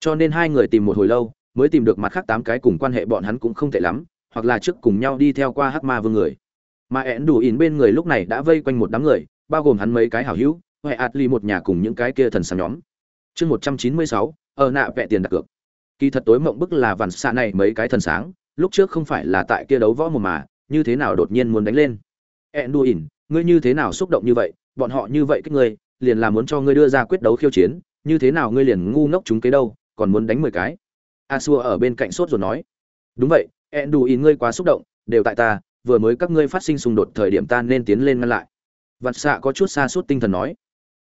cho nên hai người tìm một hồi lâu, mới tìm được mặt khác tám cái cùng quan hệ bọn hắn cũng không tệ lắm, hoặc là trước cùng nhau đi theo qua hắc ma vương người. Mà én đủ ỉn bên người lúc này đã vây quanh một đám người, bao gồm hắn mấy cái hảo hữu, huệ ạt ly một nhà cùng những cái kia thần sáng nhóm. Chương một trăm chín mươi sáu, ở nạ vẹ tiền đặt cược. Kỳ thật tối mộng bức là vằn xạ này mấy cái thần sáng, lúc trước không phải là tại kia đấu võ một mà, như thế nào đột nhiên muốn đánh lên? Ẹn đủ ỉn, ngươi như thế nào xúc động như vậy? Bọn họ như vậy kích ngươi, liền là muốn cho ngươi đưa ra quyết đấu khiêu chiến, như thế nào ngươi liền ngu ngốc chúng cái đâu? Còn muốn đánh mười cái. A xua ở bên cạnh sốt rồi nói. Đúng vậy ẹn đủ ý ngươi quá xúc động đều tại ta vừa mới các ngươi phát sinh xung đột thời điểm ta nên tiến lên ngăn lại. Vặt xạ có chút xa suốt tinh thần nói.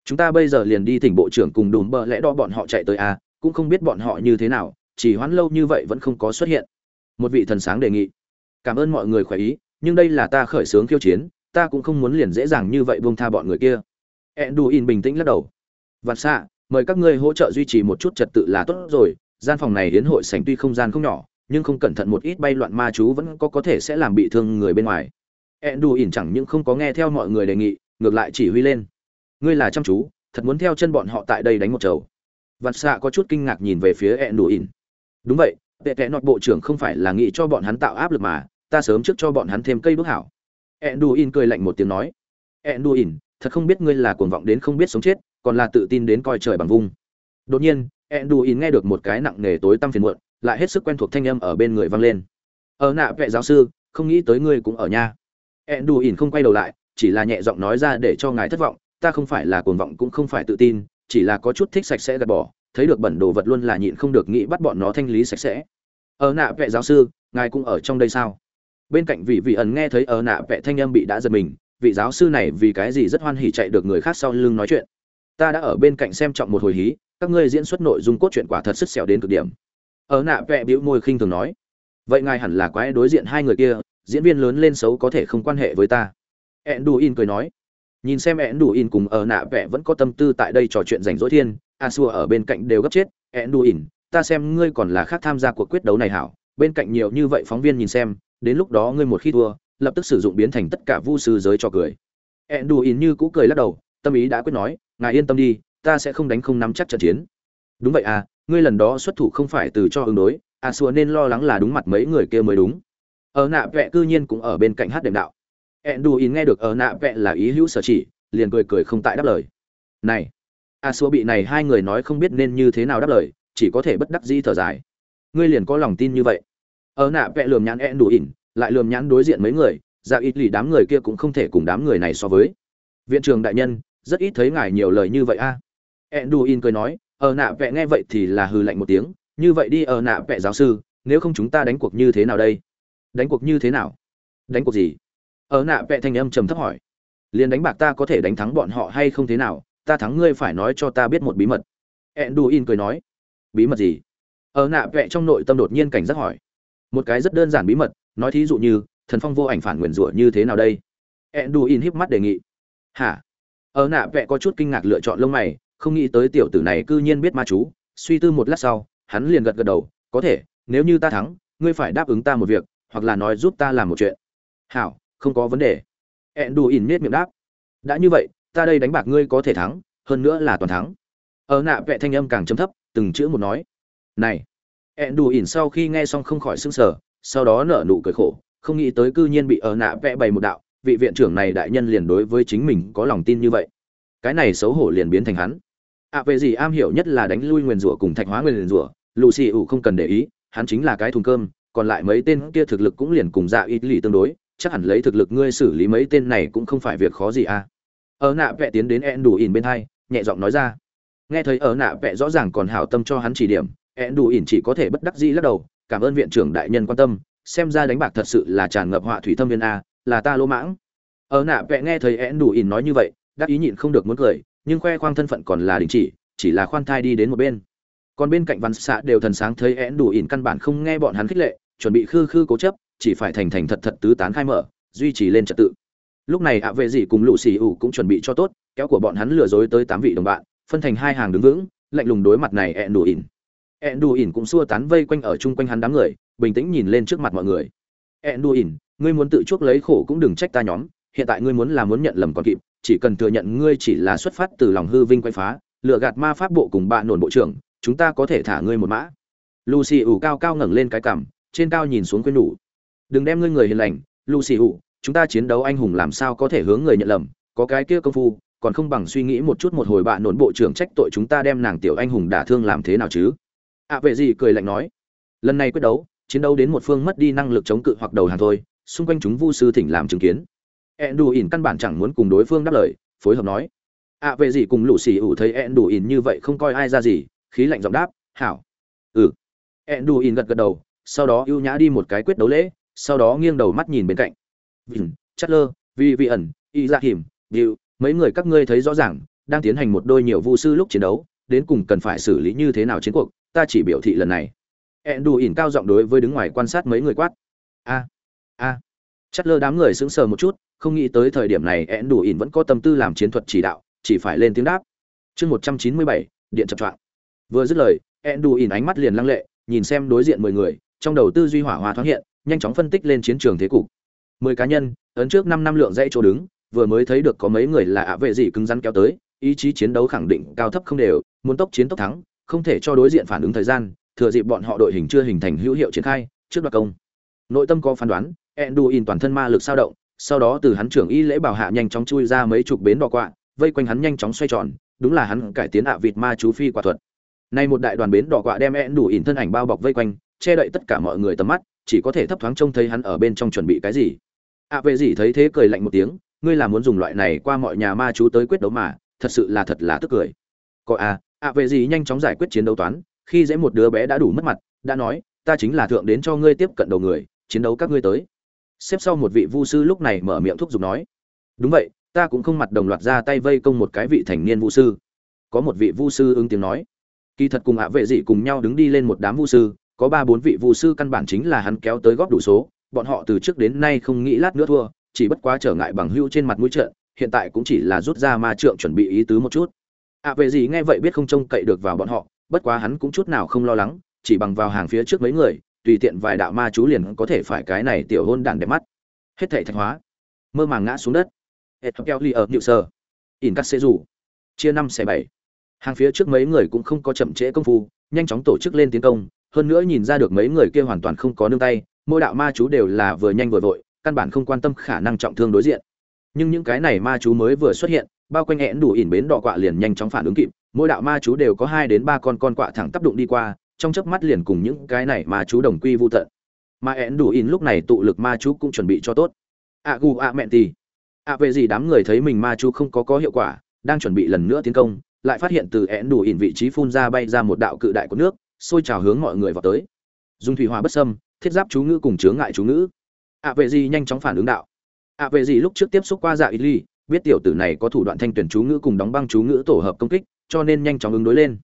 Chúng ta bây giờ liền đi thỉnh bộ trưởng cùng đùm bờ lẽ đo bọn họ chạy tới a cũng không biết bọn họ như thế nào chỉ hoãn lâu như vậy vẫn không có xuất hiện. Một vị thần sáng đề nghị. Cảm ơn mọi người khỏe ý nhưng đây là ta khởi xướng khiêu chiến ta cũng không muốn liền dễ dàng như vậy buông tha bọn người kia. Enduin bình tĩnh lắc đầu. Vạn xạ, mời các ngươi hỗ trợ duy trì một chút trật tự là tốt rồi, gian phòng này hiến hội sảnh tuy không gian không nhỏ, nhưng không cẩn thận một ít bay loạn ma chú vẫn có có thể sẽ làm bị thương người bên ngoài. Enduin chẳng những không có nghe theo mọi người đề nghị, ngược lại chỉ huy lên. Ngươi là chăm chú, thật muốn theo chân bọn họ tại đây đánh một chầu. Vạn xạ có chút kinh ngạc nhìn về phía Enduin. Đúng vậy, tệ tệ nọt bộ trưởng không phải là nghĩ cho bọn hắn tạo áp lực mà, ta sớm trước cho bọn hắn thêm cây bước hảo. Enduin cười lạnh một tiếng nói. Enduin, thật không biết ngươi là cuồng vọng đến không biết sống chết còn là tự tin đến coi trời bằng vung. Đột nhiên, enduin nghe được một cái nặng nề tối tăm phiền muộn, lại hết sức quen thuộc thanh âm ở bên người vang lên. Ở nạ, vệ giáo sư, không nghĩ tới ngươi cũng ở nhà. Enduin không quay đầu lại, chỉ là nhẹ giọng nói ra để cho ngài thất vọng, ta không phải là cuồng vọng cũng không phải tự tin, chỉ là có chút thích sạch sẽ gạt bỏ, thấy được bẩn đồ vật luôn là nhịn không được nghĩ bắt bọn nó thanh lý sạch sẽ. Ở nạ, vệ giáo sư, ngài cũng ở trong đây sao? Bên cạnh vị vị ẩn nghe thấy ở nạ, vệ thanh âm bị đã giật mình, vị giáo sư này vì cái gì rất hoan hỉ chạy được người khác sau lưng nói chuyện ta đã ở bên cạnh xem trọng một hồi hí, các ngươi diễn xuất nội dung cốt truyện quả thật sức xẻo đến cực điểm. Ở nạ vẽ bĩu môi khinh thường nói, vậy ngài hẳn là quái đối diện hai người kia, diễn viên lớn lên xấu có thể không quan hệ với ta. Ẹn đù in cười nói, nhìn xem ẹn đù in cùng ở nạ vẽ vẫn có tâm tư tại đây trò chuyện rảnh rỗi thiên a xua ở bên cạnh đều gấp chết ẹn đù in ta xem ngươi còn là khác tham gia cuộc quyết đấu này hảo, bên cạnh nhiều như vậy phóng viên nhìn xem, đến lúc đó ngươi một khi thua, lập tức sử dụng biến thành tất cả vu sư giới cho cười. Enduin như cũ cười lắc đầu, tâm ý đã quyết nói ngài yên tâm đi ta sẽ không đánh không nắm chắc trận chiến. Đúng vậy à ngươi lần đó xuất thủ không phải từ cho ứng đối à a xua nên lo lắng là đúng mặt mấy người kia mới đúng. Ở nạ vẹ cư nhiên cũng ở bên cạnh hát đệm đạo. Ẹn đù ý nghe được ở nạ vẹ là ý hữu sở chỉ liền cười cười không tại đáp lời. Này à a xua bị này hai người nói không biết nên như thế nào đáp lời chỉ có thể bất đắc dĩ thở dài. Ngươi liền có lòng tin như vậy. Ở nạ vẹ lườm nhãn ỉn, lại lườm nhãn đối diện mấy người ra ít lì đám người kia cũng không thể cùng đám người này so với. Viện trường đại nhân rất ít thấy ngài nhiều lời như vậy a. À. enduin cười nói, ở nạ vẽ nghe vậy thì là hư lạnh một tiếng, như vậy đi ở nạ vẽ giáo sư, nếu không chúng ta đánh cuộc như thế nào đây? Đánh cuộc như thế nào? Đánh cuộc gì? Ở nạ vẽ thanh âm trầm thấp hỏi. Liền đánh bạc ta có thể đánh thắng bọn họ hay không thế nào, ta thắng ngươi phải nói cho ta biết một bí mật. Edduin cười nói. Bí mật gì? Ở nạ vẽ trong nội tâm đột nhiên cảnh giác hỏi. Một cái rất đơn giản bí mật, nói thí dụ như, thần phong vô ảnh phản nguyền rủa như thế nào đây? Edduin híp mắt đề nghị. Hả? Ở nạ vẽ có chút kinh ngạc lựa chọn lông mày, không nghĩ tới tiểu tử này cư nhiên biết ma chú. Suy tư một lát sau, hắn liền gật gật đầu, có thể, nếu như ta thắng, ngươi phải đáp ứng ta một việc, hoặc là nói giúp ta làm một chuyện. Hảo, không có vấn đề. Ẹn đủ ỉn miết miệng đáp. Đã như vậy, ta đây đánh bạc ngươi có thể thắng, hơn nữa là toàn thắng. Ở nạ vẽ thanh âm càng chấm thấp, từng chữ một nói. Này. Ẹn đủ ỉn sau khi nghe xong không khỏi sững sờ, sau đó nở nụ cười khổ, không nghĩ tới cư nhiên bị ở nạ vẽ bày một đạo vị viện trưởng này đại nhân liền đối với chính mình có lòng tin như vậy. Cái này xấu hổ liền biến thành hắn. Ạ à, về gì am hiểu nhất là đánh lui nguyền rủa cùng thạch hóa nguyền rủa lù xì ủ không cần để ý hắn chính là cái thùng cơm còn lại mấy tên kia thực lực cũng liền cùng dạ ít lì tương đối chắc hẳn lấy thực lực ngươi xử lý mấy tên này cũng không phải việc khó gì à. Ở nạ vẽ tiến đến ẹn đủ ỉn bên hai nhẹ giọng nói ra. Nghe thấy ở nạ vẽ rõ ràng còn hảo tâm cho hắn chỉ điểm ẹn đủ ỉn chỉ có thể bất đắc dĩ lắc đầu cảm ơn viện trưởng đại nhân quan tâm xem ra đánh bạc thật sự là tràn ngập họa thủy thâm viên a là ta lỗ mãng. Ở nạ vẽ nghe thấy én đủ ỉn nói như vậy, đắc ý nhịn không được muốn cười, nhưng khoe khoang thân phận còn là đình chỉ chỉ là khoan thai đi đến một bên. Còn bên cạnh văn xạ đều thần sáng thấy én đủ ỉn căn bản không nghe bọn hắn khích lệ, chuẩn bị khư khư cố chấp, chỉ phải thành thành thật thật tứ tán khai mở, duy trì lên trật tự. Lúc này ạ vệ dị cùng lũ xì ủ cũng chuẩn bị cho tốt, kéo của bọn hắn lừa dối tới tám vị đồng bạn, phân thành hai hàng đứng vững, lạnh lùng đối mặt này ẹn đủ ỉn. Ẹn đủ ỉn cũng xua tán vây quanh ở chung quanh hắn đám người, bình tĩnh nhìn lên trước mặt mọi người. Eãn đủ ỉn ngươi muốn tự chuốc lấy khổ cũng đừng trách ta nhóm hiện tại ngươi muốn là muốn nhận lầm còn kịp chỉ cần thừa nhận ngươi chỉ là xuất phát từ lòng hư vinh quay phá lựa gạt ma pháp bộ cùng bạn nổn bộ trưởng chúng ta có thể thả ngươi một mã. Lucy ủ cao cao ngẩng lên cái cằm trên cao nhìn xuống quên đủ. đừng đem ngươi người hiền lành lucy ủ chúng ta chiến đấu anh hùng làm sao có thể hướng người nhận lầm có cái kia công phu còn không bằng suy nghĩ một chút một hồi bạn nổn bộ trưởng trách tội chúng ta đem nàng tiểu anh hùng đả thương làm thế nào chứ? Ạ à, vệ gì cười lạnh nói. Lần này quyết đấu chiến đấu đến một phương mất đi năng lực chống cự hoặc đầu hàng thôi xung quanh chúng vu sư thỉnh làm chứng kiến. Ẹn đù ỉn căn bản chẳng muốn cùng đối phương đáp lời phối hợp nói. Ạ à, về gì cùng lũ xì ủ thấy ẹn đù ỉn như vậy không coi ai ra gì khí lạnh giọng đáp hảo. Ừ. Ẹn đù ỉn gật gật đầu sau đó ưu nhã đi một cái quyết đấu lễ sau đó nghiêng đầu mắt nhìn bên cạnh. Vinh chất lơ vi vi ẩn y ra hiểm điệu mấy người các ngươi thấy rõ ràng đang tiến hành một đôi nhiều vu sư lúc chiến đấu đến cùng cần phải xử lý như thế nào chiến cuộc ta chỉ biểu thị lần này. Ẹn đù ỉn cao giọng đối với đứng ngoài quan sát mấy người quát. A a. Chất lơ đám người sững sờ một chút, không nghĩ tới thời điểm này én đủ ỉn vẫn có tâm tư làm chiến thuật chỉ đạo, chỉ phải lên tiếng đáp. Chương một trăm chín mươi bảy, điện chập choạng. Vừa dứt lời én đủ ỉn ánh mắt liền lăng lệ, nhìn xem đối diện mười người, trong đầu tư duy hỏa hoa thoáng hiện, nhanh chóng phân tích lên chiến trường thế cục. Mười cá nhân, ấn trước năm năm lượng dãy chỗ đứng, vừa mới thấy được có mấy người là ạ vệ gì cứng rắn kéo tới, ý chí chiến đấu khẳng định cao thấp không đều, muốn tốc chiến tốc thắng, không thể cho đối diện phản ứng thời gian, thừa dịp bọn họ đội hình chưa hình thành hữu hiệu triển khai, trước đoạt công. Nội tâm có phán đoán enduin toàn thân ma lực sao động, sau đó từ hắn trưởng y lễ bảo hạ nhanh chóng chui ra mấy chục bến đỏ quạ, vây quanh hắn nhanh chóng xoay tròn, đúng là hắn cải tiến ạ vịt ma chú phi quả thuật. Nay một đại đoàn bến đỏ quạ đem enduin thân ảnh bao bọc vây quanh, che đậy tất cả mọi người tầm mắt, chỉ có thể thấp thoáng trông thấy hắn ở bên trong chuẩn bị cái gì. Ạ vệ gì thấy thế cười lạnh một tiếng, ngươi là muốn dùng loại này qua mọi nhà ma chú tới quyết đấu mà, thật sự là thật là tức cười. Có à ạ vệ gì nhanh chóng giải quyết chiến đấu toán, khi dễ một đứa bé đã đủ mất mặt, đã nói, ta chính là thượng đến cho ngươi tiếp cận đầu người, chiến đấu các ngươi tới xếp sau một vị vu sư lúc này mở miệng thúc giục nói, đúng vậy, ta cũng không mặt đồng loạt ra tay vây công một cái vị thành niên vu sư. Có một vị vu sư ứng tiếng nói, kỳ thật cùng ạ vệ dị cùng nhau đứng đi lên một đám vu sư, có ba bốn vị vu sư căn bản chính là hắn kéo tới góp đủ số, bọn họ từ trước đến nay không nghĩ lát nữa thua, chỉ bất quá trở ngại bằng hưu trên mặt mũi trận hiện tại cũng chỉ là rút ra ma trượng chuẩn bị ý tứ một chút. Ạ vệ dị nghe vậy biết không trông cậy được vào bọn họ, bất quá hắn cũng chút nào không lo lắng, chỉ bằng vào hàng phía trước mấy người tùy tiện vài đạo ma chú liền có thể phải cái này tiểu hôn đản đẹp mắt. Hết thể thạch hóa. Mơ màng ngã xuống đất. Hết keo ly ở nhự sơ in cắt xê rủ. Chia năm xẻ bảy. Hàng phía trước mấy người cũng không có chậm trễ công phu, nhanh chóng tổ chức lên tiến công. Hơn nữa nhìn ra được mấy người kia hoàn toàn không có nương tay, mỗi đạo ma chú đều là vừa nhanh vừa vội, căn bản không quan tâm khả năng trọng thương đối diện. Nhưng những cái này ma chú mới vừa xuất hiện, bao quanh hẹn đủ ỉn bến đỏ quạ liền nhanh chóng phản ứng kịp. Mỗi đạo ma chú đều có hai đến ba con con quạ thẳng tác đụng đi qua trong chớp mắt liền cùng những cái này mà chú đồng quy vô tận. Mà hẹn đủ ỉn lúc này tụ lực ma chú cũng chuẩn bị cho tốt. A gu a mẹn tì. A về gì đám người thấy mình ma chú không có có hiệu quả, đang chuẩn bị lần nữa tiến công, lại phát hiện từ hẹn đủ ỉn vị trí phun ra bay ra một đạo cự đại của nước sôi trào hướng mọi người vào tới. Dùng thủy hỏa bất sâm thiết giáp chú ngữ cùng chướng ngại chú ngữ. Ạ về gì nhanh chóng phản ứng đạo. Ạ về gì lúc trước tiếp xúc qua dạ ít ly, biết tiểu tử này có thủ đoạn thanh tuyển chú ngữ cùng đóng băng chú ngữ tổ hợp công kích, cho nên nhanh chóng ứng đối lên.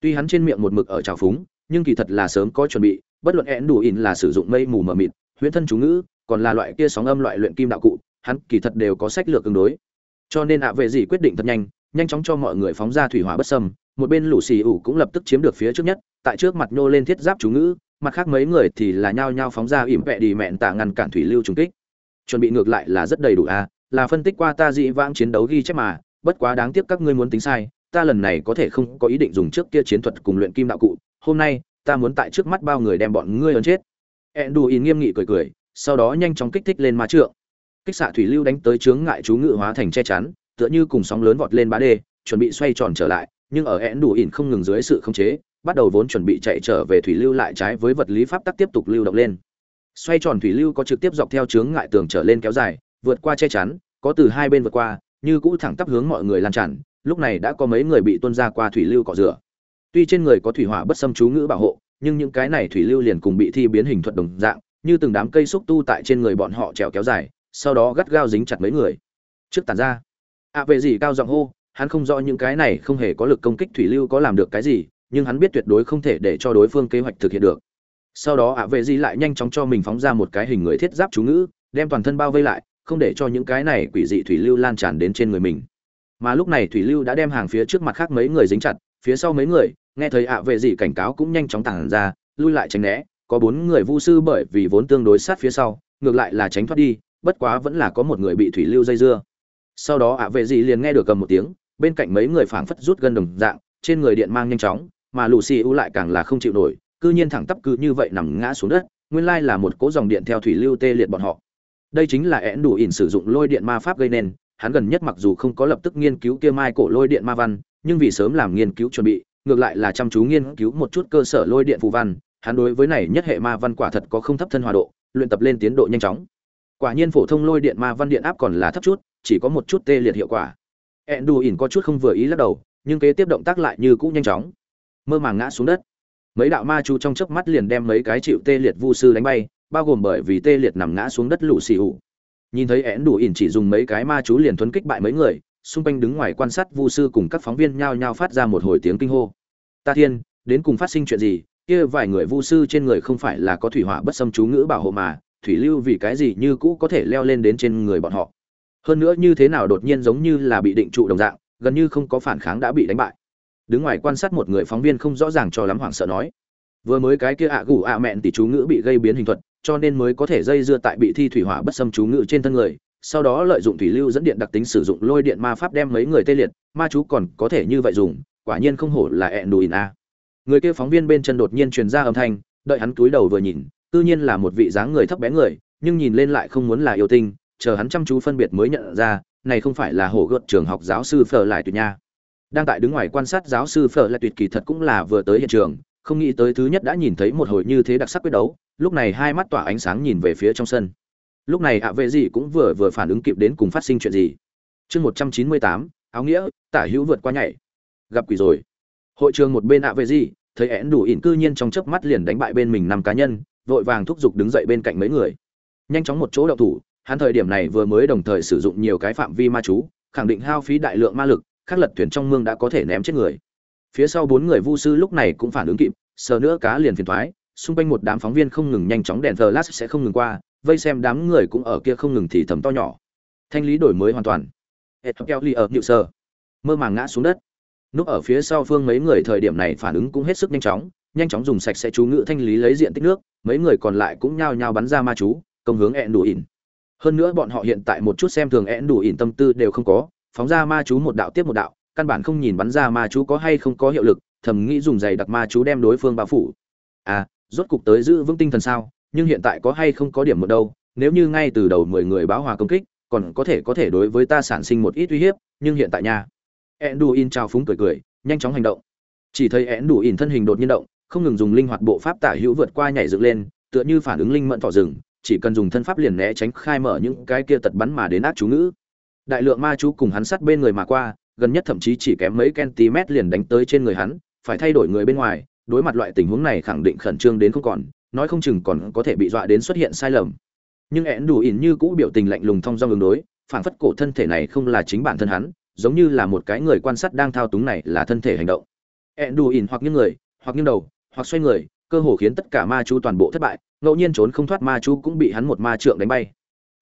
Tuy hắn trên miệng một mực ở trào phúng nhưng kỳ thật là sớm có chuẩn bị bất luận én đủ in là sử dụng mây mù mờ mịt huyễn thân chú ngữ còn là loại kia sóng âm loại luyện kim đạo cụ hắn kỳ thật đều có sách lược tương đối. Cho nên ạ vệ gì quyết định thật nhanh nhanh chóng cho mọi người phóng ra thủy hỏa bất sâm một bên lũ xì ủ cũng lập tức chiếm được phía trước nhất tại trước mặt nhô lên thiết giáp chú ngữ mặt khác mấy người thì là nhao nhao phóng ra ỉm vẹ đi mẹn tạ ngăn cản thủy lưu trùng kích. Chuẩn bị ngược lại là rất đầy đủ a à, là phân tích qua ta dị vãng chiến đấu ghi chép mà bất quá đáng tiếc các ngươi muốn tính sai ta lần này có thể không có ý định dùng trước kia chiến thuật cùng luyện kim đạo cụ hôm nay, ta muốn tại trước mắt bao người đem bọn ngươi ấn chết. Enduin nghiêm nghị cười cười, sau đó nhanh chóng kích thích lên ma trượng. Kích xạ thủy lưu đánh tới chướng ngại chú ngự hóa thành che chắn, tựa như cùng sóng lớn vọt lên bá đê, chuẩn bị xoay tròn trở lại, nhưng ở Enduin không ngừng dưới sự khống chế, bắt đầu vốn chuẩn bị chạy trở về thủy lưu lại trái với vật lý pháp tắc tiếp tục lưu động lên. Xoay tròn thủy lưu có trực tiếp dọc theo chướng ngại tường trở lên kéo dài, vượt qua che chắn, có từ hai bên vượt qua, như cũ thẳng tắp hướng mọi người lan tràn, lúc này đã có mấy người bị tuôn ra qua thủy lưu cọ rửa tuy trên người có thủy hỏa bất xâm chú ngữ bảo hộ nhưng những cái này thủy lưu liền cùng bị thi biến hình thuật đồng dạng như từng đám cây xúc tu tại trên người bọn họ trèo kéo dài sau đó gắt gao dính chặt mấy người. Trước tàn ra ạ à, về gì cao giọng hô hắn không rõ những cái này không hề có lực công kích thủy lưu có làm được cái gì nhưng hắn biết tuyệt đối không thể để cho đối phương kế hoạch thực hiện được. Sau đó ạ vệ di lại nhanh chóng cho mình phóng ra một cái hình người thiết giáp chú ngữ đem toàn thân bao vây lại không để cho những cái này quỷ dị thủy lưu lan tràn đến trên người mình. Mà lúc này thủy lưu đã đem hàng phía trước mặt khác mấy người dính chặt phía sau mấy người nghe thấy ạ vệ dị cảnh cáo cũng nhanh chóng tàng ra, lui lại tránh né. Có bốn người vu sư bởi vì vốn tương đối sát phía sau, ngược lại là tránh thoát đi, bất quá vẫn là có một người bị thủy lưu dây dưa. Sau đó ạ vệ dị liền nghe được cầm một tiếng, bên cạnh mấy người phảng phất rút gần đồng dạng, trên người điện mang nhanh chóng, mà lù xì u lại càng là không chịu nổi, cư nhiên thẳng tắp cứ như vậy nằm ngã xuống đất, nguyên lai là một cỗ dòng điện theo thủy lưu tê liệt bọn họ. Đây chính là én đủ ỉn sử dụng lôi điện ma pháp gây nên, hắn gần nhất mặc dù không có lập tức nghiên cứu kia mai cổ lôi điện ma văn, nhưng vì sớm làm nghiên cứu chuẩn bị ngược lại là chăm chú nghiên cứu một chút cơ sở lôi điện phù văn, hắn đối với này nhất hệ ma văn quả thật có không thấp thân hòa độ, luyện tập lên tiến độ nhanh chóng. Quả nhiên phổ thông lôi điện ma văn điện áp còn là thấp chút, chỉ có một chút tê liệt hiệu quả. Ẹn ỉn có chút không vừa ý lắc đầu, nhưng kế tiếp động tác lại như cũ nhanh chóng. Mơ màng ngã xuống đất. Mấy đạo ma chú trong chớp mắt liền đem mấy cái chịu tê liệt vu sư đánh bay, bao gồm bởi vì tê liệt nằm ngã xuống đất lũ xì ủ. Nhìn thấy én đủ ỉn chỉ dùng mấy cái ma chú liền thuấn kích bại mấy người xung quanh đứng ngoài quan sát vu sư cùng các phóng viên nhao nhao phát ra một hồi tiếng kinh hô. Ta thiên, đến cùng phát sinh chuyện gì? Kia vài người vu sư trên người không phải là có thủy hỏa bất xâm chú ngữ bảo hộ mà, thủy lưu vì cái gì như cũ có thể leo lên đến trên người bọn họ? Hơn nữa như thế nào đột nhiên giống như là bị định trụ đồng dạng, gần như không có phản kháng đã bị đánh bại. Đứng ngoài quan sát một người phóng viên không rõ ràng cho lắm hoảng sợ nói. Vừa mới cái kia ạ gù ạ mẹn tỷ chú ngữ bị gây biến hình thuật, cho nên mới có thể dây dưa tại bị thi thủy hỏa bất xâm chú ngữ trên thân người sau đó lợi dụng thủy lưu dẫn điện đặc tính sử dụng lôi điện ma pháp đem mấy người tê liệt, ma chú còn có thể như vậy dùng, quả nhiên không hổ là ẹn đùi a. Người kia phóng viên bên chân đột nhiên truyền ra âm thanh, đợi hắn cúi đầu vừa nhìn tự nhiên là một vị dáng người thấp bé người, nhưng nhìn lên lại không muốn là yêu tinh, chờ hắn chăm chú phân biệt mới nhận ra, này không phải là hổ gợt trường học giáo sư phở lại tuyệt nha. Đang tại đứng ngoài quan sát giáo sư phở lại tuyệt kỳ thật cũng là vừa tới hiện trường, không nghĩ tới thứ nhất đã nhìn thấy một hồi như thế đặc sắc quyết đấu, lúc này hai mắt tỏa ánh sáng nhìn về phía trong sân lúc này ạ vệ gì cũng vừa vừa phản ứng kịp đến cùng phát sinh chuyện gì. Chương một trăm chín mươi tám, áo nghĩa, tả hữu vượt qua nhảy. Gặp quỷ rồi. Hội trường một bên ạ vệ gì, thấy én đủ ỉn cư nhiên trong chớp mắt liền đánh bại bên mình năm cá nhân, vội vàng thúc giục đứng dậy bên cạnh mấy người. Nhanh chóng một chỗ đậu thủ, hắn thời điểm này vừa mới đồng thời sử dụng nhiều cái phạm vi ma chú, khẳng định hao phí đại lượng ma lực, khắc lật thuyền trong mương đã có thể ném chết người. Phía sau bốn người vu sư lúc này cũng phản ứng kịp, sờ nữa cá liền phiền thoái, xung quanh một đám phóng viên không ngừng nhanh chóng đèn flash sẽ không ngừng qua vây xem đám người cũng ở kia không ngừng thì thầm to nhỏ. Thanh lý đổi mới hoàn toàn. Kelly ở nhự sơ mơ màng ngã xuống đất. Núp ở phía sau phương mấy người thời điểm này phản ứng cũng hết sức nhanh chóng nhanh chóng dùng sạch sẽ chú ngữ thanh lý lấy diện tích nước, mấy người còn lại cũng nhao nhao bắn ra ma chú, công hướng ẹn đủ ỉn. Hơn nữa bọn họ hiện tại một chút xem thường ẹn đủ ỉn tâm tư đều không có, phóng ra ma chú một đạo tiếp một đạo, căn bản không nhìn bắn ra ma chú có hay không có hiệu lực, thầm nghĩ dùng giày đặc ma chú đem đối phương bao phủ. À rốt cục tới giữ vững tinh thần sao? Nhưng hiện tại có hay không có điểm một đâu, nếu như ngay từ đầu mười người báo hòa công kích, còn có thể có thể đối với ta sản sinh một ít uy hiếp, nhưng hiện tại nha. Enduin trao phúng cười cười, nhanh chóng hành động. Chỉ thấy Enduin thân hình đột nhiên động, không ngừng dùng linh hoạt bộ pháp tả hữu vượt qua nhảy dựng lên, tựa như phản ứng linh mẫn thỏ rừng, chỉ cần dùng thân pháp liền né tránh khai mở những cái kia tật bắn mà đến ác chú ngữ. Đại lượng ma chú cùng hắn sát bên người mà qua, gần nhất thậm chí chỉ kém mấy cm liền đánh tới trên người hắn, phải thay đổi người bên ngoài, đối mặt loại tình huống này khẳng định khẩn trương đến không còn nói không chừng còn có thể bị dọa đến xuất hiện sai lầm. Nhưng én đủ ỉn như cũ biểu tình lạnh lùng thong dong ứng đối phản phất cổ thân thể này không là chính bản thân hắn, giống như là một cái người quan sát đang thao túng này là thân thể hành động. Én đủ ỉn hoặc những người, hoặc nghiêng đầu, hoặc xoay người, cơ hồ khiến tất cả ma chú toàn bộ thất bại, ngẫu nhiên trốn không thoát ma chú cũng bị hắn một ma trượng đánh bay.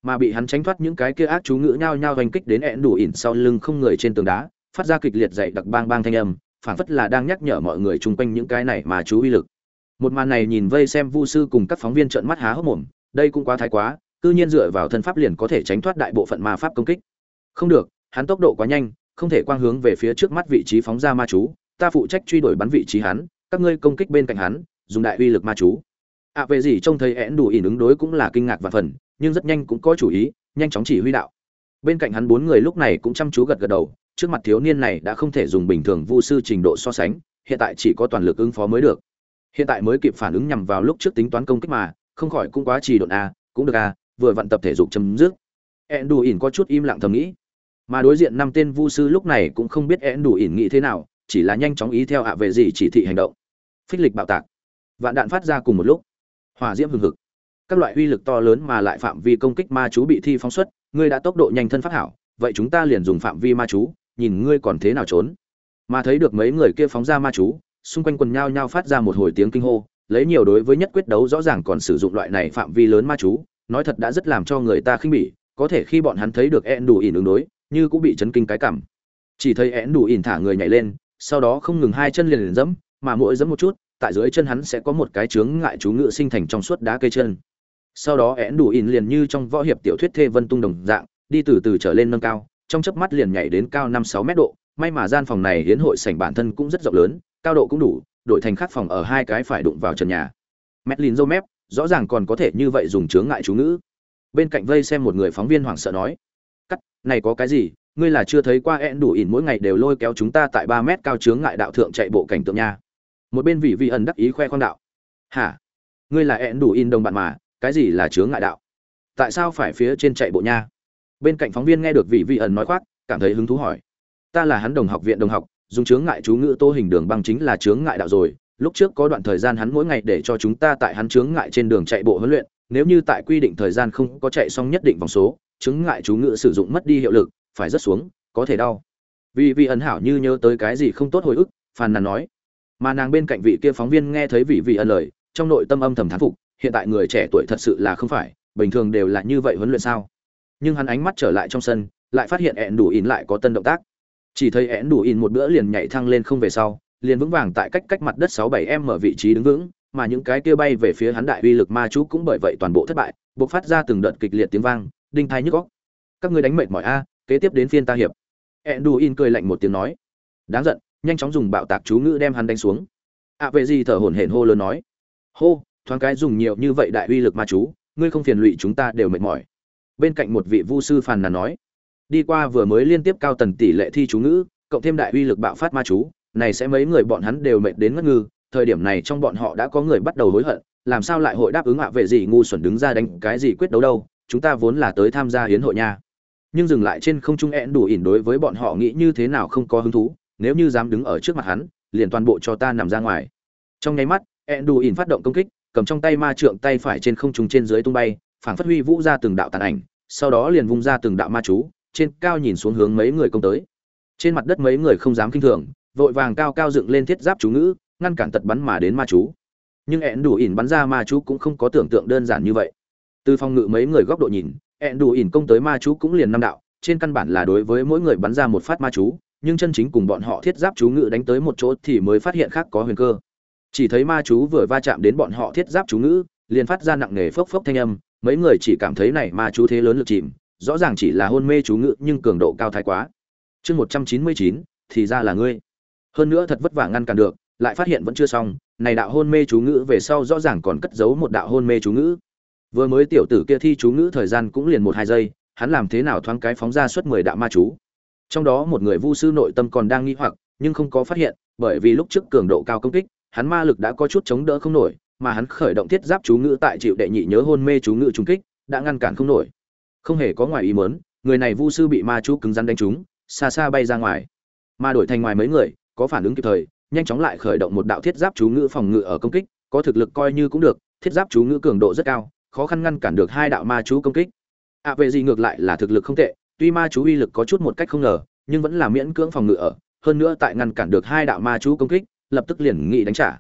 Mà bị hắn tránh thoát những cái kia ác chú ngữ nhao nhao hành kích đến én đủ ỉn sau lưng không người trên tường đá, phát ra kịch liệt dậy đặc bang bang thanh âm phản phất là đang nhắc nhở mọi người chung quanh những cái này mà chú uy lực một màn này nhìn vây xem vu sư cùng các phóng viên trợn mắt há hốc mồm, đây cũng quá thái quá tự nhiên dựa vào thân pháp liền có thể tránh thoát đại bộ phận ma pháp công kích. Không được, hắn tốc độ quá nhanh, không thể quang hướng về phía trước mắt vị trí phóng ra ma chú, ta phụ trách truy đuổi bắn vị trí hắn, các ngươi công kích bên cạnh hắn, dùng đại uy lực ma chú. Ạ về gì trông thấy én đủ ỉn ứng đối cũng là kinh ngạc và phần, nhưng rất nhanh cũng có chủ ý, nhanh chóng chỉ huy đạo. Bên cạnh hắn bốn người lúc này cũng chăm chú gật gật đầu, trước mặt thiếu niên này đã không thể dùng bình thường vu sư trình độ so sánh, hiện tại chỉ có toàn lực ứng phó mới được hiện tại mới kịp phản ứng nhằm vào lúc trước tính toán công kích mà, không khỏi cũng quá trì độn a cũng được a vừa vận tập thể dục chấm dứt. Ẹn đủ ỉn có chút im lặng thầm nghĩ. Mà đối diện năm tên vu sư lúc này cũng không biết ẹn đủ ỉn nghĩ thế nào, chỉ là nhanh chóng ý theo ạ về gì chỉ thị hành động. Phích lịch bạo tạc. Vạn đạn phát ra cùng một lúc. Hòa diễm hừng hực. Các loại uy lực to lớn mà lại phạm vi công kích ma chú bị thi phóng xuất, ngươi đã tốc độ nhanh thân phát hảo, vậy chúng ta liền dùng phạm vi ma chú, nhìn ngươi còn thế nào trốn. Mà thấy được mấy người kia phóng ra ma chú xung quanh quần nhao nhao phát ra một hồi tiếng kinh hô, lấy nhiều đối với nhất quyết đấu rõ ràng còn sử dụng loại này phạm vi lớn ma chú, nói thật đã rất làm cho người ta khinh bỉ, có thể khi bọn hắn thấy được én đủ ỉn ứng đối, như cũng bị chấn kinh cái cảm. Chỉ thấy én đủ ỉn thả người nhảy lên, sau đó không ngừng hai chân liền liền dẫm mà mỗi dẫm một chút, tại dưới chân hắn sẽ có một cái chướng ngại chú ngựa sinh thành trong suốt đá cây chân. Sau đó én đủ ỉn liền như trong võ hiệp tiểu thuyết thê vân tung đồng dạng, đi từ từ trở lên nâng cao, trong chớp mắt liền nhảy đến cao năm sáu mét độ, may mà gian phòng này hiến hội sảnh bản thân cũng rất rộng lớn cao độ cũng đủ, đổi thành khắc phòng ở hai cái phải đụng vào trần nhà. Mét lìn dâu mép rõ ràng còn có thể như vậy dùng chướng ngại chú ngữ. Bên cạnh vây xem một người phóng viên hoảng sợ nói, cắt, này có cái gì? Ngươi là chưa thấy qua ẹn đủ ỉn mỗi ngày đều lôi kéo chúng ta tại ba mét cao chướng ngại đạo thượng chạy bộ cảnh tượng nha. Một bên vị vị ẩn đắc ý khoe khoang đạo, hả? Ngươi là ẹn đủ ỉn đồng bạn mà, cái gì là chướng ngại đạo? Tại sao phải phía trên chạy bộ nha? Bên cạnh phóng viên nghe được vị vị ẩn nói khoác, cảm thấy hứng thú hỏi, ta là hắn đồng học viện đồng học dùng chướng ngại chú ngữ tô hình đường băng chính là chướng ngại đạo rồi. Lúc trước có đoạn thời gian hắn mỗi ngày để cho chúng ta tại hắn chướng ngại trên đường chạy bộ huấn luyện, nếu như tại quy định thời gian không có chạy xong nhất định vòng số, chướng ngại chú ngữ sử dụng mất đi hiệu lực, phải rất xuống, có thể đau. Vì vị ẩn hảo như nhớ tới cái gì không tốt hồi ức phàn nàn nói. Mà nàng bên cạnh vị kia phóng viên nghe thấy vị vị ẩn lời, trong nội tâm âm thầm thán phục, hiện tại người trẻ tuổi thật sự là không phải, bình thường đều là như vậy huấn luyện sao? Nhưng hắn ánh mắt trở lại trong sân, lại phát hiện ẹn đủ ỉn lại có tân động tác chỉ thấy én đủ in một bữa liền nhảy thăng lên không về sau liền vững vàng tại cách cách mặt đất sáu bảy em ở vị trí đứng vững mà những cái kia bay về phía hắn đại uy lực ma chú cũng bởi vậy toàn bộ thất bại buộc phát ra từng đợt kịch liệt tiếng vang đinh thai nhức góc các ngươi đánh mệt mỏi a kế tiếp đến phiên ta hiệp. Én đủ in cười lạnh một tiếng nói. Đáng giận nhanh chóng dùng bạo tạc chú ngữ đem hắn đánh xuống. Ạ à, về gì thở hổn hển hô lớn nói. Hô thoáng cái dùng nhiều như vậy đại uy lực ma chú ngươi không phiền lụy chúng ta đều mệt mỏi. Bên cạnh một vị vu sư phàn nàn nói đi qua vừa mới liên tiếp cao tần tỷ lệ thi chú ngữ, cộng thêm đại uy lực bạo phát ma chú, này sẽ mấy người bọn hắn đều mệt đến ngất ngư, thời điểm này trong bọn họ đã có người bắt đầu hối hận, làm sao lại hội đáp ứng ạ về gì ngu xuẩn đứng ra đánh cái gì quyết đấu đâu, chúng ta vốn là tới tham gia hiến hội nha. Nhưng dừng lại trên không trung én đủ ỉn đối với bọn họ nghĩ như thế nào không có hứng thú, nếu như dám đứng ở trước mặt hắn, liền toàn bộ cho ta nằm ra ngoài. Trong nháy mắt én đủ ỉn phát động công kích, cầm trong tay ma trượng tay phải trên không trung trên dưới tung bay, phảng phất huy vũ ra từng đạo tàn ảnh, sau đó liền vung ra từng đạo ma chú trên cao nhìn xuống hướng mấy người công tới. Trên mặt đất mấy người không dám kinh thường, vội vàng cao cao dựng lên thiết giáp chú ngữ, ngăn cản tật bắn mà đến ma chú. Nhưng ẹn đủ ỉn bắn ra ma chú cũng không có tưởng tượng đơn giản như vậy. Từ phòng ngự mấy người góc độ nhìn, ẹn đủ ỉn công tới ma chú cũng liền năm đạo, trên căn bản là đối với mỗi người bắn ra một phát ma chú, nhưng chân chính cùng bọn họ thiết giáp chú ngữ đánh tới một chỗ thì mới phát hiện khác có huyền cơ. Chỉ thấy ma chú vừa va chạm đến bọn họ thiết giáp chú ngữ, liền phát ra nặng nề phốc phốc thanh âm, mấy người chỉ cảm thấy này ma chú thế lớn lực chìm rõ ràng chỉ là hôn mê chú ngữ, nhưng cường độ cao thái quá. Chương một trăm chín mươi chín, thì ra là ngươi. Hơn nữa thật vất vả ngăn cản được, lại phát hiện vẫn chưa xong, này đạo hôn mê chú ngữ về sau rõ ràng còn cất giấu một đạo hôn mê chú ngữ. Vừa mới tiểu tử kia thi chú ngữ thời gian cũng liền một hai giây, hắn làm thế nào thoáng cái phóng ra suốt mười đạo ma chú. Trong đó một người vu sư nội tâm còn đang nghi hoặc, nhưng không có phát hiện, bởi vì lúc trước cường độ cao công kích, hắn ma lực đã có chút chống đỡ không nổi, mà hắn khởi động thiết giáp chú ngữ tại chịu đệ nhị nhớ hôn mê chú ngữ trúng kích, đã ngăn cản không nổi không hề có ngoài ý mớn người này vu sư bị ma chú cứng rắn đánh trúng, xa xa bay ra ngoài. Mà đổi thành ngoài mấy người, có phản ứng kịp thời, nhanh chóng lại khởi động một đạo thiết giáp chú ngữ phòng ngự ở công kích, có thực lực coi như cũng được, thiết giáp chú ngữ cường độ rất cao, khó khăn ngăn cản được hai đạo ma chú công kích. Ạ vệ về gì ngược lại là thực lực không tệ, tuy ma chú uy lực có chút một cách không ngờ, nhưng vẫn là miễn cưỡng phòng ngự ở, hơn nữa tại ngăn cản được hai đạo ma chú công kích, lập tức liền nghị đánh trả.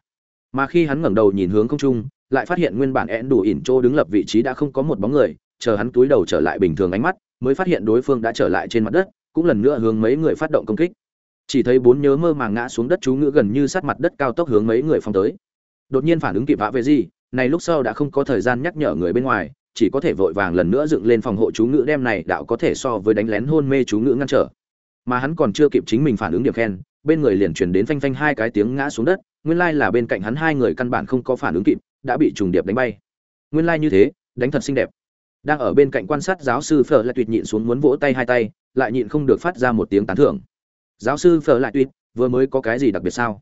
Mà khi hắn ngẩng đầu nhìn hướng không trung, lại phát hiện nguyên bản én đủ ỉn trô đứng lập vị trí đã không có một bóng người chờ hắn túi đầu trở lại bình thường ánh mắt, mới phát hiện đối phương đã trở lại trên mặt đất, cũng lần nữa hướng mấy người phát động công kích. Chỉ thấy bốn nhớ mơ màng ngã xuống đất chú ngữ gần như sát mặt đất cao tốc hướng mấy người phong tới. Đột nhiên phản ứng kịp vã về gì, này lúc sau đã không có thời gian nhắc nhở người bên ngoài, chỉ có thể vội vàng lần nữa dựng lên phòng hộ chú ngữ đem này đạo có thể so với đánh lén hôn mê chú ngữ ngăn trở. Mà hắn còn chưa kịp chính mình phản ứng điểm khen, bên người liền truyền đến phanh phanh hai cái tiếng ngã xuống đất, nguyên lai là bên cạnh hắn hai người căn bản không có phản ứng kịp, đã bị trùng điệp đánh bay. Nguyên lai như thế, đánh thật xinh đẹp đang ở bên cạnh quan sát giáo sư phở lại tuyệt nhịn xuống muốn vỗ tay hai tay, lại nhịn không được phát ra một tiếng tán thưởng. Giáo sư phở lại tuyệt, vừa mới có cái gì đặc biệt sao?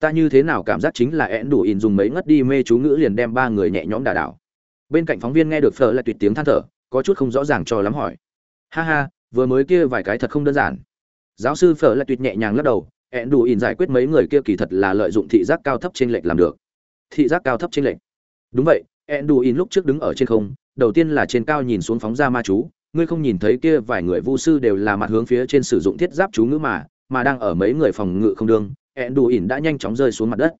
Ta như thế nào cảm giác chính là én đủ in dùng mấy ngất đi mê chú ngữ liền đem ba người nhẹ nhõm đả đảo. Bên cạnh phóng viên nghe được phở lại tuyệt tiếng than thở, có chút không rõ ràng cho lắm hỏi. Ha ha, vừa mới kia vài cái thật không đơn giản. Giáo sư phở lại tuyệt nhẹ nhàng lắc đầu, én đủ in giải quyết mấy người kia kỳ thật là lợi dụng thị giác cao thấp trên lệch làm được. Thị giác cao thấp trên lệch. Đúng vậy, én đủ in lúc trước đứng ở trên không đầu tiên là trên cao nhìn xuống phóng ra ma chú, ngươi không nhìn thấy kia vài người vu sư đều là mặt hướng phía trên sử dụng thiết giáp chú ngữ mà mà đang ở mấy người phòng ngự không đương ẹn đủ ỉn đã nhanh chóng rơi xuống mặt đất.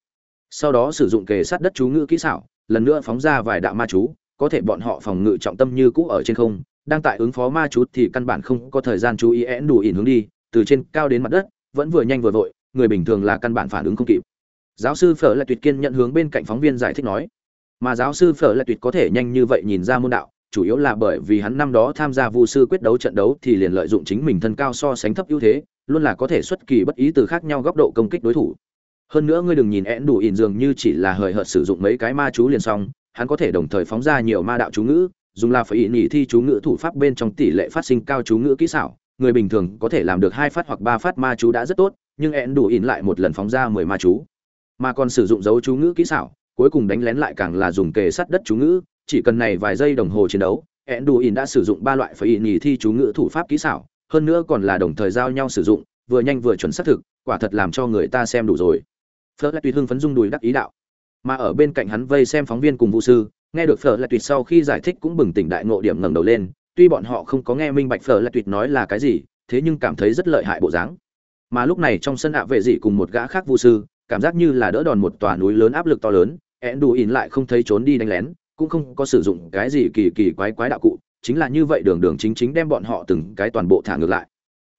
Sau đó sử dụng kề sát đất chú ngữ kỹ xảo, lần nữa phóng ra vài đạo ma chú, có thể bọn họ phòng ngự trọng tâm như cũ ở trên không, đang tại ứng phó ma chú thì căn bản không có thời gian chú ý ẹn đủ ỉn hướng đi, từ trên cao đến mặt đất, vẫn vừa nhanh vừa vội, người bình thường là căn bản phản ứng không kịp. Giáo sư phở lại tuyệt kiên nhận hướng bên cạnh phóng viên giải thích nói mà giáo sư phở lại tuyệt có thể nhanh như vậy nhìn ra môn đạo, chủ yếu là bởi vì hắn năm đó tham gia vu sư quyết đấu trận đấu thì liền lợi dụng chính mình thân cao so sánh thấp ưu thế, luôn là có thể xuất kỳ bất ý từ khác nhau góc độ công kích đối thủ. Hơn nữa ngươi đừng nhìn én đủ ỉn dường như chỉ là hời hợt sử dụng mấy cái ma chú liền xong, hắn có thể đồng thời phóng ra nhiều ma đạo chú ngữ, dùng là phải ỉ nhị thi chú ngữ thủ pháp bên trong tỷ lệ phát sinh cao chú ngữ kỹ xảo, người bình thường có thể làm được hai phát hoặc ba phát ma chú đã rất tốt, nhưng én đủ ỉn lại một lần phóng ra mười ma chú. Mà còn sử dụng dấu chú ngữ kỹ xảo cuối cùng đánh lén lại càng là dùng kề sắt đất chú ngữ, chỉ cần này vài giây đồng hồ chiến đấu én đù ỉn đã sử dụng ba loại phải ỉ nhì thi chú ngữ thủ pháp kỹ xảo, hơn nữa còn là đồng thời giao nhau sử dụng, vừa nhanh vừa chuẩn xác thực, quả thật làm cho người ta xem đủ rồi. Phở lại tùy hưng phấn dung đùi đắc ý đạo. Mà ở bên cạnh hắn vây xem phóng viên cùng vũ sư, nghe được phở lại tùy sau khi giải thích cũng bừng tỉnh đại ngộ điểm ngẩng đầu lên, tuy bọn họ không có nghe minh bạch phở lại tùy nói là cái gì, thế nhưng cảm thấy rất lợi hại bộ dáng. Mà lúc này trong sân ạ vệ dị cùng một gã khác vũ sư cảm giác như là đỡ đòn một tòa núi lớn áp lực to lớn ẹn đù ỉn lại không thấy trốn đi đánh lén, cũng không có sử dụng cái gì kỳ kỳ quái quái đạo cụ, chính là như vậy đường đường chính chính đem bọn họ từng cái toàn bộ thả ngược lại.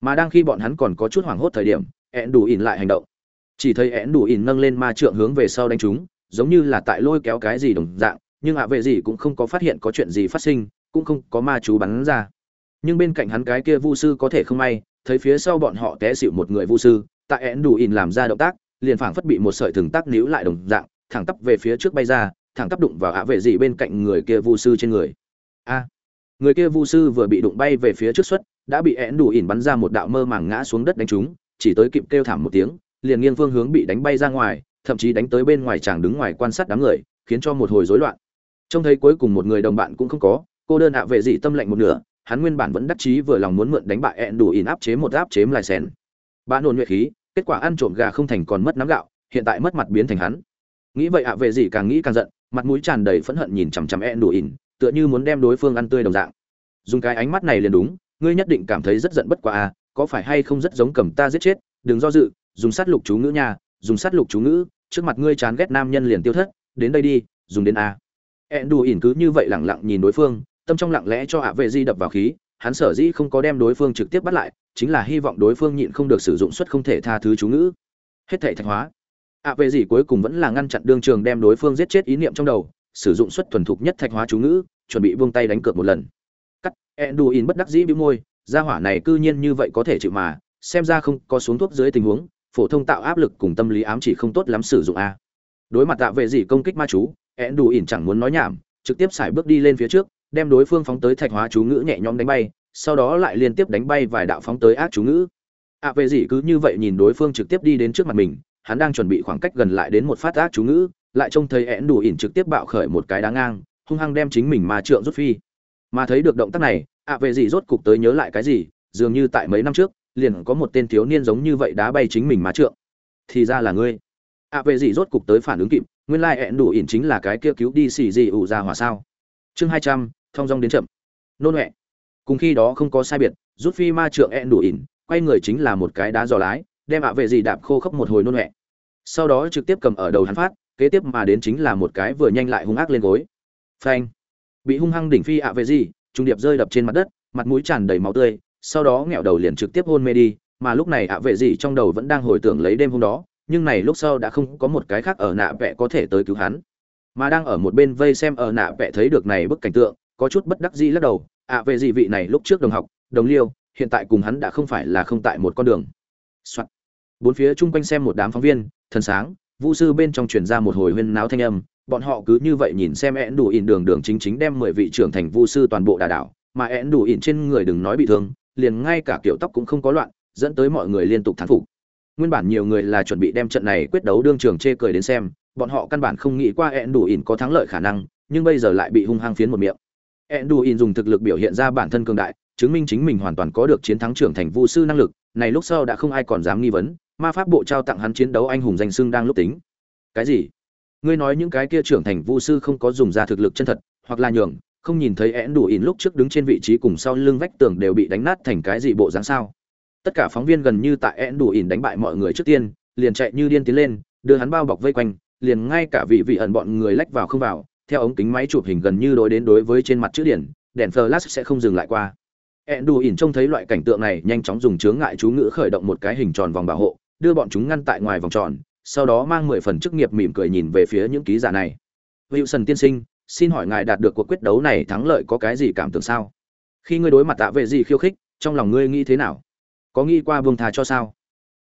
Mà đang khi bọn hắn còn có chút hoảng hốt thời điểm ẹn đù ỉn lại hành động. Chỉ thấy ẹn đù ỉn nâng lên ma trượng hướng về sau đánh chúng, giống như là tại lôi kéo cái gì đồng dạng, nhưng ạ vệ gì cũng không có phát hiện có chuyện gì phát sinh, cũng không có ma chú bắn ra. Nhưng bên cạnh hắn cái kia vu sư có thể không may, thấy phía sau bọn họ té xịu một người vu sư, tại ẹn đù ỉn làm ra động tác liền phảng phất bị một sợi thừng tác níu lại đồng dạng, thẳng tắp về phía trước bay ra, thẳng tắp đụng vào ạ vệ dị bên cạnh người kia vu sư trên người. A! Người kia vu sư vừa bị đụng bay về phía trước xuất, đã bị én đủ ỉn bắn ra một đạo mơ màng ngã xuống đất đánh trúng, chỉ tới kịp kêu thảm một tiếng, liền nghiêng phương hướng bị đánh bay ra ngoài, thậm chí đánh tới bên ngoài chàng đứng ngoài quan sát đám người, khiến cho một hồi rối loạn. Trông thấy cuối cùng một người đồng bạn cũng không có, cô đơn ạ vệ dị tâm lệnh một nửa, hắn nguyên bản vẫn đắc chí vừa lòng muốn mượn đánh bại ẹn đủ ỉn áp chế một áp chế lại sen ba nôn nhuệ khí kết quả ăn trộm gà không thành còn mất nắm gạo, hiện tại mất mặt biến thành hắn. Nghĩ vậy ạ về gì càng nghĩ càng giận, mặt mũi tràn đầy phẫn hận nhìn chằm chằm e đủ ỉn tựa như muốn đem đối phương ăn tươi đồng dạng. Dùng cái ánh mắt này liền đúng, ngươi nhất định cảm thấy rất giận bất quá à có phải hay không rất giống cầm ta giết chết, đừng do dự, dùng sát lục chú ngữ nha, dùng sát lục chú ngữ, trước mặt ngươi chán ghét nam nhân liền tiêu thất, đến đây đi, dùng đến a. N đủ ỉn cứ như vậy lẳng lặng nhìn đối phương, tâm trong lặng lẽ cho ạ về di đập vào khí hắn sở dĩ không có đem đối phương trực tiếp bắt lại, chính là hy vọng đối phương nhịn không được sử dụng suất không thể tha thứ chú ngữ. Hết thể thạch hóa. Ạ về gì cuối cùng vẫn là ngăn chặn đương trường đem đối phương giết chết ý niệm trong đầu, sử dụng suất thuần thục nhất thạch hóa chú ngữ, chuẩn bị buông tay đánh cược một lần. Cắt, enduin bất đắc dĩ bĩu môi, gia hỏa này cư nhiên như vậy có thể chịu mà, xem ra không có xuống thuốc dưới tình huống, phổ thông tạo áp lực cùng tâm lý ám chỉ không tốt lắm sử dụng a. Đối mặt tạ vệ gì công kích ma chú ẹn đủ ỉn chẳng muốn nói nhảm, trực tiếp xài bước đi lên phía trước đem đối phương phóng tới thạch hóa chú ngữ nhẹ nhõm đánh bay, sau đó lại liên tiếp đánh bay vài đạo phóng tới ác chú ngữ. Ạ vệ gì cứ như vậy nhìn đối phương trực tiếp đi đến trước mặt mình, hắn đang chuẩn bị khoảng cách gần lại đến một phát ác chú ngữ, lại trông thấy ẹn đủ ỉn trực tiếp bạo khởi một cái đá ngang, hung hăng đem chính mình mà trượng rút phi. Mà thấy được động tác này ạ vệ gì rốt cục tới nhớ lại cái gì, dường như tại mấy năm trước, liền có một tên thiếu niên giống như vậy đá bay chính mình mà trượng. Thì ra là ngươi. Ạ vệ gì rốt cục tới phản ứng kịp, nguyên lai like ẹn đủ ỉn chính là cái kia cứu đi xì gì ủ ra hỏa sao. Chương hai trăm thong dong đến chậm. Nôn huệ cùng khi đó không có sai biệt, rút phi ma trượng e đủ ỉn, quay người chính là một cái đá giò lái, đem ạ vệ gì đạp khô khốc một hồi nôn huệ sau đó trực tiếp cầm ở đầu hắn phát, kế tiếp mà đến chính là một cái vừa nhanh lại hung ác lên gối. Phanh. Bị hung hăng đỉnh phi ạ vệ gì, trung điệp rơi đập trên mặt đất, mặt mũi tràn đầy máu tươi, sau đó nghẹo đầu liền trực tiếp hôn mê đi, mà lúc này ạ vệ gì trong đầu vẫn đang hồi tưởng lấy đêm hôm đó, nhưng này lúc sau đã không có một cái khác ở nạ vẽ có thể tới cứu hắn. Mà đang ở một bên vây xem ở nạ vẽ thấy được này bức cảnh tượng có chút bất đắc dĩ lắc đầu ạ về gì vị này lúc trước đồng học, đồng liêu, hiện tại cùng hắn đã không phải là không tại một con đường、Soạn. bốn phía chung quanh xem một đám phóng viên, thần sáng vũ sư bên trong truyền ra một hồi huyên náo thanh âm, bọn họ cứ như vậy nhìn xem én đủ ỉn đường đường chính chính đem mười vị trưởng thành vu sư toàn bộ đà đảo, mà én đủ ỉn trên người đừng nói bị thương, liền ngay cả kiểu tóc cũng không có loạn, dẫn tới mọi người liên tục thán phục. Nguyên bản nhiều người là chuẩn bị đem trận này quyết đấu đương trường chê cười đến xem, bọn họ căn bản không nghĩ qua én đủ ỉn có thắng lợi khả năng, nhưng bây giờ lại bị hung hăng phiến một miệng. Enduin đủ ỉn dùng thực lực biểu hiện ra bản thân cường đại, chứng minh chính mình hoàn toàn có được chiến thắng trưởng thành vu sư năng lực. Này lúc sau đã không ai còn dám nghi vấn, ma pháp bộ trao tặng hắn chiến đấu anh hùng danh xưng đang lúc tính. Cái gì? Ngươi nói những cái kia trưởng thành vu sư không có dùng ra thực lực chân thật, hoặc là nhường, không nhìn thấy Enduin đủ ỉn lúc trước đứng trên vị trí cùng sau lưng vách tường đều bị đánh nát thành cái gì bộ dáng sao? Tất cả phóng viên gần như tại Enduin đủ ỉn đánh bại mọi người trước tiên, liền chạy như điên tiến lên, đưa hắn bao bọc vây quanh, liền ngay cả vị vị ẩn bọn người lách vào không vào theo ống kính máy chụp hình gần như đối đến đối với trên mặt chữ điển, đèn flash sẽ không dừng lại qua. Én ỉn trông thấy loại cảnh tượng này, nhanh chóng dùng chướng ngại chú ngữ khởi động một cái hình tròn vòng bảo hộ, đưa bọn chúng ngăn tại ngoài vòng tròn, sau đó mang mười phần chức nghiệp mỉm cười nhìn về phía những ký giả này. Wilson tiên sinh, xin hỏi ngài đạt được cuộc quyết đấu này thắng lợi có cái gì cảm tưởng sao? Khi ngươi đối mặt tạ vệ gì khiêu khích, trong lòng ngươi nghĩ thế nào? Có nghĩ qua vương thà cho sao?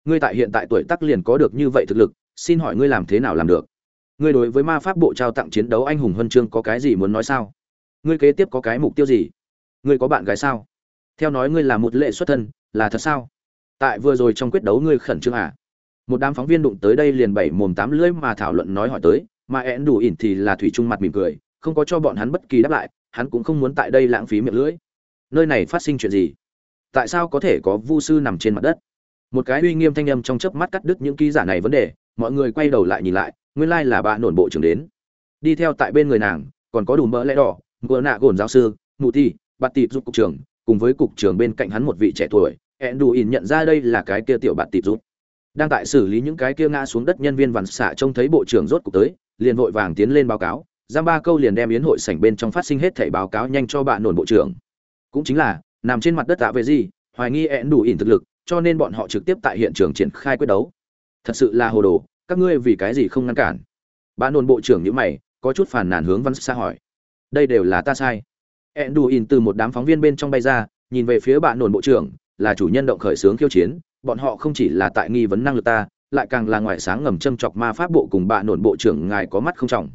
Ngươi tại hiện tại tuổi tác liền có được như vậy thực lực, xin hỏi ngươi làm thế nào làm được? Ngươi đối với ma pháp bộ trao tặng chiến đấu anh hùng huân chương có cái gì muốn nói sao? Ngươi kế tiếp có cái mục tiêu gì? Ngươi có bạn gái sao? Theo nói ngươi là một lệ xuất thân, là thật sao? Tại vừa rồi trong quyết đấu ngươi khẩn trương à? Một đám phóng viên đụng tới đây liền bảy mồm tám lưỡi mà thảo luận nói hỏi tới, mà én đủ ỉn thì là thủy trung mặt mỉm cười, không có cho bọn hắn bất kỳ đáp lại, hắn cũng không muốn tại đây lãng phí miệng lưỡi. Nơi này phát sinh chuyện gì? Tại sao có thể có vu sư nằm trên mặt đất? Một cái uy nghiêm thanh âm trong chớp mắt cắt đứt những ký giả này vấn đề, mọi người quay đầu lại nhìn lại nguyên lai là bà nổn bộ trưởng đến. Đi theo tại bên người nàng, còn có đủ mỡ lẽ đỏ, ngựa nạ gồn giáo sư, mụ thi bạt tịp giúp cục trưởng, cùng với cục trưởng bên cạnh hắn một vị trẻ tuổi, ẹn đủ ỉn nhận ra đây là cái kia tiểu bạt tịp giúp. Đang tại xử lý những cái kia ngã xuống đất nhân viên vằn xạ trông thấy bộ trưởng rốt cục tới, liền vội vàng tiến lên báo cáo, giam ba câu liền đem yến hội sảnh bên trong phát sinh hết thảy báo cáo nhanh cho bạn nổn bộ trưởng. Cũng chính là, nằm trên mặt đất tạ về gì hoài nghi ẹn đủ ỉn thực lực, cho nên bọn họ trực tiếp tại hiện trường triển khai quyết đấu. Thật sự là hồ đồ các ngươi vì cái gì không ngăn cản? Bạn nôn bộ trưởng như mày, có chút phản nản hướng văn xa hỏi. Đây đều là ta sai. Ẹn đù ỉn từ một đám phóng viên bên trong bay ra, nhìn về phía bạn nổn bộ trưởng, là chủ nhân động khởi sướng khiêu chiến, bọn họ không chỉ là tại nghi vấn năng lực ta, lại càng là ngoại sáng ngầm châm chọc ma pháp bộ cùng bạn nổn bộ trưởng ngài có mắt không trọng.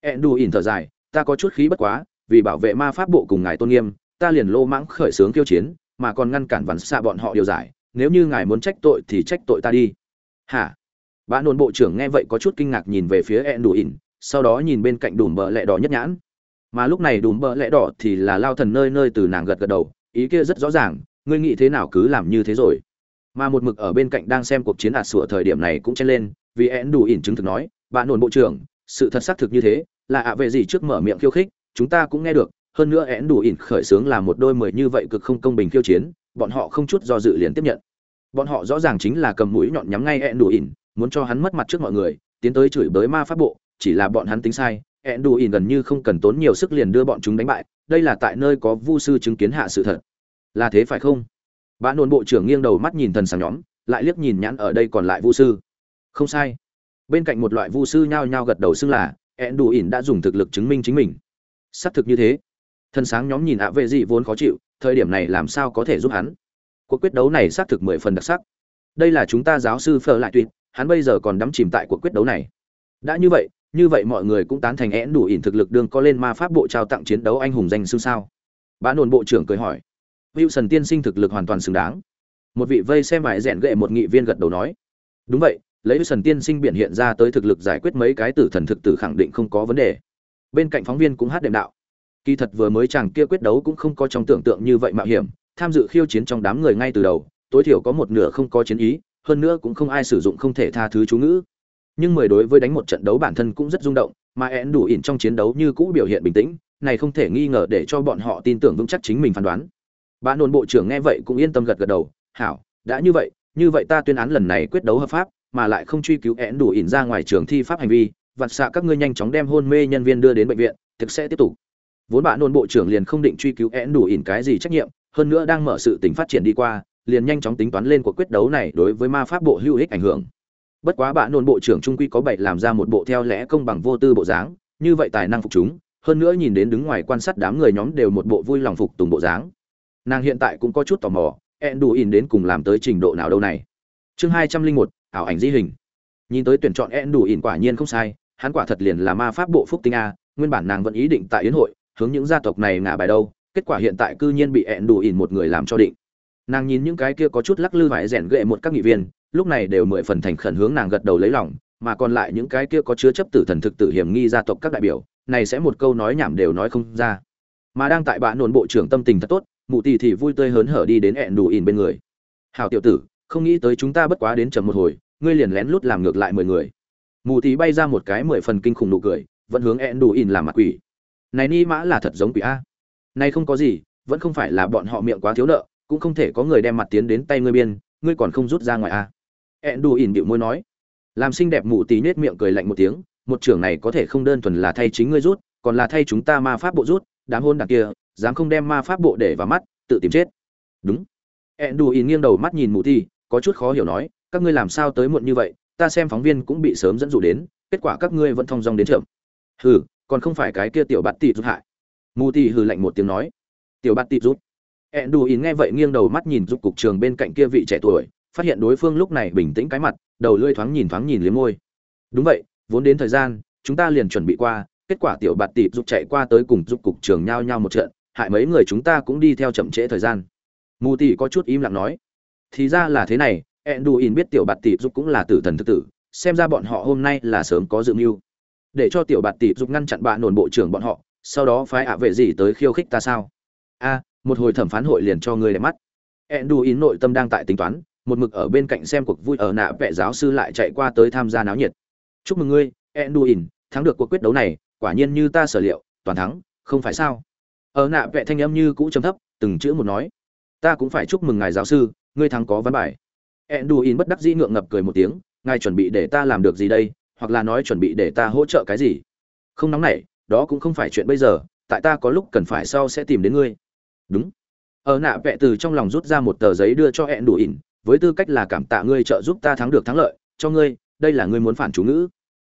Ẹn đù ỉn thở dài, ta có chút khí bất quá, vì bảo vệ ma pháp bộ cùng ngài tôn nghiêm, ta liền lô mãng khởi sướng khiêu chiến, mà còn ngăn cản vắn xa bọn họ điều giải, nếu như ngài muốn trách tội thì trách tội ta đi. Hả? Bạn nôn bộ trưởng nghe vậy có chút kinh ngạc nhìn về phía ẹn đủ ỉn sau đó nhìn bên cạnh đùm bờ lẹ đỏ nhất nhãn. Mà lúc này đùm bờ lẹ đỏ thì là lao thần nơi nơi từ nàng gật gật đầu, ý kia rất rõ ràng, ngươi nghĩ thế nào cứ làm như thế rồi. Mà một mực ở bên cạnh đang xem cuộc chiến ạt sủa thời điểm này cũng chen lên, vì én đủ ỉn chứng thực nói bạn nôn bộ trưởng, sự thật xác thực như thế, là ạ về gì trước mở miệng khiêu khích, chúng ta cũng nghe được, hơn nữa én đủ ỉn khởi sướng là một đôi mười như vậy cực không công bình khiêu chiến, bọn họ không chút do dự liền tiếp nhận. Bọn họ rõ ràng chính là cầm mũi nhọn nhắm ngay én đủ ỉn muốn cho hắn mất mặt trước mọi người, tiến tới chửi bới ma pháp bộ, chỉ là bọn hắn tính sai én đủ ỉn gần như không cần tốn nhiều sức liền đưa bọn chúng đánh bại, đây là tại nơi có vu sư chứng kiến hạ sự thật. Là thế phải không? Bạn nôn bộ trưởng nghiêng đầu mắt nhìn thần sáng nhóm, lại liếc nhìn nhãn ở đây còn lại vu sư. Không sai. Bên cạnh một loại vu sư nhao nhao gật đầu xưng là ẹn đủ ỉn đã dùng thực lực chứng minh chính mình. Xác thực như thế. Thần sáng nhóm nhìn ạ vệ dị vốn khó chịu, thời điểm này làm sao có thể giúp hắn? Cuộc quyết đấu này xác thực mười phần đặc sắc. Đây là chúng ta giáo sư phờ lại tuyệt hắn bây giờ còn đắm chìm tại cuộc quyết đấu này đã như vậy như vậy mọi người cũng tán thành én đủ ỉn thực lực đương có lên ma pháp bộ trao tặng chiến đấu anh hùng danh xưng sao bán đồn bộ trưởng cười hỏi Wilson tiên sinh thực lực hoàn toàn xứng đáng. Một vị vây xem vải rẽn gệ một nghị viên gật đầu nói, đúng vậy, lấy Wilson tiên sinh biện hiện ra tới thực lực giải quyết mấy cái tử thần thực tử khẳng định không có vấn đề. Bên cạnh phóng viên cũng hát đệm đạo. Kỳ thật vừa mới chàng kia quyết đấu cũng không có trong tưởng tượng như vậy mạo hiểm, tham dự khiêu chiến trong đám người ngay từ đầu, tối thiểu có một nửa không có chiến ý, hơn nữa cũng không ai sử dụng không thể tha thứ chú ngữ. Nhưng mười đối với đánh một trận đấu bản thân cũng rất rung động, mà én đủ ỉn trong chiến đấu như cũ biểu hiện bình tĩnh, này không thể nghi ngờ để cho bọn họ tin tưởng vững chắc chính mình phán đoán bạn nôn bộ trưởng nghe vậy cũng yên tâm gật gật đầu hảo đã như vậy như vậy ta tuyên án lần này quyết đấu hợp pháp mà lại không truy cứu én đủ ỉn ra ngoài trường thi pháp hành vi vặt xạ các ngươi nhanh chóng đem hôn mê nhân viên đưa đến bệnh viện thực sẽ tiếp tục vốn bạn nôn bộ trưởng liền không định truy cứu én đủ ỉn cái gì trách nhiệm hơn nữa đang mở sự tình phát triển đi qua liền nhanh chóng tính toán lên cuộc quyết đấu này đối với ma pháp bộ hữu ích ảnh hưởng. Bất quá bạn nôn bộ trưởng trung quy có bảy làm ra một bộ theo lẽ công bằng vô tư bộ dáng, như vậy tài năng phục chúng, hơn nữa nhìn đến đứng ngoài quan sát đám người nhóm đều một bộ vui lòng phục tùng bộ dáng. Nàng hiện tại cũng có chút tò mò, ẹn đủ ỉn đến cùng làm tới trình độ nào đâu này. Chương hai trăm linh một, ảo ảnh di hình. Nhìn tới tuyển chọn ẹn đủ ỉn quả nhiên không sai, hắn quả thật liền là ma pháp bộ phúc tinh a, nguyên bản nàng vẫn ý định tại yến hội, hướng những gia tộc này ngả bài đâu, kết quả hiện tại cư nhiên bị ẹn đủ ỉn một người làm cho định nàng nhìn những cái kia có chút lắc lư vải rèn ghệ một các nghị viên, lúc này đều mười phần thành khẩn hướng nàng gật đầu lấy lòng, mà còn lại những cái kia có chứa chấp tử thần thực tử hiểm nghi gia tộc các đại biểu, này sẽ một câu nói nhảm đều nói không ra. Mà đang tại bạn nôn bộ trưởng tâm tình thật tốt, mụ tỷ thì vui tươi hớn hở đi đến ẹn đủ ỉn bên người. Hào tiểu tử, không nghĩ tới chúng ta bất quá đến chậm một hồi, ngươi liền lén lút làm ngược lại mười người. Mụ tỷ bay ra một cái mười phần kinh khủng nụ cười, vẫn hướng ẹn đủ ỉn làm mặt quỷ. Này ni mã là thật giống quỷ a. Này không có gì, vẫn không phải là bọn họ miệng quá thiếu nợ cũng không thể có người đem mặt tiến đến tay ngươi biên ngươi còn không rút ra ngoài à? ẹn đù ỉn điệu môi nói. Làm xinh đẹp mụ tí nết miệng cười lạnh một tiếng một trưởng này có thể không đơn thuần là thay chính ngươi rút còn là thay chúng ta ma pháp bộ rút đám hôn đằng kia dám không đem ma pháp bộ để vào mắt tự tìm chết. Đúng. Ẹn đù ỉn nghiêng đầu mắt nhìn mụ tí, có chút khó hiểu nói các ngươi làm sao tới muộn như vậy ta xem phóng viên cũng bị sớm dẫn dụ đến kết quả các ngươi vẫn thong dong đến chậm. Hừ còn không phải cái kia tiểu bạt tị rút hại. Mù thi hừ lạnh một tiếng nói. Tiểu bạt tị rút ẹn đù ỉn nghe vậy nghiêng đầu mắt nhìn giúp cục trường bên cạnh kia vị trẻ tuổi, phát hiện đối phương lúc này bình tĩnh cái mặt, đầu lưỡi thoáng nhìn thoáng nhìn liếm môi. Đúng vậy, vốn đến thời gian, chúng ta liền chuẩn bị qua, kết quả tiểu bạt tỷ giúp chạy qua tới cùng giúp cục trường nhau nhau một trận, hại mấy người chúng ta cũng đi theo chậm trễ thời gian. Mù tỷ có chút im lặng nói. Thì ra là thế này, enduin biết tiểu bạt tỷ giúp cũng là tử thần thực tử, xem ra bọn họ hôm nay là sớm có dự mưu. Để cho tiểu bạt tỷ giúp ngăn chặn bạ nổn bộ trưởng bọn họ, sau đó phái ạ vệ gì tới khiêu khích ta sao? A một hồi thẩm phán hội liền cho ngươi đẹp mắt. Enduin nội tâm đang tại tính toán, một mực ở bên cạnh xem cuộc vui ở nạ vệ giáo sư lại chạy qua tới tham gia náo nhiệt. Chúc mừng ngươi, enduin, thắng được cuộc quyết đấu này, quả nhiên như ta sở liệu, toàn thắng, không phải sao? Ở nạ vệ thanh âm như cũ trầm thấp, từng chữ một nói. Ta cũng phải chúc mừng ngài giáo sư, ngươi thắng có văn bài. Enduin bất đắc dĩ ngượng ngập cười một tiếng, ngài chuẩn bị để ta làm được gì đây, hoặc là nói chuẩn bị để ta hỗ trợ cái gì? Không nóng nảy, đó cũng không phải chuyện bây giờ, tại ta có lúc cần phải sau sẽ tìm đến ngươi đúng. Ở nạ vẽ từ trong lòng rút ra một tờ giấy đưa cho hẹn đủ ỉn, với tư cách là cảm tạ ngươi trợ giúp ta thắng được thắng lợi, cho ngươi, đây là ngươi muốn phản chú ngữ.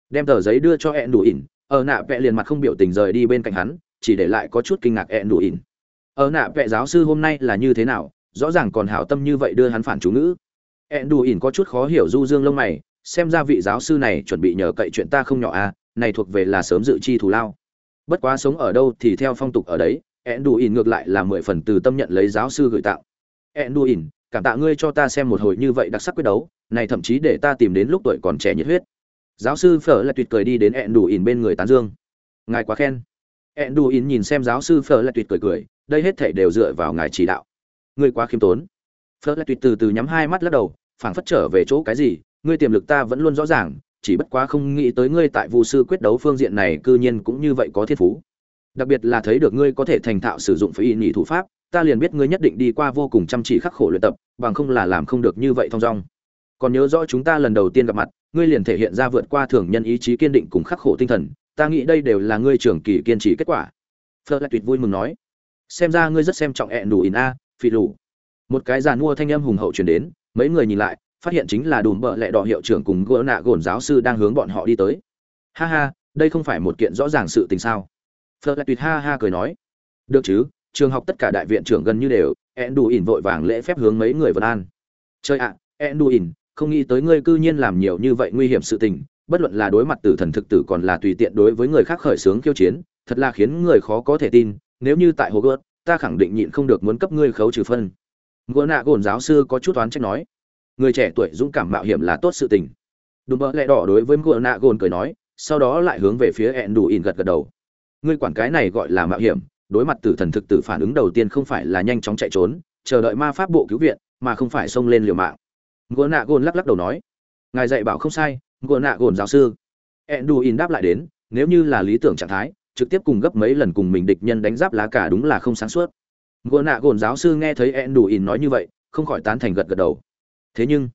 Đem tờ giấy đưa cho hẹn đủ ỉn, ở nạ vẽ liền mặt không biểu tình rời đi bên cạnh hắn, chỉ để lại có chút kinh ngạc hẹn đủ ỉn. Ở nạ vẽ giáo sư hôm nay là như thế nào, rõ ràng còn hảo tâm như vậy đưa hắn phản chú ngữ. Hẹn đủ ỉn có chút khó hiểu du dương lông mày, xem ra vị giáo sư này chuẩn bị nhờ cậy chuyện ta không nhỏ à này thuộc về là sớm dự chi thù lao. Bất quá sống ở đâu thì theo phong tục ở đấy ẹn đù ỉn ngược lại là mười phần từ tâm nhận lấy giáo sư gửi tạo ẹn đù ỉn cảm tạ ngươi cho ta xem một hồi như vậy đặc sắc quyết đấu, này thậm chí để ta tìm đến lúc tuổi còn trẻ nhiệt huyết. Giáo sư phở là tuyệt cười đi đến ẹn đù ỉn bên người tán dương. Ngài quá khen. Ẹn đù ỉn nhìn xem giáo sư phở là tuyệt cười cười, đây hết thể đều dựa vào ngài chỉ đạo. Ngươi quá khiêm tốn. Phở là tuyệt từ từ nhắm hai mắt lắc đầu, phảng phất trở về chỗ cái gì, ngươi tiềm lực ta vẫn luôn rõ ràng, chỉ bất quá không nghĩ tới ngươi tại vụ sư quyết đấu phương diện này cư nhiên cũng như vậy có thiên phú đặc biệt là thấy được ngươi có thể thành thạo sử dụng phải y nhị thủ pháp, ta liền biết ngươi nhất định đi qua vô cùng chăm chỉ khắc khổ luyện tập, bằng không là làm không được như vậy thong dong. Còn nhớ rõ chúng ta lần đầu tiên gặp mặt, ngươi liền thể hiện ra vượt qua thường nhân ý chí kiên định cùng khắc khổ tinh thần, ta nghĩ đây đều là ngươi trưởng kỳ kiên trì kết quả. Phật lại tuyệt vui mừng nói. Xem ra ngươi rất xem trọng ẹn đủ in a phì lù. Một cái giàn mua thanh âm hùng hậu chuyển đến, mấy người nhìn lại, phát hiện chính là đùm bợ lẹ đỏ hiệu trưởng cùng gỡ nạ gồn giáo sư đang hướng bọn họ đi tới. Ha ha, đây không phải một kiện rõ ràng sự tình sao? Phật lại tuyệt ha ha cười nói được chứ trường học tất cả đại viện trưởng gần như đều ẹn đủ ỉn vội vàng lễ phép hướng mấy người vân an. Chơi ạ à, ẹn đủ ỉn không nghĩ tới ngươi cư nhiên làm nhiều như vậy nguy hiểm sự tình bất luận là đối mặt tử thần thực tử còn là tùy tiện đối với người khác khởi xướng khiêu chiến thật là khiến người khó có thể tin nếu như tại hồ gớt ta khẳng định nhịn không được muốn cấp ngươi khấu trừ phân. Gỡ nạ gồn giáo sư có chút oán trách nói người trẻ tuổi dũng cảm mạo hiểm là tốt sự tình. Đùm bỡ lẹ đỏ đối với gỡ nạ gồn cười nói sau đó lại hướng về phía ẹn đủ ỉn gật gật đầu ngươi quản cái này gọi là mạo hiểm, đối mặt tử thần thực tử phản ứng đầu tiên không phải là nhanh chóng chạy trốn, chờ đợi ma pháp bộ cứu viện, mà không phải xông lên liều mạng. Gỡ nạ gồn lắc lắc đầu nói. Ngài dạy bảo không sai gỡ nạ gồn giáo sư. Ẹn đáp lại đến, nếu như là lý tưởng trạng thái, trực tiếp cùng gấp mấy lần cùng mình địch nhân đánh giáp lá cả đúng là không sáng suốt. Gỡ nạ gồn giáo sư nghe thấy ẹn nói như vậy, không khỏi tán thành gật gật đầu. Thế nhưng,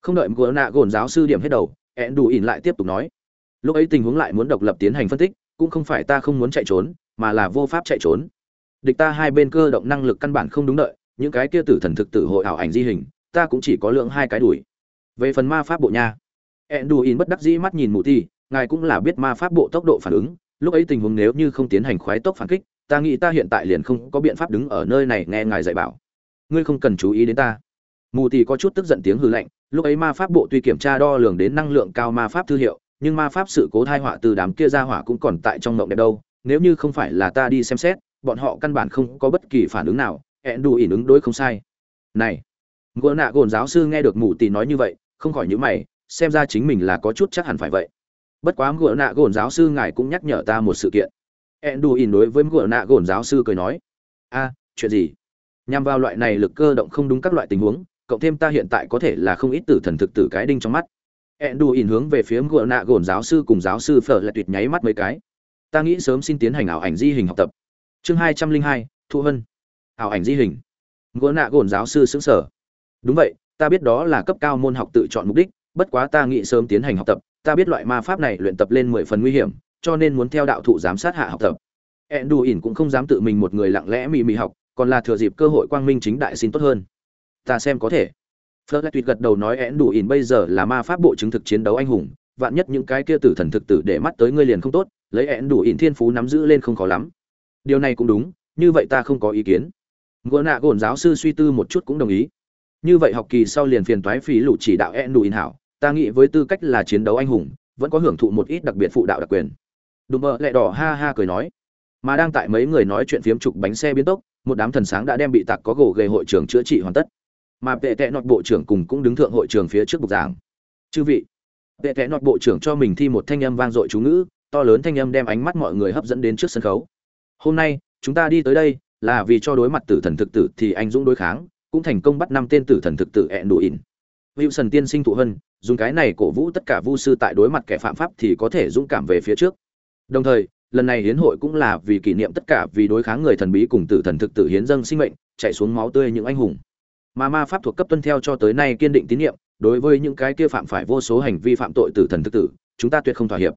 không đợi gỡ nạ gồn giáo sư điểm hết đầu ẹn lại tiếp tục nói. Lúc ấy tình huống lại muốn độc lập tiến hành phân tích cũng không phải ta không muốn chạy trốn, mà là vô pháp chạy trốn. Địch ta hai bên cơ động năng lực căn bản không đúng đợi, những cái kia tử thần thực tử hội ảo ảnh di hình, ta cũng chỉ có lượng hai cái đuổi. Về phần ma pháp bộ nha, Enduin bất đắc dĩ mắt nhìn mụ thi ngài cũng là biết ma pháp bộ tốc độ phản ứng, lúc ấy tình huống nếu như không tiến hành khoái tốc phản kích, ta nghĩ ta hiện tại liền không có biện pháp đứng ở nơi này nghe ngài dạy bảo. Ngươi không cần chú ý đến ta. Mù tì có chút tức giận tiếng hư lạnh, lúc ấy ma pháp bộ tuy kiểm tra đo lường đến năng lượng cao ma pháp thư hiệu nhưng ma pháp sự cố thai họa từ đám kia ra hỏa cũng còn tại trong mộng đẹp đâu, nếu như không phải là ta đi xem xét, bọn họ căn bản không có bất kỳ phản ứng nào, hẹn đủ ỉn ứng đối không sai. Này gỗ nạ gồn giáo sư nghe được mù tì nói như vậy, không khỏi nhữ mày, xem ra chính mình là có chút chắc hẳn phải vậy. Bất quá ngựa nạ gồn giáo sư ngài cũng nhắc nhở ta một sự kiện. Hẹn đủ ỉn đối với ngựa nạ gồn giáo sư cười nói, a, chuyện gì? Nhằm vào loại này lực cơ động không đúng các loại tình huống, cộng thêm ta hiện tại có thể là không ít tử thần thực tử cái đinh trong mắt ẹn đù ỉn hướng về phía ngựa nạ gồn giáo sư cùng giáo sư phở lại tuyệt nháy mắt mấy cái. Ta nghĩ sớm xin tiến hành ảo ảnh di hình học tập. Chương hai trăm linh hai, thu hân. Ảo ảnh di hình. Ngựa nạ gồn giáo sư xứng sở đúng vậy, ta biết đó là cấp cao môn học tự chọn mục đích, bất quá ta nghĩ sớm tiến hành học tập. Ta biết loại ma pháp này luyện tập lên mười phần nguy hiểm, cho nên muốn theo đạo thụ giám sát hạ học tập. Ẹn đù ỉn cũng không dám tự mình một người lặng lẽ mì mì học, còn là thừa dịp cơ hội quang minh chính đại xin tốt hơn. Ta xem có thể phớt tuyệt gật đầu nói én đủ ỉn bây giờ là ma pháp bộ chứng thực chiến đấu anh hùng, vạn nhất những cái kia tử thần thực tử để mắt tới ngươi liền không tốt, lấy én đủ ỉn thiên phú nắm giữ lên không khó lắm. Điều này cũng đúng, như vậy ta không có ý kiến. Gỗ nạ gồn giáo sư suy tư một chút cũng đồng ý. Như vậy học kỳ sau liền phiền toái phí lũ chỉ đạo én đủ ỉn hảo, ta nghĩ với tư cách là chiến đấu anh hùng, vẫn có hưởng thụ một ít đặc biệt phụ đạo đặc quyền. Đùm bợ lẹ đỏ ha ha cười nói. Mà đang tại mấy người nói chuyện phiếm trục bánh xe biến tốc, một đám thần sáng đã đem bị tạc có gỗ gây hội trưởng chữa trị hoàn tất mà vệ tệ nọt bộ trưởng cùng cũng đứng thượng hội trường phía trước bục giảng chư vị vệ tệ nọt bộ trưởng cho mình thi một thanh âm vang dội chú ngữ to lớn thanh âm đem ánh mắt mọi người hấp dẫn đến trước sân khấu hôm nay chúng ta đi tới đây là vì cho đối mặt tử thần thực tử thì anh dũng đối kháng cũng thành công bắt năm tên tử thần thực tử ẹn đủ ỉn Wilson tiên sinh thụ hân, dùng cái này cổ vũ tất cả vu sư tại đối mặt kẻ phạm pháp thì có thể dũng cảm về phía trước. Đồng thời, lần này hiến hội cũng là vì kỷ niệm tất cả vì đối kháng người thần bí cùng tử thần thực tử hiến dâng sinh mệnh, chạy xuống máu tươi những anh hùng. Mà ma pháp thuộc cấp tuân theo cho tới nay kiên định tín nhiệm, đối với những cái kia phạm phải vô số hành vi phạm tội tử thần thực tử, chúng ta tuyệt không thỏa hiệp.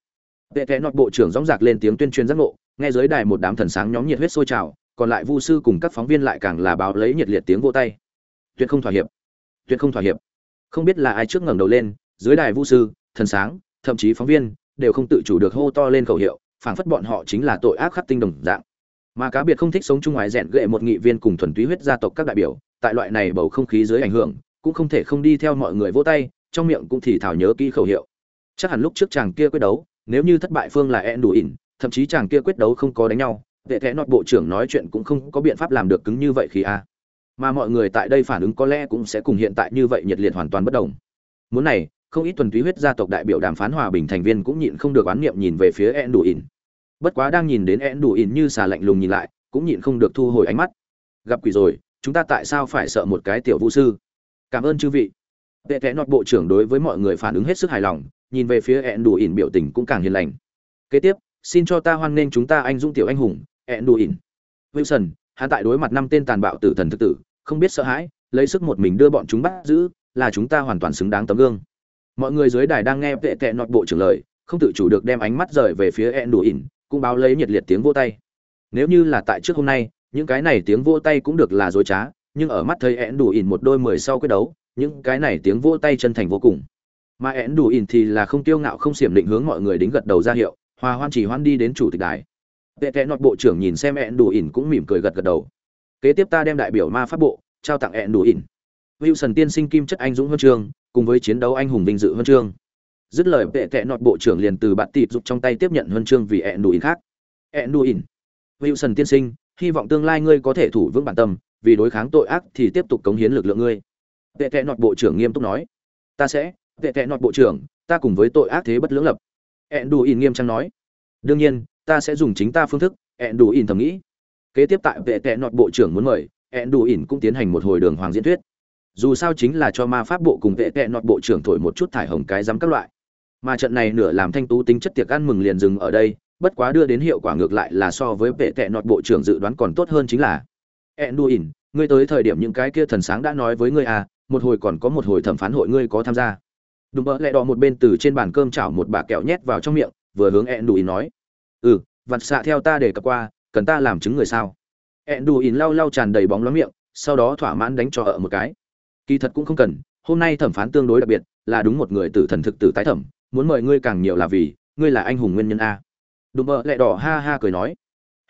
Vệ kẽ nọt bộ trưởng dõng dạc lên tiếng tuyên truyền giác ngộ, nghe dưới đài một đám thần sáng nhóm nhiệt huyết sôi trào, còn lại vu sư cùng các phóng viên lại càng là báo lấy nhiệt liệt tiếng vỗ tay. Tuyệt không thỏa hiệp, tuyệt không thỏa hiệp không biết là ai trước ngẩng đầu lên dưới đài Vu sư thần sáng thậm chí phóng viên đều không tự chủ được hô to lên khẩu hiệu phảng phất bọn họ chính là tội ác khắc tinh đồng dạng mà cá biệt không thích sống chung ngoài rèn gệ một nghị viên cùng thuần túy huyết gia tộc các đại biểu tại loại này bầu không khí dưới ảnh hưởng, cũng không thể không đi theo mọi người vỗ tay, trong miệng cũng thì thảo nhớ kỹ khẩu hiệu. Chắc hẳn lúc trước chàng kia quyết đấu, nếu như thất bại phương là en đủ ỉn, thậm chí chàng kia quyết đấu không có đánh nhau, vệ thẽ nọt bộ trưởng nói chuyện cũng không có biện pháp làm được cứng như vậy khi a. Mà mọi người tại đây phản ứng có lẽ cũng sẽ cùng hiện tại như vậy nhiệt liệt hoàn toàn bất đồng. Muốn này, không ít tuần túy huyết gia tộc đại biểu đàm phán hòa bình thành viên cũng nhịn không được oán niệm nhìn về phía en đủ ỉn. Bất quá đang nhìn đến en đủ ỉn như xà lạnh lùng nhìn lại, cũng nhịn không được thu hồi ánh mắt. Gặp quỷ rồi chúng ta tại sao phải sợ một cái tiểu vũ sư? Cảm ơn chư vị. Vệ kẽ nọt bộ trưởng đối với mọi người phản ứng hết sức hài lòng, nhìn về phía ẹn đủ ỉn biểu tình cũng càng hiền lành. Kế tiếp, xin cho ta hoan nghênh chúng ta anh dũng tiểu anh hùng ẹn đủ ỉn. Wilson, hắn tại đối mặt năm tên tàn bạo tử thần thực tử, không biết sợ hãi, lấy sức một mình đưa bọn chúng bắt giữ, là chúng ta hoàn toàn xứng đáng tấm gương. Mọi người dưới đài đang nghe vệ kẽ nọt bộ trưởng lời, không tự chủ được đem ánh mắt rời về phía ẹn đủ ỉn, cũng báo lấy nhiệt liệt tiếng vô tay. Nếu như là tại trước hôm nay những cái này tiếng vô tay cũng được là dối trá, nhưng ở mắt thấy ẹn đủ ỉn một đôi mười sau quyết đấu, những cái này tiếng vô tay chân thành vô cùng. Mà ẹn đủ ỉn thì là không tiêu ngạo, không xiểm định hướng mọi người đính gật đầu ra hiệu, hòa hoan chỉ hoan đi đến chủ tịch đài. Tệ tệ nọt bộ trưởng nhìn xem ẹn đủ ỉn cũng mỉm cười gật gật đầu. Kế tiếp ta đem đại biểu ma pháp bộ, trao tặng ẹn đủ ỉn. Wilson tiên sinh kim chất anh dũng huân chương, cùng với chiến đấu anh hùng vinh dự huân chương. Dứt lời, tệ tệ nọt bộ trưởng liền từ bạn tịt giục trong tay tiếp nhận huân chương vì ẹn đủ ỉn khác. Ẹn đủ ỉn. Wilson tiên sinh hy vọng tương lai ngươi có thể thủ vững bản tâm, vì đối kháng tội ác thì tiếp tục cống hiến lực lượng ngươi. Vệ tệ nọt bộ trưởng nghiêm túc nói. Ta sẽ, vệ tệ nọt bộ trưởng, ta cùng với tội ác thế bất lưỡng lập. Ẹn đủ ỉn nghiêm trang nói. Đương nhiên, ta sẽ dùng chính ta phương thức ẹn đủ ỉn thầm nghĩ. Kế tiếp tại vệ tệ nọt bộ trưởng muốn mời ẹn đủ ỉn cũng tiến hành một hồi đường hoàng diễn thuyết. Dù sao chính là cho ma pháp bộ cùng vệ tệ nọt bộ trưởng thổi một chút thải hồng cái giám các loại. Mà trận này nửa làm thanh tú tính chất tiệc ăn mừng liền dừng ở đây bất quá đưa đến hiệu quả ngược lại là so với vệ tệ nọt bộ trưởng dự đoán còn tốt hơn chính là. Enduin, ngươi tới thời điểm những cái kia thần sáng đã nói với ngươi à một hồi còn có một hồi thẩm phán hội ngươi có tham gia. Đúng bỡ lẹ đỏ một bên từ trên bàn cơm chảo một bà kẹo nhét vào trong miệng vừa hướng Enduin nói. Ừ vặt xạ theo ta để cập qua cần ta làm chứng người sao? Enduin lau lau tràn đầy bóng loáng miệng sau đó thỏa mãn đánh cho ở một cái. Kỳ thật cũng không cần hôm nay thẩm phán tương đối đặc biệt là đúng một người tử thần thực tử tái thẩm muốn mời ngươi càng nhiều là vì ngươi là anh hùng nguyên nhân a đùm bợ lẹ đỏ ha ha cười nói.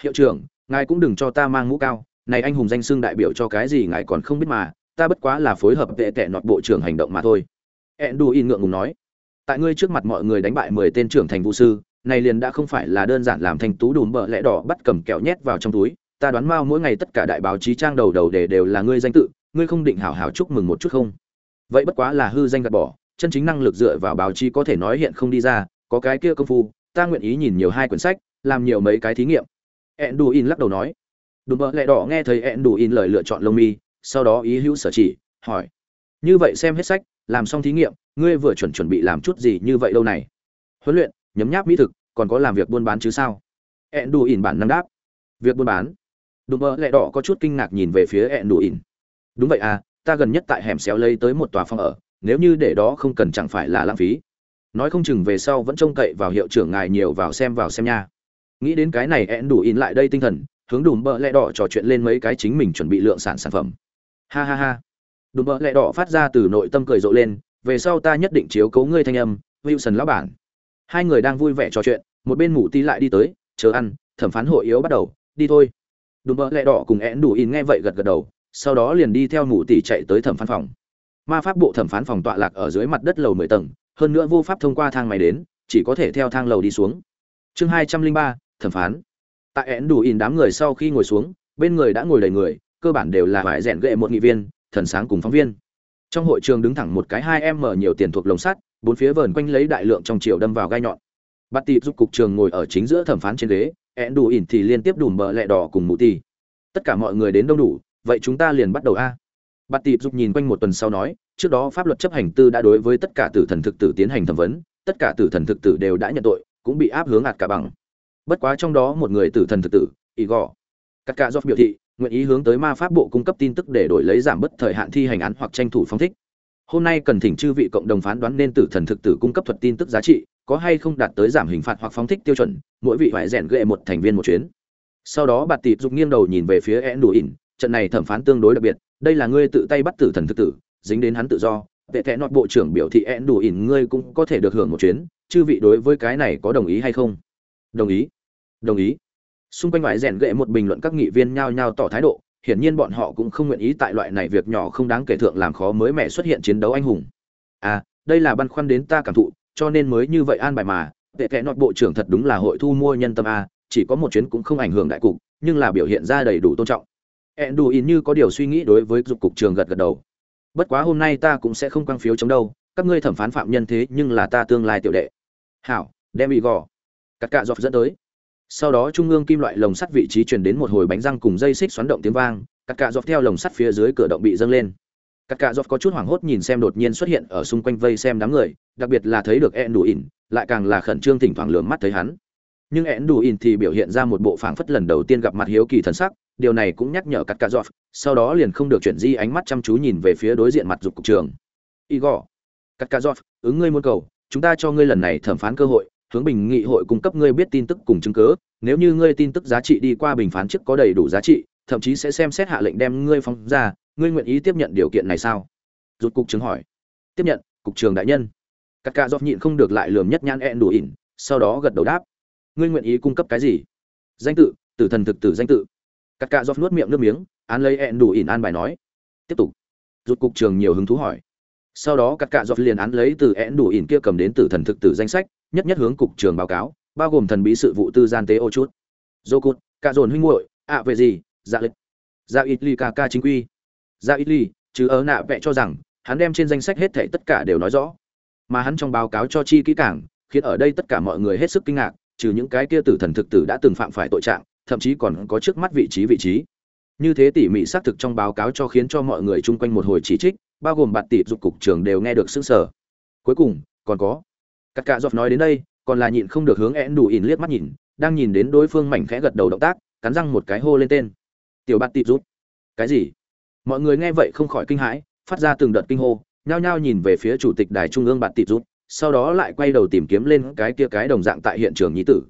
Hiệu trưởng, ngài cũng đừng cho ta mang mũ cao. Này anh hùng danh xưng đại biểu cho cái gì ngài còn không biết mà. Ta bất quá là phối hợp tệ tệ nọt bộ trưởng hành động mà thôi. Ẹn đù in ngượng ngùng nói. Tại ngươi trước mặt mọi người đánh bại mười tên trưởng thành vũ sư, này liền đã không phải là đơn giản làm thành tú đùm bợ lẽ đỏ bắt cầm kẹo nhét vào trong túi. Ta đoán mao mỗi ngày tất cả đại báo chí trang đầu đầu đề đều là ngươi danh tự. Ngươi không định hảo hảo chúc mừng một chút không? Vậy bất quá là hư danh gạt bỏ. Chân chính năng lực dựa vào báo chí có thể nói hiện không đi ra. Có cái kia công phu ta nguyện ý nhìn nhiều hai quyển sách, làm nhiều mấy cái thí nghiệm. Ẹn đù in lắc đầu nói. Đùm bợ lẹ đỏ nghe thấy ẹn đù in lời lựa chọn lông mi, sau đó ý hữu sở chỉ, hỏi. Như vậy xem hết sách, làm xong thí nghiệm, ngươi vừa chuẩn chuẩn bị làm chút gì như vậy đâu này? Huấn luyện, nhấm nháp mỹ thực, còn có làm việc buôn bán chứ sao? Ẹn đù in bản năng đáp. Việc buôn bán. Đùm bợ lẹ đỏ có chút kinh ngạc nhìn về phía ẹn đù in đúng vậy à ta gần nhất tại hẻm xéo lấy tới một tòa phòng ở, nếu như để đó không cần chẳng phải là lãng phí nói không chừng về sau vẫn trông cậy vào hiệu trưởng ngài nhiều vào xem vào xem nha. Nghĩ đến cái này én đủ in lại đây tinh thần, hướng đùm bợ lẹ đỏ trò chuyện lên mấy cái chính mình chuẩn bị lượng sản sản phẩm. Ha ha ha. Đùm bợ lẹ đỏ phát ra từ nội tâm cười rộ lên, về sau ta nhất định chiếu cấu ngươi thanh âm, wilson lão bản. Hai người đang vui vẻ trò chuyện, một bên mủ ti lại đi tới, chờ ăn, thẩm phán hội yếu bắt đầu, đi thôi. Đùm bợ lẹ đỏ cùng én đủ in nghe vậy gật gật đầu, sau đó liền đi theo mủ tỷ chạy tới thẩm phán phòng. Ma pháp bộ thẩm phán phòng tọa lạc ở dưới mặt đất lầu mười tầng hơn nữa vô pháp thông qua thang máy đến, chỉ có thể theo thang lầu đi xuống. Chương hai trăm linh ba, thẩm phán. Tại én đủ in đám người sau khi ngồi xuống, bên người đã ngồi đầy người, cơ bản đều là vải rèn gệ một nghị viên, thần sáng cùng phóng viên. Trong hội trường đứng thẳng một cái hai em mở nhiều tiền thuộc lồng sắt, bốn phía vờn quanh lấy đại lượng trong chiều đâm vào gai nhọn. Bắt tịp giúp cục trường ngồi ở chính giữa thẩm phán trên ghế én đủ ỉn thì liên tiếp đùm bờ lẹ đỏ cùng mụ ti tất cả mọi người đến đông đủ, vậy chúng ta liền bắt đầu a. Bắt tịp giúp nhìn quanh một tuần sau nói trước đó pháp luật chấp hành tư đã đối với tất cả tử thần thực tử tiến hành thẩm vấn, tất cả tử thần thực tử đều đã nhận tội, cũng bị áp hướng ạt cả bằng. Bất quá trong đó một người tử thần thực tử ý gò các cả do biểu thị, nguyện ý hướng tới ma pháp bộ cung cấp tin tức để đổi lấy giảm bất thời hạn thi hành án hoặc tranh thủ phóng thích. Hôm nay cần thỉnh chư vị cộng đồng phán đoán nên tử thần thực tử cung cấp thuật tin tức giá trị, có hay không đạt tới giảm hình phạt hoặc phóng thích tiêu chuẩn, mỗi vị phải rèn ghệ một thành viên một chuyến. Sau đó bạt tịp dục nghiêng đầu nhìn về phía én đủ ỉn trận này thẩm phán tương đối đặc biệt, đây là ngươi tự tay bắt tử thần thực tử dính đến hắn tự do. Vệ thẹ nọt bộ trưởng biểu thị én đủ ỉn, ngươi cũng có thể được hưởng một chuyến, chư vị đối với cái này có đồng ý hay không? Đồng ý. Đồng ý. Xung quanh ngoại rèn gệ một bình luận các nghị viên nhao nhao tỏ thái độ, hiển nhiên bọn họ cũng không nguyện ý tại loại này việc nhỏ không đáng kể thượng làm khó mới mẻ xuất hiện chiến đấu anh hùng. À đây là băn khoăn đến ta cảm thụ, cho nên mới như vậy an bài mà. Vệ kệ nọt bộ trưởng thật đúng là hội thu mua nhân tâm a, chỉ có một chuyến cũng không ảnh hưởng đại cục, nhưng là biểu hiện ra đầy đủ tôn trọng. Ẹn đủ in như có điều suy nghĩ đối với dục cục trường gật gật đầu bất quá hôm nay ta cũng sẽ không quăng phiếu chống đâu, các ngươi thẩm phán phạm nhân thế nhưng là ta tương lai tiểu đệ. Hảo, đem bị gò. Cắt cạ dọc dẫn tới. Sau đó trung ương kim loại lồng sắt vị trí truyền đến một hồi bánh răng cùng dây xích xoắn động tiếng vang, cắt cạ dọc theo lồng sắt phía dưới cửa động bị dâng lên. Cắt cạ dọc có chút hoảng hốt nhìn xem đột nhiên xuất hiện ở xung quanh vây xem đám người, đặc biệt là thấy được e đủ ỉn lại càng là khẩn trương thỉnh thoảng lường mắt thấy hắn. Nhưng e đủ ỉn thì biểu hiện ra một bộ phảng phất lần đầu tiên gặp mặt hiếu kỳ thần sắc, điều này cũng nhắc nhở cắt cạ dọc sau đó liền không được chuyển di ánh mắt chăm chú nhìn về phía đối diện mặt dục cục trường. Igor, katkazov, ứng ngươi muốn cầu, chúng ta cho ngươi lần này thẩm phán cơ hội, hướng bình nghị hội cung cấp ngươi biết tin tức cùng chứng cứ, nếu như ngươi tin tức giá trị đi qua bình phán trước có đầy đủ giá trị, thậm chí sẽ xem xét hạ lệnh đem ngươi phóng ra, ngươi nguyện ý tiếp nhận điều kiện này sao? Rụt cục trường hỏi. Tiếp nhận, cục trường đại nhân. Các ca dọc nhịn không được lại lườm nhất nhan ẹn đủ ỉn, sau đó gật đầu đáp. Ngươi nguyện ý cung cấp cái gì? Danh tự, tử thần thực tử danh tự. Các ca dọc nuốt miệng nước miếng án lấy ẹn đủ ỉn an bài nói. Tiếp tục. Rụt cục trường nhiều hứng thú hỏi. Sau đó các cạ dọc liền án lấy từ én đủ ỉn kia cầm đến từ thần thực tử danh sách, nhất nhất hướng cục trường báo cáo, bao gồm thần bí sự vụ tư gian tế ô chút. Dô cụt, cạ dồn huynh muội, ạ về gì dạ lịch. Dạ ít ly ca ca chính quy. Dạ ít ly chứ ớ nạ vẽ cho rằng, hắn đem trên danh sách hết thể tất cả đều nói rõ. Mà hắn trong báo cáo cho chi kỹ cảng, khiến ở đây tất cả mọi người hết sức kinh ngạc, trừ những cái kia tử thần thực tử đã từng phạm phải tội trạng, thậm chí còn có trước mắt vị trí vị trí như thế tỉ mỉ xác thực trong báo cáo cho khiến cho mọi người chung quanh một hồi chỉ trích bao gồm bạt tỷ dục cục trưởng đều nghe được sững sờ. Cuối cùng, còn có. các cạ dọc nói đến đây, còn là nhịn không được hướng én đủ ỉn liếc mắt nhìn, đang nhìn đến đối phương mảnh khẽ gật đầu động tác, cắn răng một cái hô lên tên. Tiểu bạt tỷ rút. Cái gì? Mọi người nghe vậy không khỏi kinh hãi, phát ra từng đợt kinh hô, nhao nhao nhìn về phía chủ tịch đài trung ương bạt tỷ rút, sau đó lại quay đầu tìm kiếm lên cái kia cái đồng dạng tại hiện trường nhí tử.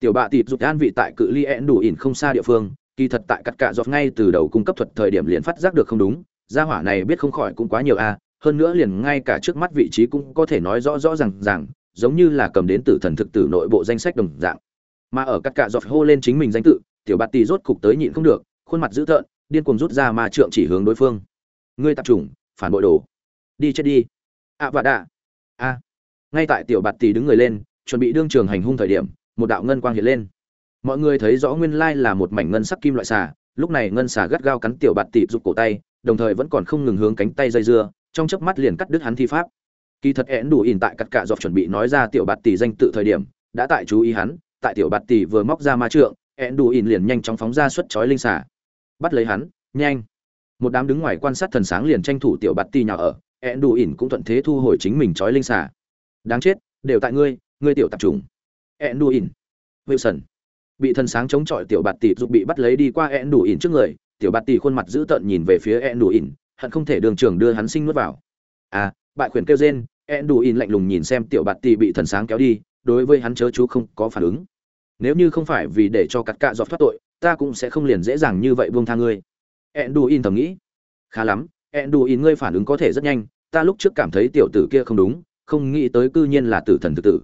Tiểu bạt tỷ rút an vị tại cự ly én đủ ỉn không xa địa phương, kỳ thật tại cắt cạ Dọt ngay từ đầu cung cấp thuật thời điểm liền phát giác được không đúng, gia hỏa này biết không khỏi cũng quá nhiều a hơn nữa liền ngay cả trước mắt vị trí cũng có thể nói rõ rõ rằng rằng giống như là cầm đến tử thần thực tử nội bộ danh sách đồng dạng. Mà ở cắt cạ giọt hô lên chính mình danh tự tiểu bạt tì rốt cục tới nhịn không được khuôn mặt dữ tợn điên cuồng rút ra ma trượng chỉ hướng đối phương. Ngươi tập trung phản bội đồ. Đi chết đi. Ạ à, và đạ. A. Ngay tại tiểu bạt tì đứng người lên chuẩn bị đương trường hành hung thời điểm một đạo ngân quang hiện lên mọi người thấy rõ nguyên lai là một mảnh ngân sắc kim loại xà, lúc này ngân xà gắt gao cắn tiểu bạt tịp rụt cổ tay, đồng thời vẫn còn không ngừng hướng cánh tay dây dưa, trong chớp mắt liền cắt đứt hắn thi pháp. Kỳ thật én đủ ỉn tại cắt cạ dọc chuẩn bị nói ra tiểu bạt tỷ danh tự thời điểm, đã tại chú ý hắn, tại tiểu bạt tỷ vừa móc ra ma trượng én đủ ỉn liền nhanh chóng phóng ra xuất chói linh xà. Bắt lấy hắn, nhanh. Một đám đứng ngoài quan sát thần sáng liền tranh thủ tiểu bạt tỷ nhỏ ở én đủ ỉn cũng thuận thế thu hồi chính mình chói linh xà. đáng chết, đều tại ngươi ngươi tiểu tập trùng én đủ ỉn. Wilson bị thần sáng chống chọi tiểu bạt tỷ dục bị bắt lấy đi qua ẹn đủ ỉn trước người, tiểu bạt tỷ khuôn mặt dữ tợn nhìn về phía ẹn đủ ỉn, hận không thể đường trưởng đưa hắn sinh nuốt vào. À bại khuyển kêu rên ẹn đủ ỉn lạnh lùng nhìn xem tiểu bạt tỷ bị thần sáng kéo đi, đối với hắn chớ chú không có phản ứng. Nếu như không phải vì để cho cắt cạ dọc thoát tội, ta cũng sẽ không liền dễ dàng như vậy buông tha ngươi. Ẹn đủ ỉn thầm nghĩ. Khá lắm ẹn đủ ỉn ngươi phản ứng có thể rất nhanh, ta lúc trước cảm thấy tiểu tử kia không đúng, không nghĩ tới cư nhiên là tử thần thực tử.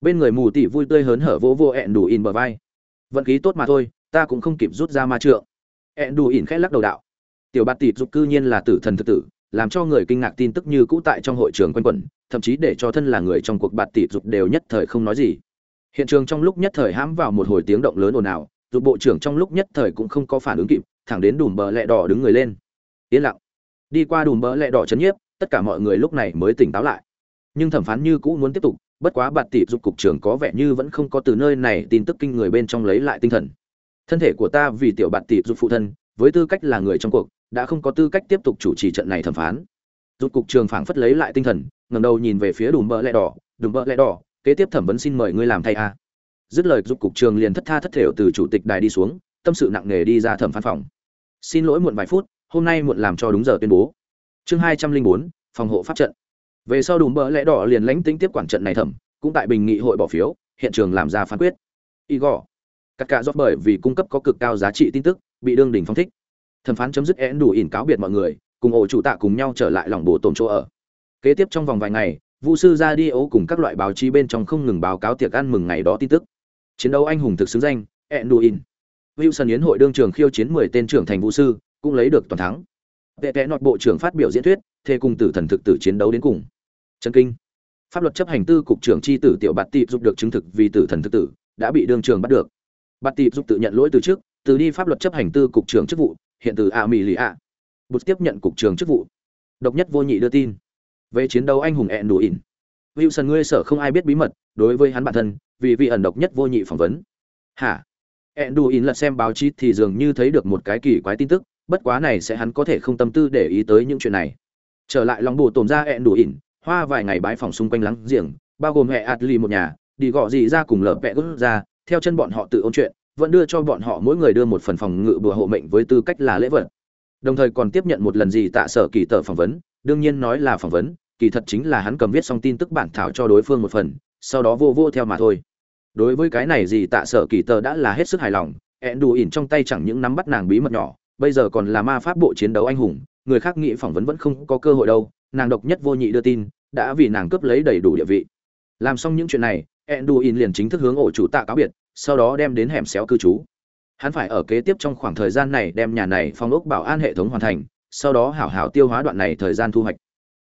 Bên người mù tỷ vui tươi hớn hở vỗ vô ẹn đủ ỉn bờ vai vận khí tốt mà thôi, ta cũng không kịp rút ra ma trượng. Ẹn đù ỉn khẽ lắc đầu đạo. Tiểu bạt tỷ dục cư nhiên là tử thần thực tử, làm cho người kinh ngạc tin tức như cũ tại trong hội trường quanh quẩn, thậm chí để cho thân là người trong cuộc bạt tỷ dục đều nhất thời không nói gì. Hiện trường trong lúc nhất thời hãm vào một hồi tiếng động lớn ồn ào dù bộ trưởng trong lúc nhất thời cũng không có phản ứng kịp, thẳng đến đùm bờ lẹ đỏ đứng người lên. Yên lặng. Đi qua đùm bờ lẹ đỏ chấn nhiếp, tất cả mọi người lúc này mới tỉnh táo lại. Nhưng thẩm phán như cũ muốn tiếp tục bất quá bạt tỷ dục cục trưởng có vẻ như vẫn không có từ nơi này tin tức kinh người bên trong lấy lại tinh thần. Thân thể của ta vì tiểu bạt tỷ dục phụ thân, với tư cách là người trong cuộc, đã không có tư cách tiếp tục chủ trì trận này thẩm phán. Dục cục trường phảng phất lấy lại tinh thần, ngẩng đầu nhìn về phía đùm bỡ lẹ đỏ, đùm bỡ lẹ đỏ, kế tiếp thẩm vấn xin mời ngươi làm thay a. Dứt lời, giúp cục trường liền thất tha thất thểu từ chủ tịch đài đi xuống, tâm sự nặng nề đi ra thẩm phán phòng. Xin lỗi muộn vài phút, hôm nay muộn làm cho đúng giờ tuyên bố. Chương hai trăm linh bốn, phòng hộ pháp trận về sau đùm bỡ lẽ đỏ liền lánh tính tiếp quản trận này thẩm cũng tại bình nghị hội bỏ phiếu hiện trường làm ra phán quyết igor các cả rót bởi vì cung cấp có cực cao giá trị tin tức bị đương đình phong thích thẩm phán chấm dứt én đủ ỉn cáo biệt mọi người cùng ổ chủ tạ cùng nhau trở lại lòng bồ tổn chỗ ở kế tiếp trong vòng vài ngày Vu sư ra đi ấu cùng các loại báo chí bên trong không ngừng báo cáo tiệc ăn mừng ngày đó tin tức. Chiến đấu anh hùng thực xứng danh, Enduin. Wilson yến hội đương trường khiêu chiến 10 tên trưởng thành vũ sư, cũng lấy được toàn thắng. Vệ kẽ nọt bộ trưởng phát biểu diễn thuyết, thề cùng tử thần thực tử chiến đấu đến cùng. Chân kinh. Pháp luật chấp hành tư cục trưởng chi tử tiểu Bạt Tịp giúp được chứng thực vì tử thần thực tử, đã bị đương trường bắt được. Bạt Tịp giúp tự nhận lỗi từ trước, từ đi pháp luật chấp hành tư cục trưởng chức vụ, hiện từ Amelia. Bụt tiếp nhận cục trưởng chức vụ. Độc nhất vô nhị đưa tin về chiến đấu anh hùng ẹn đủ ỉn wilson ngươi sợ không ai biết bí mật đối với hắn bản thân vì vị ẩn độc nhất vô nhị phỏng vấn hả ẹn đủ ỉn lật xem báo chí thì dường như thấy được một cái kỳ quái tin tức bất quá này sẽ hắn có thể không tâm tư để ý tới những chuyện này trở lại lòng bù Tồn ra ẹn đủ ỉn hoa vài ngày bái phòng xung quanh lắng giềng, bao gồm hệ adli một nhà, đi gọ gì ra cùng lở vẹ gút ra, theo chân bọn họ tự ôn chuyện, vẫn đưa cho bọn họ mỗi người đưa một phần phòng ngự bùa hộ mệnh với tư cách là lễ vật. Đồng thời còn tiếp nhận một lần gì tạ sở kỳ tờ phỏng vấn, đương nhiên nói là phỏng vấn, kỳ thật chính là hắn cầm viết xong tin tức bản thảo cho đối phương một phần, sau đó vô vô theo mà thôi. Đối với cái này gì tạ sở kỳ tờ đã là hết sức hài lòng, ẹn đủ ỉn trong tay chẳng những nắm bắt nàng bí mật nhỏ, bây giờ còn là ma pháp bộ chiến đấu anh hùng, người khác nghĩ phỏng vấn vẫn không có cơ hội đâu, nàng độc nhất vô nhị đưa tin đã vì nàng cướp lấy đầy đủ địa vị. Làm xong những chuyện này, enduin liền chính thức hướng ổ chủ tạ cáo biệt, sau đó đem đến hẻm xéo cư trú. Hắn phải ở kế tiếp trong khoảng thời gian này đem nhà này phong ốc bảo an hệ thống hoàn thành, sau đó hảo hảo tiêu hóa đoạn này thời gian thu hoạch.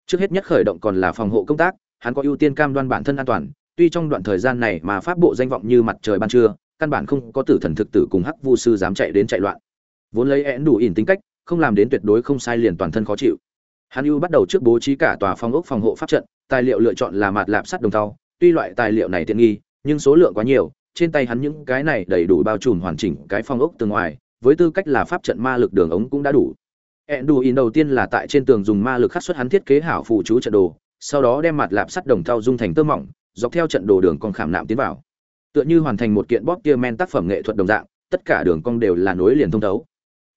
Trước hết nhất khởi động còn là phòng hộ công tác, hắn có ưu tiên cam đoan bản thân an toàn, tuy trong đoạn thời gian này mà pháp bộ danh vọng như mặt trời ban trưa, căn bản không có tử thần thực tử cùng hắc vu sư dám chạy đến chạy loạn. Vốn lấy én đủ ỉn tính cách, không làm đến tuyệt đối không sai liền toàn thân khó chịu. Hàn ưu bắt đầu trước bố trí cả tòa phòng ốc phòng hộ pháp trận tài liệu lựa chọn là mạt lạp sắt đồng thau tuy loại tài liệu này tiện nghi nhưng số lượng quá nhiều trên tay hắn những cái này đầy đủ bao trùm hoàn chỉnh cái phòng ốc từ ngoài với tư cách là pháp trận ma lực đường ống cũng đã đủ Enduin đầu tiên là tại trên tường dùng ma lực khắc xuất hắn thiết kế hảo phụ chú trận đồ, sau đó đem mặt lạp sắt đồng thau dung thành tơ mỏng, dọc theo trận đồ đường cong khảm nạm tiến vào. Tựa như hoàn thành một kiện bóp kia men tác phẩm nghệ thuật đồng dạng, tất cả đường cong đều là nối liền thông thấu.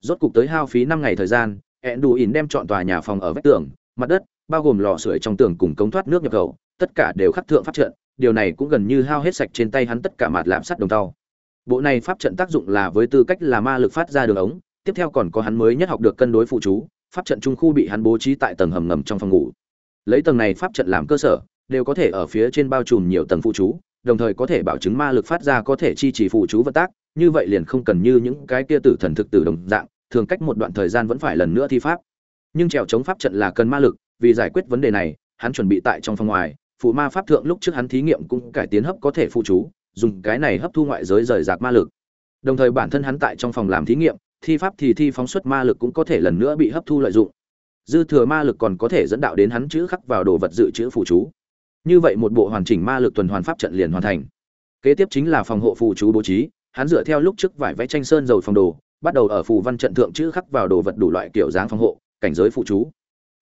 Rốt cục tới hao phí 5 ngày thời gian, Enduin đem chọn tòa nhà phòng ở vách tường, mặt đất, bao gồm lò sưởi trong tường cùng cống thoát nước nhập khẩu, tất cả đều khắc thượng pháp trận, điều này cũng gần như hao hết sạch trên tay hắn tất cả mạt lạm sắt đồng tàu Bộ này pháp trận tác dụng là với tư cách là ma lực phát ra đường ống, tiếp theo còn có hắn mới nhất học được cân đối phụ chú pháp trận trung khu bị hắn bố trí tại tầng hầm ngầm trong phòng ngủ. Lấy tầng này pháp trận làm cơ sở đều có thể ở phía trên bao trùm nhiều tầng phụ chú đồng thời có thể bảo chứng ma lực phát ra có thể chi trì phụ chú vận tác như vậy liền không cần như những cái kia tử thần thực tử đồng dạng thường cách một đoạn thời gian vẫn phải lần nữa thi pháp. Nhưng trèo chống pháp trận là cần ma lực, vì giải quyết vấn đề này, hắn chuẩn bị tại trong phòng ngoài, phụ ma pháp thượng lúc trước hắn thí nghiệm cũng cải tiến hấp có thể phụ chú, dùng cái này hấp thu ngoại giới rời rạc ma lực. Đồng thời bản thân hắn tại trong phòng làm thí nghiệm, thi pháp thì thi phóng xuất ma lực cũng có thể lần nữa bị hấp thu lợi dụng. Dư thừa ma lực còn có thể dẫn đạo đến hắn chữ khắc vào đồ vật dự trữ phụ chú. Như vậy một bộ hoàn chỉnh ma lực tuần hoàn pháp trận liền hoàn thành. Kế tiếp chính là phòng hộ phụ chú bố trí, hắn dựa theo lúc trước vải vẽ tranh sơn dầu phòng đồ bắt đầu ở phù văn trận thượng chữ khắc vào đồ vật đủ loại kiểu dáng phòng hộ, cảnh giới phụ chú.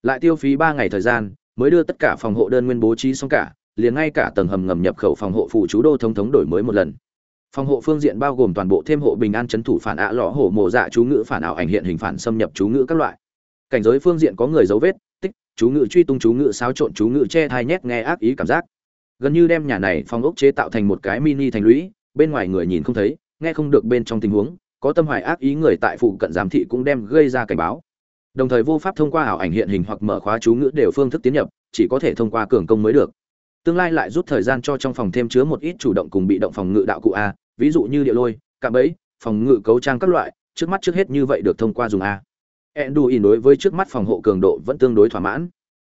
Lại tiêu phí ba ngày thời gian, mới đưa tất cả phòng hộ đơn nguyên bố trí xong cả, liền ngay cả tầng hầm ngầm nhập khẩu phòng hộ phụ chú đô thống thống đổi mới một lần. Phòng hộ phương diện bao gồm toàn bộ thêm hộ bình an chấn thủ phản ạ lõ hổ mộ dạ chú ngữ phản ảo ảnh hiện hình phản xâm nhập chú ngữ các loại. Cảnh giới phương diện có người dấu vết, tích, chú ngữ truy tung chú ngữ xáo trộn chú ngữ che thai nhét nghe ác ý cảm giác. Gần như đem nhà này phòng ốc chế tạo thành một cái mini thành lũy, bên ngoài người nhìn không thấy, nghe không được bên trong tình huống có tâm hoài ác ý người tại phụ cận giám thị cũng đem gây ra cảnh báo đồng thời vô pháp thông qua ảo ảnh hiện hình hoặc mở khóa chú ngữ đều phương thức tiến nhập chỉ có thể thông qua cường công mới được tương lai lại rút thời gian cho trong phòng thêm chứa một ít chủ động cùng bị động phòng ngự đạo cụ a ví dụ như địa lôi cạm bẫy phòng ngự cấu trang các loại trước mắt trước hết như vậy được thông qua dùng a Enduin đối với trước mắt phòng hộ cường độ vẫn tương đối thỏa mãn.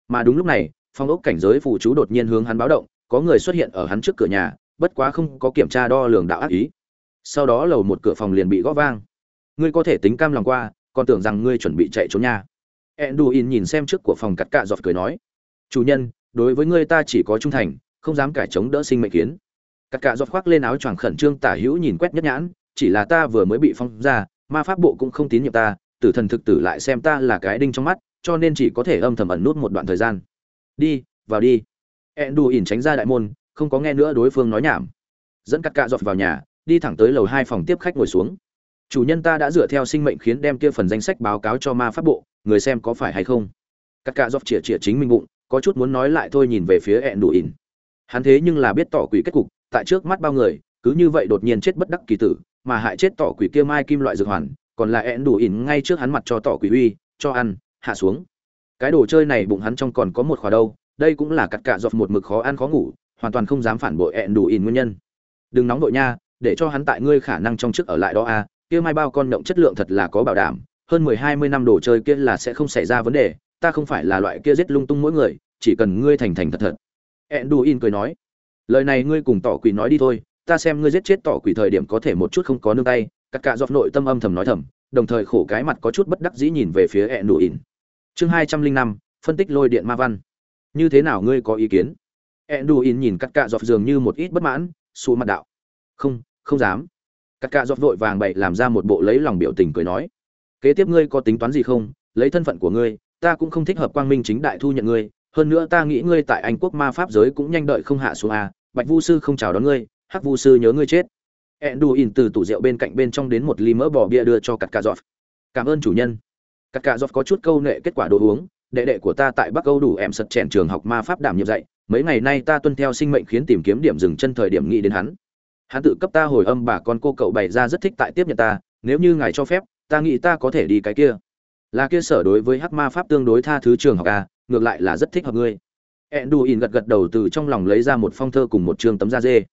Mà đúng lúc này, phòng ốc cảnh giới phụ chú đột nhiên hướng hắn báo động, có người xuất hiện ở hắn trước cửa nhà, bất quá không có kiểm tra đo lường đạo ác ý. Sau đó lầu một cửa phòng liền bị gõ vang. Ngươi có thể tính cam lòng qua, còn tưởng rằng ngươi chuẩn bị chạy trốn nha. Enduin nhìn xem trước của phòng cắt cạ giọt cười nói: "Chủ nhân, đối với ngươi ta chỉ có trung thành, không dám cải chống đỡ sinh mệnh kiến." Cắt cạ giọt khoác lên áo choàng khẩn trương tả hữu nhìn quét nhất nhãn, chỉ là ta vừa mới bị phong ra, ma pháp bộ cũng không tín nhiệm ta, tử thần thực tử lại xem ta là cái đinh trong mắt cho nên chỉ có thể âm thầm ẩn nút một đoạn thời gian đi vào đi enduin tránh ra đại môn không có nghe nữa đối phương nói nhảm dẫn cắt cạ giọt vào nhà đi thẳng tới lầu hai phòng tiếp khách ngồi xuống. Chủ nhân ta đã dựa theo sinh mệnh khiến đem kia phần danh sách báo cáo cho ma pháp bộ, người xem có phải hay không? Các cạ dọc chĩa chĩa chính mình bụng, có chút muốn nói lại thôi nhìn về phía ẹn đủ ỉn. Hắn thế nhưng là biết tỏ quỷ kết cục, tại trước mắt bao người, cứ như vậy đột nhiên chết bất đắc kỳ tử, mà hại chết tỏ quỷ kia mai kim loại dược hoàn, còn là ẹn đủ ỉn ngay trước hắn mặt cho tỏ quỷ uy, cho ăn, hạ xuống. Cái đồ chơi này bụng hắn trong còn có một khóa đâu, đây cũng là cắt cạ dọc một mực khó ăn khó ngủ, hoàn toàn không dám phản bội ẹn đủ ỉn nguyên nhân. Đừng nóng đội nha để cho hắn tại ngươi khả năng trong trước ở lại đó a à, kia mai bao con động chất lượng thật là có bảo đảm hơn mười hai mươi năm đồ chơi kia là sẽ không xảy ra vấn đề ta không phải là loại kia giết lung tung mỗi người chỉ cần ngươi thành thành thật thật. Ẹn cười nói. Lời này ngươi cùng tỏ quỷ nói đi thôi ta xem ngươi giết chết tỏ quỷ thời điểm có thể một chút không có nương tay. Các cạ dọc nội tâm âm thầm nói thầm đồng thời khổ cái mặt có chút bất đắc dĩ nhìn về phía ẹn chương hai trăm linh năm phân tích lôi điện ma văn. Như thế nào ngươi có ý kiến? Ẹn nhìn các cạ dọc dường như một ít bất mãn xù mặt đạo. Không không dám các cạ dọt vội vàng bậy làm ra một bộ lấy lòng biểu tình cười nói kế tiếp ngươi có tính toán gì không lấy thân phận của ngươi ta cũng không thích hợp quang minh chính đại thu nhận ngươi hơn nữa ta nghĩ ngươi tại anh quốc ma pháp giới cũng nhanh đợi không hạ xuống a bạch vu sư không chào đón ngươi hắc vu sư nhớ ngươi chết Enduin từ tủ rượu bên cạnh bên trong đến một ly mỡ bò bia đưa cho Cắt Cạ Giọt. "Cảm ơn chủ nhân." Cắt Cạ Giọt có chút câu nệ kết quả đồ uống, đệ đệ của ta tại Bắc Âu đủ em sật chèn trường học ma pháp đảm nhiệm dạy, mấy ngày nay ta tuân theo sinh mệnh khiến tìm kiếm điểm dừng chân thời điểm nghĩ đến hắn. Hắn tự cấp ta hồi âm bà con cô cậu bày ra rất thích tại tiếp nhận ta, nếu như ngài cho phép, ta nghĩ ta có thể đi cái kia. Là kia sở đối với hắc ma pháp tương đối tha thứ trường học a, ngược lại là rất thích hợp ngươi. Enduin gật gật đầu từ trong lòng lấy ra một phong thơ cùng một trường tấm da dê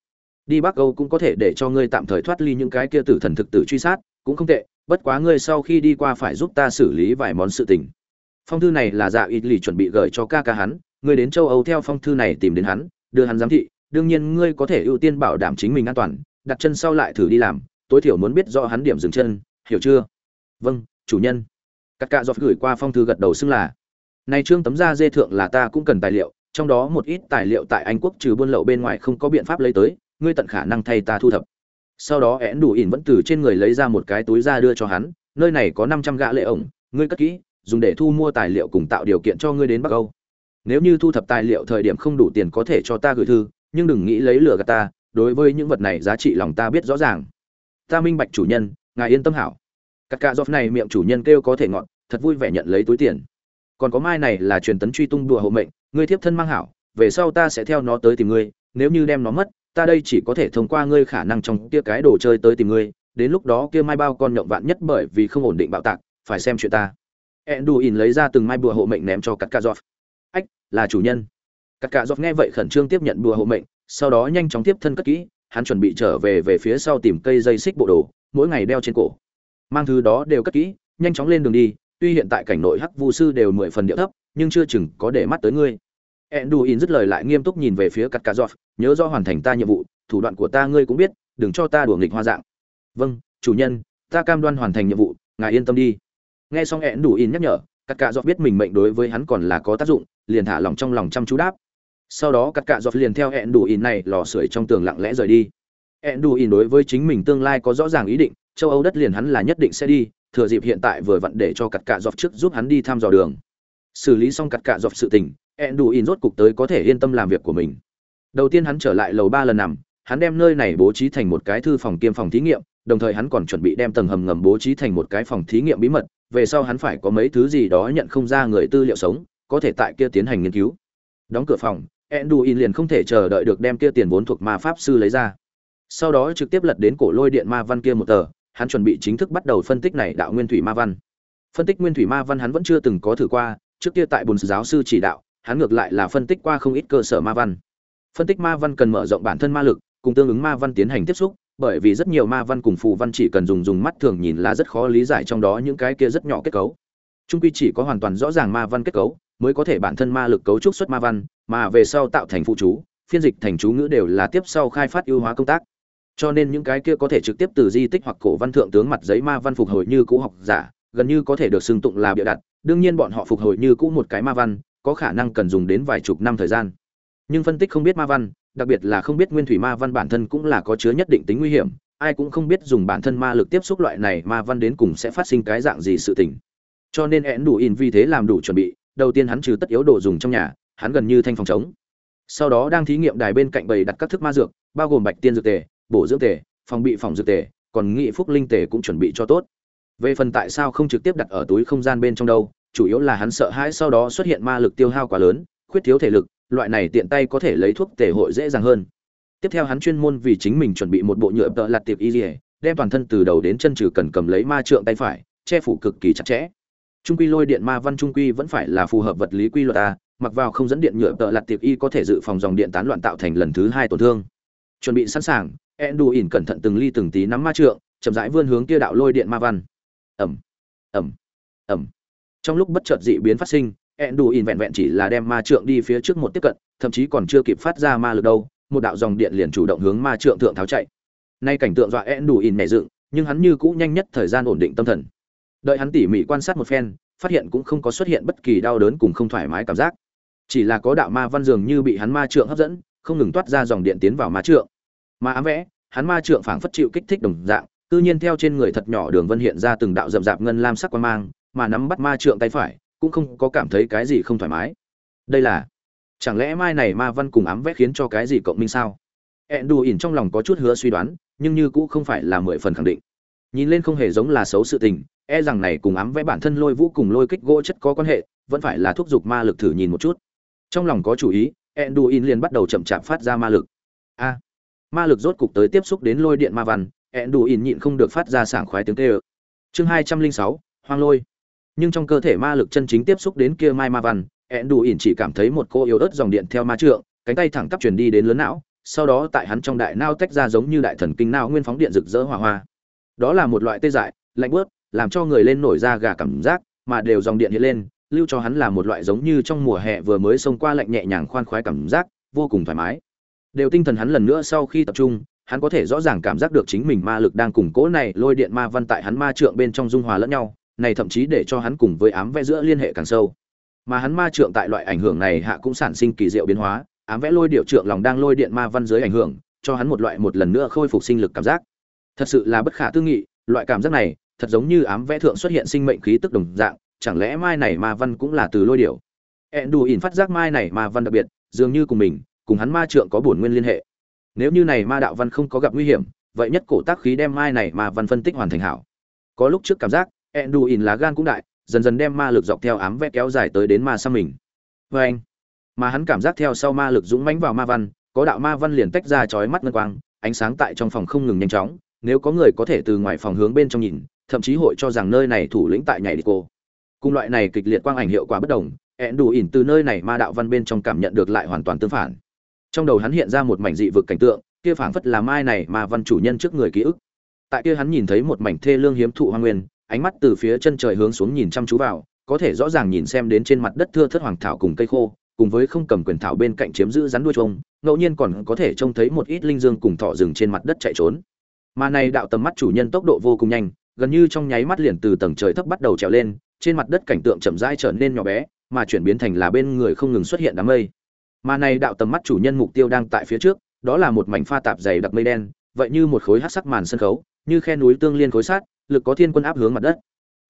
đi bắc âu cũng có thể để cho ngươi tạm thời thoát ly những cái kia tử thần thực tử truy sát cũng không tệ bất quá ngươi sau khi đi qua phải giúp ta xử lý vài món sự tình phong thư này là dạ ít lì chuẩn bị gửi cho ca ca hắn ngươi đến châu âu theo phong thư này tìm đến hắn đưa hắn giám thị đương nhiên ngươi có thể ưu tiên bảo đảm chính mình an toàn, đặt chân sau lại thử đi làm, tối thiểu muốn biết rõ hắn điểm dừng chân, hiểu chưa? Vâng chủ nhân. Các cạ dọc gửi qua phong thư gật đầu xưng là. Này trương tấm da dê thượng là ta cũng cần tài liệu, trong đó một ít tài liệu tại anh quốc trừ buôn lậu bên ngoài không có biện pháp lấy tới, ngươi tận khả năng thay ta thu thập. Sau đó én đủ ỉn vẫn từ trên người lấy ra một cái túi ra đưa cho hắn, nơi này có năm trăm gã lệ ổng, ngươi cất kỹ, dùng để thu mua tài liệu cùng tạo điều kiện cho ngươi đến bắc âu. Nếu như thu thập tài liệu thời điểm không đủ tiền có thể cho ta gửi thư nhưng đừng nghĩ lấy lừa gạt ta, đối với những vật này giá trị lòng ta biết rõ ràng. Ta minh bạch chủ nhân, ngài yên tâm hảo. Các cạ dọc này miệng chủ nhân kêu có thể ngọn thật vui vẻ nhận lấy túi tiền. Còn có mai này là truyền tấn truy tung đùa hộ mệnh, ngươi thiếp thân mang hảo, về sau ta sẽ theo nó tới tìm ngươi, nếu như đem nó mất, ta đây chỉ có thể thông qua ngươi khả năng trong kia cái đồ chơi tới tìm ngươi, đến lúc đó kia mai bao con nhộng vạn nhất bởi vì không ổn định bạo tạc, phải xem chuyện ta. Enduin lấy ra từng mai bùa hộ mệnh ném cho cắt ca dọc ách, là chủ nhân cắt cả dọc nghe vậy khẩn trương tiếp nhận bùa hộ mệnh sau đó nhanh chóng tiếp thân cất kỹ hắn chuẩn bị trở về về phía sau tìm cây dây xích bộ đồ mỗi ngày đeo trên cổ mang thứ đó đều cất kỹ nhanh chóng lên đường đi tuy hiện tại cảnh nội hắc vu sư đều mười phần địa thấp nhưng chưa chừng có để mắt tới ngươi Enduin dứt lời lại nghiêm túc nhìn về phía Cắt cả Giọt, nhớ do hoàn thành ta nhiệm vụ, thủ đoạn của ta ngươi cũng biết, đừng cho ta đùa nghịch hoa dạng. Vâng, chủ nhân, ta cam đoan hoàn thành nhiệm vụ, ngài yên tâm đi. Nghe xong Enduin nhắc nhở, Cắt cả Giọt biết mình mệnh đối với hắn còn là có tác dụng, liền thả lòng trong lòng chăm chú đáp. Sau đó Cắt cạ dọc liền theo hẹn đủ ỉn này lò sưởi trong tường lặng lẽ rời đi. hẹn đủ ỉn đối với chính mình tương lai có rõ ràng ý định, châu Âu đất liền hắn là nhất định sẽ đi, thừa dịp hiện tại vừa vặn để cho Cắt cạ dọc trước giúp hắn đi thăm dò đường. Xử lý xong Cắt cạ dọc sự tình, hẹn đủ ỉn rốt cục tới có thể yên tâm làm việc của mình. Đầu tiên hắn trở lại lầu ba lần nằm, hắn đem nơi này bố trí thành một cái thư phòng kiêm phòng thí nghiệm, đồng thời hắn còn chuẩn bị đem tầng hầm ngầm bố trí thành một cái phòng thí nghiệm bí mật, về sau hắn phải có mấy thứ gì đó nhận không ra người tư liệu sống, có thể tại kia tiến hành nghiên cứu. Đóng cửa phòng, Enduin liền không thể chờ đợi được đem kia tiền vốn thuộc ma pháp sư lấy ra. Sau đó trực tiếp lật đến cổ lôi điện ma văn kia một tờ, hắn chuẩn bị chính thức bắt đầu phân tích này đạo nguyên thủy ma văn. Phân tích nguyên thủy ma văn hắn vẫn chưa từng có thử qua, trước kia tại bồn giáo sư chỉ đạo, hắn ngược lại là phân tích qua không ít cơ sở ma văn. Phân tích ma văn cần mở rộng bản thân ma lực, cùng tương ứng ma văn tiến hành tiếp xúc, bởi vì rất nhiều ma văn cùng phù văn chỉ cần dùng dùng mắt thường nhìn là rất khó lý giải trong đó những cái kia rất nhỏ kết cấu. trung quy chỉ có hoàn toàn rõ ràng ma văn kết cấu mới có thể bản thân ma lực cấu trúc xuất ma văn mà về sau tạo thành phụ chú, phiên dịch thành chú ngữ đều là tiếp sau khai phát ưu hóa công tác. Cho nên những cái kia có thể trực tiếp từ di tích hoặc cổ văn thượng tướng mặt giấy ma văn phục hồi như cũ học giả, gần như có thể được xưng tụng là bịa đặt, đương nhiên bọn họ phục hồi như cũ một cái ma văn, có khả năng cần dùng đến vài chục năm thời gian. Nhưng phân tích không biết ma văn, đặc biệt là không biết nguyên thủy ma văn bản thân cũng là có chứa nhất định tính nguy hiểm, ai cũng không biết dùng bản thân ma lực tiếp xúc loại này ma văn đến cùng sẽ phát sinh cái dạng gì sự tình. Cho nên én đủ in vì thế làm đủ chuẩn bị, đầu tiên hắn trừ tất yếu đồ dùng trong nhà hắn gần như thanh phòng chống sau đó đang thí nghiệm đài bên cạnh bày đặt các thức ma dược, bao gồm bạch tiên dược tề, bổ dưỡng tề, phòng bị phòng dược tề, còn nghị phúc linh tề cũng chuẩn bị cho tốt. Về phần tại sao không trực tiếp đặt ở túi không gian bên trong đâu, chủ yếu là hắn sợ hãi sau đó xuất hiện ma lực tiêu hao quá lớn, khuyết thiếu thể lực, loại này tiện tay có thể lấy thuốc tề hội dễ dàng hơn. Tiếp theo hắn chuyên môn vì chính mình chuẩn bị một bộ nhựa tợ lặt tiệp y dỉa đem toàn thân từ đầu đến chân trừ cần cầm lấy ma trượng tay phải, che phủ cực kỳ chặt chẽ. Trung quy lôi điện ma văn trung quy vẫn phải là phù hợp vật lý quy luật a mặc vào không dẫn điện nhựa tợ lặt tiệp y có thể dự phòng dòng điện tán loạn tạo thành lần thứ hai tổn thương. Chuẩn bị sẵn sàng endu ỉn cẩn thận từng ly từng tí nắm ma trượng, chậm rãi vươn hướng kia đạo lôi điện ma văn. Ẩm ẩm ẩm trong lúc bất chợt dị biến phát sinh endu ỉn vẹn vẹn chỉ là đem ma trượng đi phía trước một tiếp cận, thậm chí còn chưa kịp phát ra ma lực đâu, một đạo dòng điện liền chủ động hướng ma trượng thượng tháo chạy. Nay cảnh tượng dọa endu ỉn nảy dựng, nhưng hắn như cũ nhanh nhất thời gian ổn định tâm thần. Đợi hắn tỉ mỉ quan sát một phen, phát hiện cũng không có xuất hiện bất kỳ đau đớn cùng không thoải mái cảm giác chỉ là có đạo ma văn dường như bị hắn ma trượng hấp dẫn, không ngừng toát ra dòng điện tiến vào ma trượng. Ma ám vẽ, hắn ma trượng phảng phất chịu kích thích đồng dạng tự nhiên theo trên người thật nhỏ đường vân hiện ra từng đạo rậm rạp ngân lam sắc quan mang, mà nắm bắt ma trượng tay phải, cũng không có cảm thấy cái gì không thoải mái. Đây là, chẳng lẽ mai này ma văn cùng ám vẽ khiến cho cái gì cộng minh sao? Ẹn đù ỉn trong lòng có chút hứa suy đoán, nhưng như cũ không phải là mười phần khẳng định. Nhìn lên không hề giống là xấu sự tình e rằng này cùng ám vẽ bản thân lôi vũ cùng lôi kích gỗ chất có quan hệ, vẫn phải là thúc giục ma lực thử nhìn một chút trong lòng có chủ ý, enduin liền bắt đầu chậm chạp phát ra ma lực. A, ma lực rốt cục tới tiếp xúc đến lôi điện ma văn, enduin nhịn không được phát ra sảng khoái tiếng tê ơ chương hai trăm linh sáu, hoang lôi. Nhưng trong cơ thể ma lực chân chính tiếp xúc đến kia mai ma văn, enduin chỉ cảm thấy một cô yếu ớt dòng điện theo ma trượng, cánh tay thẳng tắp truyền đi đến lớn não, sau đó tại hắn trong đại nao tách ra giống như đại thần kinh nao nguyên phóng điện rực rỡ hỏa hoa. Đó là một loại tê dại, lạnh bớt làm cho người lên nổi da gà cảm giác, mà đều dòng điện hiện lên lưu cho hắn là một loại giống như trong mùa hè vừa mới xông qua lạnh nhẹ nhàng khoan khoái cảm giác, vô cùng thoải mái. Đều tinh thần hắn lần nữa sau khi tập trung, hắn có thể rõ ràng cảm giác được chính mình ma lực đang củng cố này lôi điện ma văn tại hắn ma trượng bên trong dung hòa lẫn nhau, này thậm chí để cho hắn cùng với ám vẽ giữa liên hệ càng sâu. Mà hắn ma trượng tại loại ảnh hưởng này hạ cũng sản sinh kỳ diệu biến hóa, ám vẽ lôi điệu trượng lòng đang lôi điện ma văn dưới ảnh hưởng, cho hắn một loại một lần nữa khôi phục sinh lực cảm giác. Thật sự là bất khả tư nghị, loại cảm giác này, thật giống như ám vẽ thượng xuất hiện sinh mệnh khí tức đồng dạng chẳng lẽ mai này ma văn cũng là từ lôi điểu? Ẹn đù ỉn phát giác mai này ma văn đặc biệt, dường như cùng mình, cùng hắn ma trượng có bổn nguyên liên hệ. Nếu như này ma đạo văn không có gặp nguy hiểm, vậy nhất cổ tác khí đem mai này ma văn phân tích hoàn thành hảo. Có lúc trước cảm giác ẹn đù ỉn lá gan cũng đại, dần dần đem ma lực dọc theo ám vẽ kéo dài tới đến ma sang mình. Vê anh, mà hắn cảm giác theo sau ma lực dũng mãnh vào ma văn, có đạo ma văn liền tách ra chói mắt ngân quang, ánh sáng tại trong phòng không ngừng nhanh chóng, nếu có người có thể từ ngoài phòng hướng bên trong nhìn, thậm chí hội cho rằng nơi này thủ lĩnh tại nhảy đi cô cùng loại này kịch liệt quang ảnh hiệu quả bất đồng ẹn đủ ỉn từ nơi này ma đạo văn bên trong cảm nhận được lại hoàn toàn tương phản. Trong đầu hắn hiện ra một mảnh dị vực cảnh tượng, kia phảng phất là mai này mà văn chủ nhân trước người ký ức. Tại kia hắn nhìn thấy một mảnh thê lương hiếm thụ hoa nguyên, ánh mắt từ phía chân trời hướng xuống nhìn chăm chú vào, có thể rõ ràng nhìn xem đến trên mặt đất thưa thất hoàng thảo cùng cây khô, cùng với không cầm quyền thảo bên cạnh chiếm giữ rắn đuôi trông, ngẫu nhiên còn có thể trông thấy một ít linh dương cùng thỏ rừng trên mặt đất chạy trốn. Mà này đạo tầm mắt chủ nhân tốc độ vô cùng nhanh gần như trong nháy mắt liền từ tầng trời thấp bắt đầu trèo lên, trên mặt đất cảnh tượng chậm rãi trở nên nhỏ bé, mà chuyển biến thành là bên người không ngừng xuất hiện đám mây. Mà này đạo tầm mắt chủ nhân mục tiêu đang tại phía trước, đó là một mảnh pha tạp dày đặc mây đen, vậy như một khối hắc sắc màn sân khấu, như khe núi tương liên khối sát lực có thiên quân áp hướng mặt đất.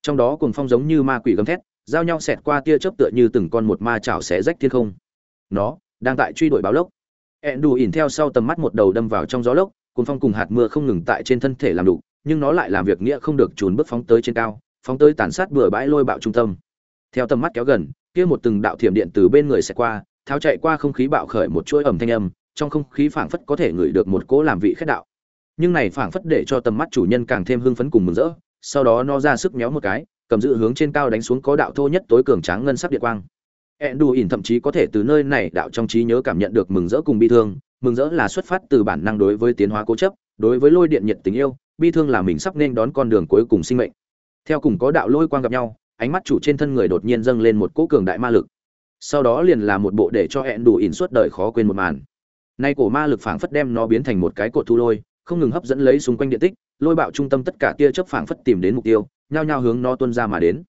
Trong đó cuồng phong giống như ma quỷ gầm thét, giao nhau xẹt qua tia chớp tựa như từng con một ma chảo xé rách thiên không. Nó đang tại truy đuổi báo lốc. Ẹn đù ỉn theo sau tầm mắt một đầu đâm vào trong gió lốc, cuồng phong cùng hạt mưa không ngừng tại trên thân thể làm đủ nhưng nó lại làm việc nghĩa không được trốn bước phóng tới trên cao, phóng tới tàn sát bừa bãi lôi bạo trung tâm. Theo tầm mắt kéo gần, kia một từng đạo thiểm điện từ bên người sẽ qua, tháo chạy qua không khí bạo khởi một chuỗi ẩm thanh âm, trong không khí phảng phất có thể ngửi được một cỗ làm vị khét đạo. Nhưng này phảng phất để cho tầm mắt chủ nhân càng thêm hưng phấn cùng mừng rỡ, sau đó nó ra sức méo một cái, cầm dự hướng trên cao đánh xuống có đạo thô nhất tối cường tráng ngân sắc điện quang. Đù ỉn thậm chí có thể từ nơi này đạo trong trí nhớ cảm nhận được mừng rỡ cùng bi thương, mừng rỡ là xuất phát từ bản năng đối với tiến hóa cố chấp, đối với lôi điện nhiệt tình yêu bi thương là mình sắp nên đón con đường cuối cùng sinh mệnh. Theo cùng có đạo lôi quang gặp nhau, ánh mắt chủ trên thân người đột nhiên dâng lên một cỗ cường đại ma lực. Sau đó liền là một bộ để cho hẹn đủ ỉn suốt đời khó quên một màn. Nay cổ ma lực phảng phất đem nó biến thành một cái cột thu lôi, không ngừng hấp dẫn lấy xung quanh điện tích, lôi bạo trung tâm tất cả tia chớp phảng phất tìm đến mục tiêu, nhao nhao hướng nó tuôn ra mà đến.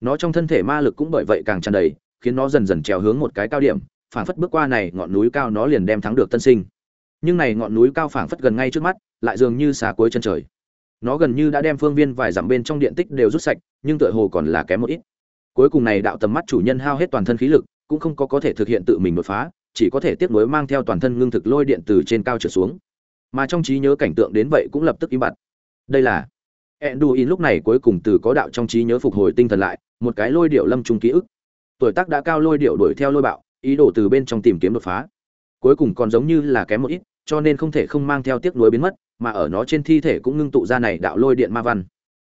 Nó trong thân thể ma lực cũng bởi vậy càng tràn đầy, khiến nó dần dần trèo hướng một cái cao điểm, phảng phất bước qua này ngọn núi cao nó liền đem thắng được tân sinh. Nhưng này ngọn núi cao phảng phất gần ngay trước mắt lại dường như xà cuối chân trời. Nó gần như đã đem phương viên vài dặm bên trong điện tích đều rút sạch, nhưng tựa hồ còn là kém một ít. Cuối cùng này đạo tầm mắt chủ nhân hao hết toàn thân khí lực, cũng không có có thể thực hiện tự mình đột phá, chỉ có thể tiếp nối mang theo toàn thân ngưng thực lôi điện từ trên cao trở xuống. Mà trong trí nhớ cảnh tượng đến vậy cũng lập tức im bặt. Đây là Enduin lúc này cuối cùng từ có đạo trong trí nhớ phục hồi tinh thần lại, một cái lôi điệu lâm trung ký ức. Tuổi tác đã cao lôi điệu đuổi theo lôi bạo, ý đồ từ bên trong tìm kiếm đột phá. Cuối cùng còn giống như là kém một ít, cho nên không thể không mang theo tiếc nuối biến mất mà ở nó trên thi thể cũng ngưng tụ ra này đạo lôi điện ma văn.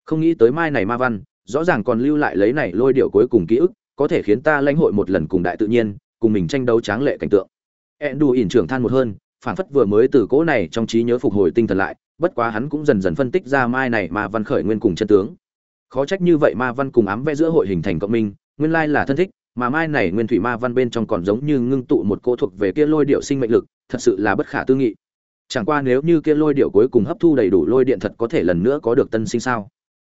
Không nghĩ tới mai này ma văn, rõ ràng còn lưu lại lấy này lôi điệu cuối cùng ký ức, có thể khiến ta lãnh hội một lần cùng đại tự nhiên, cùng mình tranh đấu tráng lệ cảnh tượng. Endu ỉn trưởng than một hơn phản phất vừa mới từ cỗ này trong trí nhớ phục hồi tinh thần lại, bất quá hắn cũng dần dần phân tích ra mai này ma văn khởi nguyên cùng chân tướng. Khó trách như vậy ma văn cùng ám vẽ giữa hội hình thành cộng minh, nguyên lai là thân thích, mà mai này nguyên thủy ma văn bên trong còn giống như ngưng tụ một cỗ thuộc về kia lôi điệu sinh mệnh lực, thật sự là bất khả tư nghị chẳng qua nếu như kia lôi điệu cuối cùng hấp thu đầy đủ lôi điện thật có thể lần nữa có được tân sinh sao?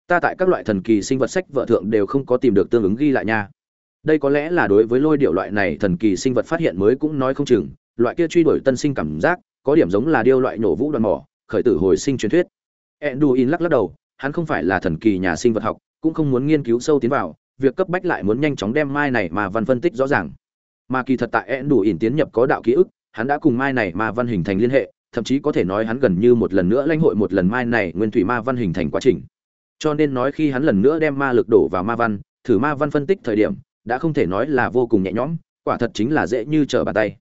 Ta tại các loại thần kỳ sinh vật sách vợ thượng đều không có tìm được tương ứng ghi lại nha. Đây có lẽ là đối với lôi điệu loại này thần kỳ sinh vật phát hiện mới cũng nói không chừng, loại kia truy đuổi tân sinh cảm giác, có điểm giống là điêu loại nổ vũ đoàn mỏ, khởi tử hồi sinh truyền thuyết. Enduin lắc lắc đầu, hắn không phải là thần kỳ nhà sinh vật học, cũng không muốn nghiên cứu sâu tiến vào, việc cấp bách lại muốn nhanh chóng đem mai này mà văn phân tích rõ ràng. Mà kỳ thật tại enduin tiến nhập có đạo ký ức, hắn đã cùng mai này mà văn hình thành liên hệ thậm chí có thể nói hắn gần như một lần nữa lãnh hội một lần mai này nguyên thủy ma văn hình thành quá trình. Cho nên nói khi hắn lần nữa đem ma lực đổ vào ma văn, thử ma văn phân tích thời điểm, đã không thể nói là vô cùng nhẹ nhõm, quả thật chính là dễ như trở bàn tay.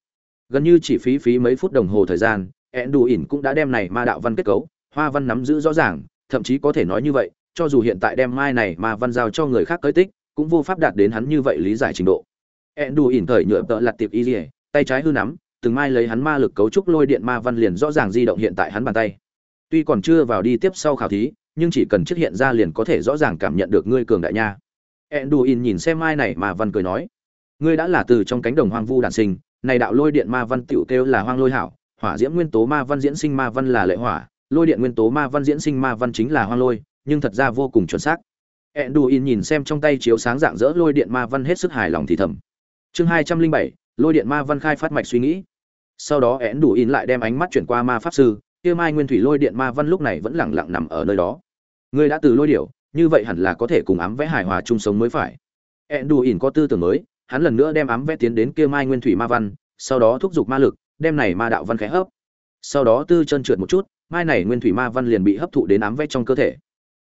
Gần như chỉ phí phí mấy phút đồng hồ thời gian ẹn đủ ỉn cũng đã đem này ma đạo văn kết cấu, hoa văn nắm giữ rõ ràng, thậm chí có thể nói như vậy, cho dù hiện tại đem mai này ma văn giao cho người khác cới tích, cũng vô pháp đạt đến hắn như vậy lý giải trình độ. Ẹn đủ ỉn thời nhựa tợ lặt tiệp y tay trái hư nắm từng mai lấy hắn ma lực cấu trúc lôi điện ma văn liền rõ ràng di động hiện tại hắn bàn tay tuy còn chưa vào đi tiếp sau khảo thí nhưng chỉ cần trước hiện ra liền có thể rõ ràng cảm nhận được ngươi cường đại nha Enduin nhìn xem mai này mà văn cười nói, ngươi đã là từ trong cánh đồng hoang vu đản sinh, này đạo lôi điện ma văn tiểu kêu là hoang lôi hảo, hỏa diễm nguyên tố ma văn diễn sinh ma văn là lệ hỏa, lôi điện nguyên tố ma văn diễn sinh ma văn chính là hoang lôi, nhưng thật ra vô cùng chuẩn xác. Enduin nhìn xem trong tay chiếu sáng dạng dỡ lôi điện ma văn hết sức hài lòng thì thầm. Chương 207, lôi điện ma văn khai phát mạch suy nghĩ. Sau đó én đủ in lại đem ánh mắt chuyển qua ma pháp sư, kia mai nguyên thủy lôi điện ma văn lúc này vẫn lẳng lặng nằm ở nơi đó. Ngươi đã từ lôi điểu, như vậy hẳn là có thể cùng ám vẽ hài hòa chung sống mới phải ỉn có tư tưởng mới hắn lần nữa đem ám vẽ tiến đến kia mai nguyên thủy ma văn sau đó thúc giục ma lực đem này ma đạo văn khẽ hấp sau đó tư chân trượt một chút mai này nguyên thủy ma văn liền bị hấp thụ đến ám vẽ trong cơ thể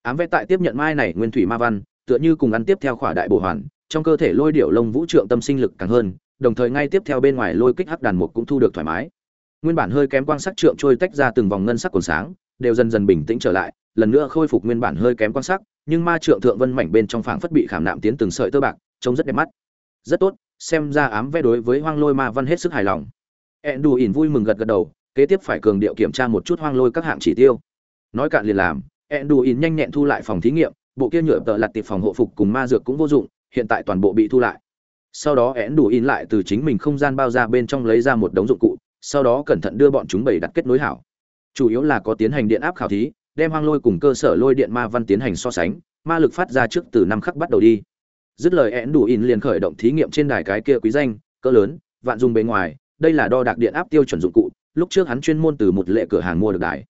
ám vẽ tại tiếp nhận mai này nguyên thủy ma văn tựa như cùng ăn tiếp theo khỏa đại bổ hoàn trong cơ thể lôi điệu lông vũ trượng tâm sinh lực càng hơn đồng thời ngay tiếp theo bên ngoài lôi kích hắc đàn mục cũng thu được thoải mái. Nguyên bản hơi kém quang sắc trượng trôi tách ra từng vòng ngân sắc còn sáng, đều dần dần bình tĩnh trở lại, lần nữa khôi phục nguyên bản hơi kém quan sắc, nhưng ma trượng thượng vân mảnh bên trong phảng phất bị khảm nạm tiến từng sợi tơ bạc, trông rất đẹp mắt. Rất tốt, xem ra ám vẽ đối với hoang lôi ma văn hết sức hài lòng. Ẹn đù ỉn vui mừng gật gật đầu, kế tiếp phải cường điệu kiểm tra một chút hoang lôi các hạng chỉ tiêu. Nói cạn liền làm ẹn đù ỉn nhanh nhẹn thu lại phòng thí nghiệm, bộ kia nhựa tợ lặt tiệp phòng hộ phục cùng ma dược cũng vô dụng, hiện tại toàn bộ bị thu lại sau đó én đủ in lại từ chính mình không gian bao ra bên trong lấy ra một đống dụng cụ, sau đó cẩn thận đưa bọn chúng bày đặt kết nối hảo. Chủ yếu là có tiến hành điện áp khảo thí, đem hoang lôi cùng cơ sở lôi điện ma văn tiến hành so sánh, ma lực phát ra trước từ năm khắc bắt đầu đi. Dứt lời én đủ in liền khởi động thí nghiệm trên đài cái kia quý danh, cỡ lớn, vạn dùng bề ngoài, đây là đo đạc điện áp tiêu chuẩn dụng cụ, lúc trước hắn chuyên môn từ một lệ cửa hàng mua được đài.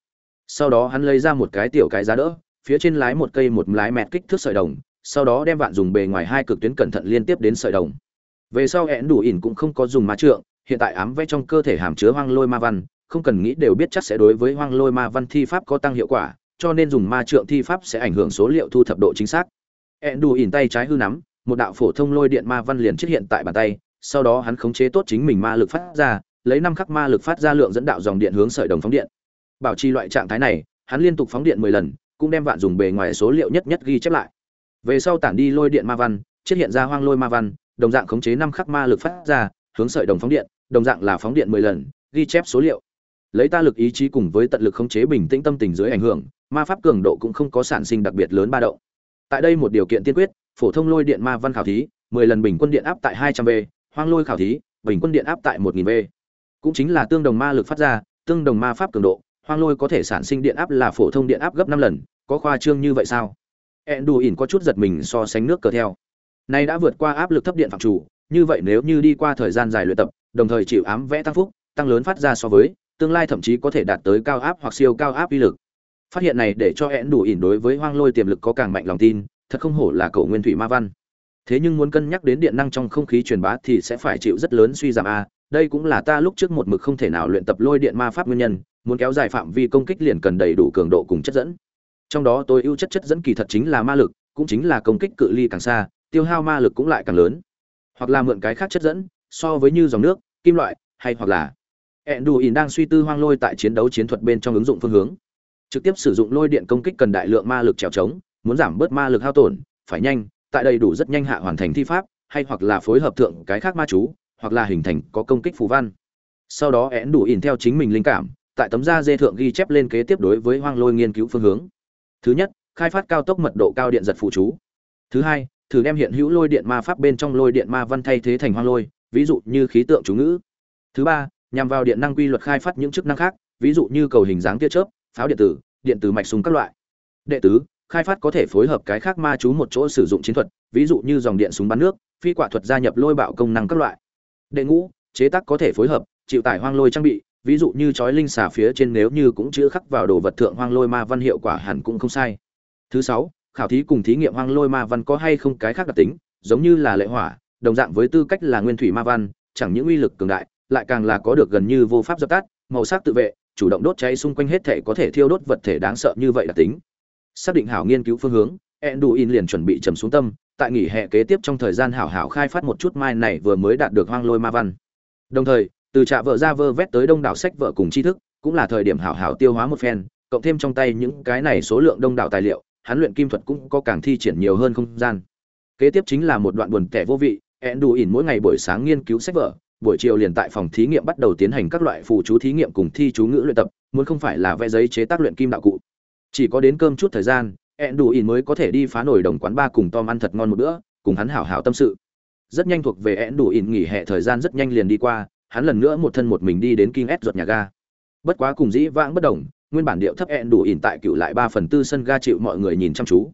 Sau đó hắn lấy ra một cái tiểu cái giá đỡ, phía trên lái một cây một lái mẹt kích thước sợi đồng, sau đó đem vạn dùng bề ngoài hai cực tuyến cẩn thận liên tiếp đến sợi đồng về sau hẹn đủ ỉn cũng không có dùng ma trượng, hiện tại ám vẽ trong cơ thể hàm chứa hoang lôi ma văn, không cần nghĩ đều biết chắc sẽ đối với hoang lôi ma văn thi pháp có tăng hiệu quả, cho nên dùng ma trượng thi pháp sẽ ảnh hưởng số liệu thu thập độ chính xác. Hẹn đủ ỉn tay trái hư nắm, một đạo phổ thông lôi điện ma văn liền xuất hiện tại bàn tay, sau đó hắn khống chế tốt chính mình ma lực phát ra, lấy năm khắc ma lực phát ra lượng dẫn đạo dòng điện hướng sợi đồng phóng điện. Bảo trì loại trạng thái này, hắn liên tục phóng điện mười lần, cũng đem vạn dùng bề ngoài số liệu nhất nhất ghi chép lại. Về sau tản đi lôi điện ma văn xuất hiện ra hoang lôi ma văn đồng dạng khống chế năm khắc ma lực phát ra, hướng sợi đồng phóng điện, đồng dạng là phóng điện mười lần, ghi chép số liệu. Lấy ta lực ý chí cùng với tận lực khống chế bình tĩnh tâm tình dưới ảnh hưởng, ma pháp cường độ cũng không có sản sinh đặc biệt lớn ba động. Tại đây một điều kiện tiên quyết, phổ thông lôi điện ma văn khảo thí 10 lần bình quân điện áp tại 200 v, hoang lôi khảo thí, bình quân điện áp tại 1000 v. Cũng chính là tương đồng ma lực phát ra, tương đồng ma pháp cường độ, hoang lôi có thể sản sinh điện áp là phổ thông điện áp gấp 5 lần, có khoa trương như vậy sao? Ỉn có chút giật mình so sánh nước cờ theo nay đã vượt qua áp lực thấp điện phạm chủ, như vậy nếu như đi qua thời gian dài luyện tập, đồng thời chịu ám vẽ tăng phúc, tăng lớn phát ra so với, tương lai thậm chí có thể đạt tới cao áp hoặc siêu cao áp uy lực. Phát hiện này để cho én đủ ỉn đối với hoang lôi tiềm lực có càng mạnh lòng tin, thật không hổ là cậu nguyên thủy ma văn. Thế nhưng muốn cân nhắc đến điện năng trong không khí truyền bá thì sẽ phải chịu rất lớn suy giảm a, đây cũng là ta lúc trước một mực không thể nào luyện tập lôi điện ma pháp nguyên nhân, muốn kéo dài phạm vi công kích liền cần đầy đủ cường độ cùng chất dẫn. Trong đó tôi ưu chất chất dẫn kỳ thật chính là ma lực, cũng chính là công kích cự ly càng xa tiêu hao ma lực cũng lại càng lớn. Hoặc là mượn cái khác chất dẫn, so với như dòng nước, kim loại, hay hoặc là Enduin đang suy tư hoang lôi tại chiến đấu chiến thuật bên trong ứng dụng phương hướng. Trực tiếp sử dụng lôi điện công kích cần đại lượng ma lực trèo trống, muốn giảm bớt ma lực hao tổn, phải nhanh, tại đây đủ rất nhanh hạ hoàn thành thi pháp, hay hoặc là phối hợp thượng cái khác ma chú, hoặc là hình thành có công kích phù văn. Sau đó én đủ ỉn theo chính mình linh cảm, tại tấm da dê thượng ghi chép lên kế tiếp đối với hoang lôi nghiên cứu phương hướng. Thứ nhất, khai phát cao tốc mật độ cao điện giật phụ chú. Thứ hai thử đem hiện hữu lôi điện ma pháp bên trong lôi điện ma văn thay thế thành hoang lôi, ví dụ như khí tượng chú ngữ. Thứ ba, nhằm vào điện năng quy luật khai phát những chức năng khác, ví dụ như cầu hình dáng tia chớp, pháo điện tử điện tử mạch súng các loại. Đệ tứ, khai phát có thể phối hợp cái khác ma chú một chỗ sử dụng chiến thuật, ví dụ như dòng điện súng bắn nước, phi quả thuật gia nhập lôi bạo công năng các loại. Đệ ngũ, chế tác có thể phối hợp, chịu tải hoang lôi trang bị, ví dụ như chói linh xà phía trên nếu như cũng chữ khắc vào đồ vật thượng hoang lôi ma văn hiệu quả hẳn cũng không sai. Thứ sáu khảo thí cùng thí nghiệm hoang lôi ma văn có hay không cái khác đặc tính, giống như là lệ hỏa, đồng dạng với tư cách là nguyên thủy ma văn, chẳng những uy lực cường đại, lại càng là có được gần như vô pháp dập tắt, màu sắc tự vệ, chủ động đốt cháy xung quanh hết thể có thể thiêu đốt vật thể đáng sợ như vậy đặc tính. Xác định hảo nghiên cứu phương hướng, Enduin liền chuẩn bị trầm xuống tâm, tại nghỉ hè kế tiếp trong thời gian hảo hảo khai phát một chút mai này vừa mới đạt được hoang lôi ma văn. Đồng thời, từ trạ vợ ra vơ vét tới đông đảo sách vợ cùng tri thức, cũng là thời điểm hảo hảo tiêu hóa một phen, cộng thêm trong tay những cái này số lượng đông đảo tài liệu hắn luyện kim thuật cũng có càng thi triển nhiều hơn không gian kế tiếp chính là một đoạn buồn tẻ vô vị Enduin mỗi ngày buổi sáng nghiên cứu sách vở buổi chiều liền tại phòng thí nghiệm bắt đầu tiến hành các loại phụ chú thí nghiệm cùng thi chú ngữ luyện tập muốn không phải là vẽ giấy chế tác luyện kim đạo cụ chỉ có đến cơm chút thời gian Enduin mới có thể đi phá nổi đồng quán ba cùng Tom ăn thật ngon một bữa, cùng hắn hảo hảo tâm sự. Rất nhanh thuộc về Enduin nghỉ hè thời gian rất nhanh liền đi qua, hắn lần nữa một thân một mình đi đến King S ruột nhà ga. Bất quá cùng dĩ vãng bất đồng, nguyên bản điệu thấp eãn đủ ỉn tại cựu lại ba phần tư sân ga chịu mọi người nhìn chăm chú.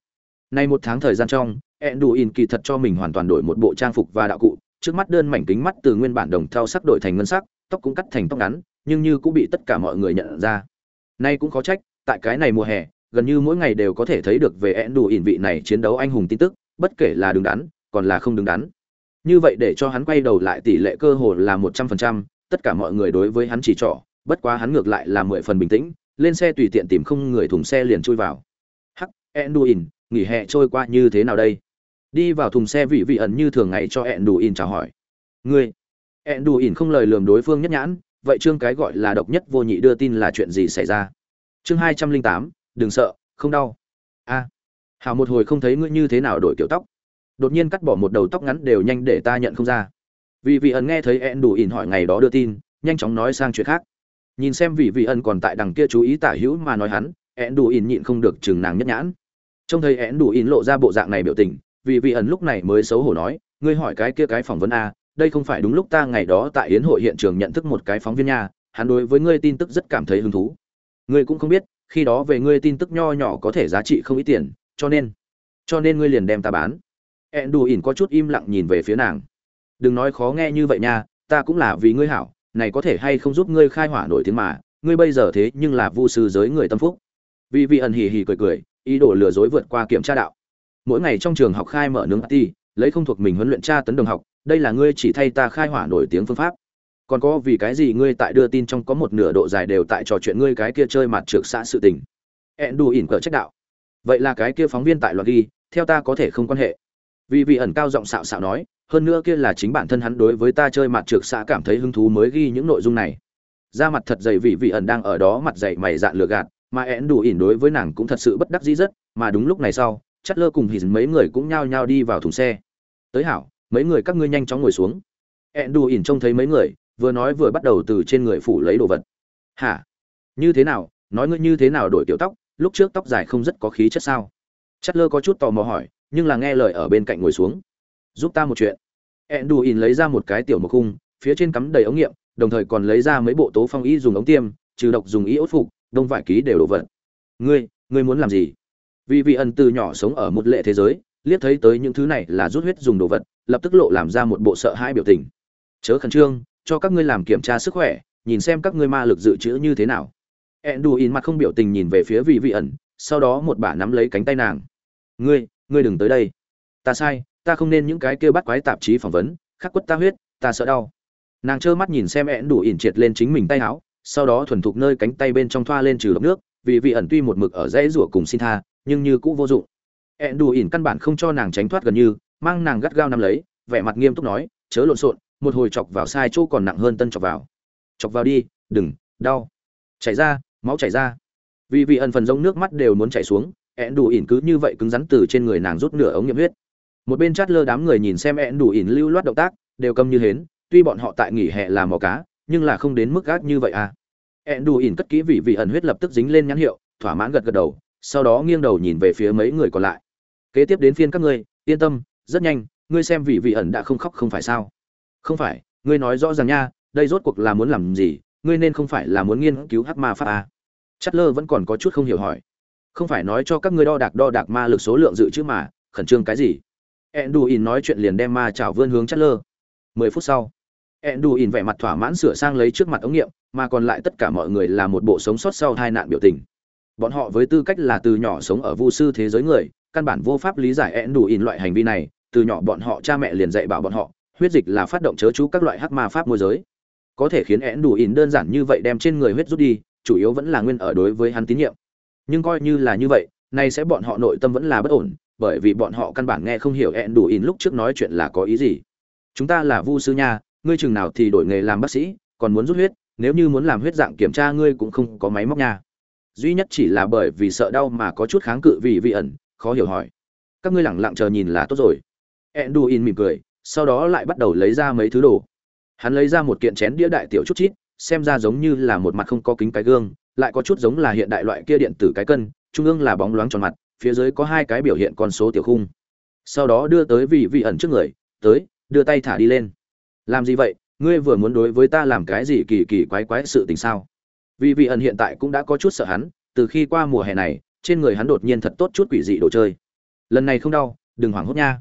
Nay một tháng thời gian trong, eãn đủ ỉn kỳ thật cho mình hoàn toàn đổi một bộ trang phục và đạo cụ, trước mắt đơn mảnh kính mắt từ nguyên bản đồng thau sắc đổi thành ngân sắc, tóc cũng cắt thành tóc ngắn, nhưng như cũng bị tất cả mọi người nhận ra. Nay cũng khó trách, tại cái này mùa hè, gần như mỗi ngày đều có thể thấy được về ẹn đủ ỉn vị này chiến đấu anh hùng tin tức bất kể là đứng đắn còn là không đứng đắn như vậy để cho hắn quay đầu lại tỷ lệ cơ hồ là một trăm phần trăm tất cả mọi người đối với hắn chỉ trỏ bất quá hắn ngược lại là mười phần bình tĩnh lên xe tùy tiện tìm không người thùng xe liền chui vào. Hắc enduin nghỉ hè trôi qua như thế nào đây? Đi vào thùng xe vị vị ẩn như thường ngày cho enduin chào hỏi. Ngươi enduin không lời lườm đối phương nhất nhãn vậy chương cái gọi là độc nhất vô nhị đưa tin là chuyện gì xảy ra? Chương hai trăm linh tám đừng sợ không đau. A à, một hồi không thấy ngươi như thế nào đổi kiểu tóc. Đột nhiên cắt bỏ một đầu tóc ngắn đều nhanh để ta nhận không ra. Vì vị ẩn nghe thấy ẹn đủ ỉn hỏi ngày đó đưa tin nhanh chóng nói sang chuyện khác nhìn xem vị vị ẩn còn tại đằng kia chú ý tả hữu mà nói hắn ẹn đủ ỉn nhịn không được chừng nàng nhất nhãn. Trông thấy ẹn đủ ỉn lộ ra bộ dạng này biểu tình vì vị ẩn lúc này mới xấu hổ nói, ngươi hỏi cái kia cái phỏng vấn a, đây không phải đúng lúc ta ngày đó tại yến hội hiện trường nhận thức một cái phóng viên nha, hắn đối với ngươi tin tức rất cảm thấy hứng thú. Ngươi cũng không biết, khi đó về ngươi tin tức nho nhỏ có thể giá trị không ít tiền, cho nên cho nên ngươi liền đem ta bán. Ẹn đủ ỉn có chút im lặng nhìn về phía nàng. Đừng nói khó nghe như vậy nha, ta cũng là vì ngươi hảo này có thể hay không giúp ngươi khai hỏa nổi tiếng mà, ngươi bây giờ thế nhưng là vu sư giới người tâm phúc. Vì vị ẩn hì hì cười cười, ý đồ lừa dối vượt qua kiểm tra đạo. Mỗi ngày trong trường học khai mở nướng ti lấy không thuộc mình huấn luyện tra tấn đồng học, đây là ngươi chỉ thay ta khai hỏa nổi tiếng phương pháp. Còn có vì cái gì ngươi tại đưa tin trong có một nửa độ dài đều tại trò chuyện ngươi cái kia chơi mặt trượt xã sự tình. Ẹn đù ỉn cờ trách đạo. Vậy là cái kia phóng viên tại loạt ghi, theo ta có thể không quan hệ. Vì vị ẩn cao giọng xạo xạo nói hơn nữa kia là chính bản thân hắn đối với ta chơi mặt trượt xã cảm thấy hứng thú mới ghi những nội dung này. Ra mặt thật dày vị vị ẩn đang ở đó mặt dày mày dạn lừa gạt, mà én đủ ỉn đối với nàng cũng thật sự bất đắc dĩ rất, mà đúng lúc này sau, chất lơ cùng hỉ mấy người cũng nhao nhao đi vào thùng xe. Tới hảo, mấy người các ngươi nhanh chóng ngồi xuống. én đủ ỉn trông thấy mấy người, vừa nói vừa bắt đầu từ trên người phủ lấy đồ vật. Hả? Như thế nào? Nói ngươi như thế nào đổi tiểu tóc? Lúc trước tóc dài không rất có khí chất sao? Chất lơ có chút tò mò hỏi, nhưng là nghe lời ở bên cạnh ngồi xuống giúp ta một chuyện. Ẹn đù ỉn lấy ra một cái tiểu mộc khung, phía trên cắm đầy ống nghiệm, đồng thời còn lấy ra mấy bộ tố phong y dùng ống tiêm, trừ độc dùng y ốt phục, đông vải ký đều đổ vật. Ngươi ngươi muốn làm gì? Vì vị ẩn từ nhỏ sống ở một lệ thế giới, liếc thấy tới những thứ này là rút huyết dùng đồ vật, lập tức lộ làm ra một bộ sợ hãi biểu tình. Chớ khẩn trương, cho các ngươi làm kiểm tra sức khỏe, nhìn xem các ngươi ma lực dự trữ như thế nào. Ẹn đù ỉn mặt không biểu tình nhìn về phía vị vị ẩn, sau đó một bà nắm lấy cánh tay nàng. Ngươi ngươi đừng tới đây. Ta sai ta không nên những cái kêu bắt quái tạp chí phỏng vấn, khắc quất ta huyết, ta sợ đau. Nàng trơ mắt nhìn xem ẹn đủ ỉn triệt lên chính mình tay áo, sau đó thuần thục nơi cánh tay bên trong thoa lên trừ độc nước, vì vị ẩn tuy một mực ở dãy rủa cùng xin tha, nhưng như cũ vô dụng. Ẹn đủ ỉn căn bản không cho nàng tránh thoát gần như, mang nàng gắt gao nắm lấy, vẻ mặt nghiêm túc nói, chớ lộn xộn, một hồi chọc vào sai chỗ còn nặng hơn tân chọc vào. Chọc vào đi, đừng, đau. Chảy ra, máu chảy ra. Vì vị ẩn phần giống nước mắt đều muốn chảy xuống ẹn đủ ỉn cứ như vậy cứng rắn từ trên người nàng rút nửa ống nghiệm huyết một bên chát lơ đám người nhìn xem ẹn đủ ỉn lưu loát động tác, đều câm như hến, tuy bọn họ tại nghỉ hè làm mò cá, nhưng là không đến mức gác như vậy à. Ẹn đủ ỉn cất kỹ vị vị ẩn huyết lập tức dính lên nhãn hiệu, thỏa mãn gật gật đầu, sau đó nghiêng đầu nhìn về phía mấy người còn lại. Kế tiếp đến phiên các ngươi, yên tâm, rất nhanh, ngươi xem vị vị ẩn đã không khóc không phải sao. Không phải, ngươi nói rõ ràng nha, đây rốt cuộc là muốn làm gì, ngươi nên không phải là muốn nghiên cứu hắc ma pháp à. chất lơ vẫn còn có chút không hiểu hỏi. Không phải nói cho các ngươi đo đạc đo đạc ma lực số lượng dự trữ mà, khẩn trương cái gì? Enduin nói chuyện liền đem ma chảo vươn hướng Chatler. lơ. Mười phút sau, enduin vẻ mặt thỏa mãn sửa sang lấy trước mặt ống nghiệm, mà còn lại tất cả mọi người là một bộ sống sót sau hai nạn biểu tình. Bọn họ với tư cách là từ nhỏ sống ở vu sư thế giới người, căn bản vô pháp lý giải enduin loại hành vi này, từ nhỏ bọn họ cha mẹ liền dạy bảo bọn họ, huyết dịch là phát động chớ chú các loại hắc ma pháp môi giới. Có thể khiến enduin đơn giản như vậy đem trên người huyết rút đi, chủ yếu vẫn là nguyên ở đối với hắn tín nhiệm. Nhưng coi như là như vậy, nay sẽ bọn họ nội tâm vẫn là bất ổn bởi vì bọn họ căn bản nghe không hiểu ẹn đủ in lúc trước nói chuyện là có ý gì. Chúng ta là vu sư nha, ngươi chừng nào thì đổi nghề làm bác sĩ, còn muốn rút huyết, nếu như muốn làm huyết dạng kiểm tra ngươi cũng không có máy móc nha. Duy nhất chỉ là bởi vì sợ đau mà có chút kháng cự vì vị ẩn, khó hiểu hỏi. Các ngươi lẳng lặng chờ nhìn là tốt rồi. Ẹn đủ in mỉm cười, sau đó lại bắt đầu lấy ra mấy thứ đồ. Hắn lấy ra một kiện chén đĩa đại tiểu chút chít, xem ra giống như là một mặt không có kính cái gương, lại có chút giống là hiện đại loại kia điện tử cái cân, trung ương là bóng loáng tròn mặt phía dưới có hai cái biểu hiện con số tiểu khung. Sau đó đưa tới vị vị ẩn trước người, tới, đưa tay thả đi lên. Làm gì vậy? Ngươi vừa muốn đối với ta làm cái gì kỳ kỳ quái quái sự tình sao? Vị vị ẩn hiện tại cũng đã có chút sợ hắn, từ khi qua mùa hè này, trên người hắn đột nhiên thật tốt chút quỷ dị đồ chơi. Lần này không đau, đừng hoảng hốt nha.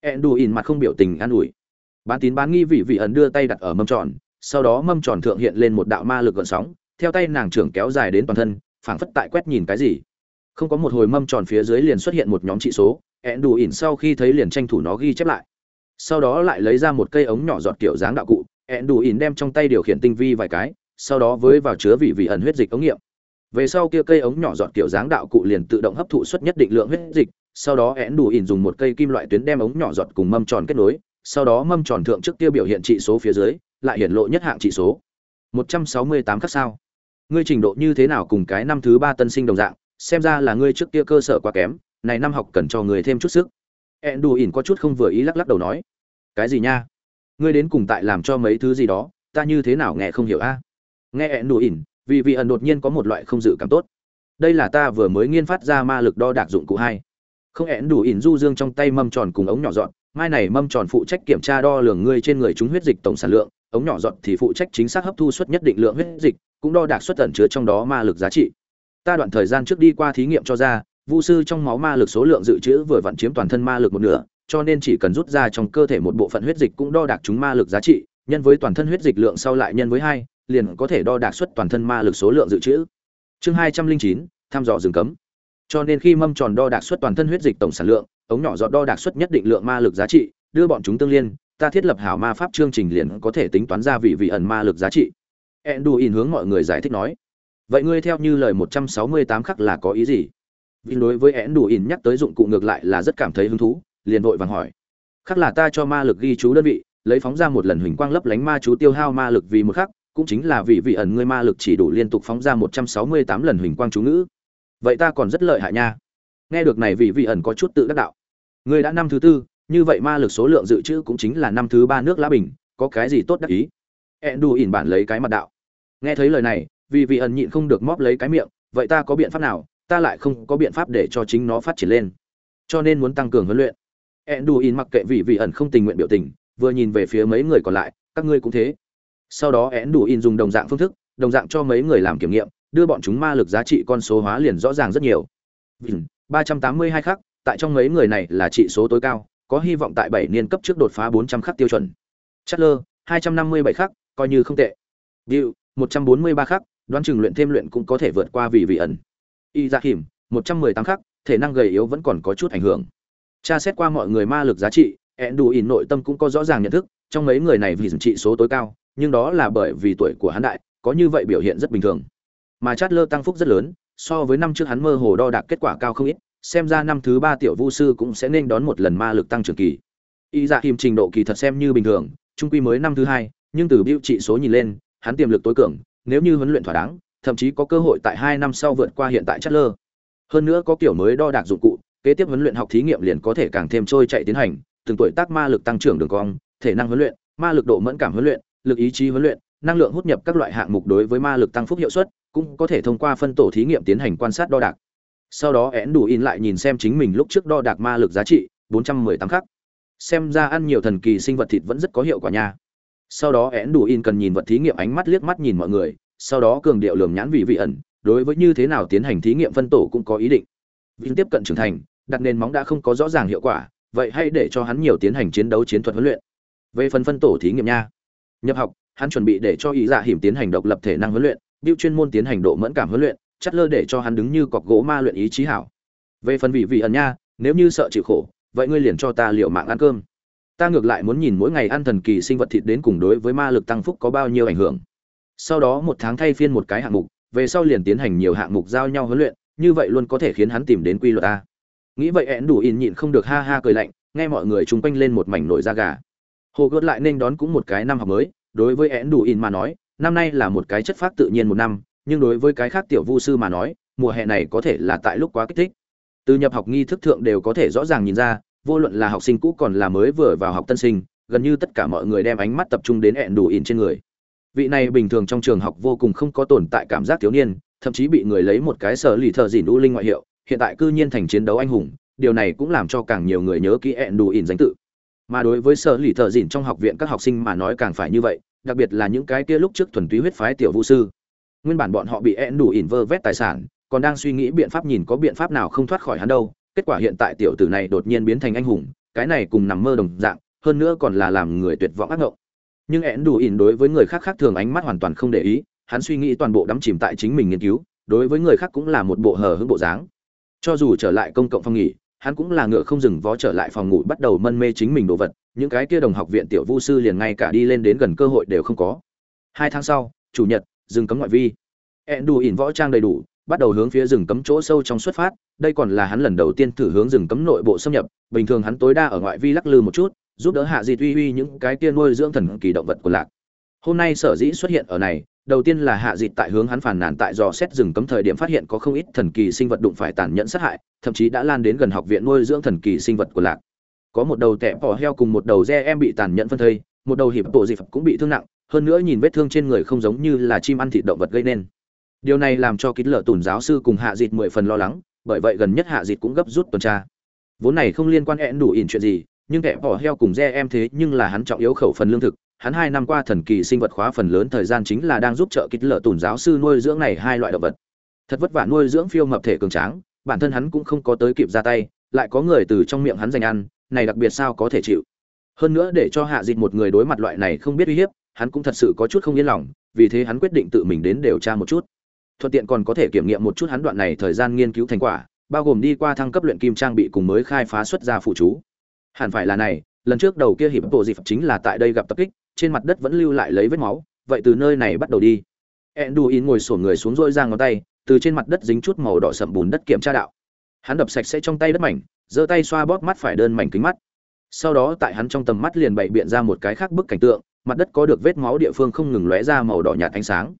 Ẹn đù ỉn mặt không biểu tình an ủi. Bán tín bán nghi vị vị ẩn đưa tay đặt ở mâm tròn, sau đó mâm tròn thượng hiện lên một đạo ma lực gợn sóng, theo tay nàng trưởng kéo dài đến toàn thân, phảng phất tại quét nhìn cái gì không có một hồi mâm tròn phía dưới liền xuất hiện một nhóm trị số, ẹn đủ ỉn sau khi thấy liền tranh thủ nó ghi chép lại. Sau đó lại lấy ra một cây ống nhỏ giọt kiểu dáng đạo cụ, ẹn đủ ỉn đem trong tay điều khiển tinh vi vài cái, sau đó với vào chứa vị vị ẩn huyết dịch ống nghiệm. Về sau kia cây ống nhỏ giọt kiểu dáng đạo cụ liền tự động hấp thụ suất nhất định lượng huyết dịch, sau đó ẹn đủ ỉn dùng một cây kim loại tuyến đem ống nhỏ giọt cùng mâm tròn kết nối, sau đó mâm tròn thượng trước kia biểu hiện trị số phía dưới, lại hiển lộ nhất hạng trị số. 168 khắc sao. Ngươi trình độ như thế nào cùng cái năm thứ ba tân sinh đồng dạng xem ra là ngươi trước kia cơ sở quá kém, này năm học cần cho người thêm chút sức. Ẹn đù ỉn có chút không vừa ý lắc lắc đầu nói, cái gì nha? Ngươi đến cùng tại làm cho mấy thứ gì đó, ta như thế nào nghe không hiểu a? Nghe ẹn đù ỉn vì vị ẩn đột nhiên có một loại không dự cảm tốt. Đây là ta vừa mới nghiên phát ra ma lực đo đạc dụng cụ hai. Không ẹn đủ ỉn du dương trong tay mâm tròn cùng ống nhỏ dọn, mai này mâm tròn phụ trách kiểm tra đo lường ngươi trên người chúng huyết dịch tổng sản lượng, ống nhỏ dọn thì phụ trách chính xác hấp thu suất nhất định lượng huyết dịch, cũng đo đạc suất tẩn chứa trong đó ma lực giá trị ta đoạn thời gian trước đi qua thí nghiệm cho ra, vu sư trong máu ma lực số lượng dự trữ vừa vặn chiếm toàn thân ma lực một nửa, cho nên chỉ cần rút ra trong cơ thể một bộ phận huyết dịch cũng đo đạc chúng ma lực giá trị, nhân với toàn thân huyết dịch lượng sau lại nhân với hai, liền có thể đo đạc suất toàn thân ma lực số lượng dự trữ. Chương hai trăm linh chín, thăm dò rừng cấm. Cho nên khi mâm tròn đo đạc suất toàn thân huyết dịch tổng sản lượng, ống nhỏ giọt đo đạc suất nhất định lượng ma lực giá trị, đưa bọn chúng tương liên, ta thiết lập hảo ma pháp chương trình liền có thể tính toán ra vị vị ẩn ma lực giá trị. Enduin hướng mọi người giải thích nói vậy ngươi theo như lời một trăm sáu mươi tám khắc là có ý gì? Vì đối với én đủ ỉn nhắc tới dụng cụ ngược lại là rất cảm thấy hứng thú, liền vội vàng hỏi. Khắc là ta cho ma lực ghi chú đơn vị, lấy phóng ra một lần huỳnh quang lấp lánh ma chú tiêu hao ma lực vì một khắc, cũng chính là vì vị ẩn ngươi ma lực chỉ đủ liên tục phóng ra một trăm sáu mươi tám lần huỳnh quang chú ngữ. Vậy ta còn rất lợi hại nha. Nghe được này vị vị ẩn có chút tự đắc đạo. Ngươi đã năm thứ tư, như vậy ma lực số lượng dự trữ cũng chính là năm thứ ba nước lá bình, có cái gì tốt đắc ý? Ẹn đủ ỉn bản lấy cái mặt đạo. Nghe thấy lời này vì vị ẩn nhịn không được móp lấy cái miệng vậy ta có biện pháp nào? Ta lại không có biện pháp để cho chính nó phát triển lên. Cho nên muốn tăng cường huấn luyện. Enduin mặc kệ vị vị ẩn không tình nguyện biểu tình vừa nhìn về phía mấy người còn lại các ngươi cũng thế. Sau đó enduin dùng đồng dạng phương thức đồng dạng cho mấy người làm kiểm nghiệm đưa bọn chúng ma lực giá trị con số hóa liền rõ ràng rất nhiều. Ba trăm tám mươi hai khắc tại trong mấy người này là trị số tối cao có hy vọng tại bảy niên cấp trước đột phá bốn trăm khắc tiêu chuẩn. Chất lơ hai trăm năm mươi bảy khắc coi như không tệ. Bill, một trăm bốn mươi ba khắc đoán chừng luyện thêm luyện cũng có thể vượt qua vì vị ẩn. Y dạ ra hiểm một trăm mười tám khắc, thể năng gầy yếu vẫn còn có chút ảnh hưởng. Tra xét qua mọi người ma lực giá trị ẹn đủ ỉn nội tâm cũng có rõ ràng nhận thức, trong mấy người này vì trị số tối cao, nhưng đó là bởi vì tuổi của hắn đại, có như vậy biểu hiện rất bình thường. Mà chát lơ tăng phúc rất lớn, so với năm trước hắn mơ hồ đo đạc kết quả cao không ít, xem ra năm thứ ba tiểu vu sư cũng sẽ nên đón một lần ma lực tăng trưởng kỳ. Y dạ hiểm trình độ kỳ thật xem như bình thường, trung quy mới năm thứ hai, nhưng từ biểu trị số nhìn lên, hắn tiềm lực tối cường nếu như huấn luyện thỏa đáng, thậm chí có cơ hội tại hai năm sau vượt qua hiện tại chất lơ hơn nữa có kiểu mới đo đạc dụng cụ, kế tiếp huấn luyện học thí nghiệm liền có thể càng thêm trôi chạy tiến hành, từng tuổi tác ma lực tăng trưởng đường cong, thể năng huấn luyện, ma lực độ mẫn cảm huấn luyện, lực ý chí huấn luyện, năng lượng hút nhập các loại hạng mục đối với ma lực tăng phúc hiệu suất, cũng có thể thông qua phân tổ thí nghiệm tiến hành quan sát đo đạc. Sau đó én đủ in lại nhìn xem chính mình lúc trước đo đạc ma lực giá trị 418 khắc. Xem ra ăn nhiều thần kỳ sinh vật thịt vẫn rất có hiệu quả nha sau đó én đủ in cần nhìn vật thí nghiệm ánh mắt liếc mắt nhìn mọi người, sau đó cường điệu lường nhãn vị vị ẩn, đối với như thế nào tiến hành thí nghiệm phân tổ cũng có ý định. Vinh tiếp cận trưởng thành, đặt nền móng đã không có rõ ràng hiệu quả, vậy hãy để cho hắn nhiều tiến hành chiến đấu chiến thuật huấn luyện. Về phần phân tổ thí nghiệm nha. Nhập học, hắn chuẩn bị để cho ý dạ hiểm tiến hành độc lập thể năng huấn luyện biêu chuyên môn tiến hành độ mẫn cảm huấn luyện, chắt lơ để cho hắn đứng như cọc gỗ ma luyện ý chí hảo. Về phần vị vị ẩn nha, nếu như sợ chịu khổ, vậy ngươi liền cho ta liệu mạng ăn cơm ta ngược lại muốn nhìn mỗi ngày ăn thần kỳ sinh vật thịt đến cùng đối với ma lực tăng phúc có bao nhiêu ảnh hưởng. Sau đó một tháng thay phiên một cái hạng mục, về sau liền tiến hành nhiều hạng mục giao nhau huấn luyện, như vậy luôn có thể khiến hắn tìm đến quy luật a. Nghĩ vậy én đủ in nhịn không được ha ha cười lạnh, nghe mọi người chung quanh lên một mảnh nổi da gà. Hồ gợt lại nên đón cũng một cái năm học mới, đối với én đủ in mà nói, năm nay là một cái chất phát tự nhiên một năm, nhưng đối với cái khác tiểu vu sư mà nói, mùa hè này có thể là tại lúc quá kích thích. Từ nhập học nghi thức thượng đều có thể rõ ràng nhìn ra vô luận là học sinh cũ còn là mới vừa vào học tân sinh, gần như tất cả mọi người đem ánh mắt tập trung đến ẹn đủ ỉn trên người. Vị này bình thường trong trường học vô cùng không có tồn tại cảm giác thiếu niên, thậm chí bị người lấy một cái sở lì thợ dỉn u linh ngoại hiệu, hiện tại cư nhiên thành chiến đấu anh hùng, điều này cũng làm cho càng nhiều người nhớ kỹ ẹn đủ ỉn danh tự. Mà đối với sở lì thợ dỉn trong học viện các học sinh mà nói càng phải như vậy, đặc biệt là những cái kia lúc trước thuần túy huyết phái tiểu vũ sư. Nguyên bản bọn họ bị ẹn đủ ỉn vơ vét tài sản, còn đang suy nghĩ biện pháp nhìn có biện pháp nào không thoát khỏi hắn đâu kết quả hiện tại tiểu tử này đột nhiên biến thành anh hùng, cái này cùng nằm mơ đồng dạng, hơn nữa còn là làm người tuyệt vọng ác ngộng. Nhưng én đủ ỉn đối với người khác khác thường ánh mắt hoàn toàn không để ý, hắn suy nghĩ toàn bộ đắm chìm tại chính mình nghiên cứu, đối với người khác cũng là một bộ hờ hững bộ dáng. Cho dù trở lại công cộng phòng nghỉ, hắn cũng là ngựa không dừng vó trở lại phòng ngủ bắt đầu mân mê chính mình đồ vật, những cái kia đồng học viện tiểu vu sư liền ngay cả đi lên đến gần cơ hội đều không có. Hai tháng sau, chủ nhật, dừng cấm ngoại vi. Ẹn đủ ỉn võ trang đầy đủ bắt đầu hướng phía rừng cấm chỗ sâu trong xuất phát, đây còn là hắn lần đầu tiên thử hướng rừng cấm nội bộ xâm nhập, bình thường hắn tối đa ở ngoại vi lắc lư một chút, giúp đỡ hạ dịt tuy uy những cái kia nuôi dưỡng thần kỳ động vật của lạc. Hôm nay sở dĩ xuất hiện ở này, đầu tiên là hạ dịt tại hướng hắn phản nàn tại dò xét rừng cấm thời điểm phát hiện có không ít thần kỳ sinh vật đụng phải tàn nhẫn sát hại, thậm chí đã lan đến gần học viện nuôi dưỡng thần kỳ sinh vật của lạc. Có một đầu tẻ bỏ heo cùng một đầu re em bị tàn nhẫn phân thây, một đầu hiệp bộ dị dịp cũng bị thương nặng, hơn nữa nhìn vết thương trên người không giống như là chim ăn thịt động vật gây nên điều này làm cho kín lợ tùn giáo sư cùng hạ dịt mười phần lo lắng, bởi vậy gần nhất hạ dịt cũng gấp rút tuần tra. Vốn này không liên quan hẹn đủ ỉn chuyện gì, nhưng kẻ bỏ heo cùng re em thế nhưng là hắn trọng yếu khẩu phần lương thực. Hắn hai năm qua thần kỳ sinh vật khóa phần lớn thời gian chính là đang giúp trợ kích lợ tùn giáo sư nuôi dưỡng này hai loại động vật. Thật vất vả nuôi dưỡng phiêu mập thể cường tráng, bản thân hắn cũng không có tới kịp ra tay, lại có người từ trong miệng hắn dành ăn, này đặc biệt sao có thể chịu. Hơn nữa để cho hạ dịt một người đối mặt loại này không biết uy hiếp, hắn cũng thật sự có chút không yên lòng, vì thế hắn quyết định tự mình đến điều tra một chút thuận tiện còn có thể kiểm nghiệm một chút hắn đoạn này thời gian nghiên cứu thành quả, bao gồm đi qua thăng cấp luyện kim trang bị cùng mới khai phá xuất ra phụ chú. Hẳn phải là này, lần trước đầu kia hiệp bộ dịp chính là tại đây gặp tập kích, trên mặt đất vẫn lưu lại lấy vết máu, vậy từ nơi này bắt đầu đi. Enduin ngồi sổn người xuống rôi ra ngón tay, từ trên mặt đất dính chút màu đỏ sậm bùn đất kiểm tra đạo. Hắn đập sạch sẽ trong tay đất mảnh, giơ tay xoa bóp mắt phải đơn mảnh kính mắt. Sau đó tại hắn trong tầm mắt liền bày biện ra một cái khác bức cảnh tượng, mặt đất có được vết máu địa phương không ngừng lóe ra màu đỏ nhạt ánh sáng.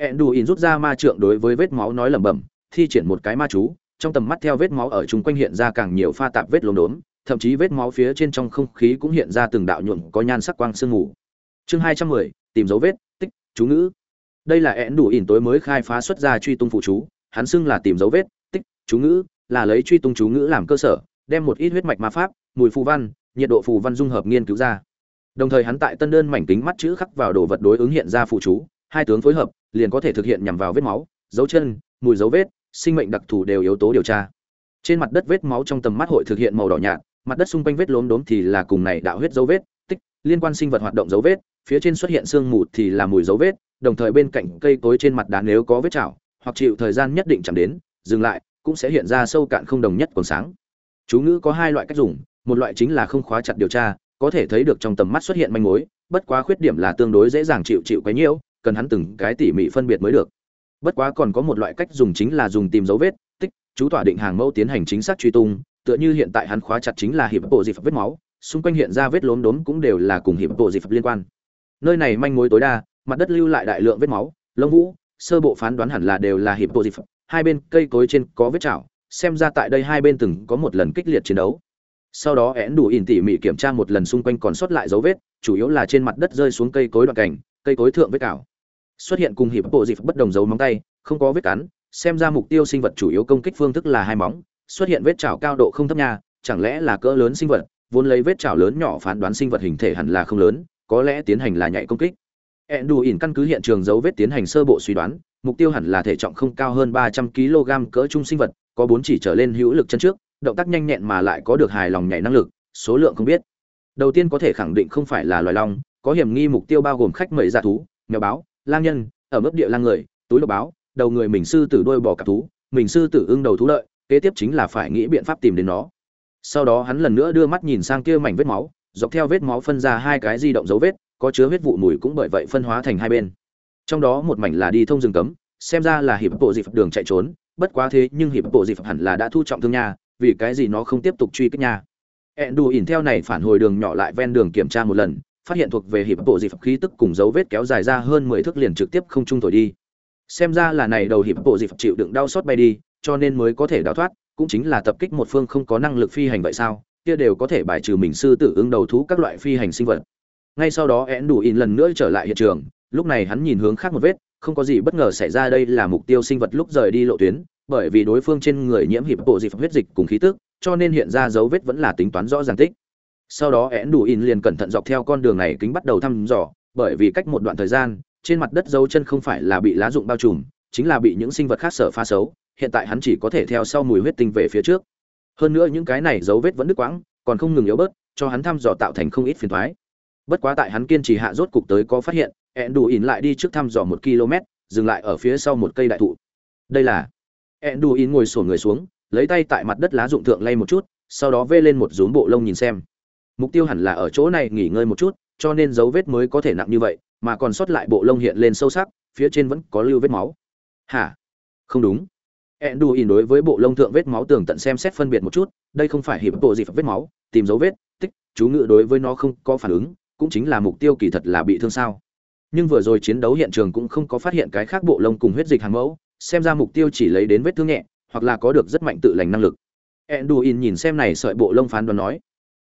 Enduin rút ra ma trượng đối với vết máu nói lẩm bẩm, thi triển một cái ma chú, trong tầm mắt theo vết máu ở trung quanh hiện ra càng nhiều pha tạp vết lốm đốm, thậm chí vết máu phía trên trong không khí cũng hiện ra từng đạo nhuộm có nhan sắc quang sương mù. Chương 210, tìm dấu vết, tích, chú ngữ. Đây là Enduin tối mới khai phá xuất ra truy tung phụ chú, hắn xưng là tìm dấu vết, tích, chú ngữ, là lấy truy tung chú ngữ làm cơ sở, đem một ít huyết mạch ma pháp mùi phù văn nhiệt độ phù văn dung hợp nghiên cứu ra đồng thời hắn tại tân đơn mảnh kính mắt chữ khắc vào đồ vật đối ứng hiện ra phụ chú hai tướng phối hợp liền có thể thực hiện nhằm vào vết máu, dấu chân, mùi dấu vết, sinh mệnh đặc thù đều yếu tố điều tra. Trên mặt đất vết máu trong tầm mắt hội thực hiện màu đỏ nhạt, mặt đất xung quanh vết lốm đốm thì là cùng này đạo huyết dấu vết, tích, liên quan sinh vật hoạt động dấu vết, phía trên xuất hiện sương mù thì là mùi dấu vết, đồng thời bên cạnh cây cối trên mặt đá nếu có vết chảo, hoặc chịu thời gian nhất định chạm đến, dừng lại, cũng sẽ hiện ra sâu cạn không đồng nhất còn sáng. Chú ngữ có hai loại cách dùng, một loại chính là không khóa chặt điều tra, có thể thấy được trong tầm mắt xuất hiện manh mối, bất quá khuyết điểm là tương đối dễ dàng chịu chịu cái nhiễu cần hắn từng cái tỉ mỉ phân biệt mới được. Bất quá còn có một loại cách dùng chính là dùng tìm dấu vết, tích, chú tỏa định hàng mẫu tiến hành chính xác truy tung, tựa như hiện tại hắn khóa chặt chính là hiệp bộ dị phật vết máu, xung quanh hiện ra vết lốm đốm cũng đều là cùng hiệp bộ dị phật liên quan. Nơi này manh mối tối đa, mặt đất lưu lại đại lượng vết máu, lông vũ, sơ bộ phán đoán hẳn là đều là hiệp bộ dị phật hai bên cây cối trên có vết chảo, xem ra tại đây hai bên từng có một lần kích liệt chiến đấu. Sau đó én đủ ỉn tỉ mỉ kiểm tra một lần xung quanh còn sót lại dấu vết, chủ yếu là trên mặt đất rơi xuống cây cối đoạn cảnh cây cối thượng vết cào. Xuất hiện cùng hiệp bộ dịp bất đồng dấu móng tay, không có vết cắn, xem ra mục tiêu sinh vật chủ yếu công kích phương thức là hai móng. Xuất hiện vết chảo cao độ không thấp nha, chẳng lẽ là cỡ lớn sinh vật? Vốn lấy vết chảo lớn nhỏ phán đoán sinh vật hình thể hẳn là không lớn, có lẽ tiến hành là nhạy công kích. Ẹn đủ ỉn căn cứ hiện trường dấu vết tiến hành sơ bộ suy đoán, mục tiêu hẳn là thể trọng không cao hơn ba trăm kg cỡ trung sinh vật, có bốn chỉ trở lên hữu lực chân trước, động tác nhanh nhẹn mà lại có được hài lòng nhảy năng lực, số lượng không biết. Đầu tiên có thể khẳng định không phải là loài long có hiểm nghi mục tiêu bao gồm khách mời giả thú, mèo báo, lang nhân, ở mức địa lang người, túi lộc báo, đầu người mình sư tử đôi bò cặp thú, mình sư tử ưng đầu thú lợi, kế tiếp chính là phải nghĩ biện pháp tìm đến nó. Sau đó hắn lần nữa đưa mắt nhìn sang kia mảnh vết máu, dọc theo vết máu phân ra hai cái di động dấu vết, có chứa huyết vụ mùi cũng bởi vậy phân hóa thành hai bên. Trong đó một mảnh là đi thông rừng cấm, xem ra là hiệp bộ dị phẩm đường chạy trốn, bất quá thế nhưng hiệp bộ dị phẩm hẳn là đã thu trọng thương nha, vì cái gì nó không tiếp tục truy kích nha. Ẹn đù ỉn theo này phản hồi đường nhỏ lại ven đường kiểm tra một lần phát hiện thuộc về hiệp bộ dị khí tức cùng dấu vết kéo dài ra hơn mười thước liền trực tiếp không trung thổi đi. Xem ra là này đầu hiệp bộ dị chịu đựng đau xót bay đi, cho nên mới có thể đào thoát, cũng chính là tập kích một phương không có năng lực phi hành vậy sao? Kia đều có thể bài trừ mình sư tử ứng đầu thú các loại phi hành sinh vật. Ngay sau đó én đủ in lần nữa trở lại hiện trường. Lúc này hắn nhìn hướng khác một vết, không có gì bất ngờ xảy ra đây là mục tiêu sinh vật lúc rời đi lộ tuyến, bởi vì đối phương trên người nhiễm hiệp bộ dị huyết dịch cùng khí tức, cho nên hiện ra dấu vết vẫn là tính toán rõ ràng tích sau đó én đủ in liền cẩn thận dọc theo con đường này kính bắt đầu thăm dò, bởi vì cách một đoạn thời gian, trên mặt đất dấu chân không phải là bị lá rụng bao trùm, chính là bị những sinh vật khác sở pha xấu, hiện tại hắn chỉ có thể theo sau mùi huyết tinh về phía trước. Hơn nữa những cái này dấu vết vẫn đứt quãng, còn không ngừng yếu bớt, cho hắn thăm dò tạo thành không ít phiền thoái bất quá tại hắn kiên trì hạ rốt cục tới có phát hiện ẹn đủ ỉn lại đi trước thăm dò một km, dừng lại ở phía sau một cây đại thụ. Đây là ẹn đủ ỉn ngồi sổ người xuống, lấy tay tại mặt đất lá dụng thượng lay một chút, sau đó vê lên một rúm bộ lông nhìn xem mục tiêu hẳn là ở chỗ này nghỉ ngơi một chút, cho nên dấu vết mới có thể nặng như vậy, mà còn sót lại bộ lông hiện lên sâu sắc, phía trên vẫn có lưu vết máu. Hả? Không đúng. Ẹn đủ ỉn đối với bộ lông thượng vết máu tường tận xem xét phân biệt một chút, đây không phải hiệp bộ gì vết máu, tìm dấu vết, tích, chú ngự đối với nó không có phản ứng, cũng chính là mục tiêu kỳ thật là bị thương sao. Nhưng vừa rồi chiến đấu hiện trường cũng không có phát hiện cái khác bộ lông cùng huyết dịch hàng mẫu, xem ra mục tiêu chỉ lấy đến vết thương nhẹ, hoặc là có được rất mạnh tự lành năng lực. Enduin nhìn xem này sợi bộ lông phán đoán nói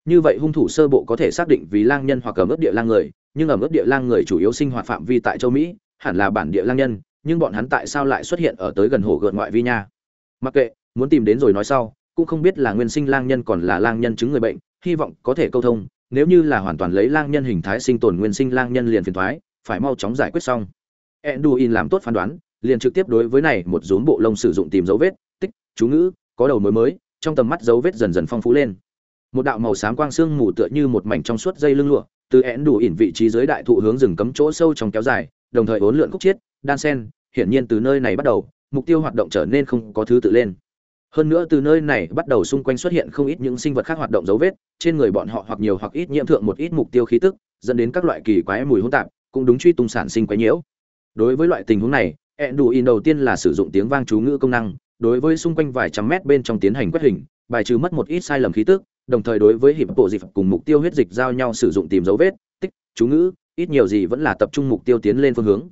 như vậy hung thủ sơ bộ có thể xác định vì lang nhân hoặc ở mức địa lang người, nhưng ở mức địa lang người chủ yếu sinh hoạt phạm vi tại châu mỹ, hẳn là bản địa lang nhân, nhưng bọn hắn tại sao lại xuất hiện ở tới gần hồ gợn ngoại vi nha? Mặc kệ, muốn tìm đến rồi nói sau, cũng không biết là nguyên sinh lang nhân còn là lang nhân chứng người bệnh, hy vọng có thể câu thông, nếu như là hoàn toàn lấy lang nhân hình thái sinh tồn nguyên sinh lang nhân liền phiền thoái, phải mau chóng giải quyết xong. Enduin làm tốt phán đoán, liền trực tiếp đối với này một rốn bộ lông sử dụng tìm dấu vết, tích, chú ngữ, có đầu mới mới, trong tầm mắt dấu vết dần dần phong phú lên một đạo màu xám quang xương mù tựa như một mảnh trong suốt dây lưng lụa, từ én đủ ỉn vị trí dưới đại thụ hướng rừng cấm chỗ sâu trong kéo dài, đồng thời bốn lượn khúc chiết, đan sen, hiển nhiên từ nơi này bắt đầu, mục tiêu hoạt động trở nên không có thứ tự lên. Hơn nữa từ nơi này bắt đầu xung quanh xuất hiện không ít những sinh vật khác hoạt động dấu vết, trên người bọn họ hoặc nhiều hoặc ít nhiễm thượng một ít mục tiêu khí tức, dẫn đến các loại kỳ quái mùi hỗn tạp, cũng đúng truy tung sản sinh quái nhiễu. Đối với loại tình huống này ẽn đủ in đầu tiên là sử dụng tiếng vang chú ngữ công năng, đối với xung quanh vài trăm mét bên trong tiến hành quét hình, bài trừ mất một ít sai lầm khí tức đồng thời đối với hiệp bộ dịch cùng mục tiêu huyết dịch giao nhau sử dụng tìm dấu vết, tích, chú ngữ, ít nhiều gì vẫn là tập trung mục tiêu tiến lên phương hướng.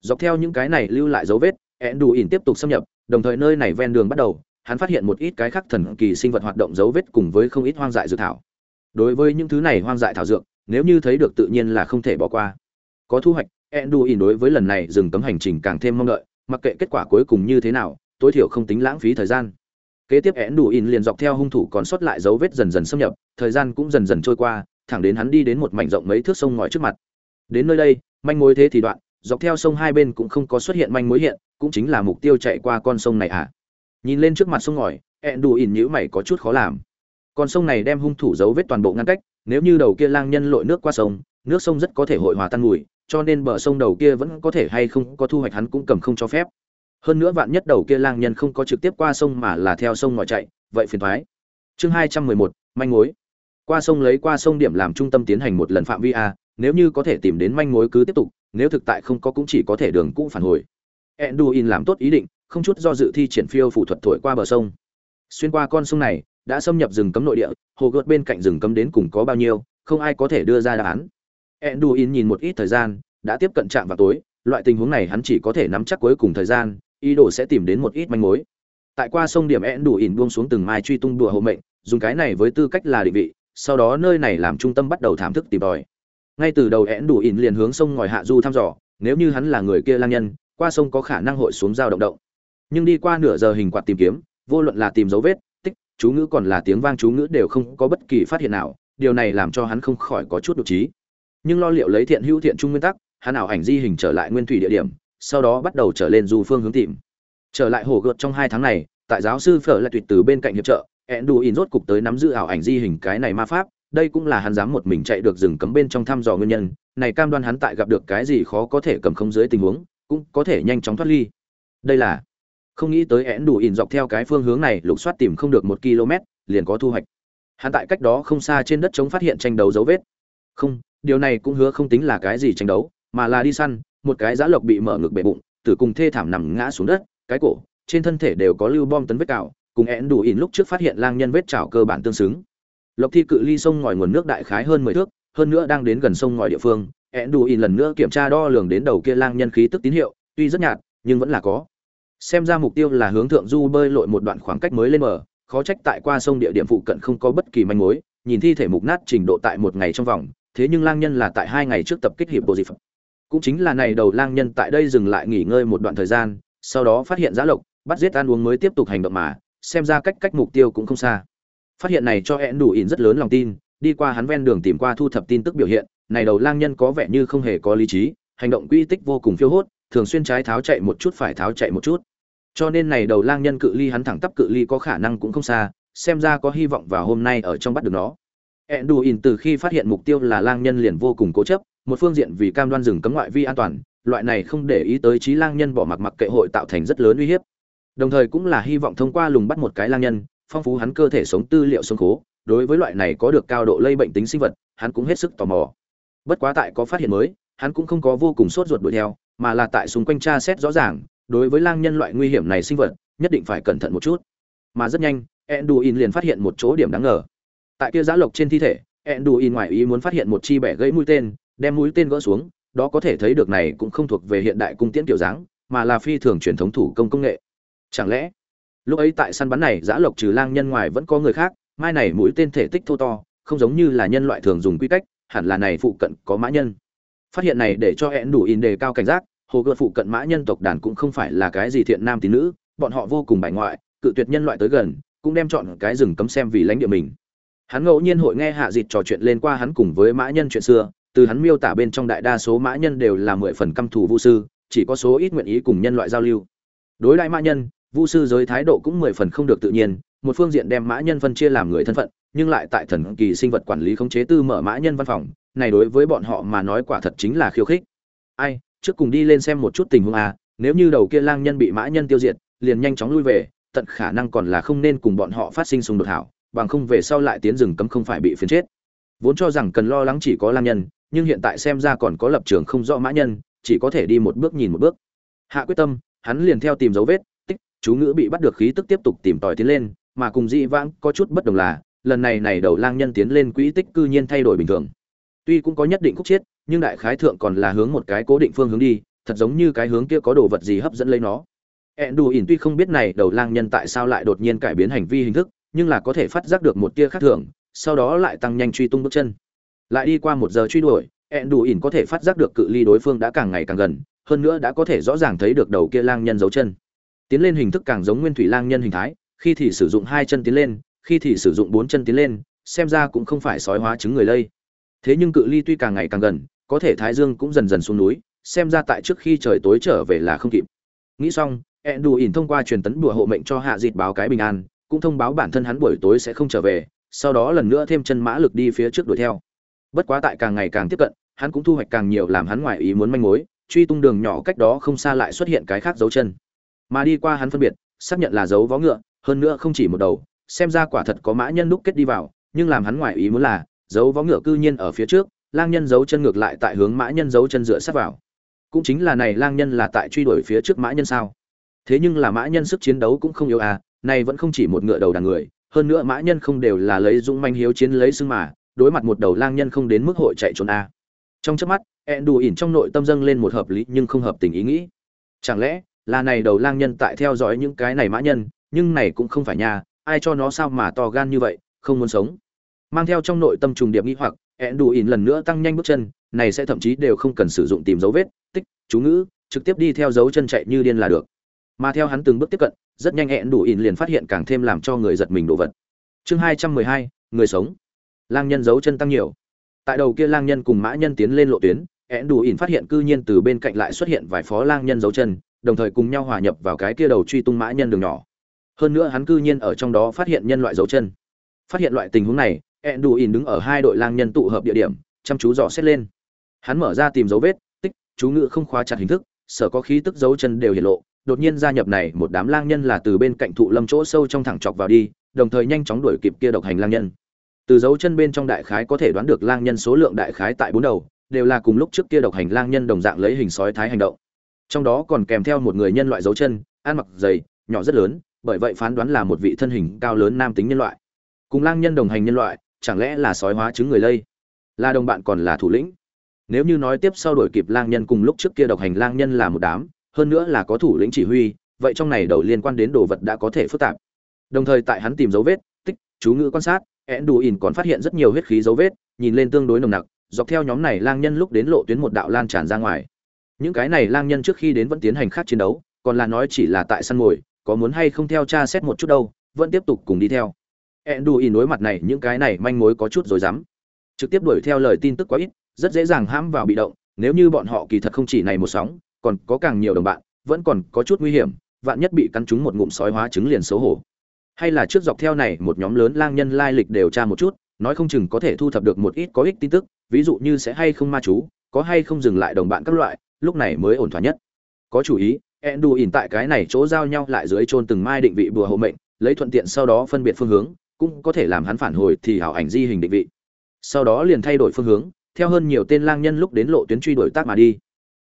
Dọc theo những cái này lưu lại dấu vết, Enduin tiếp tục xâm nhập, đồng thời nơi này ven đường bắt đầu, hắn phát hiện một ít cái khác thần kỳ sinh vật hoạt động dấu vết cùng với không ít hoang dại dược thảo. Đối với những thứ này hoang dại thảo dược, nếu như thấy được tự nhiên là không thể bỏ qua. Có thu hoạch, enduin đối với lần này dừng cấm hành trình càng thêm mong đợi, mặc kệ kết quả cuối cùng như thế nào, tối thiểu không tính lãng phí thời gian kế tiếp én đủ in liền dọc theo hung thủ còn sót lại dấu vết dần dần xâm nhập, thời gian cũng dần dần trôi qua, thẳng đến hắn đi đến một mảnh rộng mấy thước sông ngòi trước mặt. Đến nơi đây, manh mối thế thì đoạn, dọc theo sông hai bên cũng không có xuất hiện manh mối hiện, cũng chính là mục tiêu chạy qua con sông này à. Nhìn lên trước mặt sông ngòi én đủ In nhữ mày có chút khó làm. Con sông này đem hung thủ dấu vết toàn bộ ngăn cách, nếu như đầu kia lang nhân lội nước qua sông, nước sông rất có thể hội hòa tan mùi, cho nên bờ sông đầu kia vẫn có thể hay không có thu hoạch hắn cũng cầm không cho phép hơn nữa vạn nhất đầu kia lang nhân không có trực tiếp qua sông mà là theo sông ngòi chạy, vậy phiền thoái. Chương hai trăm mười một, manh mối. Qua sông lấy qua sông điểm làm trung tâm tiến hành một lần phạm vi a, nếu như có thể tìm đến manh mối cứ tiếp tục, nếu thực tại không có cũng chỉ có thể đường cũ phản hồi. Enduin làm tốt ý định, không chút do dự thi triển phiêu phụ thuật thổi qua bờ sông. Xuyên qua con sông này, đã xâm nhập rừng cấm nội địa, hồ gợt bên cạnh rừng cấm đến cùng có bao nhiêu, không ai có thể đưa ra đáp án. Enduin nhìn một ít thời gian, đã tiếp cận trạm vào tối, loại tình huống này hắn chỉ có thể nắm chắc cuối cùng thời gian ý đồ sẽ tìm đến một ít manh mối. Tại qua sông điểm én đủ ỉn buông xuống từng mai truy tung đùa hộ mệnh, dùng cái này với tư cách là định vị, sau đó nơi này làm trung tâm bắt đầu thám thức tìm tòi. Ngay từ đầu én đủ ỉn liền hướng sông ngòi hạ du thăm dò, nếu như hắn là người kia lang nhân, qua sông có khả năng hội xuống giao động động. Nhưng đi qua nửa giờ hình quạt tìm kiếm, vô luận là tìm dấu vết, tích, chú ngữ còn là tiếng vang chú ngữ đều không có bất kỳ phát hiện nào, điều này làm cho hắn không khỏi có chút đột trí. Nhưng lo liệu lấy thiện hữu thiện trung nguyên tắc, hắn ảo ảnh di hình trở lại nguyên thủy địa điểm sau đó bắt đầu trở lên du phương hướng tìm. Trở lại hồ gợt trong hai tháng này, tại giáo sư phở lại tuyệt từ bên cạnh hiệp trợ ẹn đủ in rốt cục tới nắm giữ ảo ảnh di hình cái này ma pháp, đây cũng là hắn dám một mình chạy được rừng cấm bên trong thăm dò nguyên nhân, này cam đoan hắn tại gặp được cái gì khó có thể cầm không dưới tình huống, cũng có thể nhanh chóng thoát ly. Đây là, không nghĩ tới én đủ ỉn dọc theo cái phương hướng này lục soát tìm không được một km, liền có thu hoạch. Hắn tại cách đó không xa trên đất chống phát hiện tranh đấu dấu vết. Không, điều này cũng hứa không tính là cái gì tranh đấu, mà là đi săn một cái giã lộc bị mở ngực bể bụng, tử cùng thê thảm nằm ngã xuống đất, cái cổ, trên thân thể đều có lưu bom tấn vết cào, cùng én đủ ỉn lúc trước phát hiện lang nhân vết trào cơ bản tương xứng. Lộc thi cự ly sông ngòi nguồn nước đại khái hơn mười thước, hơn nữa đang đến gần sông ngòi địa phương én đủ ỉn lần nữa kiểm tra đo lường đến đầu kia lang nhân khí tức tín hiệu, tuy rất nhạt, nhưng vẫn là có. Xem ra mục tiêu là hướng thượng du bơi lội một đoạn khoảng cách mới lên mở khó trách tại qua sông địa điểm phụ cận không có bất kỳ manh mối, nhìn thi thể mục nát trình độ tại một ngày trong vòng, thế nhưng lang nhân là tại hai ngày trước tập kích hiệp bộ dịp cũng chính là này đầu lang nhân tại đây dừng lại nghỉ ngơi một đoạn thời gian, sau đó phát hiện giã lộc, bắt giết ăn uống mới tiếp tục hành động mà, xem ra cách cách mục tiêu cũng không xa. Phát hiện này cho hẹn đủ ỉn rất lớn lòng tin, đi qua hắn ven đường tìm qua thu thập tin tức biểu hiện, này đầu lang nhân có vẻ như không hề có lý trí, hành động quy tích vô cùng phiêu hốt, thường xuyên trái tháo chạy một chút phải tháo chạy một chút. Cho nên này đầu lang nhân cự ly hắn thẳng tắp cự ly có khả năng cũng không xa, xem ra có hy vọng vào hôm nay ở trong bắt được nó. Hẹn đủ ỉn từ khi phát hiện mục tiêu là lang nhân liền vô cùng cố chấp một phương diện vì cam đoan rừng cấm ngoại vi an toàn, loại này không để ý tới trí lang nhân bỏ mặc mặc kệ hội tạo thành rất lớn uy hiếp. Đồng thời cũng là hy vọng thông qua lùng bắt một cái lang nhân, phong phú hắn cơ thể sống tư liệu sống khố, đối với loại này có được cao độ lây bệnh tính sinh vật, hắn cũng hết sức tò mò. Bất quá tại có phát hiện mới, hắn cũng không có vô cùng sốt ruột đuổi theo, mà là tại xung quanh tra xét rõ ràng, đối với lang nhân loại nguy hiểm này sinh vật, nhất định phải cẩn thận một chút. Mà rất nhanh, enduin liền phát hiện một chỗ điểm đáng ngờ. Tại kia giá lộc trên thi thể, enduin ngoài ý muốn phát hiện một chi bẻ gãy mũi tên đem mũi tên gỡ xuống, đó có thể thấy được này cũng không thuộc về hiện đại cung tiễn kiểu dáng, mà là phi thường truyền thống thủ công công nghệ. Chẳng lẽ, lúc ấy tại săn bắn này, giã lộc trừ lang nhân ngoài vẫn có người khác, mai này mũi tên thể tích thô to, không giống như là nhân loại thường dùng quy cách, hẳn là này phụ cận có mã nhân. Phát hiện này để cho hẹn đủ in đề cao cảnh giác, hồ gợt phụ cận mã nhân tộc đàn cũng không phải là cái gì thiện nam tín nữ, bọn họ vô cùng bài ngoại, cự tuyệt nhân loại tới gần, cũng đem chọn cái rừng cấm xem vì lãnh địa mình. Hắn ngẫu nhiên hội nghe hạ dịt trò chuyện lên qua hắn cùng với mã nhân chuyện xưa từ hắn miêu tả bên trong đại đa số mã nhân đều là mười phần căm thù vũ sư, chỉ có số ít nguyện ý cùng nhân loại giao lưu. Đối đại mã nhân, vu sư giới thái độ cũng mười phần không được tự nhiên, một phương diện đem mã nhân phân chia làm người thân phận, nhưng lại tại thần kỳ sinh vật quản lý khống chế tư mở mã nhân văn phòng, này đối với bọn họ mà nói quả thật chính là khiêu khích. Ai, trước cùng đi lên xem một chút tình huống à nếu như đầu kia lang nhân bị mã nhân tiêu diệt, liền nhanh chóng lui về, tận khả năng còn là không nên cùng bọn họ phát sinh xung đột hảo, bằng không về sau lại tiến rừng cấm không phải bị phiến chết. Vốn cho rằng cần lo lắng chỉ có lang nhân nhưng hiện tại xem ra còn có lập trường không rõ mã nhân chỉ có thể đi một bước nhìn một bước hạ quyết tâm hắn liền theo tìm dấu vết tích chú ngữ bị bắt được khí tức tiếp tục tìm tòi tiến lên, mà cùng dị vãng có chút bất đồng là, lần này này đầu lang nhân tiến lên quỹ tích cư nhiên thay đổi bình thường. Tuy cũng có nhất định khúc chết, nhưng đại khái thượng còn là hướng một cái cố định phương hướng đi, thật giống như cái hướng kia có đồ vật gì hấp dẫn lấy nó. ỉn tuy không biết này đầu lang nhân tại sao lại đột nhiên cải biến hành vi hình thức, nhưng là có thể phát giác được một tia khác thường, sau đó lại tăng nhanh truy tung bước chân. Lại đi qua một giờ truy đuổi, ỉn có thể phát giác được cự ly đối phương đã càng ngày càng gần, hơn nữa đã có thể rõ ràng thấy được đầu kia lang nhân dấu chân. Tiến lên hình thức càng giống nguyên thủy lang nhân hình thái khi thì sử dụng hai chân tiến lên khi thì sử dụng bốn chân tiến lên xem ra cũng không phải sói hóa chứng người lây. Thế nhưng cự ly tuy càng ngày càng gần có thể thái dương cũng dần dần xuống núi xem ra tại trước khi trời tối trở về là không kịp. Nghĩ xong ẹn đù ỉn thông qua truyền tấn đùa hộ mệnh cho hạ dịt báo cái bình an cũng thông báo bản thân hắn buổi tối sẽ không trở về sau đó lần nữa thêm chân mã lực đi phía trước đuổi theo bất quá tại càng ngày càng tiếp cận, hắn cũng thu hoạch càng nhiều làm hắn ngoài ý muốn manh mối, truy tung đường nhỏ cách đó không xa lại xuất hiện cái khác dấu chân. Mà đi qua hắn phân biệt, xác nhận là dấu vó ngựa, hơn nữa không chỉ một đầu, xem ra quả thật có mã nhân đúc kết đi vào, nhưng làm hắn ngoài ý muốn là, dấu vó ngựa cư nhiên ở phía trước, lang nhân dấu chân ngược lại tại hướng mã nhân dấu chân dựa sát vào. Cũng chính là này lang nhân là tại truy đuổi phía trước mã nhân sao? Thế nhưng là mã nhân sức chiến đấu cũng không yếu à này vẫn không chỉ một ngựa đầu đàn người, hơn nữa mã nhân không đều là lấy dũng manh hiếu chiến lấy xưng mà đối mặt một đầu lang nhân không đến mức hội chạy trốn à. trong chớp mắt, ẹn đù ỉn trong nội tâm dâng lên một hợp lý nhưng không hợp tình ý nghĩ. Chẳng lẽ là này đầu lang nhân tại theo dõi những cái này mã nhân, nhưng này cũng không phải nhà, ai cho nó sao mà to gan như vậy, không muốn sống. Mang theo trong nội tâm trùng điệp nghĩ hoặc, ẹn đù ỉn lần nữa tăng nhanh bước chân, này sẽ thậm chí đều không cần sử dụng tìm dấu vết, tích, chú ngữ, trực tiếp đi theo dấu chân chạy như điên là được. Mà theo hắn từng bước tiếp cận, rất nhanh ẹn đù ỉn liền phát hiện càng thêm làm cho người giật mình đồ vật. Chương hai trăm mười hai, người sống lang nhân giấu chân tăng nhiều. Tại đầu kia lang nhân cùng mã nhân tiến lên lộ tuyến ẹn đủ ỉn phát hiện cư nhiên từ bên cạnh lại xuất hiện vài phó lang nhân giấu chân, đồng thời cùng nhau hòa nhập vào cái kia đầu truy tung mã nhân đường nhỏ. Hơn nữa hắn cư nhiên ở trong đó phát hiện nhân loại dấu chân. Phát hiện loại tình huống này ẹn đủ ỉn đứng ở hai đội lang nhân tụ hợp địa điểm, chăm chú dò xét lên. Hắn mở ra tìm dấu vết, tích, chú ngự không khóa chặt hình thức, sở có khí tức dấu chân đều hiện lộ, đột nhiên gia nhập này, một đám lang nhân là từ bên cạnh thụ lâm chỗ sâu trong thẳng chọc vào đi, đồng thời nhanh chóng đuổi kịp kia độc hành lang nhân từ dấu chân bên trong đại khái có thể đoán được lang nhân số lượng đại khái tại bốn đầu, đều là cùng lúc trước kia độc hành lang nhân đồng dạng lấy hình sói thái hành động. Trong đó còn kèm theo một người nhân loại dấu chân, ăn mặc dày, nhỏ rất lớn, bởi vậy phán đoán là một vị thân hình cao lớn nam tính nhân loại. Cùng lang nhân đồng hành nhân loại, chẳng lẽ là sói hóa chứng người lây? Là đồng bạn còn là thủ lĩnh? Nếu như nói tiếp sau đổi kịp lang nhân cùng lúc trước kia độc hành lang nhân là một đám, hơn nữa là có thủ lĩnh chỉ huy, vậy trong này đầu liên quan đến đồ vật đã có thể phức tạp. Đồng thời tại hắn tìm dấu vết, tích, chú ngữ quan sát Enduin còn phát hiện rất nhiều huyết khí dấu vết, nhìn lên tương đối nồng nặc, dọc theo nhóm này lang nhân lúc đến lộ tuyến một đạo lan tràn ra ngoài. Những cái này lang nhân trước khi đến vẫn tiến hành khác chiến đấu, còn là nói chỉ là tại săn mồi, có muốn hay không theo tra xét một chút đâu, vẫn tiếp tục cùng đi theo. Enduin đối mặt này, những cái này manh mối có chút rồi dám trực tiếp đuổi theo lời tin tức quá ít, rất dễ dàng hãm vào bị động, nếu như bọn họ kỳ thật không chỉ này một sóng, còn có càng nhiều đồng bạn, vẫn còn có chút nguy hiểm, vạn nhất bị cắn trúng một ngụm sói hóa trứng liền xấu hổ hay là trước dọc theo này một nhóm lớn lang nhân lai lịch đều tra một chút, nói không chừng có thể thu thập được một ít có ích tin tức, ví dụ như sẽ hay không ma chú, có hay không dừng lại đồng bạn các loại, lúc này mới ổn thỏa nhất. Có chủ ý ẹn đù ỉn tại cái này chỗ giao nhau lại dưới trôn từng mai định vị bùa hộ mệnh, lấy thuận tiện sau đó phân biệt phương hướng, cũng có thể làm hắn phản hồi thì hảo ảnh di hình định vị. Sau đó liền thay đổi phương hướng, theo hơn nhiều tên lang nhân lúc đến lộ tuyến truy đuổi tác mà đi.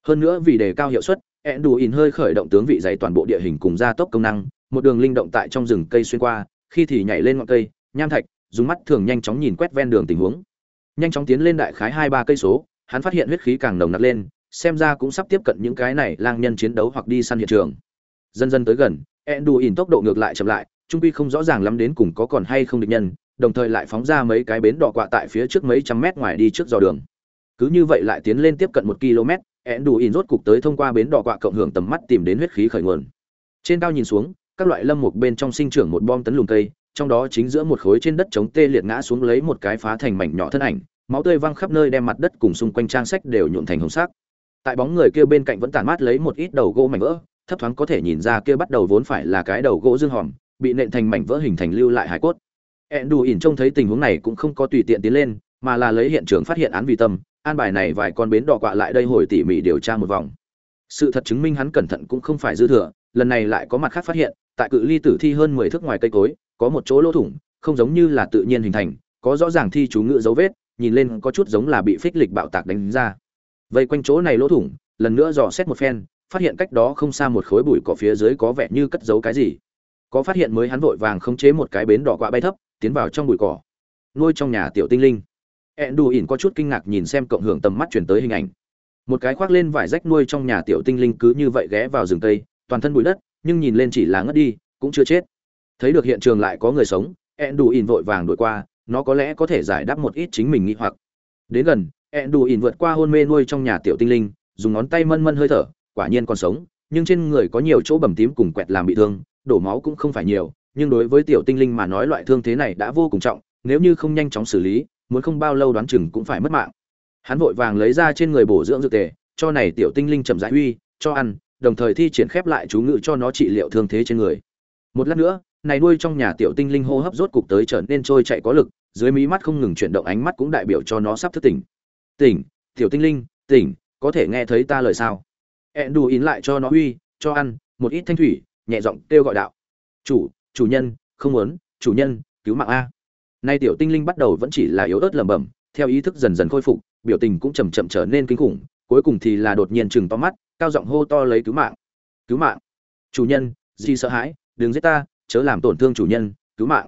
Hơn nữa vì đề cao hiệu suất ẹn đù ỉn hơi khởi động tướng vị dày toàn bộ địa hình cùng gia tốc công năng một đường linh động tại trong rừng cây xuyên qua, khi thì nhảy lên ngọn cây, nham thạch, dùng mắt thường nhanh chóng nhìn quét ven đường tình huống. Nhanh chóng tiến lên đại khái hai ba cây số, hắn phát hiện huyết khí càng nồng nặc lên, xem ra cũng sắp tiếp cận những cái này lang nhân chiến đấu hoặc đi săn hiện trường. Dần dần tới gần, Enduin đù tốc độ ngược lại chậm lại, trung quy không rõ ràng lắm đến cùng có còn hay không địch nhân, đồng thời lại phóng ra mấy cái bến đỏ quạ tại phía trước mấy trăm mét ngoài đi trước dò đường. Cứ như vậy lại tiến lên tiếp cận một km, Enduin in rốt cục tới thông qua bến đỏ quạ cộng hưởng tầm mắt tìm đến huyết khí khởi nguồn. Trên cao nhìn xuống các loại lâm mục bên trong sinh trưởng một bom tấn lùm cây, trong đó chính giữa một khối trên đất chống tê liệt ngã xuống lấy một cái phá thành mảnh nhỏ thân ảnh, máu tươi văng khắp nơi đem mặt đất cùng xung quanh trang sách đều nhuộn thành hồng sắc. Tại bóng người kia bên cạnh vẫn tản mát lấy một ít đầu gỗ mảnh vỡ, thấp thoáng có thể nhìn ra kia bắt đầu vốn phải là cái đầu gỗ dương hòm, bị nện thành mảnh vỡ hình thành lưu lại hải cốt. Ẹn ỉn trông thấy tình huống này cũng không có tùy tiện tiến lên, mà là lấy hiện trường phát hiện án vì tâm, an bài này vài con bến đỏ quạ lại đây hồi tỉ mỉ điều tra một vòng. Sự thật chứng minh hắn cẩn thận cũng không phải dư thừa, lần này lại có mặt khác phát hiện tại cự ly tử thi hơn mười thước ngoài cây cối, có một chỗ lỗ thủng, không giống như là tự nhiên hình thành, có rõ ràng thi chú ngựa dấu vết, nhìn lên có chút giống là bị phích lịch bạo tạc đánh ra. Vây quanh chỗ này lỗ thủng, lần nữa dò xét một phen, phát hiện cách đó không xa một khối bụi cỏ phía dưới có vẻ như cất giấu cái gì. Có phát hiện mới hắn vội vàng khống chế một cái bến đỏ quạ bay thấp, tiến vào trong bụi cỏ. Nuôi trong nhà tiểu tinh linh. Ẹn đù ỉn có chút kinh ngạc nhìn xem cộng hưởng tầm mắt chuyển tới hình ảnh. Một cái khoác lên vải rách nuôi trong nhà tiểu tinh linh cứ như vậy ghé vào rừng tây toàn thân bụi đất nhưng nhìn lên chỉ là ngất đi, cũng chưa chết. Thấy được hiện trường lại có người sống ẹn đù ỉn vội vàng đổi qua, nó có lẽ có thể giải đáp một ít chính mình nghĩ hoặc. Đến gần ẹn đù ỉn vượt qua hôn mê nuôi trong nhà tiểu tinh linh, dùng ngón tay mân mân hơi thở, quả nhiên còn sống, nhưng trên người có nhiều chỗ bầm tím cùng quẹt làm bị thương, đổ máu cũng không phải nhiều, nhưng đối với tiểu tinh linh mà nói loại thương thế này đã vô cùng trọng, nếu như không nhanh chóng xử lý, muốn không bao lâu đoán chừng cũng phải mất mạng. Hắn vội vàng lấy ra trên người bổ dưỡng dược tề, cho này tiểu tinh linh chậm rãi uy, cho ăn đồng thời thi triển khép lại chú ngự cho nó trị liệu thương thế trên người. Một lát nữa, này nuôi trong nhà tiểu tinh linh hô hấp rốt cục tới trở nên trôi chạy có lực, dưới mí mắt không ngừng chuyển động ánh mắt cũng đại biểu cho nó sắp thức tỉnh. Tỉnh, tiểu tinh linh, tỉnh, có thể nghe thấy ta lời sao? Ẹn đù ín lại cho nó uy, cho ăn, một ít thanh thủy, nhẹ giọng kêu gọi đạo. Chủ chủ nhân, không muốn, chủ nhân, cứu mạng a. Nay tiểu tinh linh bắt đầu vẫn chỉ là yếu ớt lẩm bẩm, theo ý thức dần dần khôi phục, biểu tình cũng chầm chậm trở nên kinh khủng cuối cùng thì là đột nhiên chừng to mắt, cao giọng hô to lấy cứu mạng. Cứu mạng. Chủ nhân di sợ hãi, đừng giết ta, chớ làm tổn thương chủ nhân, cứu mạng.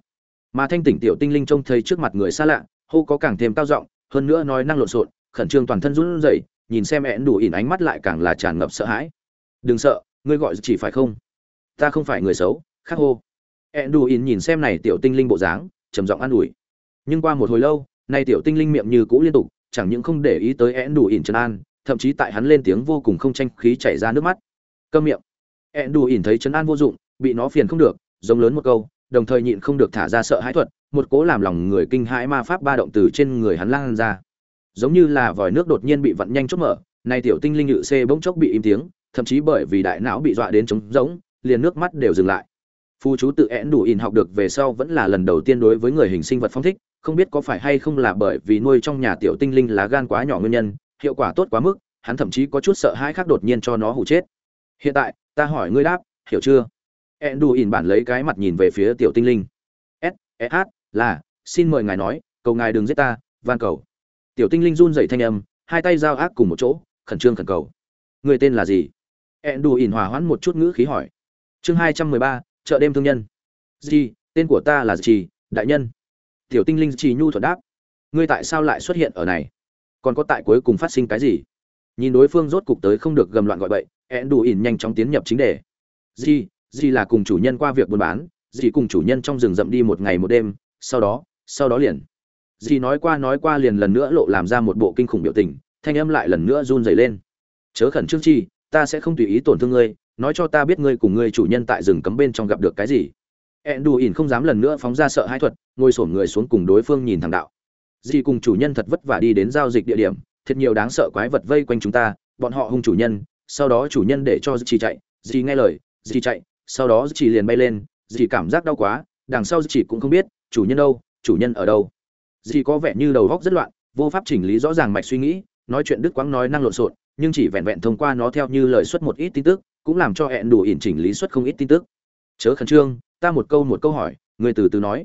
Mà thanh tỉnh tiểu tinh linh trông thấy trước mặt người xa lạ, hô có càng thêm cao giọng, hơn nữa nói năng lộn xộn, khẩn trương toàn thân run rẩy, nhìn xem ẹn đủ ỉn ánh mắt lại càng là tràn ngập sợ hãi. Đừng sợ, ngươi gọi chỉ phải không? Ta không phải người xấu, khắc hô. Ẹn đủ ỉn nhìn xem này tiểu tinh linh bộ dáng, trầm giọng an ủi. Nhưng qua một hồi lâu nay tiểu tinh linh miệng như cũ liên tục, chẳng những không để ý tới ẹn đủ ỉn trấn an thậm chí tại hắn lên tiếng vô cùng không tranh khí chảy ra nước mắt. Câm miệng. Ẹn đủ ỉn thấy chấn an vô dụng, bị nó phiền không được, giống lớn một câu, đồng thời nhịn không được thả ra sợ hãi thuật, một cố làm lòng người kinh hãi ma pháp ba động từ trên người hắn lan ra. Giống như là vòi nước đột nhiên bị vặn nhanh chốt mở, nay tiểu tinh linh nhự xê bỗng chốc bị im tiếng, thậm chí bởi vì đại não bị dọa đến trống rỗng, liền nước mắt đều dừng lại. Phu chú tự én đủ in học được về sau vẫn là lần đầu tiên đối với người hình sinh vật phong thích, không biết có phải hay không là bởi vì nuôi trong nhà tiểu tinh linh lá gan quá nhỏ nguyên nhân hiệu quả tốt quá mức, hắn thậm chí có chút sợ hãi khác đột nhiên cho nó hụ chết. Hiện tại, ta hỏi ngươi đáp, hiểu chưa? Én đù ỉn bản lấy cái mặt nhìn về phía tiểu tinh linh. S s h, là, xin mời ngài nói, cầu ngài đừng giết ta, van cầu. Tiểu tinh linh run dậy thanh âm, hai tay giao ác cùng một chỗ, khẩn trương khẩn cầu. Người tên là gì? Ẹn đù ỉn hòa hoãn một chút ngữ khí hỏi. Chương hai trăm mười ba, chợ đêm thương nhân. Gì, tên của ta là gì, đại nhân? Tiểu tinh linh trì nhu thuật đáp. Ngươi tại sao lại xuất hiện ở này? Còn có tại cuối cùng phát sinh cái gì? Nhìn đối phương rốt cục tới không được gầm loạn gọi bậy ẹn đù ỉn nhanh chóng tiến nhập chính đề. Di, Di là cùng chủ nhân qua việc buôn bán Di cùng chủ nhân trong rừng rậm đi một ngày một đêm sau đó sau đó liền. Di nói qua nói qua liền lần nữa lộ làm ra một bộ kinh khủng biểu tình thanh âm lại lần nữa run rẩy lên. Chớ khẩn trương chi ta sẽ không tùy ý tổn thương ngươi nói cho ta biết ngươi cùng ngươi chủ nhân tại rừng cấm bên trong gặp được cái gì. Ẹn đù ỉn không dám lần nữa phóng ra sợ hãi thuật ngồi sổm người xuống cùng đối phương nhìn thẳng đạo dì cùng chủ nhân thật vất vả đi đến giao dịch địa điểm thật nhiều đáng sợ quái vật vây quanh chúng ta, bọn họ hung chủ nhân, sau đó chủ nhân để cho dì chạy dì nghe lời dì chạy, sau đó dì liền bay lên dì cảm giác đau quá, đằng sau dì cũng không biết, chủ nhân đâu, chủ nhân ở đâu. Dì có vẻ như đầu góc rất loạn, vô pháp chỉnh lý rõ ràng mạch suy nghĩ, nói chuyện đức quáng nói năng lộn xộn, nhưng chỉ vẹn vẹn thông qua nó theo như lời xuất một ít tin tức, cũng làm cho hẹn đủ ỉn chỉnh lý xuất không ít tin tức. Chớ khẩn trương, ta một câu một câu hỏi, người từ từ nói.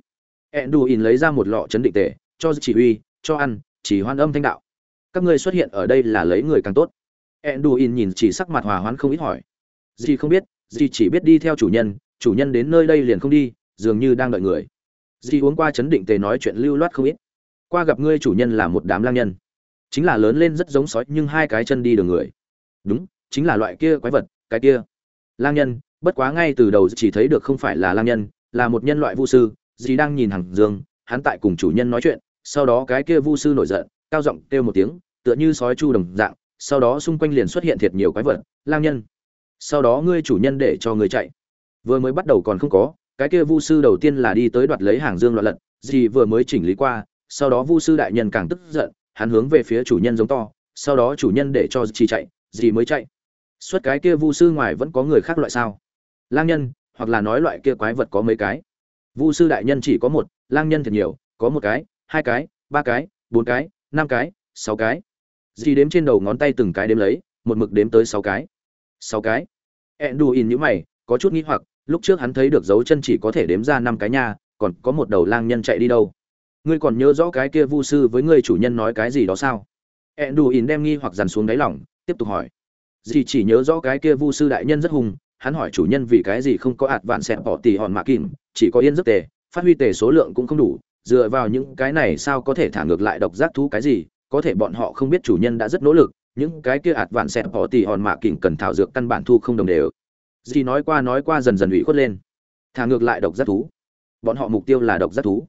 Hẹn đủ ỉn lấy ra một lọ chấn định tề cho chỉ huy, cho ăn, chỉ hoan âm thanh đạo. Các ngươi xuất hiện ở đây là lấy người càng tốt. Enduin nhìn chỉ sắc mặt hòa hoãn không ít hỏi. Dì không biết, dì chỉ biết đi theo chủ nhân chủ nhân đến nơi đây liền không đi, dường như đang đợi người. Dì uống qua chấn định tề nói chuyện lưu loát không ít. Qua gặp ngươi chủ nhân là một đám lang nhân. Chính là lớn lên rất giống sói, nhưng hai cái chân đi đường người. Đúng, chính là loại kia quái vật, cái kia. Lang nhân, bất quá ngay từ đầu chỉ thấy được không phải là lang nhân, là một nhân loại vũ sư. Dì đang nhìn hàng dương, hắn tại cùng chủ nhân nói chuyện sau đó cái kia vu sư nổi giận, cao giọng kêu một tiếng, tựa như sói chu đồng dạng, sau đó xung quanh liền xuất hiện thiệt nhiều quái vật, lang nhân. Sau đó ngươi chủ nhân để cho người chạy. Vừa mới bắt đầu còn không có, cái kia vu sư đầu tiên là đi tới đoạt lấy hàng dương loạn lật, gì vừa mới chỉnh lý qua, sau đó vu sư đại nhân càng tức giận, hắn hướng về phía chủ nhân giống to, sau đó chủ nhân để cho chi chạy, gì mới chạy. Suốt cái kia vu sư ngoài vẫn có người khác loại sao? Lang nhân, hoặc là nói loại kia quái vật có mấy cái? Vu sư đại nhân chỉ có một, lang nhân thật nhiều, có một cái hai cái, ba cái, bốn cái, năm cái, sáu cái. Dì đếm trên đầu ngón tay từng cái đếm lấy, một mực đếm tới sáu cái. Sáu cái. Ẹn đù in nhữ mày, có chút nghĩ hoặc, lúc trước hắn thấy được dấu chân chỉ có thể đếm ra năm cái nha, còn có một đầu lang nhân chạy đi đâu. Ngươi còn nhớ rõ cái kia vu sư với ngươi chủ nhân nói cái gì đó sao? Ẹn đù ỉn đem nghi hoặc dằn xuống đáy lỏng tiếp tục hỏi. Dì chỉ nhớ rõ cái kia vu sư đại nhân rất hùng, hắn hỏi chủ nhân vì cái gì không có ạt vạn xẹt bỏ tỉ hòn mạ kìm, chỉ có yên giấc tề, phát huy tề số lượng cũng không đủ dựa vào những cái này sao có thể thả ngược lại độc giác thú cái gì, có thể bọn họ không biết chủ nhân đã rất nỗ lực, những cái kia ạt vạn xẹt bỏ tỉ hòn mạ kỉnh cần thảo dược căn bản thu không đồng đều. Dì nói qua nói qua dần dần ủy khuất lên. Thả ngược lại độc giác thú. Bọn họ mục tiêu là độc giác thú.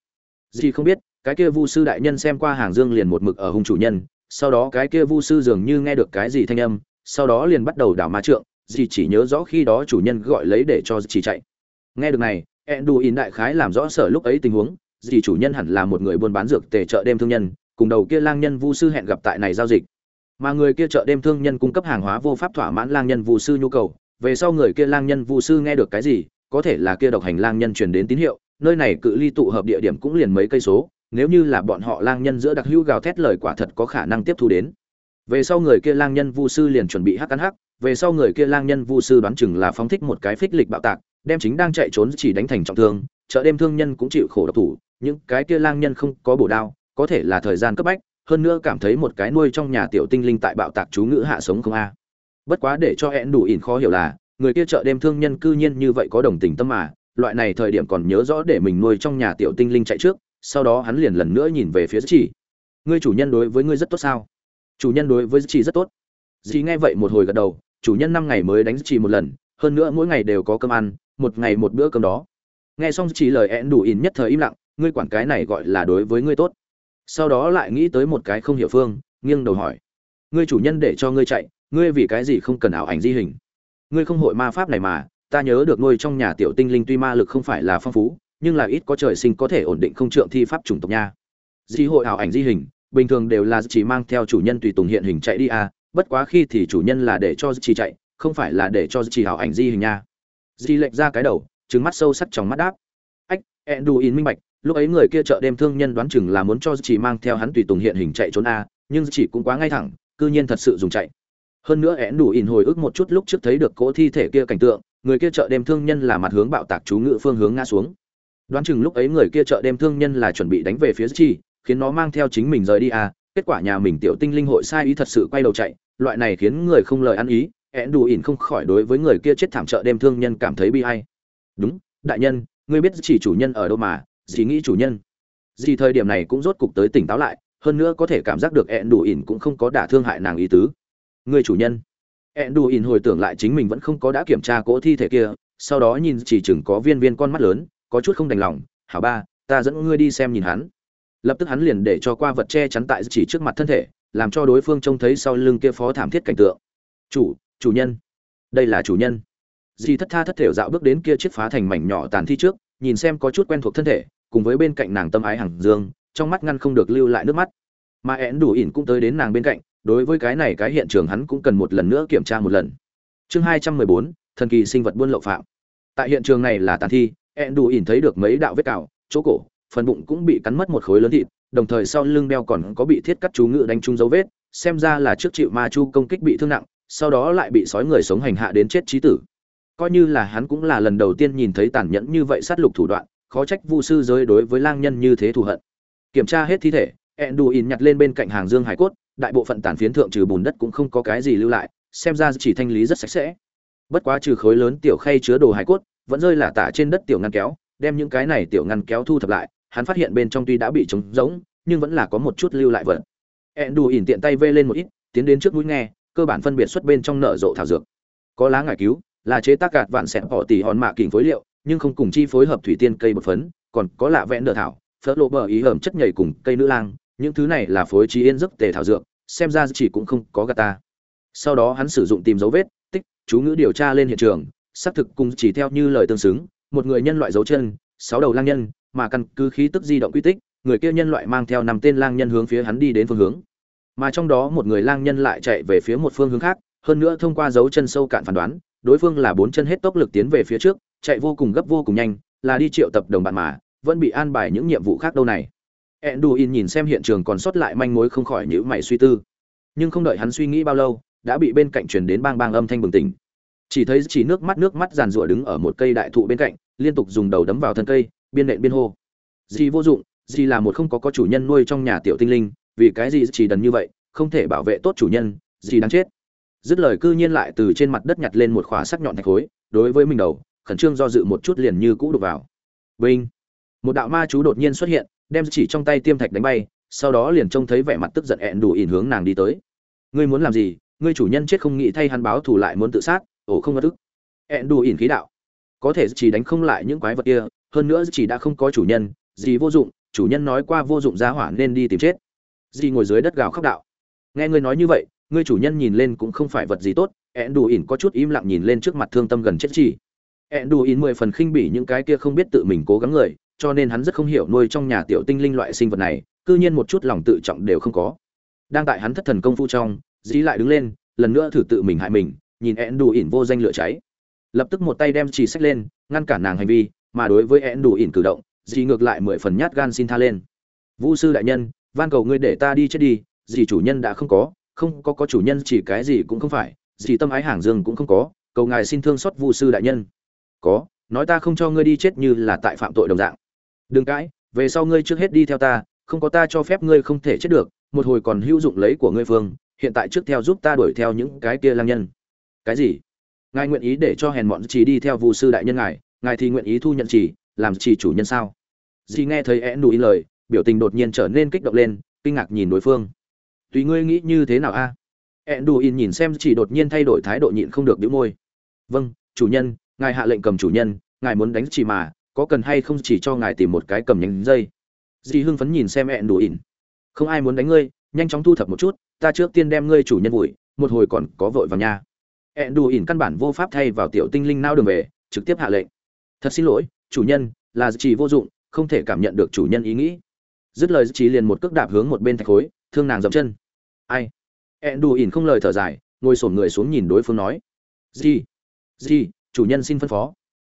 Dì không biết, cái kia vu sư đại nhân xem qua hàng dương liền một mực ở hung chủ nhân, sau đó cái kia vu sư dường như nghe được cái gì thanh âm, sau đó liền bắt đầu đảo ma trượng, dì chỉ nhớ rõ khi đó chủ nhân gọi lấy để cho chỉ chạy. Nghe được này ẹn đù in đại khái làm rõ sở lúc ấy tình huống dì chủ nhân hẳn là một người buôn bán dược tề chợ đêm thương nhân, cùng đầu kia lang nhân vu sư hẹn gặp tại này giao dịch. Mà người kia chợ đêm thương nhân cung cấp hàng hóa vô pháp thỏa mãn lang nhân vu sư nhu cầu, về sau người kia lang nhân vu sư nghe được cái gì, có thể là kia độc hành lang nhân truyền đến tín hiệu, nơi này cự ly tụ hợp địa điểm cũng liền mấy cây số, nếu như là bọn họ lang nhân giữa đặc hữu gào thét lời quả thật có khả năng tiếp thu đến. Về sau người kia lang nhân vu sư liền chuẩn bị hắc ăn hắc, về sau người kia lang nhân vu sư đoán chừng là phóng thích một cái phích lịch bạo tạc, đem chính đang chạy trốn chỉ đánh thành trọng thương, chợ đêm thương nhân cũng chịu khổ độc thủ những cái kia lang nhân không có bổ đao, có thể là thời gian cấp bách, hơn nữa cảm thấy một cái nuôi trong nhà tiểu tinh linh tại bạo tạc chú ngữ hạ sống không a. Bất quá để cho hẹn đủ ỉn khó hiểu là, người kia chợ đêm thương nhân cư nhiên như vậy có đồng tình tâm mà, loại này thời điểm còn nhớ rõ để mình nuôi trong nhà tiểu tinh linh chạy trước, sau đó hắn liền lần nữa nhìn về phía chỉ ngươi chủ nhân đối với ngươi rất tốt sao? Chủ nhân đối với chị rất tốt. Dì nghe vậy một hồi gật đầu, chủ nhân năm ngày mới đánh chị một lần, hơn nữa mỗi ngày đều có cơm ăn, một ngày một bữa cơm đó. Nghe xong chị lời én đủ ỉn nhất thời im lặng ngươi quản cái này gọi là đối với ngươi tốt. Sau đó lại nghĩ tới một cái không hiểu phương, nghiêng đầu hỏi. Ngươi chủ nhân để cho ngươi chạy, ngươi vì cái gì không cần ảo ảnh di hình? Ngươi không hội ma pháp này mà, ta nhớ được nuôi trong nhà tiểu tinh linh tuy ma lực không phải là phong phú, nhưng là ít có trời sinh có thể ổn định không trượng thi pháp chủng tộc nha. Di hội ảo ảnh di hình, bình thường đều là chỉ mang theo chủ nhân tùy tùng hiện hình chạy đi à bất quá khi thì chủ nhân là để cho chỉ chạy, không phải là để cho chỉ ảo ảnh di hình nha. Di lệch ra cái đầu trứng mắt sâu sắc trong mắt đáp. Ách in minh bạch lúc ấy người kia chợ đêm thương nhân đoán chừng là muốn cho chỉ mang theo hắn tùy tùng hiện hình chạy trốn a, nhưng chỉ cũng quá ngay thẳng, cư nhiên thật sự dùng chạy. Hơn nữa én đủ in hồi ức một chút lúc trước thấy được cỗ thi thể kia cảnh tượng, người kia chợ đêm thương nhân là mặt hướng bạo tạc chú ngự phương hướng ngã xuống. Đoán chừng lúc ấy người kia chợ đêm thương nhân là chuẩn bị đánh về phía chi khiến nó mang theo chính mình rời đi à kết quả nhà mình tiểu tinh linh hội sai ý thật sự quay đầu chạy, loại này khiến người không lời ăn ý én đủ ỉn không khỏi đối với người kia chết thảm chợ đêm thương nhân cảm thấy bi hay đúng, đại nhân ngươi biết chỉ chủ nhân ở đâu mà dì nghĩ chủ nhân. Dì thời điểm này cũng rốt cục tới tỉnh táo lại, hơn nữa có thể cảm giác được ẹn đủ ỉn cũng không có đả thương hại nàng ý tứ. Người chủ nhân. Ẹn đủ ỉn hồi tưởng lại chính mình vẫn không có đã kiểm tra cỗ thi thể kia, sau đó nhìn chỉ chừng có viên viên con mắt lớn, có chút không đành lòng, hảo ba, ta dẫn ngươi đi xem nhìn hắn. Lập tức hắn liền để cho qua vật che chắn tại chỉ trước mặt thân thể, làm cho đối phương trông thấy sau lưng kia phó thảm thiết cảnh tượng. Chủ chủ nhân. Đây là chủ nhân. Dì thất tha thất thểu dạo bước đến kia chiếc phá thành mảnh nhỏ tàn thi trước, nhìn xem có chút quen thuộc thân thể cùng với bên cạnh nàng tâm ái hằng dương, trong mắt ngăn không được lưu lại nước mắt. Mà én đủ ỉn cũng tới đến nàng bên cạnh, đối với cái này cái hiện trường hắn cũng cần một lần nữa kiểm tra một lần. Chương hai trăm mười bốn, thần kỳ sinh vật buôn lậu phạm. Tại hiện trường này là tàn thi én đủ ỉn thấy được mấy đạo vết cào, chỗ cổ, phần bụng cũng bị cắn mất một khối lớn thịt, đồng thời sau lưng đeo còn có bị thiết cắt chú ngự đánh trúng dấu vết, xem ra là trước chịu ma chu công kích bị thương nặng, sau đó lại bị sói người sống hành hạ đến chết trí tử. Coi như là hắn cũng là lần đầu tiên nhìn thấy tàn nhẫn như vậy sát lục thủ đoạn khó trách vu sư giới đối với lang nhân như thế thù hận. Kiểm tra hết thi thể, enduin nhặt lên bên cạnh hàng dương hải cốt, đại bộ phận tàn phiến thượng trừ bùn đất cũng không có cái gì lưu lại, xem ra chỉ thanh lý rất sạch sẽ. Bất quá trừ khối lớn tiểu khay chứa đồ hải cốt, vẫn rơi là tả trên đất tiểu ngăn kéo, đem những cái này tiểu ngăn kéo thu thập lại, hắn phát hiện bên trong tuy đã bị trống rỗng, nhưng vẫn là có một chút lưu lại vật. Enduin tiện tay vê lên một ít, tiến đến trước mũi nghe, cơ bản phân biệt xuất bên trong nở rộ thảo dược. Có lá ngải cứu, là chế tác gạt vạn xẹt bỏ tỉ hòn mạ kình phối liệu nhưng không cùng chi phối hợp thủy tiên cây bột phấn, còn có lạ vẽn đờ thảo, phớt lộ bờ ý hởm chất nhảy cùng cây nữ lang, những thứ này là phối trí yên giấc tề thảo dược, xem ra chỉ cũng không có gà ta. Sau đó hắn sử dụng tìm dấu vết, tích, chú ngữ điều tra lên hiện trường, xác thực cùng chỉ theo như lời tương xứng, một người nhân loại dấu chân, sáu đầu lang nhân, mà căn cứ khí tức di động quy tích, người kia nhân loại mang theo năm tên lang nhân hướng phía hắn đi đến phương hướng. Mà trong đó một người lang nhân lại chạy về phía một phương hướng khác, hơn nữa thông qua dấu chân sâu cạn phán đoán, đối phương là bốn chân hết tốc lực tiến về phía trước chạy vô cùng gấp vô cùng nhanh, là đi triệu tập đồng bạn mà, vẫn bị an bài những nhiệm vụ khác đâu này. Enduin nhìn xem hiện trường còn sót lại manh mối không khỏi nhữ mày suy tư. Nhưng không đợi hắn suy nghĩ bao lâu, đã bị bên cạnh truyền đến bang bang âm thanh bừng tỉnh. Chỉ thấy chỉ nước mắt nước mắt giàn rủa đứng ở một cây đại thụ bên cạnh, liên tục dùng đầu đấm vào thân cây, biên nện biên hô. Gì vô dụng gì là một không có có chủ nhân nuôi trong nhà tiểu tinh linh, vì cái gì chỉ đần như vậy, không thể bảo vệ tốt chủ nhân gì đáng chết. Dứt lời cư nhiên lại từ trên mặt đất nhặt lên một khỏa sắc nhọn thạch khối, đối với mình đầu khẩn trương do dự một chút liền như cũ đục vào. Vinh. Một đạo ma chú đột nhiên xuất hiện, đem chỉ trong tay tiêm thạch đánh bay, sau đó liền trông thấy vẻ mặt tức giận ẹn đủ ỉn hướng nàng đi tới. Ngươi muốn làm gì? Ngươi chủ nhân chết không nghĩ thay hắn báo thù lại muốn tự sát, ổ không ngất ức. Ẹn đủ ỉn khí đạo. Có thể chỉ đánh không lại những quái vật kia, hơn nữa chỉ đã không có chủ nhân, gì vô dụng, chủ nhân nói qua vô dụng giá hỏa nên đi tìm chết. Dì ngồi dưới đất gào khóc đạo. Nghe ngươi nói như vậy, ngươi chủ nhân nhìn lên cũng không phải vật gì tốt, ẹn đủ ỉn có chút im lặng nhìn lên trước mặt thương tâm gần chết chỉ ẹn đù ỉn mười phần khinh bỉ những cái kia không biết tự mình cố gắng người, cho nên hắn rất không hiểu nuôi trong nhà tiểu tinh linh loại sinh vật này, cư nhiên một chút lòng tự trọng đều không có. Đang tại hắn thất thần công phu trong dí lại đứng lên, lần nữa thử tự mình hại mình, nhìn ẹn đù ỉn vô danh lửa cháy. Lập tức một tay đem chỉ sách lên, ngăn cản nàng hành vi, mà đối với ẹn đù ỉn cử động dì ngược lại mười phần nhát gan xin tha lên. Vũ sư đại nhân, van cầu ngươi để ta đi chết đi dì chủ nhân đã không có không có có chủ nhân chỉ cái gì cũng không phải dì tâm ái hàng dương cũng không có, cầu ngài xin thương xót vu sư đại nhân có, nói ta không cho ngươi đi chết như là tại phạm tội đồng dạng. Đừng cãi, về sau ngươi trước hết đi theo ta, không có ta cho phép ngươi không thể chết được, một hồi còn hữu dụng lấy của ngươi phương, hiện tại trước theo giúp ta đuổi theo những cái kia lang nhân. Cái gì? Ngài nguyện ý để cho hèn bọn chỉ đi theo vu sư đại nhân ngài ngài thì nguyện ý thu nhận chỉ, làm chỉ chủ nhân sao? Dì nghe thấy én đủ ý lời, biểu tình đột nhiên trở nên kích động lên, kinh ngạc nhìn đối phương. Tùy ngươi nghĩ như thế nào a? À? én đủ in nhìn xem chỉ đột nhiên thay đổi thái độ nhịn không được đĩu môi. Vâng chủ nhân ngài hạ lệnh cầm chủ nhân, ngài muốn đánh chỉ mà, có cần hay không chỉ cho ngài tìm một cái cầm nhánh dây? Dì hưng phấn nhìn xem én đủ ỉn. không ai muốn đánh ngươi, nhanh chóng thu thập một chút, ta trước tiên đem ngươi chủ nhân vùi, một hồi còn có vội vào nhà ẹn đủ ỉn căn bản vô pháp thay vào tiểu tinh linh nao đường về, trực tiếp hạ lệnh. Thật xin lỗi, chủ nhân, là chỉ vô dụng, không thể cảm nhận được chủ nhân ý nghĩ. Dứt lời chỉ liền một cước đạp hướng một bên thạch khối, thương nàng dậm chân. Ai? Ẹn đủ ỉn không lời thở dài, ngồi sổn người xuống nhìn đối phương nói. Gì gì chủ nhân xin phân phó.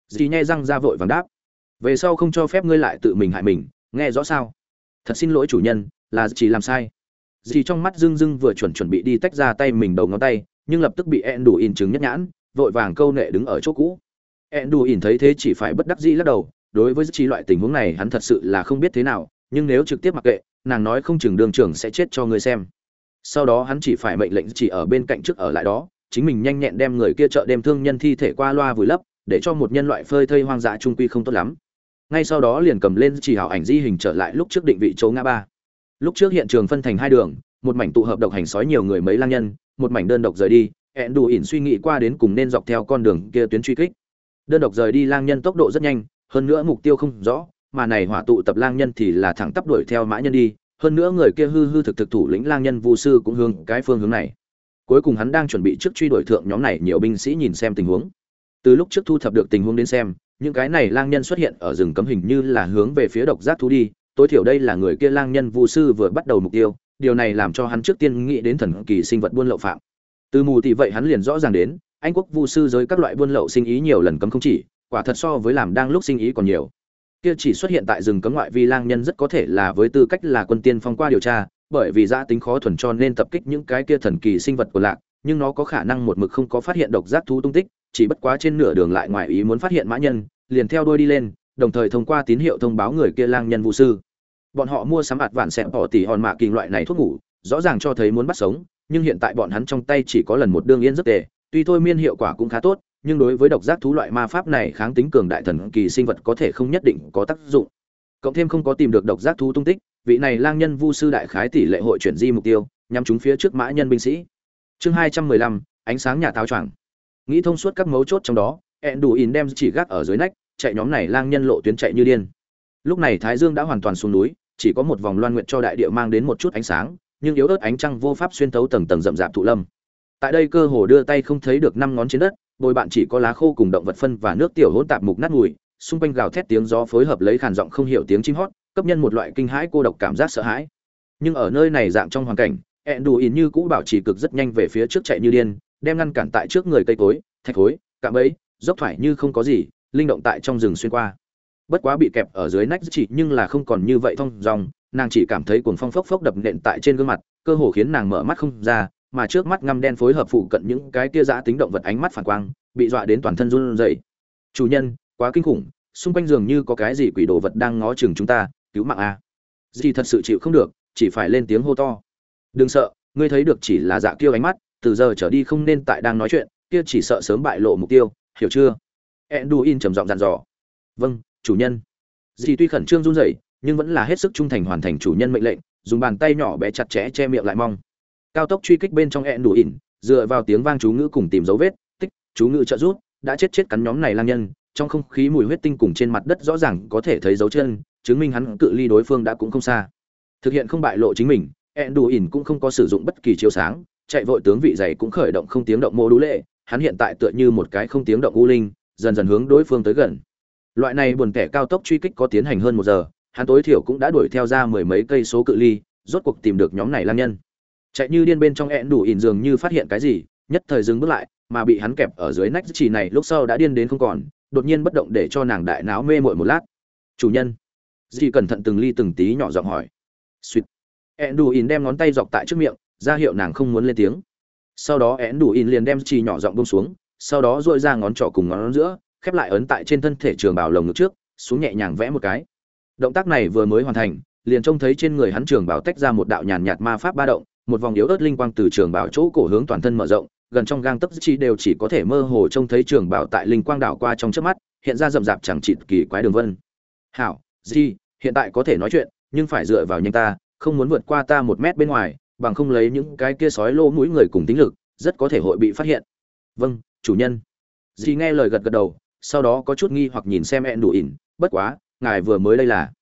Dì nhai răng ra vội vàng đáp. Về sau không cho phép ngươi lại tự mình hại mình, nghe rõ sao? Thật xin lỗi chủ nhân, là chỉ làm sai. Dì trong mắt dưng dưng vừa chuẩn chuẩn bị đi tách ra tay mình đầu ngón tay, nhưng lập tức bị ẹn đủ in chứng nhất nhãn, vội vàng câu nệ đứng ở chỗ cũ. Ẹn đủ in thấy thế chỉ phải bất đắc dĩ lắc đầu, đối với chi loại tình huống này hắn thật sự là không biết thế nào, nhưng nếu trực tiếp mặc kệ, nàng nói không chừng đường trưởng sẽ chết cho ngươi xem. Sau đó hắn chỉ phải mệnh lệnh chỉ ở bên cạnh trước ở lại đó chính mình nhanh nhẹn đem người kia chợ đem thương nhân thi thể qua loa vùi lấp, để cho một nhân loại phơi thây hoang dã trung quy không tốt lắm. Ngay sau đó liền cầm lên chỉ hảo ảnh di hình trở lại lúc trước định vị chỗ ngã ba. Lúc trước hiện trường phân thành hai đường, một mảnh tụ hợp độc hành sói nhiều người mấy lang nhân, một mảnh đơn độc rời đi hẹn đủ ỉn suy nghĩ qua đến cùng nên dọc theo con đường kia tuyến truy kích. Đơn độc rời đi lang nhân tốc độ rất nhanh, hơn nữa mục tiêu không rõ, mà này hỏa tụ tập lang nhân thì là thẳng tắp đuổi theo mã nhân đi, hơn nữa người kia hư hư thực thực thủ lĩnh lang nhân vu sư cũng hướng cái phương hướng này cuối cùng hắn đang chuẩn bị trước truy đuổi thượng nhóm này, nhiều binh sĩ nhìn xem tình huống. Từ lúc trước thu thập được tình huống đến xem, những cái này lang nhân xuất hiện ở rừng cấm hình như là hướng về phía độc giác thú đi. Tối thiểu đây là người kia lang nhân vu sư vừa bắt đầu mục tiêu, điều này làm cho hắn trước tiên nghĩ đến thần kỳ sinh vật buôn lậu phạm. Từ mù thì vậy hắn liền rõ ràng đến, anh quốc vu sư giới các loại buôn lậu sinh ý nhiều lần cấm không chỉ, quả thật so với làm đang lúc sinh ý còn nhiều. Kia chỉ xuất hiện tại rừng cấm ngoại vi lang nhân rất có thể là với tư cách là quân tiên phong qua điều tra bởi vì giã tính khó thuần cho nên tập kích những cái kia thần kỳ sinh vật của lạc, nhưng nó có khả năng một mực không có phát hiện độc giác thú tung tích, chỉ bất quá trên nửa đường lại ngoài ý muốn phát hiện mã nhân, liền theo đuôi đi lên, đồng thời thông qua tín hiệu thông báo người kia lang nhân vũ sư. Bọn họ mua sắm ạt vạn xẹp bỏ tỷ hòn mạ kỳ loại này thuốc ngủ, rõ ràng cho thấy muốn bắt sống, nhưng hiện tại bọn hắn trong tay chỉ có lần một đương yên rất tệ, tuy thôi miên hiệu quả cũng khá tốt, nhưng đối với độc giác thú loại ma pháp này kháng tính cường đại thần kỳ sinh vật có thể không nhất định có tác dụng. Cộng thêm không có tìm được độc giác thú tung tích vị này lang nhân vu sư đại khái tỷ lệ hội chuyển di mục tiêu nhằm chúng phía trước mã nhân binh sĩ. Chương hai trăm mười lăm, ánh sáng nhà táo choàng. Nghĩ thông suốt các mấu chốt trong đó ẹn đủ ỉn đem chỉ gác ở dưới nách, chạy nhóm này lang nhân lộ tuyến chạy như điên. Lúc này thái dương đã hoàn toàn xuống núi, chỉ có một vòng loan nguyện cho đại địa mang đến một chút ánh sáng, nhưng yếu ớt ánh trăng vô pháp xuyên thấu tầng tầng rậm rạp thụ lâm. Tại đây cơ hồ đưa tay không thấy được năm ngón trên đất, bồi bạn chỉ có lá khô cùng động vật phân và nước tiểu hỗn tạp mục nát mùi, xung quanh gào thét tiếng gió phối hợp lấy khàn giọng không hiểu tiếng chim hót cấp nhân một loại kinh hãi cô độc cảm giác sợ hãi. Nhưng ở nơi này dạng trong hoàn cảnh ẹn đủ ỉn như cũ bảo trì cực rất nhanh về phía trước chạy như điên, đem ngăn cản tại trước người cây cối, thạch khối, cạm ấy dốc thoải như không có gì, linh động tại trong rừng xuyên qua. Bất quá bị kẹp ở dưới nách chỉ nhưng là không còn như vậy thông dòng nàng chỉ cảm thấy cuồng phong phốc phốc đập nện tại trên gương mặt, cơ hồ khiến nàng mở mắt không ra, mà trước mắt ngăm đen phối hợp phụ cận những cái tia giã tính động vật ánh mắt phản quang, bị dọa đến toàn thân run rẩy. Chủ nhân, quá kinh khủng, xung quanh giường như có cái gì quỷ đồ vật đang ngó chừng chúng ta cứu mạng a. Dì thật sự chịu không được, chỉ phải lên tiếng hô to. Đừng sợ, ngươi thấy được chỉ là dạ kiêu ánh mắt, từ giờ trở đi không nên tại đang nói chuyện, kia chỉ sợ sớm bại lộ mục tiêu, hiểu chưa? Enduin trầm giọng dặn dò. Vâng chủ nhân. Dì tuy khẩn trương run rẩy, nhưng vẫn là hết sức trung thành hoàn thành chủ nhân mệnh lệnh, dùng bàn tay nhỏ bé chặt chẽ che miệng lại mong. Cao tốc truy kích bên trong enduin dựa vào tiếng vang chú ngữ cùng tìm dấu vết, tích, chú ngữ trợ giúp, đã chết chết cắn nhóm này lang nhân, trong không khí mùi huyết tinh cùng trên mặt đất rõ ràng có thể thấy dấu chân chứng minh hắn cự ly đối phương đã cũng không xa. Thực hiện không bại lộ chính mình ẹn đủ ỉn cũng không có sử dụng bất kỳ chiếu sáng, chạy vội tướng vị dày cũng khởi động không tiếng động mô đũ lệ, hắn hiện tại tựa như một cái không tiếng động u linh, dần dần hướng đối phương tới gần. Loại này buồn kẻ cao tốc truy kích có tiến hành hơn một giờ, hắn tối thiểu cũng đã đuổi theo ra mười mấy cây số cự ly, rốt cuộc tìm được nhóm này lang nhân. Chạy như điên bên trong ẹn đủ ỉn dường như phát hiện cái gì, nhất thời dừng bước lại, mà bị hắn kẹp ở dưới nách chỉ này lúc sau đã điên đến không còn, đột nhiên bất động để cho nàng đại náo mê mội một lát. Chủ nhân! Dì cẩn thận từng ly từng tí nhỏ giọng hỏi. Suýt ẹn đủ ỉn đem ngón tay dọc tại trước miệng, ra hiệu nàng không muốn lên tiếng. Sau đó ẹn đủ ỉn liền đem chỉ nhỏ giọng bông xuống, sau đó dội ra ngón trỏ cùng ngón giữa, khép lại ấn tại trên thân thể trường bảo lồng ngực trước, xuống nhẹ nhàng vẽ một cái. Động tác này vừa mới hoàn thành, liền trông thấy trên người hắn trường bảo tách ra một đạo nhàn nhạt ma pháp ba động, một vòng yếu ớt linh quang từ trường bảo chỗ cổ hướng toàn thân mở rộng, gần trong gang tấc chi đều chỉ có thể mơ hồ trông thấy trường bảo tại linh quang đảo qua trong trước mắt, hiện ra rậm rạp chẳng chịt kỳ quái đường vân. Hảo gì, hiện tại có thể nói chuyện, nhưng phải dựa vào nhanh ta, không muốn vượt qua ta một mét bên ngoài, bằng không lấy những cái kia sói lô mũi người cùng tính lực, rất có thể hội bị phát hiện. Vâng chủ nhân. Dì nghe lời gật gật đầu, sau đó có chút nghi hoặc nhìn xem ẹn đủ ỉn, bất quá, ngài vừa mới đây là?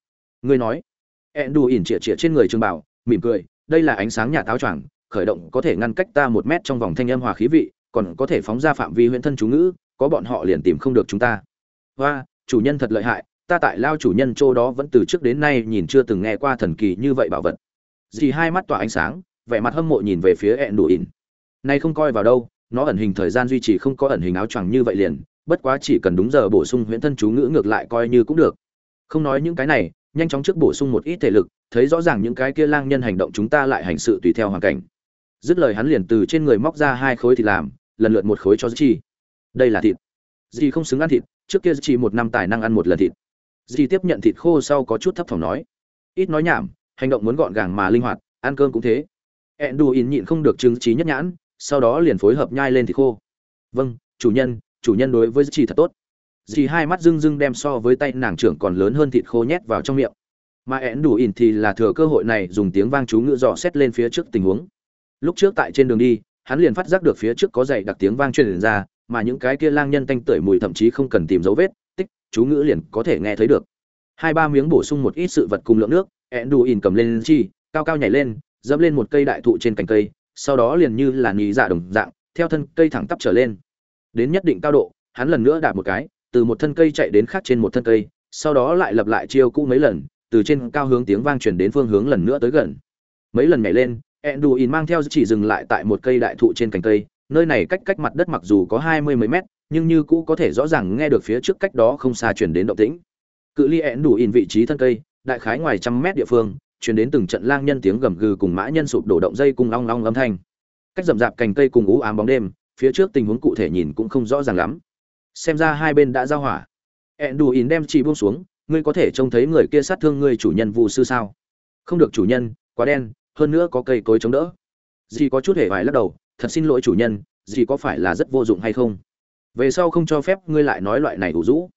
Ngươi nói. Ẹn đủ ỉn chĩa chĩa trên người trường bảo, mỉm cười, đây là ánh sáng nhà táo choàng, khởi động có thể ngăn cách ta một mét trong vòng thanh âm hòa khí vị, còn có thể phóng ra phạm vi huyễn thân chú ngữ, có bọn họ liền tìm không được chúng ta. Hoa, chủ nhân thật lợi hại ta tại lao chủ nhân châu đó vẫn từ trước đến nay nhìn chưa từng nghe qua thần kỳ như vậy bảo vật. Dì hai mắt tỏa ánh sáng, vẻ mặt hâm mộ nhìn về phía ẹn đủ ỉn nay không coi vào đâu, nó ẩn hình thời gian duy trì không có ẩn hình áo choàng như vậy liền, bất quá chỉ cần đúng giờ bổ sung huyễn thân chú ngữ ngược lại coi như cũng được. Không nói những cái này, nhanh chóng trước bổ sung một ít thể lực, thấy rõ ràng những cái kia lang nhân hành động chúng ta lại hành sự tùy theo hoàn cảnh. Dứt lời hắn liền từ trên người móc ra hai khối thịt làm, lần lượt một khối cho chi đây là thịt. Dì không xứng ăn thịt, trước kia chỉ một năm tài năng ăn một lần thịt. Di tiếp nhận thịt khô sau có chút thấp thỏm nói. Ít nói nhảm, hành động muốn gọn gàng mà linh hoạt, ăn cơm cũng thế. Enduin nhịn không được chứng trí nhất nhãn, sau đó liền phối hợp nhai lên thịt khô. Vâng chủ nhân chủ nhân đối với Di thật tốt. Di hai mắt rưng rưng đem so với tay nàng trưởng còn lớn hơn thịt khô nhét vào trong miệng. Mà Enduin thì là thừa cơ hội này dùng tiếng vang chú ngữ dò xét lên phía trước tình huống. Lúc trước tại trên đường đi, hắn liền phát giác được phía trước có dày đặc tiếng vang truyền ra, mà những cái kia lang nhân tanh tưởi mùi thậm chí không cần tìm dấu vết chú ngữ liền có thể nghe thấy được. Hai ba miếng bổ sung một ít sự vật cùng lượng nước én đủ ỉn cầm lên chi, cao cao nhảy lên, dẫm lên một cây đại thụ trên cành cây, sau đó liền như là nhì dạ đồng dạng, theo thân cây thẳng tắp trở lên. Đến nhất định cao độ, hắn lần nữa đạp một cái, từ một thân cây chạy đến khác trên một thân cây, sau đó lại lặp lại chiêu cũ mấy lần, từ trên cao hướng tiếng vang truyền đến phương hướng lần nữa tới gần. Mấy lần nhảy lên, Enduin mang theo chỉ dừng lại tại một cây đại thụ trên cành cây, nơi này cách cách mặt đất mặc dù có hai mươi mấy mét nhưng như cũ có thể rõ ràng nghe được phía trước cách đó không xa truyền đến động tĩnh. Cự ly in vị trí thân cây, đại khái ngoài trăm mét địa phương, truyền đến từng trận lang nhân tiếng gầm gừ cùng mã nhân sụp đổ động dây cùng long long âm thanh. Cách rậm rạp cành cây cùng ú ám bóng đêm, phía trước tình huống cụ thể nhìn cũng không rõ ràng lắm. Xem ra hai bên đã giao hỏa. Ẹn đủ in đem chỉ buông xuống, ngươi có thể trông thấy người kia sát thương ngươi chủ nhân vụ sư sao? Không được chủ nhân, quá đen, hơn nữa có cây cối chống đỡ. Dì có chút hề vải lắc đầu, thật xin lỗi chủ nhân, dì có phải là rất vô dụng hay không? Về sau không cho phép ngươi lại nói loại này đủ rũ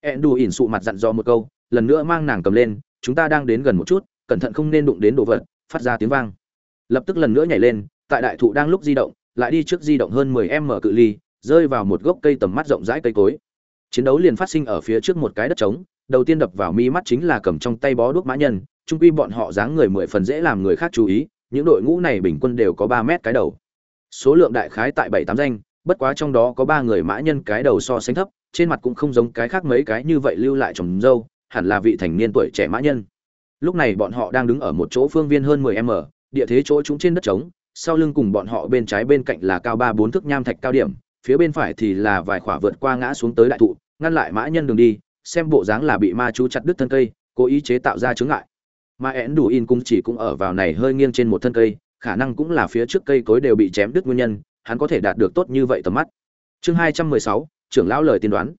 ẹn đù ỉn sụ mặt dặn dò một câu lần nữa mang nàng cầm lên chúng ta đang đến gần một chút cẩn thận không nên đụng đến đồ vật phát ra tiếng vang lập tức lần nữa nhảy lên tại đại thụ đang lúc di động lại đi trước di động hơn 10 m cự ly, rơi vào một gốc cây tầm mắt rộng rãi cây cối. Chiến đấu liền phát sinh ở phía trước một cái đất trống, đầu tiên đập vào mi mắt chính là cầm trong tay bó đuốc mã nhân, trung quy bọn họ dáng người mười phần dễ làm người khác chú ý, những đội ngũ này bình quân đều có 3 mét cái đầu. Số lượng đại khái tại 7 8 danh, bất quá trong đó có ba người mã nhân cái đầu so sánh thấp, trên mặt cũng không giống cái khác mấy cái như vậy lưu lại trồng dâu, hẳn là vị thành niên tuổi trẻ mã nhân. Lúc này bọn họ đang đứng ở một chỗ phương viên hơn 10m, địa thế chỗ chúng trên đất trống, sau lưng cùng bọn họ bên trái bên cạnh là cao ba bốn thước nham thạch cao điểm phía bên phải thì là vài khỏa vượt qua ngã xuống tới đại thụ ngăn lại mã nhân đường đi xem bộ dáng là bị ma chú chặt đứt thân cây cố ý chế tạo ra chướng ngại mà én đủ in cũng chỉ cũng ở vào này hơi nghiêng trên một thân cây khả năng cũng là phía trước cây cối đều bị chém đứt nguyên nhân hắn có thể đạt được tốt như vậy tầm mắt. Chương hai trăm mười sáu, trưởng lão lời tiên đoán.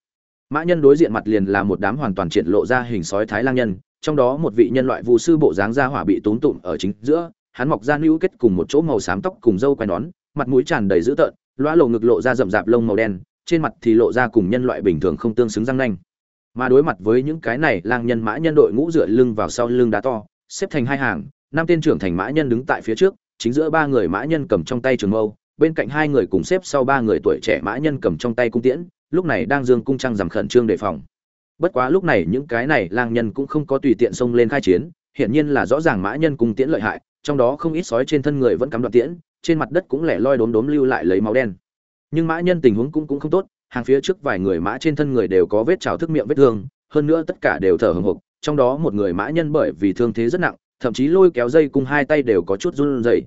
Mã nhân đối diện mặt liền là một đám hoàn toàn triển lộ ra hình sói thái lang nhân, trong đó một vị nhân loại vụ sư bộ dáng ra hỏa bị tốn tụm ở chính giữa, hắn mọc ra nữ kết cùng một chỗ màu xám tóc cùng râu quai nón, mặt mũi tràn đầy dữ tợn loa lồ ngực lộ ra rậm rạp lông màu đen, trên mặt thì lộ ra cùng nhân loại bình thường không tương xứng răng nanh. Mà đối mặt với những cái này, lang nhân mã nhân đội ngũ dựa lưng vào sau lưng đá to, xếp thành hai hàng, năm tên trưởng thành mã nhân đứng tại phía trước, chính giữa ba người mã nhân cầm trong tay trường mâu bên cạnh hai người cùng xếp sau ba người tuổi trẻ mã nhân cầm trong tay cung tiễn, lúc này đang dương cung trăng rằm khẩn trương đề phòng. Bất quá lúc này những cái này lang nhân cũng không có tùy tiện xông lên khai chiến, hiển nhiên là rõ ràng mã nhân cung tiễn lợi hại, trong đó không ít sói trên thân người vẫn cắm đoạn tiễn, trên mặt đất cũng lẻ loi đốm đốm lưu lại lấy máu đen. Nhưng mã nhân tình huống cũng cũng không tốt, hàng phía trước vài người mã trên thân người đều có vết trào thức miệng vết thương, hơn nữa tất cả đều thở hổn hộc, trong đó một người mã nhân bởi vì thương thế rất nặng, thậm chí lôi kéo dây cung hai tay đều có chút run rẩy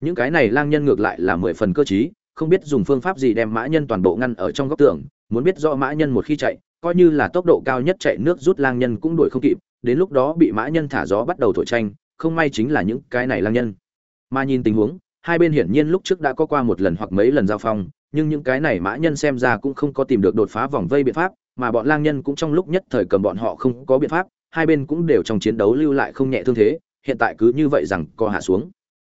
những cái này lang nhân ngược lại là mười phần cơ trí, không biết dùng phương pháp gì đem mã nhân toàn bộ ngăn ở trong góc tường, muốn biết rõ mã nhân một khi chạy, coi như là tốc độ cao nhất chạy nước rút lang nhân cũng đuổi không kịp, đến lúc đó bị mã nhân thả gió bắt đầu thổi tranh, không may chính là những cái này lang nhân. Mà nhìn tình huống, hai bên hiển nhiên lúc trước đã có qua một lần hoặc mấy lần giao phong, nhưng những cái này mã nhân xem ra cũng không có tìm được đột phá vòng vây biện pháp, mà bọn lang nhân cũng trong lúc nhất thời cầm bọn họ không có biện pháp, hai bên cũng đều trong chiến đấu lưu lại không nhẹ thương thế, hiện tại cứ như vậy rằng co hạ xuống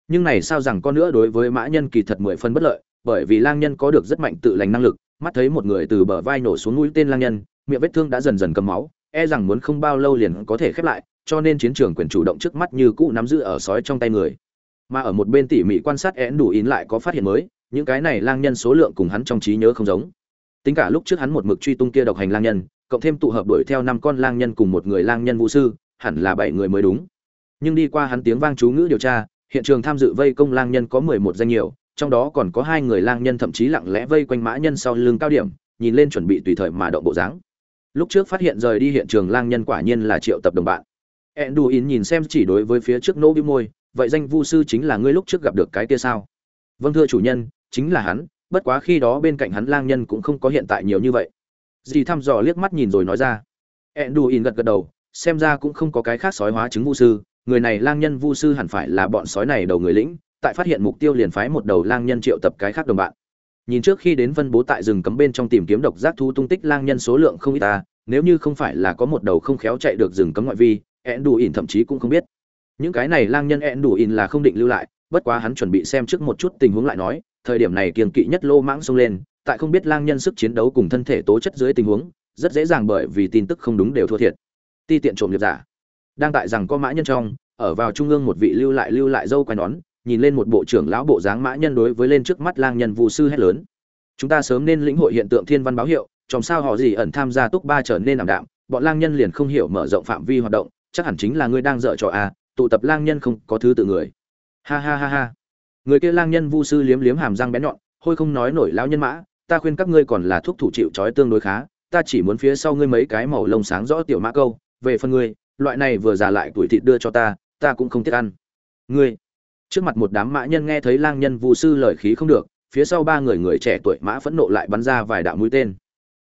nhưng này sao rằng con nữa đối với mã nhân kỳ thật mười phân bất lợi, bởi vì lang nhân có được rất mạnh tự lành năng lực, mắt thấy một người từ bờ vai nổ xuống mũi tên lang nhân, miệng vết thương đã dần dần cầm máu e rằng muốn không bao lâu liền có thể khép lại, cho nên chiến trường quyền chủ động trước mắt như cũ nắm giữ ở sói trong tay người. Mà ở một bên tỉ mỉ quan sát én đủ ín lại có phát hiện mới, những cái này lang nhân số lượng cùng hắn trong trí nhớ không giống. Tính cả lúc trước hắn một mực truy tung kia độc hành lang nhân, cộng thêm tụ hợp đuổi theo năm con lang nhân cùng một người lang nhân vũ sư, hẳn là bảy người mới đúng. Nhưng đi qua hắn tiếng vang chú ngữ điều tra hiện trường tham dự vây công lang nhân có mười một danh nhiều, trong đó còn có hai người lang nhân thậm chí lặng lẽ vây quanh mã nhân sau lưng cao điểm, nhìn lên chuẩn bị tùy thời mà động bộ dáng. Lúc trước phát hiện rời đi hiện trường lang nhân quả nhiên là triệu tập đồng bạn. Enduin nhìn xem chỉ đối với phía trước nô bĩu môi, vậy danh vu sư chính là ngươi lúc trước gặp được cái kia sao? Vâng thưa chủ nhân, chính là hắn, bất quá khi đó bên cạnh hắn lang nhân cũng không có hiện tại nhiều như vậy. Dì thăm dò liếc mắt nhìn rồi nói ra. Enduin gật gật đầu, xem ra cũng không có cái khác sói hóa chứng vu sư người này lang nhân vu sư hẳn phải là bọn sói này đầu người lĩnh, tại phát hiện mục tiêu liền phái một đầu lang nhân triệu tập cái khác đồng bạn. Nhìn trước khi đến phân bố tại rừng cấm bên trong tìm kiếm độc giác thu tung tích lang nhân số lượng không ít ta, nếu như không phải là có một đầu không khéo chạy được rừng cấm ngoại vi ẹn đủ ỉn thậm chí cũng không biết. Những cái này lang nhân ẹn đủ ỉn là không định lưu lại, bất quá hắn chuẩn bị xem trước một chút tình huống lại nói, thời điểm này kiềng kỵ nhất lô mãng xông lên, tại không biết lang nhân sức chiến đấu cùng thân thể tố chất dưới tình huống, rất dễ dàng bởi vì tin tức không đúng đều thua thiệt. Ti tiện trộm nghiệp giả đang tại rằng có mã nhân trong, ở vào trung ương một vị lưu lại lưu lại dâu quai nón, nhìn lên một bộ trưởng lão bộ dáng mã nhân đối với lên trước mắt lang nhân vụ sư hét lớn chúng ta sớm nên lĩnh hội hiện tượng thiên văn báo hiệu trong sao họ gì ẩn tham gia túc ba trở nên ảm đạm, bọn lang nhân liền không hiểu mở rộng phạm vi hoạt động, chắc hẳn chính là ngươi đang dở trò à? tụ tập lang nhân không có thứ tự người ha ha ha ha người kia lang nhân vu sư liếm liếm hàm răng bén nhọn, hôi không nói nổi lão nhân mã, ta khuyên các ngươi còn là thuốc thủ chịu trói tương đối khá, ta chỉ muốn phía sau ngươi mấy cái màu lông sáng rõ tiểu mã câu, về phần ngươi loại này vừa già lại tuổi thịt đưa cho ta ta cũng không tiếc ăn. Ngươi, trước mặt một đám mã nhân nghe thấy lang nhân vu sư lời khí không được, phía sau ba người người trẻ tuổi mã phẫn nộ lại bắn ra vài đạo mũi tên.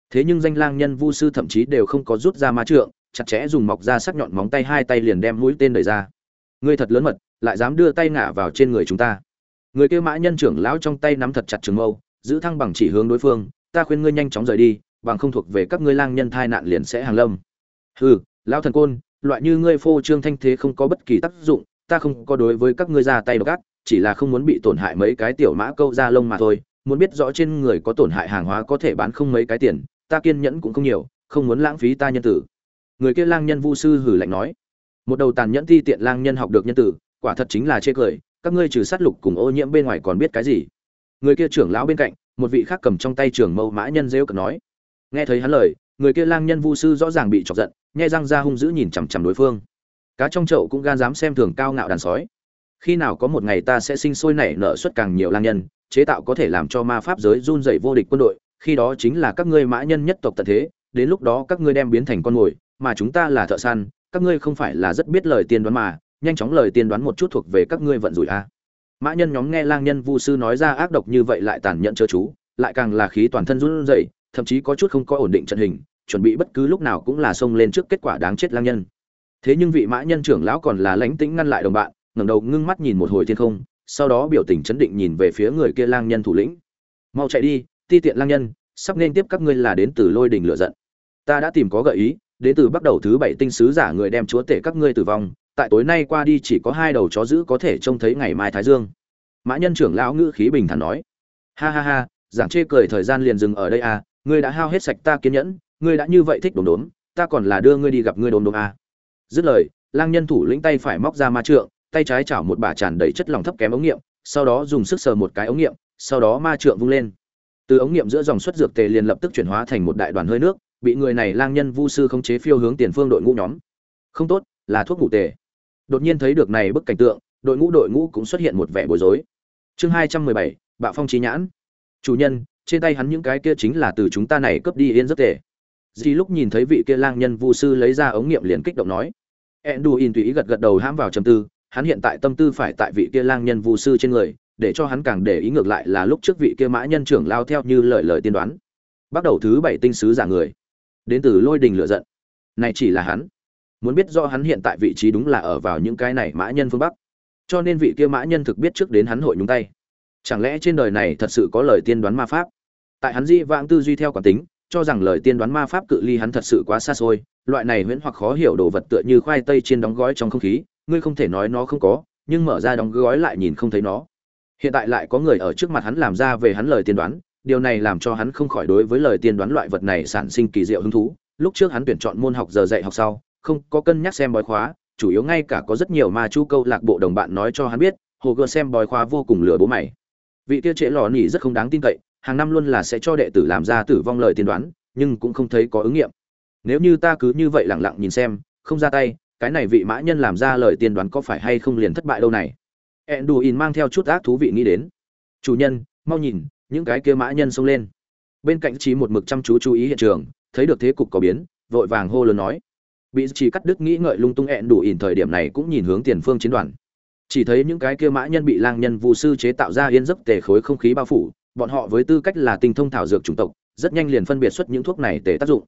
Thế nhưng danh lang nhân vu sư thậm chí đều không có rút ra ma trượng, chặt chẽ dùng mọc ra sắc nhọn móng tay hai tay liền đem mũi tên đẩy ra. Ngươi thật lớn mật, lại dám đưa tay ngả vào trên người chúng ta. Người kêu mã nhân trưởng lão trong tay nắm thật chặt trường mâu, giữ thăng bằng chỉ hướng đối phương, ta khuyên ngươi nhanh chóng rời đi, bằng không thuộc về các ngươi lang nhân thai nạn liền sẽ hàng lâm. Hừ, lão thần côn loại như ngươi phô trương thanh thế không có bất kỳ tác dụng, ta không có đối với các ngươi ra tay độc ác, chỉ là không muốn bị tổn hại mấy cái tiểu mã câu da lông mà thôi. Muốn biết rõ trên người có tổn hại hàng hóa có thể bán không mấy cái tiền, ta kiên nhẫn cũng không nhiều, không muốn lãng phí ta nhân tử. Người kia lang nhân vu sư hử lạnh nói. Một đầu tàn nhẫn thi tiện lang nhân học được nhân tử, quả thật chính là chê cười, các ngươi trừ sát lục cùng ô nhiễm bên ngoài còn biết cái gì? Người kia trưởng lão bên cạnh, một vị khác cầm trong tay trường mâu mã nhân rêu cợt nói. Nghe thấy hắn lời, người kia lang nhân vu sư rõ ràng bị chọc giận nhai răng ra hung dữ nhìn chằm chằm đối phương cá trong chậu cũng gan dám xem thường cao ngạo đàn sói khi nào có một ngày ta sẽ sinh sôi nảy nở xuất càng nhiều lang nhân, chế tạo có thể làm cho ma pháp giới run rẩy vô địch quân đội, khi đó chính là các ngươi mã nhân nhất tộc tận thế, đến lúc đó các ngươi đem biến thành con mồi, mà chúng ta là thợ săn, các ngươi không phải là rất biết lời tiên đoán mà, nhanh chóng lời tiên đoán một chút thuộc về các ngươi vận rủi a à. mã nhân nhóm nghe lang nhân vu sư nói ra ác độc như vậy lại tàn nhẫn chớ chú, lại càng là khí toàn thân run rẩy, thậm chí có chút không có ổn định trận hình chuẩn bị bất cứ lúc nào cũng là xông lên trước kết quả đáng chết lang nhân. Thế nhưng vị mã nhân trưởng lão còn là lãnh tĩnh ngăn lại đồng bạn, ngẩng đầu ngưng mắt nhìn một hồi thiên không, sau đó biểu tình chấn định nhìn về phía người kia lang nhân thủ lĩnh. Mau chạy đi, ti tiện lang nhân, sắp nên tiếp các ngươi là đến từ lôi đình lửa giận. Ta đã tìm có gợi ý, đến từ bắt đầu thứ bảy tinh sứ giả người đem chúa tể các ngươi tử vong, tại tối nay qua đi chỉ có hai đầu chó giữ có thể trông thấy ngày mai thái dương. Mã nhân trưởng lão ngữ khí bình thản nói. Ha ha ha, giảng chê cười thời gian liền dừng ở đây à ngươi đã hao hết sạch ta kiên nhẫn ngươi đã như vậy thích đốm đốn ta còn là đưa ngươi đi gặp ngươi đốm đốn à. dứt lời, lang nhân thủ lĩnh tay phải móc ra ma trượng, tay trái chảo một bả tràn đầy chất lỏng thấp kém ống nghiệm, sau đó dùng sức sờ một cái ống nghiệm, sau đó ma trượng vung lên. Từ ống nghiệm giữa dòng xuất dược tề liền lập tức chuyển hóa thành một đại đoàn hơi nước, bị người này lang nhân vu sư khống chế phiêu hướng tiền phương đội ngũ nhóm. Không tốt, là thuốc ngủ tề. Đột nhiên thấy được này bức cảnh tượng, đội ngũ đội ngũ cũng xuất hiện một vẻ bối rối. Chương hai trăm mười bảy, bạo phong trí nhãn. Chủ nhân, trên tay hắn những cái kia chính là từ chúng ta này cướp đi yên rất tề dì lúc nhìn thấy vị kia lang nhân vu sư lấy ra ống nghiệm liền kích động nói. Enduin tùy ý gật gật đầu hãm vào trầm tư, hắn hiện tại tâm tư phải tại vị kia lang nhân vu sư trên người, để cho hắn càng để ý ngược lại là lúc trước vị kia mã nhân trưởng lao theo như lời lời tiên đoán. Bắt đầu thứ bảy tinh sứ giả người. Đến từ lôi đình lựa giận. Này chỉ là hắn. Muốn biết do hắn hiện tại vị trí đúng là ở vào những cái này mã nhân phương bắc. Cho nên vị kia mã nhân thực biết trước đến hắn hội nhúng tay. Chẳng lẽ trên đời này thật sự có lời tiên đoán ma pháp? Tại hắn di vãng tư duy theo quản tính cho rằng lời tiên đoán ma pháp cự ly hắn thật sự quá xa xôi, loại này huyễn hoặc khó hiểu đồ vật tựa như khoai tây trên đóng gói trong không khí, ngươi không thể nói nó không có, nhưng mở ra đóng gói lại nhìn không thấy nó. Hiện tại lại có người ở trước mặt hắn làm ra về hắn lời tiên đoán, điều này làm cho hắn không khỏi đối với lời tiên đoán loại vật này sản sinh kỳ diệu hứng thú. Lúc trước hắn tuyển chọn môn học giờ dạy học sau, không có cân nhắc xem bói khóa, chủ yếu ngay cả có rất nhiều ma chu câu lạc bộ đồng bạn nói cho hắn biết, hồ gươm xem bói khóa vô cùng lừa bố mày. Vị kia trễ lò nỉ rất không đáng tin cậy hàng năm luôn là sẽ cho đệ tử làm ra tử vong lời tiên đoán, nhưng cũng không thấy có ứng nghiệm. Nếu như ta cứ như vậy lẳng lặng nhìn xem, không ra tay, cái này vị mã nhân làm ra lời tiên đoán có phải hay không liền thất bại đâu này? Enduin mang theo chút ác thú vị nghĩ đến. Chủ nhân, mau nhìn, những cái kia mã nhân xông lên. Bên cạnh chỉ một mực chăm chú chú ý hiện trường, thấy được thế cục có biến, vội vàng hô lớn nói. Bị chỉ cắt đứt nghĩ ngợi lung tung ẹn đủ ỉn thời điểm này cũng nhìn hướng tiền phương chiến đoàn. Chỉ thấy những cái kia mã nhân bị lang nhân vụ sư chế tạo ra yên giấc tề khối không khí bao phủ bọn họ với tư cách là tinh thông thảo dược chủng tộc, rất nhanh liền phân biệt xuất những thuốc này tề tác dụng.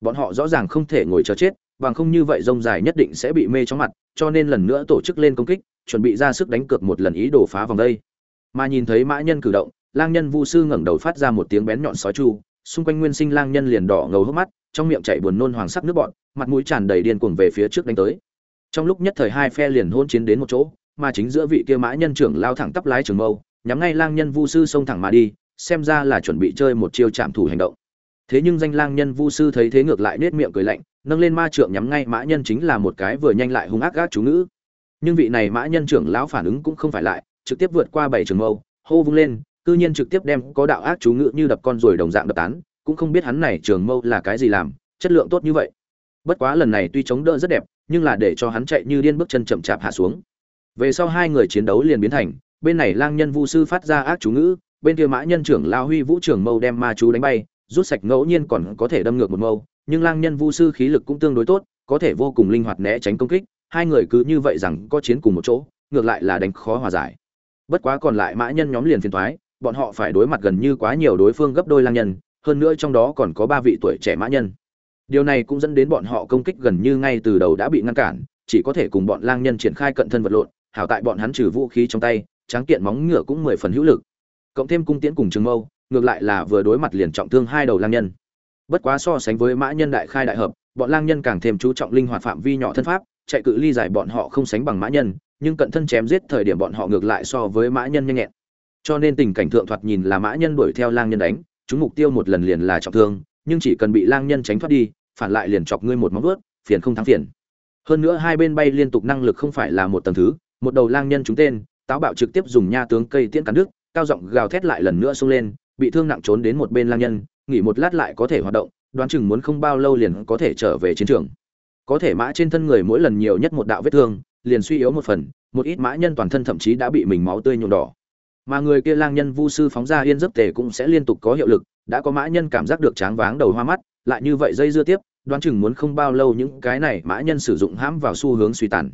Bọn họ rõ ràng không thể ngồi chờ chết, bằng không như vậy rông dài nhất định sẽ bị mê chóng mặt, cho nên lần nữa tổ chức lên công kích, chuẩn bị ra sức đánh cược một lần ý đồ phá vòng đây. Mà nhìn thấy mã nhân cử động, lang nhân vu sư ngẩng đầu phát ra một tiếng bén nhọn sói chu, xung quanh nguyên sinh lang nhân liền đỏ ngầu hốc mắt, trong miệng chảy buồn nôn hoàng sắc nước bọn mặt mũi tràn đầy điên cuồng về phía trước đánh tới. Trong lúc nhất thời hai phe liền hôn chiến đến một chỗ, mà chính giữa vị kia mã nhân trưởng lao thẳng tắp lái trường mâu nhắm ngay lang nhân vu sư xông thẳng mà đi, xem ra là chuẩn bị chơi một chiêu chạm thủ hành động. Thế nhưng danh lang nhân vu sư thấy thế ngược lại nết miệng cười lạnh, nâng lên ma trượng nhắm ngay mã nhân chính là một cái vừa nhanh lại hung ác gác chú ngữ. Nhưng vị này mã nhân trưởng lão phản ứng cũng không phải lại, trực tiếp vượt qua bảy trường mâu, hô vung lên, cư nhiên trực tiếp đem có đạo ác chú ngữ như đập con rồi đồng dạng đập tán, cũng không biết hắn này trường mâu là cái gì làm, chất lượng tốt như vậy. Bất quá lần này tuy chống đỡ rất đẹp, nhưng là để cho hắn chạy như điên bước chân chậm chạp hạ xuống. Về sau hai người chiến đấu liền biến thành bên này lang nhân vu sư phát ra ác chú ngữ, bên kia mã nhân trưởng lao huy vũ trưởng mâu đem ma chú đánh bay, rút sạch ngẫu nhiên còn có thể đâm ngược một mâu, nhưng lang nhân vu sư khí lực cũng tương đối tốt, có thể vô cùng linh hoạt né tránh công kích, hai người cứ như vậy rằng có chiến cùng một chỗ, ngược lại là đánh khó hòa giải. Bất quá còn lại mã nhân nhóm liền phiền thoái bọn họ phải đối mặt gần như quá nhiều đối phương gấp đôi lang nhân, hơn nữa trong đó còn có ba vị tuổi trẻ mã nhân. Điều này cũng dẫn đến bọn họ công kích gần như ngay từ đầu đã bị ngăn cản, chỉ có thể cùng bọn lang nhân triển khai cận thân vật lộn, hảo tại bọn hắn trừ vũ khí trong tay tráng kiện móng ngựa cũng mười phần hữu lực. Cộng thêm cung tiễn cùng trường mâu, ngược lại là vừa đối mặt liền trọng thương hai đầu lang nhân. Bất quá so sánh với mã nhân đại khai đại hợp, bọn lang nhân càng thêm chú trọng linh hoạt phạm vi nhỏ thân pháp, chạy cự ly dài bọn họ không sánh bằng mã nhân, nhưng cận thân chém giết thời điểm bọn họ ngược lại so với mã nhân nhanh nhẹn. Cho nên tình cảnh thượng thoạt nhìn là mã nhân đuổi theo lang nhân đánh, chúng mục tiêu một lần liền là trọng thương, nhưng chỉ cần bị lang nhân tránh thoát đi, phản lại liền chọc ngươi một móng vớt phiền không thắng phiền. Hơn nữa hai bên bay liên tục năng lực không phải là một tầng thứ, một đầu lang nhân chúng tên táo bạo trực tiếp dùng nha tướng cây tiễn cắn đứt, cao giọng gào thét lại lần nữa xông lên, bị thương nặng trốn đến một bên lang nhân, nghỉ một lát lại có thể hoạt động, đoán chừng muốn không bao lâu liền có thể trở về chiến trường. Có thể mã trên thân người mỗi lần nhiều nhất một đạo vết thương, liền suy yếu một phần, một ít mã nhân toàn thân thậm chí đã bị mình máu tươi nhuộm đỏ. Mà người kia lang nhân vu sư phóng ra yên giấc tề cũng sẽ liên tục có hiệu lực, đã có mã nhân cảm giác được tráng váng đầu hoa mắt, lại như vậy dây dưa tiếp, đoán chừng muốn không bao lâu những cái này mã nhân sử dụng hãm vào xu hướng suy tàn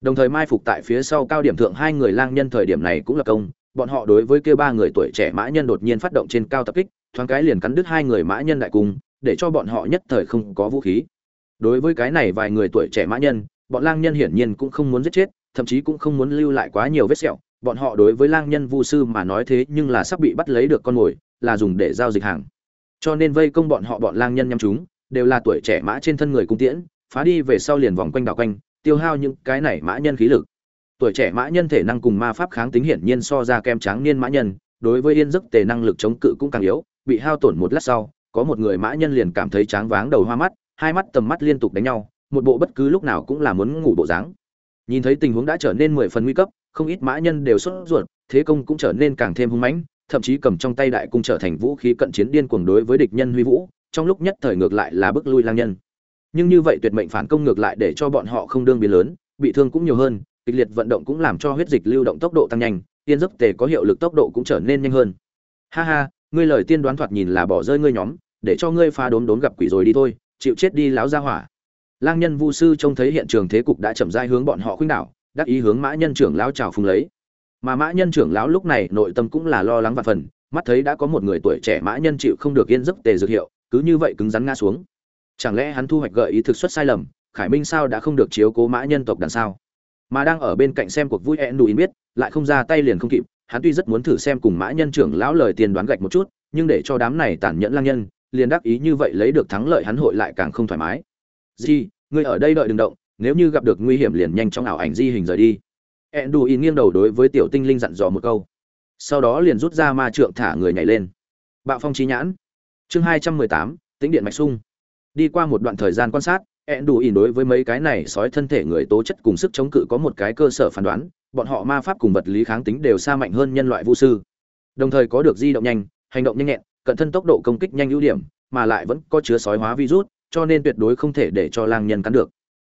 đồng thời mai phục tại phía sau cao điểm thượng hai người lang nhân thời điểm này cũng là công, bọn họ đối với kia ba người tuổi trẻ mã nhân đột nhiên phát động trên cao tập kích, thoáng cái liền cắn đứt hai người mã nhân đại cung, để cho bọn họ nhất thời không có vũ khí. Đối với cái này vài người tuổi trẻ mã nhân, bọn lang nhân hiển nhiên cũng không muốn giết chết, thậm chí cũng không muốn lưu lại quá nhiều vết sẹo. Bọn họ đối với lang nhân vu sư mà nói thế nhưng là sắp bị bắt lấy được con mồi, là dùng để giao dịch hàng. Cho nên vây công bọn họ bọn lang nhân nhắm chúng, đều là tuổi trẻ mã trên thân người cung tiễn, phá đi về sau liền vòng quanh đảo quanh tiêu hao những cái này mã nhân khí lực. Tuổi trẻ mã nhân thể năng cùng ma pháp kháng tính hiển nhiên so ra kem tráng niên mã nhân, đối với yên giấc tề năng lực chống cự cũng càng yếu, bị hao tổn một lát sau, có một người mã nhân liền cảm thấy tráng váng đầu hoa mắt, hai mắt tầm mắt liên tục đánh nhau, một bộ bất cứ lúc nào cũng là muốn ngủ bộ dáng. Nhìn thấy tình huống đã trở nên mười phần nguy cấp, không ít mã nhân đều sốt ruột, thế công cũng trở nên càng thêm hung mãnh, thậm chí cầm trong tay đại cung trở thành vũ khí cận chiến điên cuồng đối với địch nhân huy vũ, trong lúc nhất thời ngược lại là bức lui lang nhân nhưng như vậy tuyệt mệnh phản công ngược lại để cho bọn họ không đương biến lớn, bị thương cũng nhiều hơn, kịch liệt vận động cũng làm cho huyết dịch lưu động tốc độ tăng nhanh, tiên giấc tề có hiệu lực tốc độ cũng trở nên nhanh hơn. Ha ha, ngươi lời tiên đoán thoạt nhìn là bỏ rơi ngươi nhóm, để cho ngươi pha đốn đốn gặp quỷ rồi đi thôi, chịu chết đi láo ra hỏa. Lang nhân vu sư trông thấy hiện trường thế cục đã chậm rãi hướng bọn họ khuynh đảo, đắc ý hướng mã nhân trưởng lão chào phùng lấy. Mà mã nhân trưởng lão lúc này nội tâm cũng là lo lắng và phần, mắt thấy đã có một người tuổi trẻ mã nhân chịu không được yên giấc tề dược hiệu, cứ như vậy cứng rắn ngã xuống chẳng lẽ hắn thu hoạch gợi ý thực xuất sai lầm, khải minh sao đã không được chiếu cố mã nhân tộc đằng sau mà đang ở bên cạnh xem cuộc vui hẹn đủ biết, lại không ra tay liền không kịp, hắn tuy rất muốn thử xem cùng mã nhân trưởng lão lời tiền đoán gạch một chút, nhưng để cho đám này tàn nhẫn lang nhân, liền đắc ý như vậy lấy được thắng lợi hắn hội lại càng không thoải mái. Di, ngươi ở đây đợi đừng động, nếu như gặp được nguy hiểm liền nhanh trong ảo ảnh di hình rời đi. Ẹn đù nghiêng đầu đối với tiểu tinh linh dặn dò một câu. Sau đó liền rút ra ma trượng thả người nhảy lên. Bạo phong trí nhãn. Chương hai trăm mười tám tính điện mạch sung đi qua một đoạn thời gian quan sát ẹn đủ ỉn đối với mấy cái này sói thân thể người tố chất cùng sức chống cự có một cái cơ sở phán đoán, bọn họ ma pháp cùng vật lý kháng tính đều xa mạnh hơn nhân loại vũ sư. Đồng thời có được di động nhanh, hành động nhanh nhẹn, cận thân tốc độ công kích nhanh ưu điểm, mà lại vẫn có chứa sói hóa virus, cho nên tuyệt đối không thể để cho lang nhân cắn được.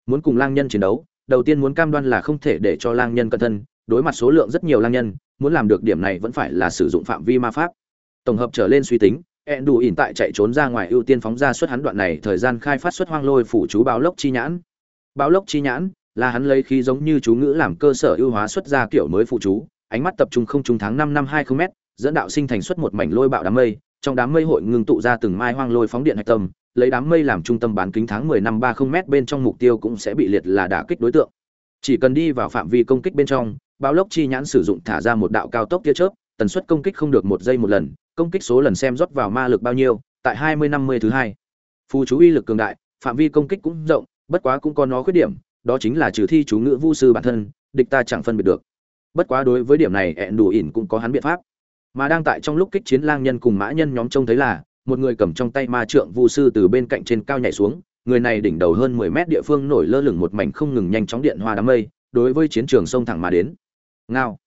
Muốn cùng lang nhân chiến đấu, đầu tiên muốn cam đoan là không thể để cho lang nhân cận thân, đối mặt số lượng rất nhiều lang nhân, muốn làm được điểm này vẫn phải là sử dụng phạm vi ma pháp. Tổng hợp trở lên suy tính ẹn đủ ỉn tại chạy trốn ra ngoài ưu tiên phóng ra suất hắn đoạn này thời gian khai phát suất hoang lôi phủ chú báo lốc chi nhãn báo lốc chi nhãn là hắn lấy khí giống như chú ngữ làm cơ sở ưu hóa xuất ra kiểu mới phụ chú ánh mắt tập trung không trung tháng năm năm hai không m dẫn đạo sinh thành xuất một mảnh lôi bạo đám mây trong đám mây hội ngưng tụ ra từng mai hoang lôi phóng điện hạch tâm lấy đám mây làm trung tâm bán kính tháng 10 năm 30 m bên trong mục tiêu cũng sẽ bị liệt là đả kích đối tượng. Chỉ cần đi vào phạm vi công kích bên trong, báo lốc chi nhãn sử dụng thả ra một đạo cao tốc tia chớp, tần suất công kích không được một giây một lần, công kích số lần xem rót vào ma lực bao nhiêu, tại 20 50 thứ hai. Phù chú uy lực cường đại, phạm vi công kích cũng rộng, bất quá cũng có nó khuyết điểm, đó chính là trừ thi chú ngữ vu sư bản thân, địch ta chẳng phân biệt được. Bất quá đối với điểm này, ẹn đủ ỉn cũng có hắn biện pháp. Mà đang tại trong lúc kích chiến lang nhân cùng mã nhân nhóm trông thấy là, một người cầm trong tay ma trượng vu sư từ bên cạnh trên cao nhảy xuống người này đỉnh đầu hơn 10 mét địa phương nổi lơ lửng một mảnh không ngừng nhanh chóng điện hoa đám mây đối với chiến trường sông thẳng mà đến ngao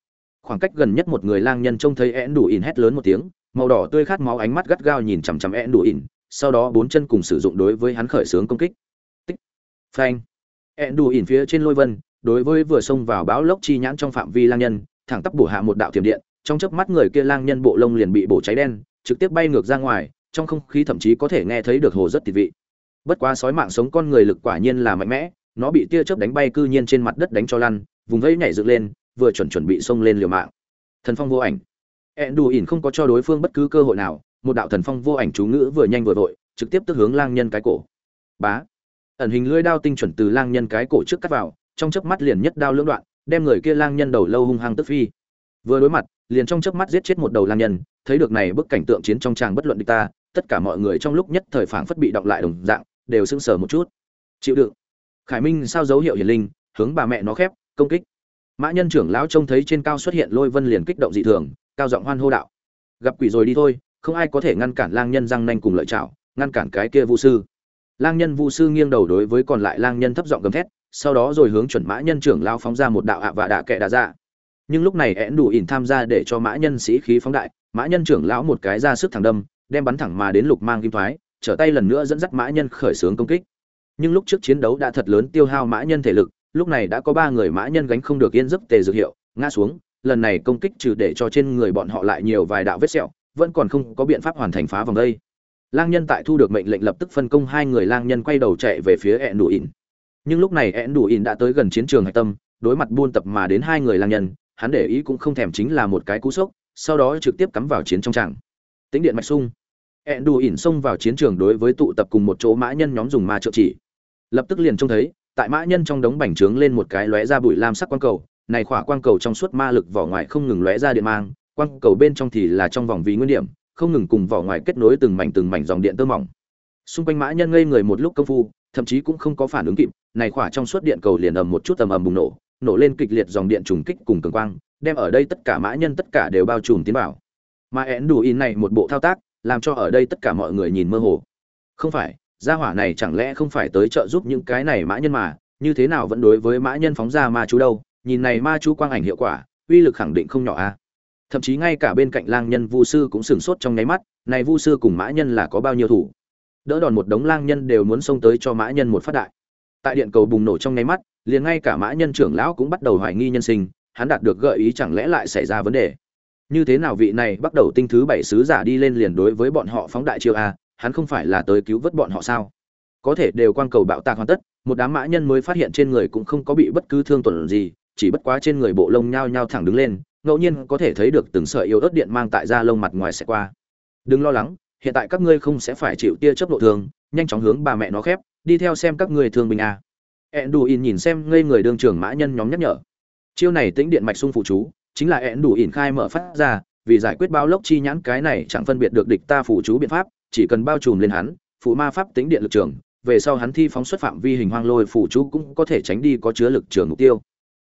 khoảng cách gần nhất một người lang nhân trông thấy én đủ ỉn hét lớn một tiếng, màu đỏ tươi khát máu ánh mắt gắt gao nhìn chằm chằm én đủ ỉn sau đó bốn chân cùng sử dụng đối với hắn khởi xướng công kích. Tích. Phanh. Én đủ ỉn phía trên lôi vân, đối với vừa xông vào báo lốc chi nhãn trong phạm vi lang nhân, thẳng tắp bổ hạ một đạo tiềm điện, trong chớp mắt người kia lang nhân bộ lông liền bị bổ cháy đen, trực tiếp bay ngược ra ngoài, trong không khí thậm chí có thể nghe thấy được hồ rất thịt vị. Bất quá sói mạng sống con người lực quả nhiên là mạnh mẽ, nó bị tia chớp đánh bay cư nhiên trên mặt đất đánh cho lăn, vùng vẫy nhảy dựng lên vừa chuẩn chuẩn bị xông lên liều mạng. Thần phong vô ảnh. Ẹn đù ỉn không có cho đối phương bất cứ cơ hội nào, một đạo thần phong vô ảnh chú ngữ vừa nhanh vừa vội, trực tiếp tức hướng lang nhân cái cổ. Bá. Ẩn hình lưỡi đao tinh chuẩn từ lang nhân cái cổ trước cắt vào, trong chớp mắt liền nhất đao lưỡng đoạn, đem người kia lang nhân đầu lâu hung hăng tức phi. Vừa đối mặt, liền trong chớp mắt giết chết một đầu lang nhân, thấy được này bức cảnh tượng chiến trong tràng bất luận địch ta, tất cả mọi người trong lúc nhất thời phảng phất bị động lại đồng dạng, đều sững sờ một chút. Chịu đựng. Khải minh sao dấu hiệu hiển linh, hướng bà mẹ nó khép, công kích mã nhân trưởng lão trông thấy trên cao xuất hiện lôi vân liền kích động dị thường, cao giọng hoan hô đạo. Gặp quỷ rồi đi thôi, không ai có thể ngăn cản lang nhân răng nanh cùng lợi chảo ngăn cản cái kia vu sư. Lang nhân vu sư nghiêng đầu đối với còn lại lang nhân thấp giọng gầm thét, sau đó rồi hướng chuẩn mã nhân trưởng lão phóng ra một đạo ạ và đạ kệ đà ra nhưng lúc này én đủ ỉn tham gia để cho mã nhân sĩ khí phóng đại, mã nhân trưởng lão một cái ra sức thẳng đâm, đem bắn thẳng mà đến lục mang kim thoái, trở tay lần nữa dẫn dắt mã nhân khởi xướng công kích. Nhưng lúc trước chiến đấu đã thật lớn tiêu hao mã nhân thể lực lúc này đã có ba người mã nhân gánh không được yên giấc tề dược hiệu, ngã xuống, lần này công kích trừ để cho trên người bọn họ lại nhiều vài đạo vết sẹo, vẫn còn không có biện pháp hoàn thành phá vòng đây. Lang nhân tại thu được mệnh lệnh lập tức phân công hai người lang nhân quay đầu chạy về phía ẹn đủ ỉn nhưng lúc này ẹn đủ ỉn đã tới gần chiến trường hạch tâm, đối mặt buôn tập mà đến hai người lang nhân, hắn để ý cũng không thèm chính là một cái cú sốc, sau đó trực tiếp cắm vào chiến trong tràng. Tính điện mạch sung. Ẹn đủ ỉn xông vào chiến trường đối với tụ tập cùng một chỗ mã nhân nhóm dùng ma trợ chỉ. Lập tức liền trông thấy tại mã nhân trong đống bành trướng lên một cái lóe ra bụi lam sắc quang cầu, này khỏa quang cầu trong suốt ma lực vỏ ngoài không ngừng lóe ra điện mang, quang cầu bên trong thì là trong vòng vì nguyên điểm, không ngừng cùng vỏ ngoài kết nối từng mảnh từng mảnh dòng điện tơ mỏng. Xung quanh mã nhân ngây người một lúc công phu, thậm chí cũng không có phản ứng kịp, này khỏa trong suốt điện cầu liền ầm một chút ầm ầm bùng nổ nổ lên kịch liệt dòng điện trùng kích cùng cường quang, đem ở đây tất cả mã nhân tất cả đều bao trùm tiến vào. Mà én đủ in này một bộ thao tác, làm cho ở đây tất cả mọi người nhìn mơ hồ. Không phải gia hỏa này chẳng lẽ không phải tới trợ giúp những cái này mã nhân mà, như thế nào vẫn đối với mã nhân phóng ra ma chú đâu? Nhìn này ma chú quang ảnh hiệu quả, uy lực khẳng định không nhỏ a thậm chí ngay cả bên cạnh lang nhân vu sư cũng sửng sốt trong nháy mắt, này vu sư cùng mã nhân là có bao nhiêu thủ? Đỡ đòn một đống lang nhân đều muốn xông tới cho mã nhân một phát đại. Tại điện cầu bùng nổ trong nháy mắt, liền ngay cả mã nhân trưởng lão cũng bắt đầu hoài nghi nhân sinh, hắn đạt được gợi ý chẳng lẽ lại xảy ra vấn đề? Như thế nào vị này bắt đầu tinh thứ bảy sứ giả đi lên liền đối với bọn họ phóng đại chiêu a hắn không phải là tới cứu vớt bọn họ sao? Có thể đều quang cầu bạo tạc hoàn tất, một đám mã nhân mới phát hiện trên người cũng không có bị bất cứ thương tổn gì, chỉ bất quá trên người bộ lông nhao nhao thẳng đứng lên, ngẫu nhiên có thể thấy được từng sợi yếu ớt điện mang tại da lông mặt ngoài sẽ qua. Đừng lo lắng, hiện tại các ngươi không sẽ phải chịu tia chớp độ thương nhanh chóng hướng bà mẹ nó khép, đi theo xem các ngươi thương bình a. Ỉn nhìn xem ngây người đương trưởng mã nhân nhóm nhắc nhở. Chiêu này tĩnh điện mạch sung phụ chú, chính là Eãn đủ ỉn khai mở phát ra, vì giải quyết bao lốc chi nhãn cái này chẳng phân biệt được địch ta phụ chú biện pháp chỉ cần bao trùm lên hắn, phụ ma pháp tính điện lực trường, về sau hắn thi phóng xuất phạm vi hình hoang lôi phụ chú cũng có thể tránh đi có chứa lực trường mục tiêu.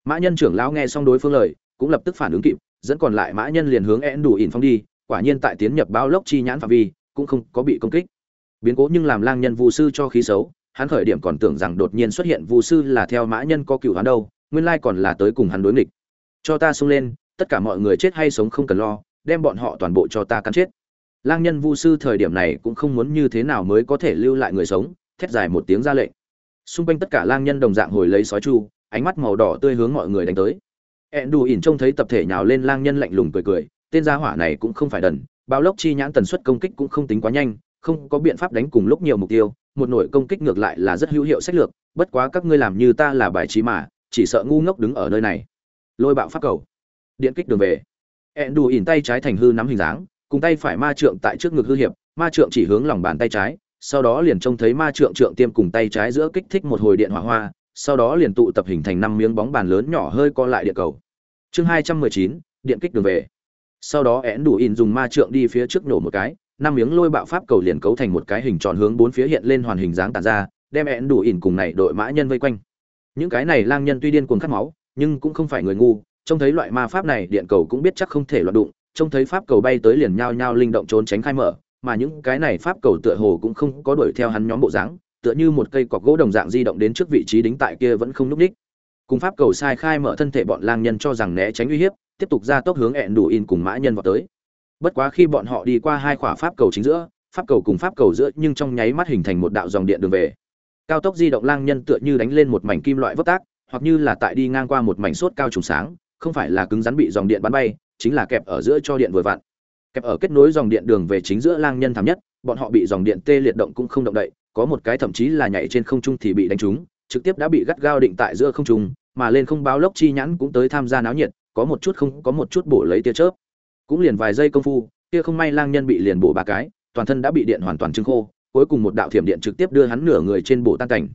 Mã nhân trưởng lão nghe xong đối phương lời, cũng lập tức phản ứng kịp, dẫn còn lại mã nhân liền hướng én đủ ỉn phong đi, quả nhiên tại tiến nhập bao lốc chi nhãn phạm vi, cũng không có bị công kích. Biến cố nhưng làm lang nhân vu sư cho khí xấu, hắn khởi điểm còn tưởng rằng đột nhiên xuất hiện vu sư là theo mã nhân có cựu hắn đâu, nguyên lai còn là tới cùng hắn đối nghịch. Cho ta xông lên, tất cả mọi người chết hay sống không cần lo, đem bọn họ toàn bộ cho ta cắn chết lang nhân vu sư thời điểm này cũng không muốn như thế nào mới có thể lưu lại người sống, thét dài một tiếng ra lệnh. Xung quanh tất cả lang nhân đồng dạng hồi lấy sói chu, ánh mắt màu đỏ tươi hướng mọi người đánh tới. Ẹn đù ỉn trông thấy tập thể nhào lên lang nhân lạnh lùng cười cười, tên gia hỏa này cũng không phải đần, bao lốc chi nhãn tần suất công kích cũng không tính quá nhanh, không có biện pháp đánh cùng lúc nhiều mục tiêu, một nổi công kích ngược lại là rất hữu hiệu sách lược, bất quá các ngươi làm như ta là bài trí mà, chỉ sợ ngu ngốc đứng ở nơi này. Lôi bạo pháp cầu. Điện kích đường về. Ẹn đù ỉn tay trái thành hư nắm hình dáng cùng tay phải ma trượng tại trước ngực hư hiệp, ma trượng chỉ hướng lòng bàn tay trái, sau đó liền trông thấy ma trượng trượng tiêm cùng tay trái giữa kích thích một hồi điện hỏa hoa, sau đó liền tụ tập hình thành năm miếng bóng bàn lớn nhỏ hơi co lại địa cầu. Chương hai trăm mười chín, điện kích đường về. Sau đó én đủ in dùng ma trượng đi phía trước nổ một cái, năm miếng lôi bạo pháp cầu liền cấu thành một cái hình tròn hướng bốn phía hiện lên hoàn hình dáng tàn ra, đem én đủ in cùng này đội mã nhân vây quanh. Những cái này lang nhân tuy điên cuồng cắt máu, nhưng cũng không phải người ngu, trông thấy loại ma pháp này, điện cầu cũng biết chắc không thể loạn đụng trông thấy pháp cầu bay tới liền nhao nhao linh động trốn tránh khai mở, mà những cái này pháp cầu tựa hồ cũng không có đuổi theo hắn nhóm bộ dáng, tựa như một cây cọc gỗ đồng dạng di động đến trước vị trí đính tại kia vẫn không lúc đích. Cùng pháp cầu sai khai mở thân thể bọn lang nhân cho rằng né tránh uy hiếp, tiếp tục ra tốc hướng ẹn đủ in cùng mã nhân vào tới. Bất quá khi bọn họ đi qua hai khỏa pháp cầu chính giữa, pháp cầu cùng pháp cầu giữa nhưng trong nháy mắt hình thành một đạo dòng điện đường về. Cao tốc di động lang nhân tựa như đánh lên một mảnh kim loại vấp tác, hoặc như là tại đi ngang qua một mảnh suốt cao trùng sáng, không phải là cứng rắn bị dòng điện bắn bay chính là kẹp ở giữa cho điện vừa vặn. Kẹp ở kết nối dòng điện đường về chính giữa lang nhân thảm nhất, bọn họ bị dòng điện tê liệt động cũng không động đậy, có một cái thậm chí là nhảy trên không trung thì bị đánh trúng, trực tiếp đã bị gắt gao định tại giữa không trung, mà lên không báo lốc chi nhãn cũng tới tham gia náo nhiệt, có một chút không, có một chút bổ lấy tia chớp. Cũng liền vài giây công phu, kia không may lang nhân bị liền bổ ba cái, toàn thân đã bị điện hoàn toàn trưng khô, cuối cùng một đạo thiểm điện trực tiếp đưa hắn nửa người trên bộ tan cảnh.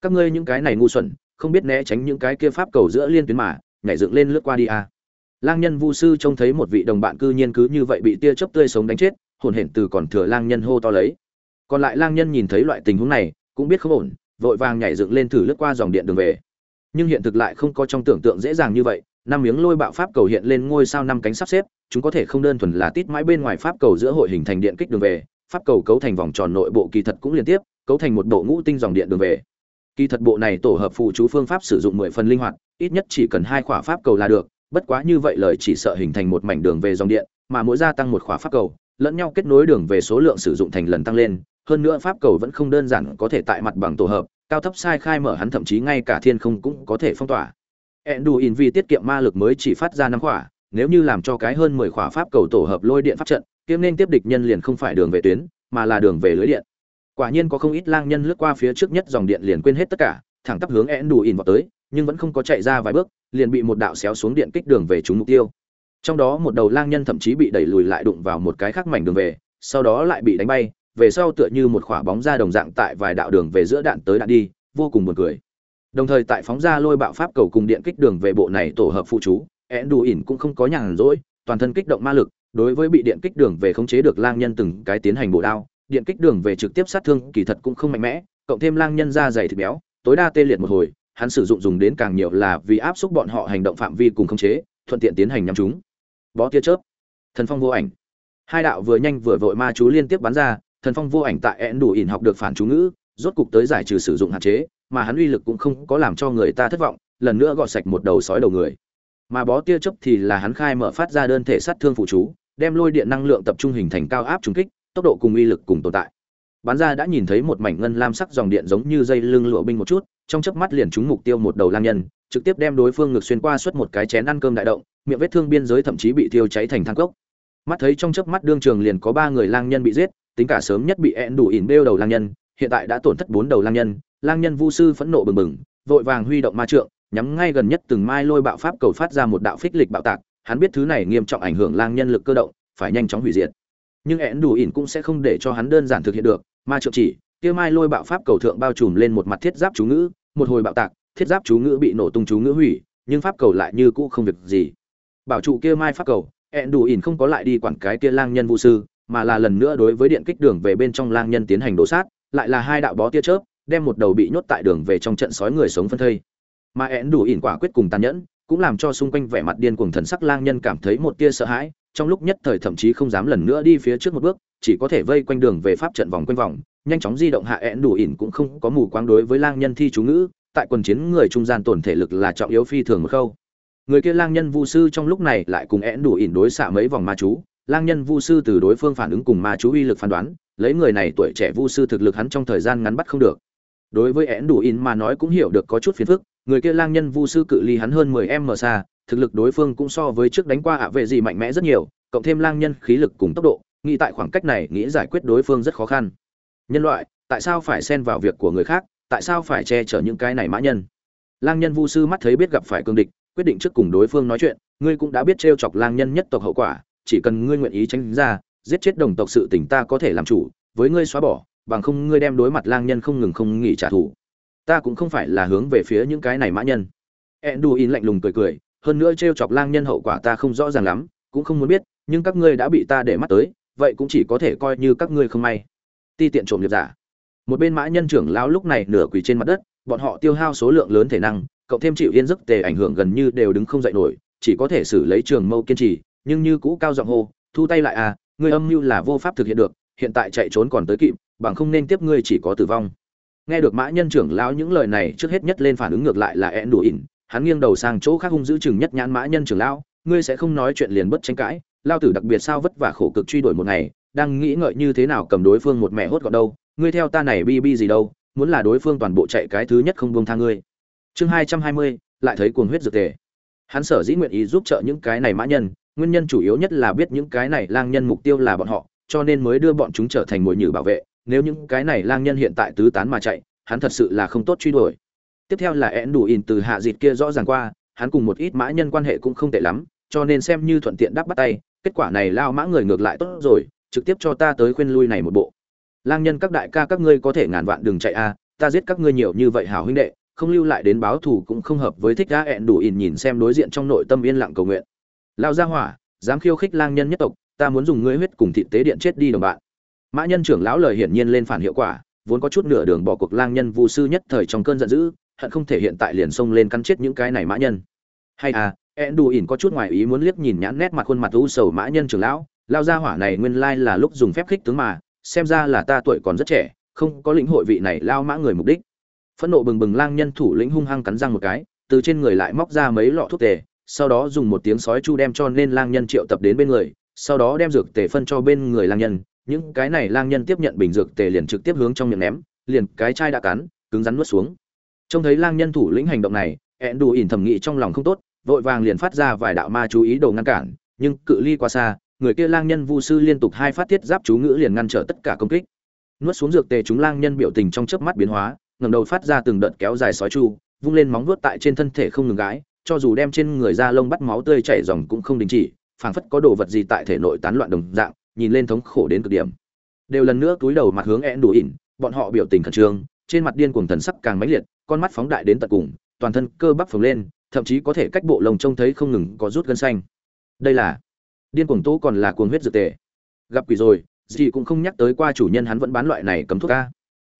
Các ngươi những cái này ngu xuẩn, không biết né tránh những cái kia pháp cầu giữa liên tuyến mà, nhảy dựng lên lướt qua đi à lang nhân vu sư trông thấy một vị đồng bạn cư nhiên cứ như vậy bị tia chớp tươi sống đánh chết, hồn hển từ còn thừa lang nhân hô to lấy. Còn lại lang nhân nhìn thấy loại tình huống này, cũng biết không ổn, vội vàng nhảy dựng lên thử lướt qua dòng điện đường về. Nhưng hiện thực lại không có trong tưởng tượng dễ dàng như vậy, năm miếng lôi bạo pháp cầu hiện lên ngôi sao năm cánh sắp xếp, chúng có thể không đơn thuần là tít mãi bên ngoài pháp cầu giữa hội hình thành điện kích đường về, pháp cầu cấu thành vòng tròn nội bộ kỳ thật cũng liên tiếp, cấu thành một bộ ngũ tinh dòng điện đường về. Kỳ thật bộ này tổ hợp phụ chú phương pháp sử dụng mười phần linh hoạt, ít nhất chỉ cần hai khỏa pháp cầu là được bất quá như vậy lời chỉ sợ hình thành một mảnh đường về dòng điện, mà mỗi gia tăng một khóa pháp cầu, lẫn nhau kết nối đường về số lượng sử dụng thành lần tăng lên, hơn nữa pháp cầu vẫn không đơn giản có thể tại mặt bằng tổ hợp, cao thấp sai khai mở hắn thậm chí ngay cả thiên không cũng có thể phong tỏa. Enduin vì tiết kiệm ma lực mới chỉ phát ra năm khỏa, nếu như làm cho cái hơn 10 khỏa pháp cầu tổ hợp lôi điện pháp trận, kiếm nên tiếp địch nhân liền không phải đường về tuyến, mà là đường về lưới điện. Quả nhiên có không ít lang nhân lướt qua phía trước nhất dòng điện liền quên hết tất cả, thẳng tắp hướng Enduin vào tới, nhưng vẫn không có chạy ra vài bước, liền bị một đạo xéo xuống điện kích đường về trúng mục tiêu. Trong đó một đầu lang nhân thậm chí bị đẩy lùi lại đụng vào một cái khác mảnh đường về, sau đó lại bị đánh bay, về sau tựa như một quả bóng ra đồng dạng tại vài đạo đường về giữa đạn tới đạn đi, vô cùng buồn cười. Đồng thời tại phóng ra lôi bạo pháp cầu cùng điện kích đường về bộ này tổ hợp phụ chú, Enduin cũng không có nhàn rỗi, toàn thân kích động ma lực, đối với bị điện kích đường về khống chế được lang nhân từng cái tiến hành bổ đao, điện kích đường về trực tiếp sát thương kỳ thật cũng không mạnh mẽ, cộng thêm lang nhân da dày thịt béo, tối đa tê liệt một hồi, hắn sử dụng dùng đến càng nhiều là vì áp xúc bọn họ hành động phạm vi cùng khống chế, thuận tiện tiến hành nhắm chúng. Bó tia chớp, thần phong vô ảnh. Hai đạo vừa nhanh vừa vội ma chú liên tiếp bắn ra, thần phong vô ảnh tại én đủ ỉn học được phản chú ngữ, rốt cục tới giải trừ sử dụng hạn chế, mà hắn uy lực cũng không có làm cho người ta thất vọng, lần nữa gọt sạch một đầu sói đầu người. Mà bó tia chớp thì là hắn khai mở phát ra đơn thể sát thương phụ chú, đem lôi điện năng lượng tập trung hình thành cao áp trùng kích, tốc độ cùng uy lực cùng tồn tại. Bắn ra đã nhìn thấy một mảnh ngân lam sắc dòng điện giống như dây lưng lụa binh một chút, trong chớp mắt liền trúng mục tiêu một đầu lang nhân, trực tiếp đem đối phương ngược xuyên qua suốt một cái chén ăn cơm đại động, miệng vết thương biên giới thậm chí bị thiêu cháy thành thang cốc. Mắt thấy trong chớp mắt đương trường liền có ba người lang nhân bị giết, tính cả sớm nhất bị ẹn đủ ỉn bêu đầu lang nhân, hiện tại đã tổn thất bốn đầu lang nhân lang nhân vu sư phẫn nộ bừng bừng, vội vàng huy động ma trượng, nhắm ngay gần nhất từng mai lôi bạo pháp cầu phát ra một đạo phích lịch bạo tạc, hắn biết thứ này nghiêm trọng ảnh hưởng lang nhân lực cơ động, phải nhanh chóng hủy diệt. Nhưng ẹn đủ ỉn cũng sẽ không để cho hắn đơn giản thực hiện được, ma trượng chỉ, kia mai lôi bạo pháp cầu thượng bao trùm lên một mặt thiết giáp chú ngữ một hồi bạo tạc, thiết giáp chú ngữ bị nổ tung chú ngữ hủy, nhưng pháp cầu lại như cũ không việc gì. Bảo trụ kia mai pháp cầu ẹn đủ ỉn không có lại đi quản cái kia lang nhân vũ sư, mà là lần nữa đối với điện kích đường về bên trong lang nhân tiến hành đổ sát, lại là hai đạo bó tia chớp, đem một đầu bị nhốt tại đường về trong trận sói người sống phân thây. Mà ẹn đủ ỉn quả quyết cùng tàn nhẫn, cũng làm cho xung quanh vẻ mặt điên cuồng thần sắc lang nhân cảm thấy một tia sợ hãi trong lúc nhất thời thậm chí không dám lần nữa đi phía trước một bước, chỉ có thể vây quanh đường về pháp trận vòng quanh vòng, nhanh chóng di động hạ ẹn đủ ỉn cũng không có mù quáng đối với lang nhân thi chú ngữ, tại quần chiến người trung gian tổn thể lực là trọng yếu phi thường một khâu. Người kia lang nhân vu sư trong lúc này lại cùng én đủ ỉn đối xạ mấy vòng ma chú, lang nhân vu sư từ đối phương phản ứng cùng ma chú uy lực phán đoán, lấy người này tuổi trẻ vu sư thực lực hắn trong thời gian ngắn bắt không được. Đối với én đủ ỉn mà nói cũng hiểu được có chút phiền phức, người kia lang nhân vu sư cự ly hắn hơn 10 m xa thực lực đối phương cũng so với trước đánh qua ạ vệ gì mạnh mẽ rất nhiều, cộng thêm lang nhân khí lực cùng tốc độ, nghĩ tại khoảng cách này nghĩ giải quyết đối phương rất khó khăn. Nhân loại, tại sao phải xen vào việc của người khác, tại sao phải che chở những cái này mã nhân? Lang nhân vu sư mắt thấy biết gặp phải cương địch, quyết định trước cùng đối phương nói chuyện, ngươi cũng đã biết t chọc lang nhân nhất tộc hậu quả, chỉ cần ngươi nguyện ý tránh ra, giết chết đồng tộc sự tình ta có thể làm chủ, với ngươi xóa bỏ, bằng không ngươi đem đối mặt lang nhân không ngừng không nghỉ trả thù. Ta cũng không phải là hướng về phía những cái này mã nhân. Enduin lạnh lùng cười cười hơn nữa t chọc lang nhân hậu quả ta không rõ ràng lắm, cũng không muốn biết, nhưng các ngươi đã bị ta để mắt tới, vậy cũng chỉ có thể coi như các ngươi không may. Ti tiện trộm nghiệp giả. Một bên mã nhân trưởng lão lúc này nửa quỳ trên mặt đất, bọn họ tiêu hao số lượng lớn thể năng, cộng thêm chịu yên giấc tề ảnh hưởng gần như đều đứng không dậy nổi, chỉ có thể xử lấy trường mâu kiên trì, nhưng như cũ cao giọng hô, thu tay lại à ngươi âm mưu là vô pháp thực hiện được, hiện tại chạy trốn còn tới kịp, bằng không nên tiếp ngươi chỉ có tử vong. Nghe được mã nhân trưởng lão những lời này, trước hết nhất lên phản ứng ngược lại là ẹn đủ ỉn hắn nghiêng đầu sang chỗ khác hung dữ chừng nhất nhãn mã nhân trưởng lão, ngươi sẽ không nói chuyện liền bất tranh cãi, lao tử đặc biệt sao vất vả khổ cực truy đuổi một ngày, đang nghĩ ngợi như thế nào cầm đối phương một mẹ hốt gọn đâu, ngươi theo ta này bi bi gì đâu, muốn là đối phương toàn bộ chạy cái thứ nhất không buông tha ngươi. Chương hai trăm hai mươi, lại thấy cuồng huyết dược tề. Hắn sở dĩ nguyện ý giúp trợ những cái này mã nhân, nguyên nhân chủ yếu nhất là biết những cái này lang nhân mục tiêu là bọn họ, cho nên mới đưa bọn chúng trở thành mồi nhử bảo vệ, nếu những cái này lang nhân hiện tại tứ tán mà chạy, hắn thật sự là không tốt truy đuổi tiếp theo là én đủ in từ hạ dịt kia rõ ràng qua, hắn cùng một ít mã nhân quan hệ cũng không tệ lắm, cho nên xem như thuận tiện đáp bắt tay, kết quả này lao mã người ngược lại tốt rồi, trực tiếp cho ta tới khuyên lui này một bộ. Lang nhân các đại ca các ngươi có thể ngàn vạn đừng chạy a, ta giết các ngươi nhiều như vậy hảo huynh đệ, không lưu lại đến báo thù cũng không hợp với thích ga ẹn đủ ỉn nhìn xem đối diện trong nội tâm yên lặng cầu nguyện. Lao ra hỏa, dám khiêu khích lang nhân nhất tộc, ta muốn dùng ngươi huyết cùng thị tế điện chết đi đồng bạn. Mã nhân trưởng lão lời hiển nhiên lên phản hiệu quả, vốn có chút nửa đường bỏ cuộc lang nhân vu sư nhất thời trong cơn giận dữ hận không thể hiện tại liền xông lên cắn chết những cái này mã nhân. Hay à ẹn đủ ỉn có chút ngoài ý muốn liếc nhìn nhãn nét mặt khuôn mặt u sầu mã nhân trưởng lão, lao ra hỏa này nguyên lai là lúc dùng phép khích tướng mà, xem ra là ta tuổi còn rất trẻ, không có lĩnh hội vị này lao mã người mục đích. Phẫn nộ bừng bừng lang nhân thủ lĩnh hung hăng cắn răng một cái, từ trên người lại móc ra mấy lọ thuốc tề, sau đó dùng một tiếng sói chu đem cho nên lang nhân triệu tập đến bên người, sau đó đem dược tề phân cho bên người lang nhân, những cái này lang nhân tiếp nhận bình dược tề liền trực tiếp hướng trong miệng ném, liền cái chai đã cắn, cứng rắn nuốt xuống trông thấy lang nhân thủ lĩnh hành động này ẹn đủ ỉn thầm nghĩ trong lòng không tốt, vội vàng liền phát ra vài đạo ma chú ý đồ ngăn cản, nhưng cự ly quá xa, người kia lang nhân vu sư liên tục hai phát tiết giáp chú ngữ liền ngăn trở tất cả công kích. Nuốt xuống dược tề chúng lang nhân biểu tình trong chớp mắt biến hóa, ngẩng đầu phát ra từng đợt kéo dài sói chu, vung lên móng vuốt tại trên thân thể không ngừng gái cho dù đem trên người da lông bắt máu tươi chảy dòng cũng không đình chỉ, phảng phất có đồ vật gì tại thể nội tán loạn đồng dạng, nhìn lên thống khổ đến cực điểm. Đều lần nữa túi đầu mặt hướng ẹn đủ ỉn bọn họ biểu tình khẩn trương trên mặt điên cuồng thần sắc càng mãnh liệt, con mắt phóng đại đến tận cùng, toàn thân cơ bắp phồng lên, thậm chí có thể cách bộ lồng trông thấy không ngừng có rút gân xanh. Đây là điên cuồng tố còn là cuồng huyết dược tề. Gặp quỷ rồi, gì cũng không nhắc tới qua chủ nhân hắn vẫn bán loại này cấm thuốc ca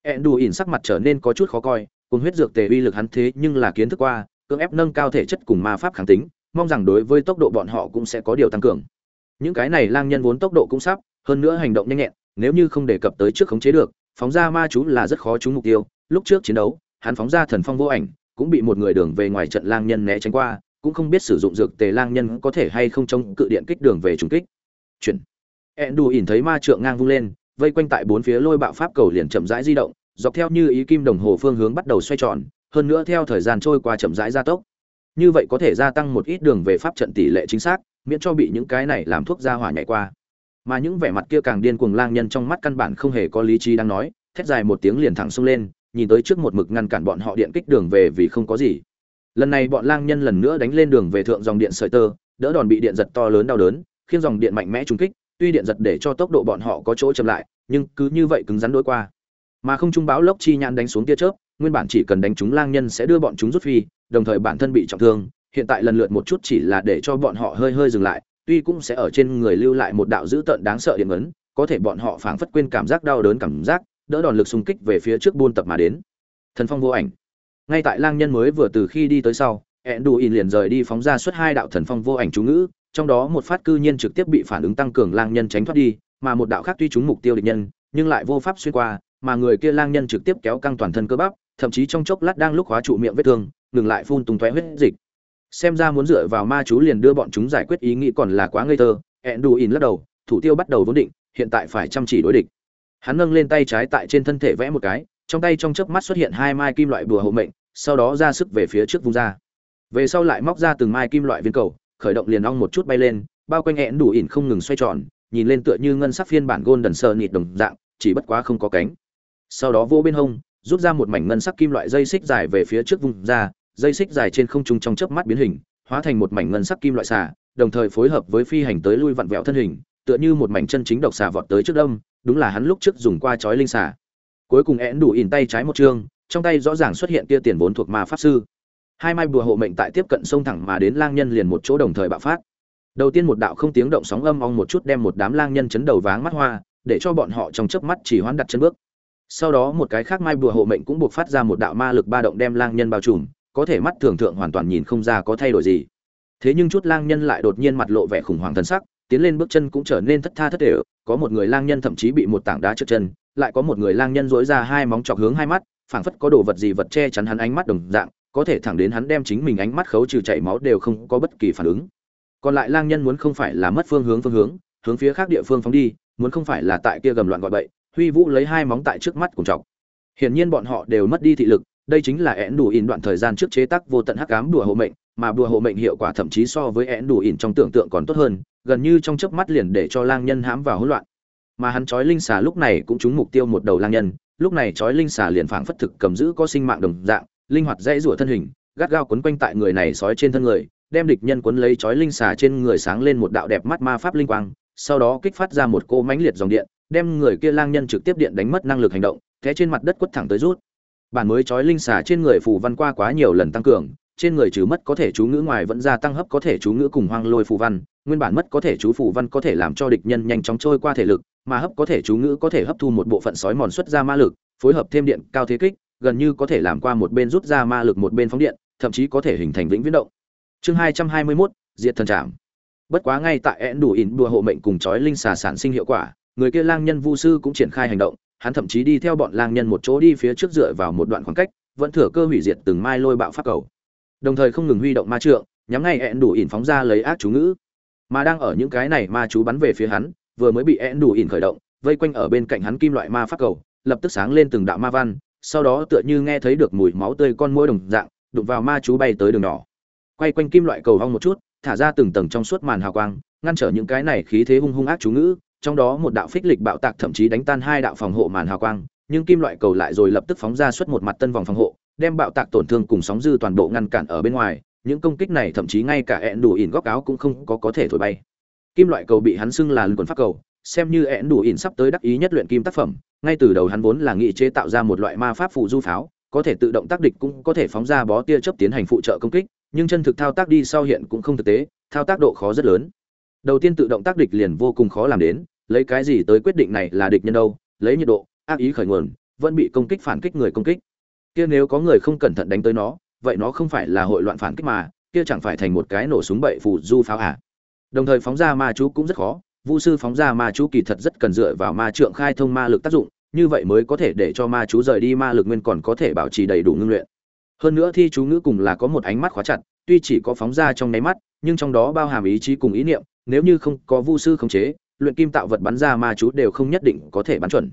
Endu ỉn sắc mặt trở nên có chút khó coi, cuồng huyết dược tề uy lực hắn thế nhưng là kiến thức qua, cưỡng ép nâng cao thể chất cùng ma pháp kháng tính, mong rằng đối với tốc độ bọn họ cũng sẽ có điều tăng cường. Những cái này lang nhân vốn tốc độ cũng sắp, hơn nữa hành động nhanh nhẹn, nếu như không đề cập tới trước khống chế được phóng ra ma chú là rất khó trúng mục tiêu. Lúc trước chiến đấu, hắn phóng ra thần phong vô ảnh, cũng bị một người đường về ngoài trận lang nhân né tránh qua, cũng không biết sử dụng dược tề lang nhân có thể hay không chống cự điện kích đường về trùng kích. Chuyển. Ẹn đù ỉn thấy ma trượng ngang vung lên, vây quanh tại bốn phía lôi bạo pháp cầu liền chậm rãi di động, dọc theo như ý kim đồng hồ phương hướng bắt đầu xoay tròn, hơn nữa theo thời gian trôi qua chậm rãi gia tốc. Như vậy có thể gia tăng một ít đường về pháp trận tỷ lệ chính xác, miễn cho bị những cái này làm thuốc ra hỏa nhảy qua mà những vẻ mặt kia càng điên cuồng lang nhân trong mắt căn bản không hề có lý trí đang nói, thét dài một tiếng liền thẳng xông lên, nhìn tới trước một mực ngăn cản bọn họ điện kích đường về vì không có gì. Lần này bọn lang nhân lần nữa đánh lên đường về thượng dòng điện sợi tơ, đỡ đòn bị điện giật to lớn đau đớn, khiến dòng điện mạnh mẽ trúng kích, tuy điện giật để cho tốc độ bọn họ có chỗ chậm lại, nhưng cứ như vậy cứng rắn đối qua. Mà không trung báo lốc chi nhãn đánh xuống tia chớp, nguyên bản chỉ cần đánh chúng lang nhân sẽ đưa bọn chúng rút phi, đồng thời bản thân bị trọng thương, hiện tại lần lượt một chút chỉ là để cho bọn họ hơi hơi dừng lại tuy cũng sẽ ở trên người lưu lại một đạo dữ tợn đáng sợ điện ấn, có thể bọn họ phảng phất quên cảm giác đau đớn cảm giác, đỡ đòn lực xung kích về phía trước buôn tập mà đến. Thần phong vô ảnh. Ngay tại lang nhân mới vừa từ khi đi tới sau, Enduin liền rời đi phóng ra suốt hai đạo thần phong vô ảnh chú ngữ, trong đó một phát cư nhiên trực tiếp bị phản ứng tăng cường lang nhân tránh thoát đi, mà một đạo khác tuy trúng mục tiêu địch nhân, nhưng lại vô pháp xuyên qua, mà người kia lang nhân trực tiếp kéo căng toàn thân cơ bắp, thậm chí trong chốc lát đang lúc hóa trụ miệng vết thương, ngừng lại phun tung tóe huyết dịch xem ra muốn dựa vào ma chú liền đưa bọn chúng giải quyết ý nghĩ còn là quá ngây thơ. Ẹn đù ỉn lắc đầu, thủ tiêu bắt đầu vốn định, hiện tại phải chăm chỉ đối địch. Hắn nâng lên tay trái tại trên thân thể vẽ một cái, trong tay trong chớp mắt xuất hiện hai mai kim loại bùa hộ mệnh, sau đó ra sức về phía trước vung ra. Về sau lại móc ra từng mai kim loại viên cầu, khởi động liền ong một chút bay lên, bao quanh ẹn đủ ỉn không ngừng xoay tròn, nhìn lên tựa như ngân sắc phiên bản gôn đần sơ nịt đồng dạng, chỉ bất quá không có cánh. Sau đó vô bên hông, rút ra một mảnh ngân sắc kim loại dây xích dài về phía trước vùng ra dây xích dài trên không trung trong chớp mắt biến hình, hóa thành một mảnh ngân sắc kim loại xà, đồng thời phối hợp với phi hành tới lui vặn vẹo thân hình, tựa như một mảnh chân chính độc xà vọt tới trước đông, đúng là hắn lúc trước dùng qua chói linh xà. Cuối cùng én đủ ỉn tay trái một trương trong tay rõ ràng xuất hiện kia tiền vốn thuộc ma pháp sư. Hai mai bùa hộ mệnh tại tiếp cận sông thẳng mà đến lang nhân liền một chỗ đồng thời bạo phát. Đầu tiên một đạo không tiếng động sóng âm ong một chút đem một đám lang nhân chấn đầu váng mắt hoa, để cho bọn họ trong chớp mắt chỉ hoán đặt chân bước. Sau đó một cái khác mai bùa hộ mệnh cũng buộc phát ra một đạo ma lực ba động đem lang nhân bao trùm có thể mắt thường thượng hoàn toàn nhìn không ra có thay đổi gì. Thế nhưng chút lang nhân lại đột nhiên mặt lộ vẻ khủng hoảng thân sắc, tiến lên bước chân cũng trở nên thất tha thất đều có một người lang nhân thậm chí bị một tảng đá trượt chân, lại có một người lang nhân dỗi ra hai móng chọc hướng hai mắt, phảng phất có đồ vật gì vật che chắn hắn ánh mắt đồng dạng, có thể thẳng đến hắn đem chính mình ánh mắt khấu trừ chảy máu đều không có bất kỳ phản ứng. Còn lại lang nhân muốn không phải là mất phương hướng phương hướng hướng phía khác địa phương phóng đi, muốn không phải là tại kia gầm loạn gọi bậy, huy vũ lấy hai móng tại trước mắt cùng chọc. Hiển nhiên bọn họ đều mất đi thị lực đây chính là én đủ in đoạn thời gian trước chế tác vô tận hắc ám đùa hộ mệnh, mà đùa hộ mệnh hiệu quả thậm chí so với én đủ in trong tưởng tượng còn tốt hơn, gần như trong chớp mắt liền để cho lang nhân hãm vào hỗn loạn. Mà hắn chói linh xà lúc này cũng trúng mục tiêu một đầu lang nhân, lúc này chói linh xà liền phảng phất thực cầm giữ có sinh mạng đồng dạng, linh hoạt dễ rủa thân hình, gắt gao quấn quanh tại người này sói trên thân người, đem địch nhân quấn lấy chói linh xà trên người sáng lên một đạo đẹp mắt ma pháp linh quang, sau đó kích phát ra một cô mãnh liệt dòng điện, đem người kia lang nhân trực tiếp điện đánh mất năng lực hành động thế trên mặt đất quất thẳng tới rút bản mới chói linh xà trên người phù văn qua quá nhiều lần tăng cường, trên người trừ mất có thể chú ngữ ngoài vẫn gia tăng hấp có thể chú ngữ cùng hoang lôi phù văn, nguyên bản mất có thể chú phù văn có thể làm cho địch nhân nhanh chóng trôi qua thể lực, mà hấp có thể chú ngữ có thể hấp thu một bộ phận sói mòn xuất ra ma lực, phối hợp thêm điện cao thế kích, gần như có thể làm qua một bên rút ra ma lực một bên phóng điện, thậm chí có thể hình thành vĩnh viễn động. Chương hai trăm hai mươi mốt, diệt thần trảm. Bất quá ngay tại én đủ ỉn đùa hộ mệnh cùng chói linh xà sản sinh hiệu quả, người kia lang nhân vu sư cũng triển khai hành động hắn thậm chí đi theo bọn lang nhân một chỗ đi phía trước dựa vào một đoạn khoảng cách, vẫn thừa cơ hủy diệt từng mai lôi bạo pháp cầu. Đồng thời không ngừng huy động ma trượng, nhắm ngay ẹn đủ ỉn phóng ra lấy ác chú ngữ. Mà đang ở những cái này ma chú bắn về phía hắn, vừa mới bị ẹn đủ ỉn khởi động, vây quanh ở bên cạnh hắn kim loại ma pháp cầu, lập tức sáng lên từng đạo ma văn, sau đó tựa như nghe thấy được mùi máu tươi con mũi đồng dạng, đụng vào ma chú bay tới đường nhỏ quay quanh kim loại cầu hong một chút, thả ra từng tầng trong suốt màn hào quang, ngăn trở những cái này khí thế hung hung ác chú ngữ trong đó một đạo phích lịch bạo tạc thậm chí đánh tan hai đạo phòng hộ màn hào quang, nhưng kim loại cầu lại rồi lập tức phóng ra suốt một mặt tân vòng phòng hộ, đem bạo tạc tổn thương cùng sóng dư toàn bộ ngăn cản ở bên ngoài, những công kích này thậm chí ngay cả ẹn đủ ỉn góc áo cũng không có có thể thổi bay. Kim loại cầu bị hắn xưng là quần pháp cầu, xem như ẹn đủ ỉn sắp tới đắc ý nhất luyện kim tác phẩm, ngay từ đầu hắn vốn là nghị chế tạo ra một loại ma pháp phụ du pháo, có thể tự động tác địch cũng có thể phóng ra bó tia chớp tiến hành phụ trợ công kích, nhưng chân thực thao tác đi sau hiện cũng không thực tế, thao tác độ khó rất lớn đầu tiên tự động tác địch liền vô cùng khó làm đến, lấy cái gì tới quyết định này là địch nhân đâu, lấy nhiệt độ, ác ý khởi nguồn, vẫn bị công kích phản kích người công kích. Kia nếu có người không cẩn thận đánh tới nó, vậy nó không phải là hội loạn phản kích mà, kia chẳng phải thành một cái nổ súng bậy phù du pháo à? Đồng thời phóng ra ma chú cũng rất khó, vu sư phóng ra ma chú kỳ thật rất cần dựa vào ma trượng khai thông ma lực tác dụng, như vậy mới có thể để cho ma chú rời đi ma lực nguyên còn có thể bảo trì đầy đủ ngưng luyện. Hơn nữa thi chú ngữ cùng là có một ánh mắt khóa chặt, tuy chỉ có phóng ra trong nháy mắt, nhưng trong đó bao hàm ý chí cùng ý niệm nếu như không có vu sư khống chế, luyện kim tạo vật bắn ra ma chú đều không nhất định có thể bắn chuẩn.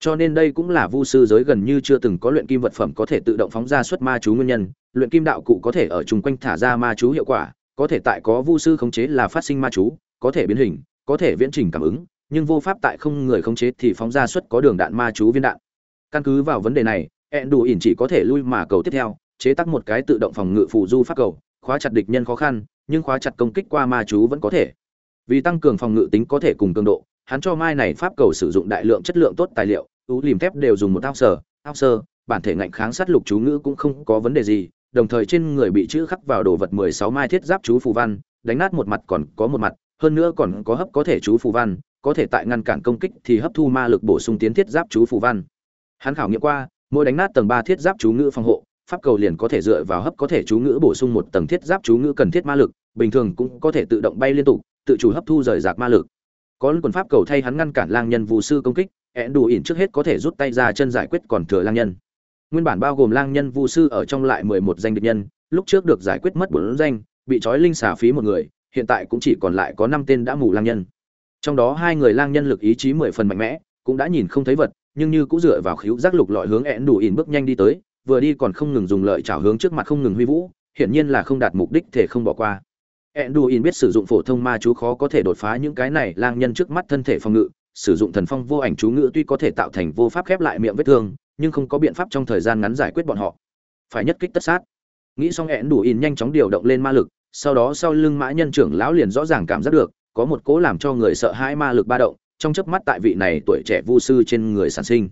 Cho nên đây cũng là vu sư giới gần như chưa từng có luyện kim vật phẩm có thể tự động phóng ra xuất ma chú nguyên nhân, luyện kim đạo cụ có thể ở chung quanh thả ra ma chú hiệu quả, có thể tại có vu sư khống chế là phát sinh ma chú, có thể biến hình, có thể viễn trình cảm ứng, nhưng vô pháp tại không người khống chế thì phóng ra xuất có đường đạn ma chú viên đạn. Căn cứ vào vấn đề này, ẹn đủ ỉn chỉ có thể lui mà cầu tiếp theo, chế tác một cái tự động phòng ngự phù du pháp cầu, khóa chặt địch nhân khó khăn, nhưng khóa chặt công kích qua ma chú vẫn có thể vì tăng cường phòng ngự tính có thể cùng cường độ, hắn cho mai này pháp cầu sử dụng đại lượng chất lượng tốt tài liệu, ú lìm thép đều dùng một ao sở ao sơ, bản thể ngạnh kháng sát lục chú ngữ cũng không có vấn đề gì, đồng thời trên người bị chữ khắc vào đồ vật mười sáu mai thiết giáp chú phù văn, đánh nát một mặt còn có một mặt, hơn nữa còn có hấp có thể chú phù văn, có thể tại ngăn cản công kích thì hấp thu ma lực bổ sung tiến thiết giáp chú phù văn. Hắn khảo nghiệm qua, mỗi đánh nát tầng ba thiết giáp chú ngữ phòng hộ, pháp cầu liền có thể dựa vào hấp có thể chú ngữ bổ sung một tầng thiết giáp chú ngữ cần thiết ma lực, bình thường cũng có thể tự động bay liên tục tự chủ hấp thu rời rạc ma lực. Có quần pháp cầu thay hắn ngăn cản lang nhân vụ sư công kích ẹn đủ ỉn trước hết có thể rút tay ra chân giải quyết còn thừa lang nhân. Nguyên bản bao gồm lang nhân vụ sư ở trong lại mười một danh địch nhân, lúc trước được giải quyết mất bốn danh, bị trói linh xả phí một người, hiện tại cũng chỉ còn lại có năm tên đã mù lang nhân. Trong đó hai người lang nhân lực ý chí mười phần mạnh mẽ, cũng đã nhìn không thấy vật, nhưng như cũng dựa vào khíu giác lục lọi hướng ẹn đủ ỉn bước nhanh đi tới, vừa đi còn không ngừng dùng lợi chảo hướng trước mặt không ngừng huy vũ, hiển nhiên là không đạt mục đích thể không bỏ qua. Enduin biết sử dụng phổ thông ma chú khó có thể đột phá những cái này lang nhân trước mắt thân thể phòng ngự, sử dụng thần phong vô ảnh chú ngữ tuy có thể tạo thành vô pháp khép lại miệng vết thương, nhưng không có biện pháp trong thời gian ngắn giải quyết bọn họ. Phải nhất kích tất sát. Nghĩ xong Enduin nhanh chóng điều động lên ma lực, sau đó sau lưng mã nhân trưởng lão liền rõ ràng cảm giác được, có một cố làm cho người sợ hãi ma lực ba động, trong chớp mắt tại vị này tuổi trẻ vu sư trên người sản sinh.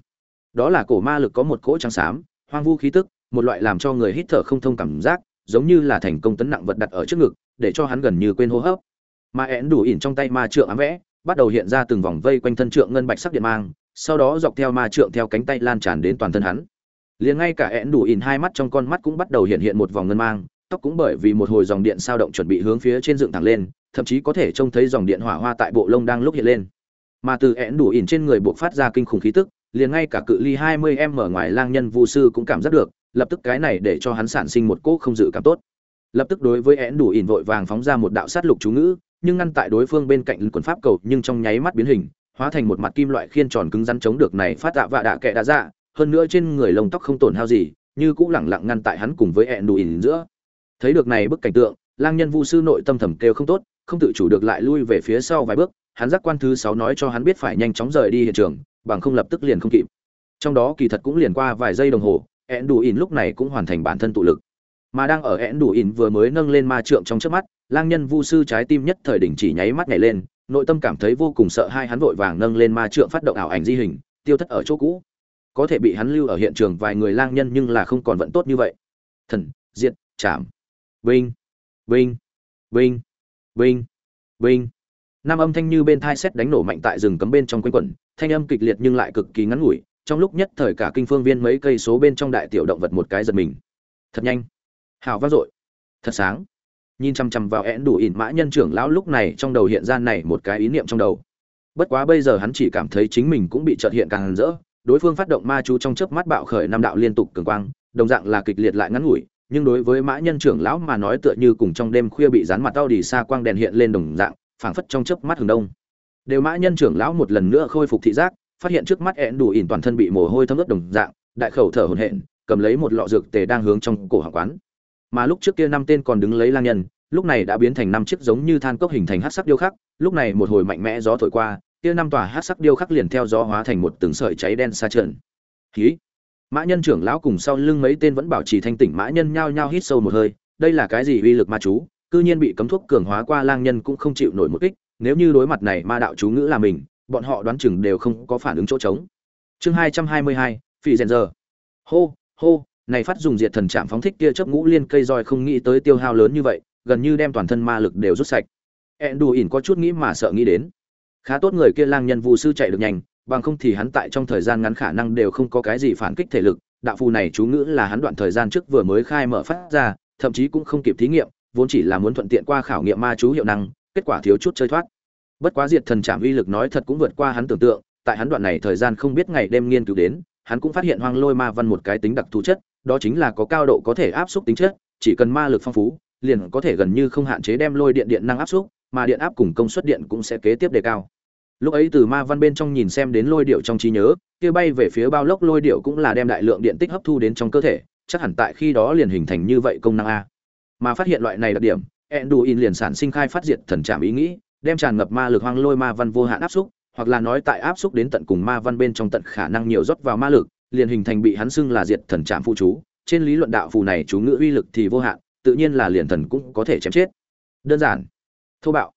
Đó là cổ ma lực có một cỗ trắng xám, hoang vu khí tức, một loại làm cho người hít thở không thông cảm giác, giống như là thành công tấn nặng vật đặt ở trước ngực, để cho hắn gần như quên hô hấp. Mà én đủ ỉn trong tay ma trượng ám vẽ, bắt đầu hiện ra từng vòng vây quanh thân trượng ngân bạch sắc điện mang, sau đó dọc theo ma trượng theo cánh tay lan tràn đến toàn thân hắn. Liền ngay cả én đủ ỉn hai mắt trong con mắt cũng bắt đầu hiện hiện một vòng ngân mang, tóc cũng bởi vì một hồi dòng điện sao động chuẩn bị hướng phía trên dựng thẳng lên, thậm chí có thể trông thấy dòng điện hỏa hoa tại bộ lông đang lúc hiện lên. Mà từ én đủ ỉn trên người buộc phát ra kinh khủng khí tức, liền ngay cả cự ly 20 em ở ngoài lang nhân vu sư cũng cảm giác được, lập tức cái này để cho hắn sản sinh một cỗ không dự cảm tốt lập tức đối với én đủ ỉn vội vàng phóng ra một đạo sát lục chú ngữ, nhưng ngăn tại đối phương bên cạnh quần pháp cầu nhưng trong nháy mắt biến hình, hóa thành một mặt kim loại khiên tròn cứng rắn chống được này phát tạ vạ đạ kệ đã ra, hơn nữa trên người lông tóc không tổn hao gì, như cũng lẳng lặng ngăn tại hắn cùng với én đủ ỉn giữa. Thấy được này bức cảnh tượng, lang nhân vu sư nội tâm thầm kêu không tốt, không tự chủ được lại lui về phía sau vài bước, hắn giác quan thứ sáu nói cho hắn biết phải nhanh chóng rời đi hiện trường, bằng không lập tức liền không kịp. Trong đó kỳ thật cũng liền qua vài giây đồng hồ én đủ ỉn lúc này cũng hoàn thành bản thân tụ lực mà đang ở én đủ ỉn vừa mới nâng lên ma trượng trong trước mắt, lang nhân vu sư trái tim nhất thời đỉnh chỉ nháy mắt nhảy lên, nội tâm cảm thấy vô cùng sợ hai hắn vội vàng nâng lên ma trượng phát động ảo ảnh di hình, tiêu thất ở chỗ cũ. Có thể bị hắn lưu ở hiện trường vài người lang nhân nhưng là không còn vẫn tốt như vậy. Thần, diệt, chạm. Vinh vinh vinh vinh vinh. Năm âm thanh như bên thai xét đánh nổ mạnh tại rừng cấm bên trong quanh quẩn, thanh âm kịch liệt nhưng lại cực kỳ ngắn ngủi, trong lúc nhất thời cả kinh phương viên mấy cây số bên trong đại tiểu động vật một cái giật mình. Thật nhanh hào vang dội. Thật sáng. Nhìn chằm chằm vào én đủ ỉn mã nhân trưởng lão lúc này trong đầu hiện ra này một cái ý niệm trong đầu. Bất quá bây giờ hắn chỉ cảm thấy chính mình cũng bị trợt hiện càng rỡ, đối phương phát động ma chú trong chớp mắt bạo khởi năm đạo liên tục cường quang, đồng dạng là kịch liệt lại ngắn ngủi, nhưng đối với mã nhân trưởng lão mà nói tựa như cùng trong đêm khuya bị dán mặt tao đi xa quang đèn hiện lên đồng dạng, phảng phất trong chớp mắt hừng đông. Đều mã nhân trưởng lão một lần nữa khôi phục thị giác, phát hiện trước mắt én đủ ỉn toàn thân bị mồ hôi thấm ướt đồng dạng, đại khẩu thở hổn hển, cầm lấy một lọ dược tề đang hướng trong cổ hàng quán mà lúc trước kia năm tên còn đứng lấy lang nhân, lúc này đã biến thành năm chiếc giống như than cốc hình thành hát sắc điêu khắc, lúc này một hồi mạnh mẽ gió thổi qua, kia năm tòa hát sắc điêu khắc liền theo gió hóa thành một từng sợi cháy đen xa trơn khí mã nhân trưởng lão cùng sau lưng mấy tên vẫn bảo trì thanh tỉnh, mã nhân nhao nhao hít sâu một hơi, đây là cái gì uy lực ma chú? Cư nhiên bị cấm thuốc cường hóa qua lang nhân cũng không chịu nổi một kích, nếu như đối mặt này ma đạo chú ngữ là mình, bọn họ đoán chừng đều không có phản ứng chỗ trống. Chương hai trăm hai mươi hai phi rèn giờ. Hô hô! Này phát dùng diệt thần trạm phóng thích kia chớp ngũ liên cây roi không nghĩ tới tiêu hao lớn như vậy, gần như đem toàn thân ma lực đều rút sạch. Enduin có chút nghĩ mà sợ nghĩ đến. Khá tốt người kia lang nhân vu sư chạy được nhanh, bằng không thì hắn tại trong thời gian ngắn khả năng đều không có cái gì phản kích thể lực. Đạo phù này chú ngữ là hắn đoạn thời gian trước vừa mới khai mở phát ra, thậm chí cũng không kịp thí nghiệm, vốn chỉ là muốn thuận tiện qua khảo nghiệm ma chú hiệu năng, kết quả thiếu chút chơi thoát. Bất quá diệt thần trạm uy lực nói thật cũng vượt qua hắn tưởng tượng, tại hắn đoạn này thời gian không biết ngày đêm nghiên cứu đến, hắn cũng phát hiện hoang lôi ma văn một cái tính đặc thù chất, đó chính là có cao độ có thể áp xúc tính chất, chỉ cần ma lực phong phú, liền có thể gần như không hạn chế đem lôi điện điện năng áp xúc, mà điện áp cùng công suất điện cũng sẽ kế tiếp đề cao. lúc ấy từ ma văn bên trong nhìn xem đến lôi điệu trong trí nhớ kia bay về phía bao lốc lôi điệu cũng là đem đại lượng điện tích hấp thu đến trong cơ thể chắc hẳn tại khi đó liền hình thành như vậy công năng a mà phát hiện loại này đặc điểm enduin liền sản sinh khai phát diệt thần trảm ý nghĩ đem tràn ngập ma lực hoang lôi ma văn vô hạn áp xúc hoặc là nói tại áp xúc đến tận cùng ma văn bên trong tận khả năng nhiều rót vào ma lực liền hình thành bị hắn xưng là diệt thần trạm phụ chú. Trên lý luận đạo phù này chú ngữ uy lực thì vô hạn, tự nhiên là liền thần cũng có thể chém chết. Đơn giản. Thô bạo.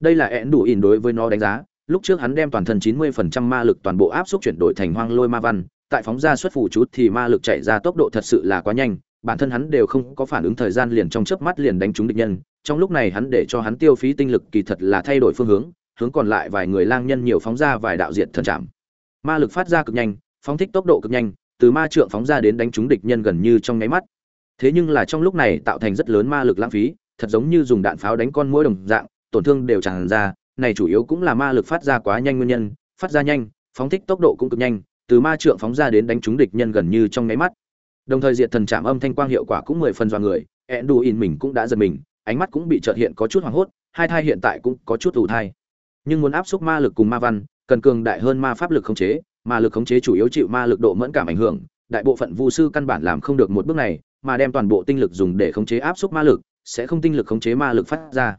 Đây là én đủ ỉn đối với nó đánh giá. Lúc trước hắn đem toàn thân 90% ma lực toàn bộ áp suất chuyển đổi thành hoang lôi ma văn. Tại phóng ra xuất phù chú thì ma lực chạy ra tốc độ thật sự là quá nhanh. Bản thân hắn đều không có phản ứng thời gian liền trong chớp mắt liền đánh trúng địch nhân. Trong lúc này hắn để cho hắn tiêu phí tinh lực kỳ thật là thay đổi phương hướng. Hướng còn lại vài người lang nhân nhiều phóng ra vài đạo diện thần trạm. Ma lực phát ra cực nhanh phóng thích tốc độ cực nhanh, từ ma trượng phóng ra đến đánh trúng địch nhân gần như trong nháy mắt. Thế nhưng là trong lúc này tạo thành rất lớn ma lực lãng phí, thật giống như dùng đạn pháo đánh con mũi đồng dạng, tổn thương đều tràn ra, này chủ yếu cũng là ma lực phát ra quá nhanh nguyên nhân, phát ra nhanh, phóng thích tốc độ cũng cực nhanh, từ ma trượng phóng ra đến đánh trúng địch nhân gần như trong nháy mắt. Đồng thời diệt thần chạm âm thanh quang hiệu quả cũng mười phần do người in mình cũng đã giật mình, ánh mắt cũng bị trợt hiện có chút hoảng hốt, hai thai hiện tại cũng có chút ủ thai. Nhưng muốn áp xúc ma lực cùng ma văn, cần cường đại hơn ma pháp lực khống chế ma lực khống chế chủ yếu chịu ma lực độ mẫn cảm ảnh hưởng, đại bộ phận vu sư căn bản làm không được một bước này, mà đem toàn bộ tinh lực dùng để khống chế áp xúc ma lực, sẽ không tinh lực khống chế ma lực phát ra.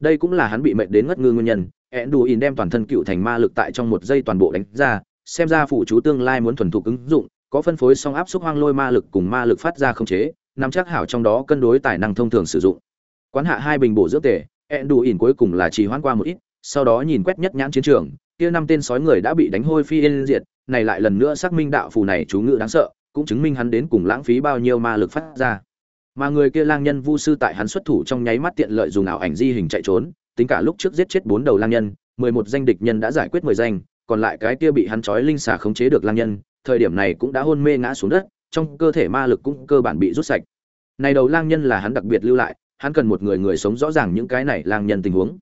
Đây cũng là hắn bị mệt đến ngất ngư nguyên nhân in đem toàn thân cựu thành ma lực tại trong một giây toàn bộ đánh ra, xem ra phụ chú tương lai muốn thuần thục ứng dụng, có phân phối song áp xúc hoang lôi ma lực cùng ma lực phát ra khống chế, nắm chắc hảo trong đó cân đối tài năng thông thường sử dụng. Quán hạ hai bình bổ dưỡng tề in cuối cùng là chỉ hoãn qua một ít, sau đó nhìn quét nhất nhãn chiến trường kia năm tên sói người đã bị đánh hôi phi yên diệt, này lại lần nữa xác minh đạo phù này chú ngự đáng sợ, cũng chứng minh hắn đến cùng lãng phí bao nhiêu ma lực phát ra. Mà người kia lang nhân vu sư tại hắn xuất thủ trong nháy mắt tiện lợi dùng ảo ảnh di hình chạy trốn, tính cả lúc trước giết chết bốn đầu lang nhân, mười một danh địch nhân đã giải quyết mười danh, còn lại cái kia bị hắn trói linh xà khống chế được lang nhân, thời điểm này cũng đã hôn mê ngã xuống đất, trong cơ thể ma lực cũng cơ bản bị rút sạch. Này đầu lang nhân là hắn đặc biệt lưu lại, hắn cần một người người sống rõ ràng những cái này lang nhân tình huống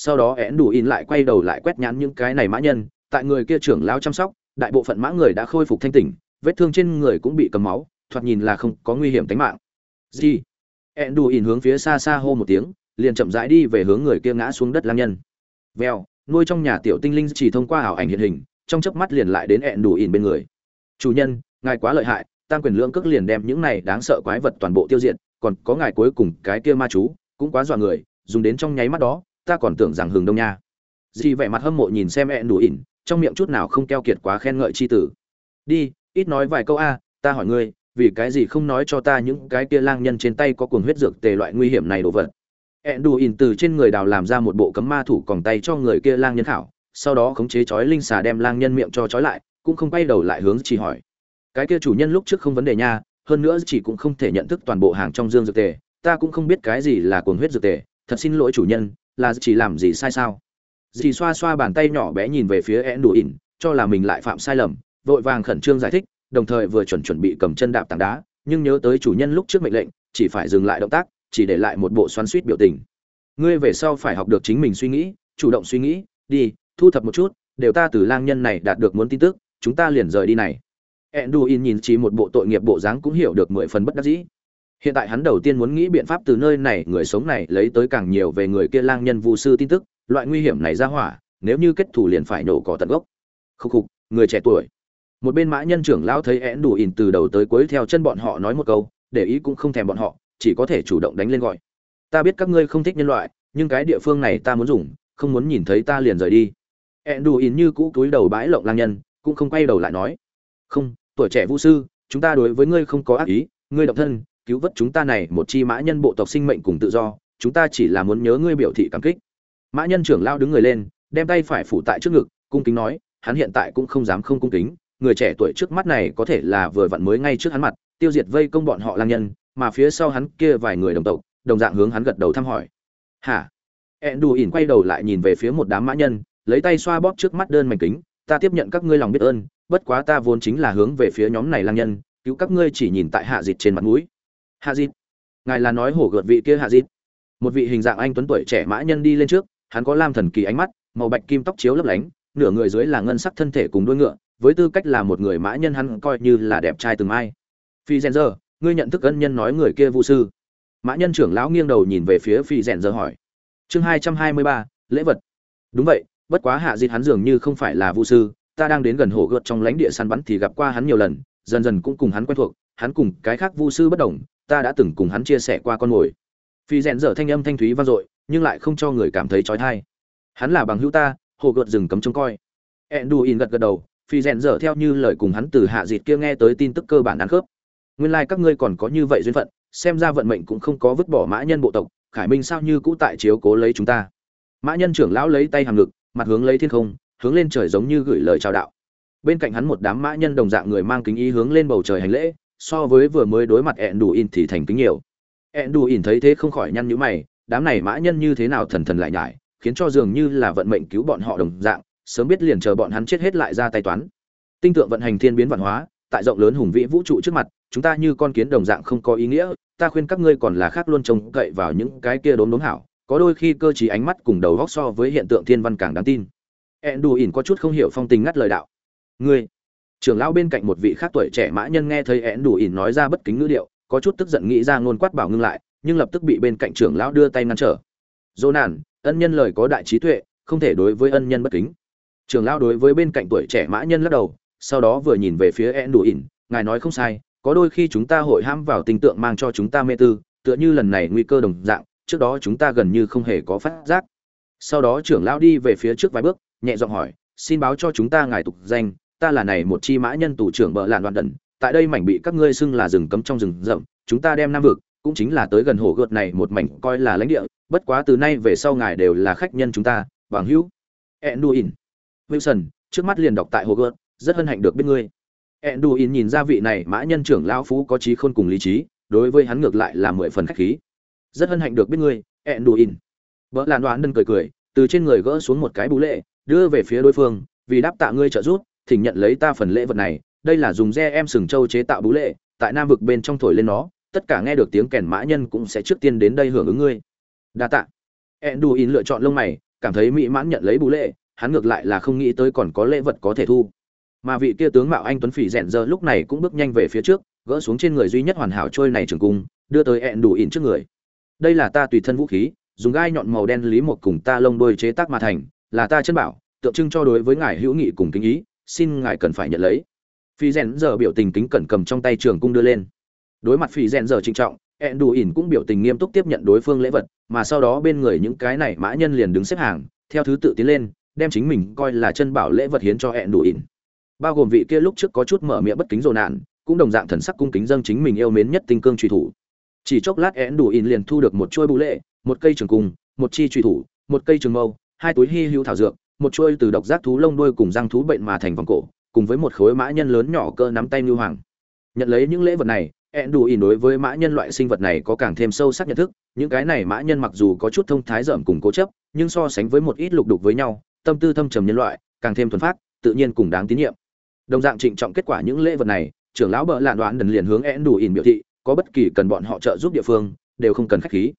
sau đó én đủ in lại quay đầu lại quét nhãn những cái này mã nhân, tại người kia trưởng lao chăm sóc, đại bộ phận mã người đã khôi phục thanh tỉnh, vết thương trên người cũng bị cầm máu, thoạt nhìn là không có nguy hiểm tính mạng. Gì? ẹn đủ in hướng phía xa xa hô một tiếng, liền chậm rãi đi về hướng người kia ngã xuống đất lang nhân. Vèo, nuôi trong nhà tiểu tinh linh chỉ thông qua ảo ảnh hiện hình, trong chớp mắt liền lại đến ẹn đủ in bên người. Chủ nhân, ngài quá lợi hại, tam quyền lưỡng cước liền đem những này đáng sợ quái vật toàn bộ tiêu diệt, còn có ngài cuối cùng cái kia ma chú, cũng quá dọa người, dùng đến trong nháy mắt đó ta còn tưởng rằng hừng đông nha. Dì vẻ mặt hâm mộ nhìn xem ẹn đủ ỉn, trong miệng chút nào không keo kiệt quá khen ngợi chi tử. Đi, ít nói vài câu a, ta hỏi ngươi, vì cái gì không nói cho ta những cái kia lang nhân trên tay có cuồng huyết dược tề loại nguy hiểm này đồ vật? Ỉn từ trên người đào làm ra một bộ cấm ma thủ còn tay cho người kia lang nhân khảo, sau đó khống chế chói linh xà đem lang nhân miệng cho chói lại, cũng không quay đầu lại hướng chỉ hỏi. Cái kia chủ nhân lúc trước không vấn đề nha, hơn nữa chỉ cũng không thể nhận thức toàn bộ hàng trong dương dược tề, ta cũng không biết cái gì là cuồng huyết dược tề, thật xin lỗi chủ nhân là chỉ làm gì sai sao? Dì xoa xoa bàn tay nhỏ bé nhìn về phía ỉn, cho là mình lại phạm sai lầm, vội vàng khẩn trương giải thích, đồng thời vừa chuẩn chuẩn bị cầm chân đạp tảng đá, nhưng nhớ tới chủ nhân lúc trước mệnh lệnh, chỉ phải dừng lại động tác, chỉ để lại một bộ xoắn suýt biểu tình. Ngươi về sau phải học được chính mình suy nghĩ, chủ động suy nghĩ, đi, thu thập một chút, đều ta từ lang nhân này đạt được muốn tin tức, chúng ta liền rời đi này. Enduin nhìn chỉ một bộ tội nghiệp bộ dáng cũng hiểu được mười phần bất đắc dĩ hiện tại hắn đầu tiên muốn nghĩ biện pháp từ nơi này, người sống này lấy tới càng nhiều về người kia lang nhân vu sư tin tức, loại nguy hiểm này ra hỏa, nếu như kết thủ liền phải nổ cỏ tận gốc. Khúc khục, người trẻ tuổi. Một bên mã nhân trưởng lão thấy én đủ ỉn từ đầu tới cuối theo chân bọn họ nói một câu, để ý cũng không thèm bọn họ, chỉ có thể chủ động đánh lên gọi. Ta biết các ngươi không thích nhân loại, nhưng cái địa phương này ta muốn dùng, không muốn nhìn thấy ta liền rời đi. Én đủ ỉn như cũ túi đầu bãi lộng lang nhân, cũng không quay đầu lại nói. Không, tuổi trẻ vũ sư, chúng ta đối với ngươi không có ác ý, ngươi độc thân cứu vớt chúng ta này, một chi mã nhân bộ tộc sinh mệnh cùng tự do, chúng ta chỉ là muốn nhớ ngươi biểu thị cảm kích. Mã nhân trưởng lao đứng người lên, đem tay phải phủ tại trước ngực, cung kính nói, hắn hiện tại cũng không dám không cung kính, người trẻ tuổi trước mắt này có thể là vừa vặn mới ngay trước hắn mặt, tiêu diệt vây công bọn họ lang nhân, mà phía sau hắn kia vài người đồng tộc, đồng dạng hướng hắn gật đầu thăm hỏi. Hả? Ẹn đù ỉn quay đầu lại nhìn về phía một đám mã nhân, lấy tay xoa bóp trước mắt đơn mảnh kính, ta tiếp nhận các ngươi lòng biết ơn, bất quá ta vốn chính là hướng về phía nhóm này lang nhân, cứu các ngươi chỉ nhìn tại hạ dịt trên mặt mũi hạ dịt. Ngài là nói hổ gợt vị kia hạ dịt. Một vị hình dạng anh tuấn tuổi trẻ mã nhân đi lên trước, hắn có lam thần kỳ ánh mắt, màu bạch kim tóc chiếu lấp lánh, nửa người dưới là ngân sắc thân thể cùng đuôi ngựa, với tư cách là một người mã nhân hắn coi như là đẹp trai từng ai phi rèn giờ, ngươi nhận thức ân nhân nói người kia vu sư. Mã nhân trưởng lão nghiêng đầu nhìn về phía phi rèn giờ hỏi. Chương hai trăm hai mươi ba, lễ vật. Đúng vậy, bất quá hạ dịt hắn dường như không phải là vu sư, ta đang đến gần hồ gợt trong lãnh địa săn bắn thì gặp qua hắn nhiều lần, dần dần cũng cùng hắn quen thuộc, hắn cùng cái khác vu sư bất đồng ta đã từng cùng hắn chia sẻ qua con mồi. Phi rèn dở thanh âm thanh thúy vang dội, nhưng lại không cho người cảm thấy trói thai hắn là bằng hữu ta, hồ gợt dừng cấm trông coi. Ẹn đù in gật gật đầu, phi rèn dở theo như lời cùng hắn từ hạ dịt kia nghe tới tin tức cơ bản ăn khớp. Nguyên lai các ngươi còn có như vậy duyên phận, xem ra vận mệnh cũng không có vứt bỏ mã nhân bộ tộc, khải minh sao như cũ tại chiếu cố lấy chúng ta. Mã nhân trưởng lão lấy tay hàm ngực, mặt hướng lấy thiên không, hướng lên trời giống như gửi lời chào đạo. Bên cạnh hắn một đám mã nhân đồng dạng người mang kính ý hướng lên bầu trời hành lễ so với vừa mới đối mặt ẹn đủ in thì thành kính nhiều. Ẹn đủ in thấy thế không khỏi nhăn nhữ mày, đám này mã nhân như thế nào thần thần lại nhải, khiến cho dường như là vận mệnh cứu bọn họ đồng dạng, sớm biết liền chờ bọn hắn chết hết lại ra tay toán. Tinh tượng vận hành thiên biến văn hóa, tại rộng lớn hùng vĩ vũ trụ trước mặt, chúng ta như con kiến đồng dạng không có ý nghĩa, ta khuyên các ngươi còn là khác luôn trông cậy vào những cái kia đốn đốn hảo, có đôi khi cơ trí ánh mắt cùng đầu góc so với hiện tượng thiên văn càng đáng tin. Ẹn đù ỉn có chút không hiểu phong tình ngắt lời đạo. Ngươi trưởng lão bên cạnh một vị khác tuổi trẻ mã nhân nghe thấy én đủ ỉn nói ra bất kính ngữ điệu, có chút tức giận nghĩ ra ngôn quát bảo ngưng lại, nhưng lập tức bị bên cạnh trưởng lão đưa tay ngăn trở. Dỗ nản ân nhân lời có đại trí tuệ, không thể đối với ân nhân bất kính. Trưởng lão đối với bên cạnh tuổi trẻ mã nhân lắc đầu, sau đó vừa nhìn về phía én đủ ỉn, ngài nói không sai, có đôi khi chúng ta hội ham vào tình tượng mang cho chúng ta mê tư, tựa như lần này nguy cơ đồng dạng, trước đó chúng ta gần như không hề có phát giác. Sau đó trưởng lão đi về phía trước vài bước, nhẹ giọng hỏi, xin báo cho chúng ta ngài tục danh ta là này một chi mã nhân tù trưởng bợ lạn đoạn đần, tại đây mảnh bị các ngươi xưng là rừng cấm trong rừng rậm, chúng ta đem nam vực, cũng chính là tới gần hồ gợt này một mảnh coi là lãnh địa, bất quá từ nay về sau ngài đều là khách nhân chúng ta, bằng hữu. Enduin. Wilson, trước mắt liền đọc tại hồ gợt, rất hân hạnh được biết ngươi. Enduin nhìn ra vị này mã nhân trưởng lão phú có trí khôn cùng lý trí, đối với hắn ngược lại là mười phần khách khí. Rất hân hạnh được biết ngươi, enduin. Vợ làn đoán đơn cười cười, từ trên người gỡ xuống một cái bú lệ, đưa về phía đối phương, vì đáp tạ ngươi trợ giúp thỉnh nhận lấy ta phần lễ vật này, đây là dùng re em sừng châu chế tạo bú lệ, tại nam vực bên trong thổi lên nó, tất cả nghe được tiếng kèn mã nhân cũng sẽ trước tiên đến đây hưởng ứng ngươi. Đa tạ. Enduin lựa chọn lông mày, cảm thấy mỹ mãn nhận lấy bú lệ, hắn ngược lại là không nghĩ tới còn có lễ vật có thể thu. Mà vị kia tướng mạo anh tuấn phỉ rèn giờ lúc này cũng bước nhanh về phía trước, gỡ xuống trên người duy nhất hoàn hảo trôi này trường cung, đưa tới ẹn đủ ỉn trước người. Đây là ta tùy thân vũ khí, dùng gai nhọn màu đen lý một cùng ta lông đôi chế tác mà thành, là ta chân bảo, tượng trưng cho đối với ngài hữu nghị cùng kính ý xin ngài cần phải nhận lấy. Phi rèn giờ biểu tình kính cẩn cầm trong tay trường cung đưa lên. Đối mặt phi rèn giờ trịnh trọng ẹn đủ ỉn cũng biểu tình nghiêm túc tiếp nhận đối phương lễ vật, mà sau đó bên người những cái này mã nhân liền đứng xếp hàng, theo thứ tự tiến lên, đem chính mình coi là chân bảo lễ vật hiến cho ẹn đủ ỉn bao gồm vị kia lúc trước có chút mở miệng bất kính rồ nạn, cũng đồng dạng thần sắc cung kính dâng chính mình yêu mến nhất tinh cương truy thủ. Chỉ chốc lát én đủ in liền thu được một chuôi bù lệ, một cây trường cung, một chi truy thủ, một cây trường mâu, hai túi hy hữu thảo dược một chuôi từ độc giác thú lông đuôi cùng răng thú bệnh mà thành vòng cổ, cùng với một khối mã nhân lớn nhỏ cơ nắm tay như hoàng. Nhận lấy những lễ vật này ẹn đủ in đối với mã nhân loại sinh vật này có càng thêm sâu sắc nhận thức, những cái này mã nhân mặc dù có chút thông thái dởm cùng cố chấp, nhưng so sánh với một ít lục đục với nhau, tâm tư thâm trầm nhân loại, càng thêm thuần phát tự nhiên cùng đáng tín nhiệm. Đồng dạng trịnh trọng kết quả những lễ vật này, trưởng lão bợ lạn đoán đần liền hướng ẹn đủ ỉn biểu thị, có bất kỳ cần bọn họ trợ giúp địa phương, đều không cần khách khí.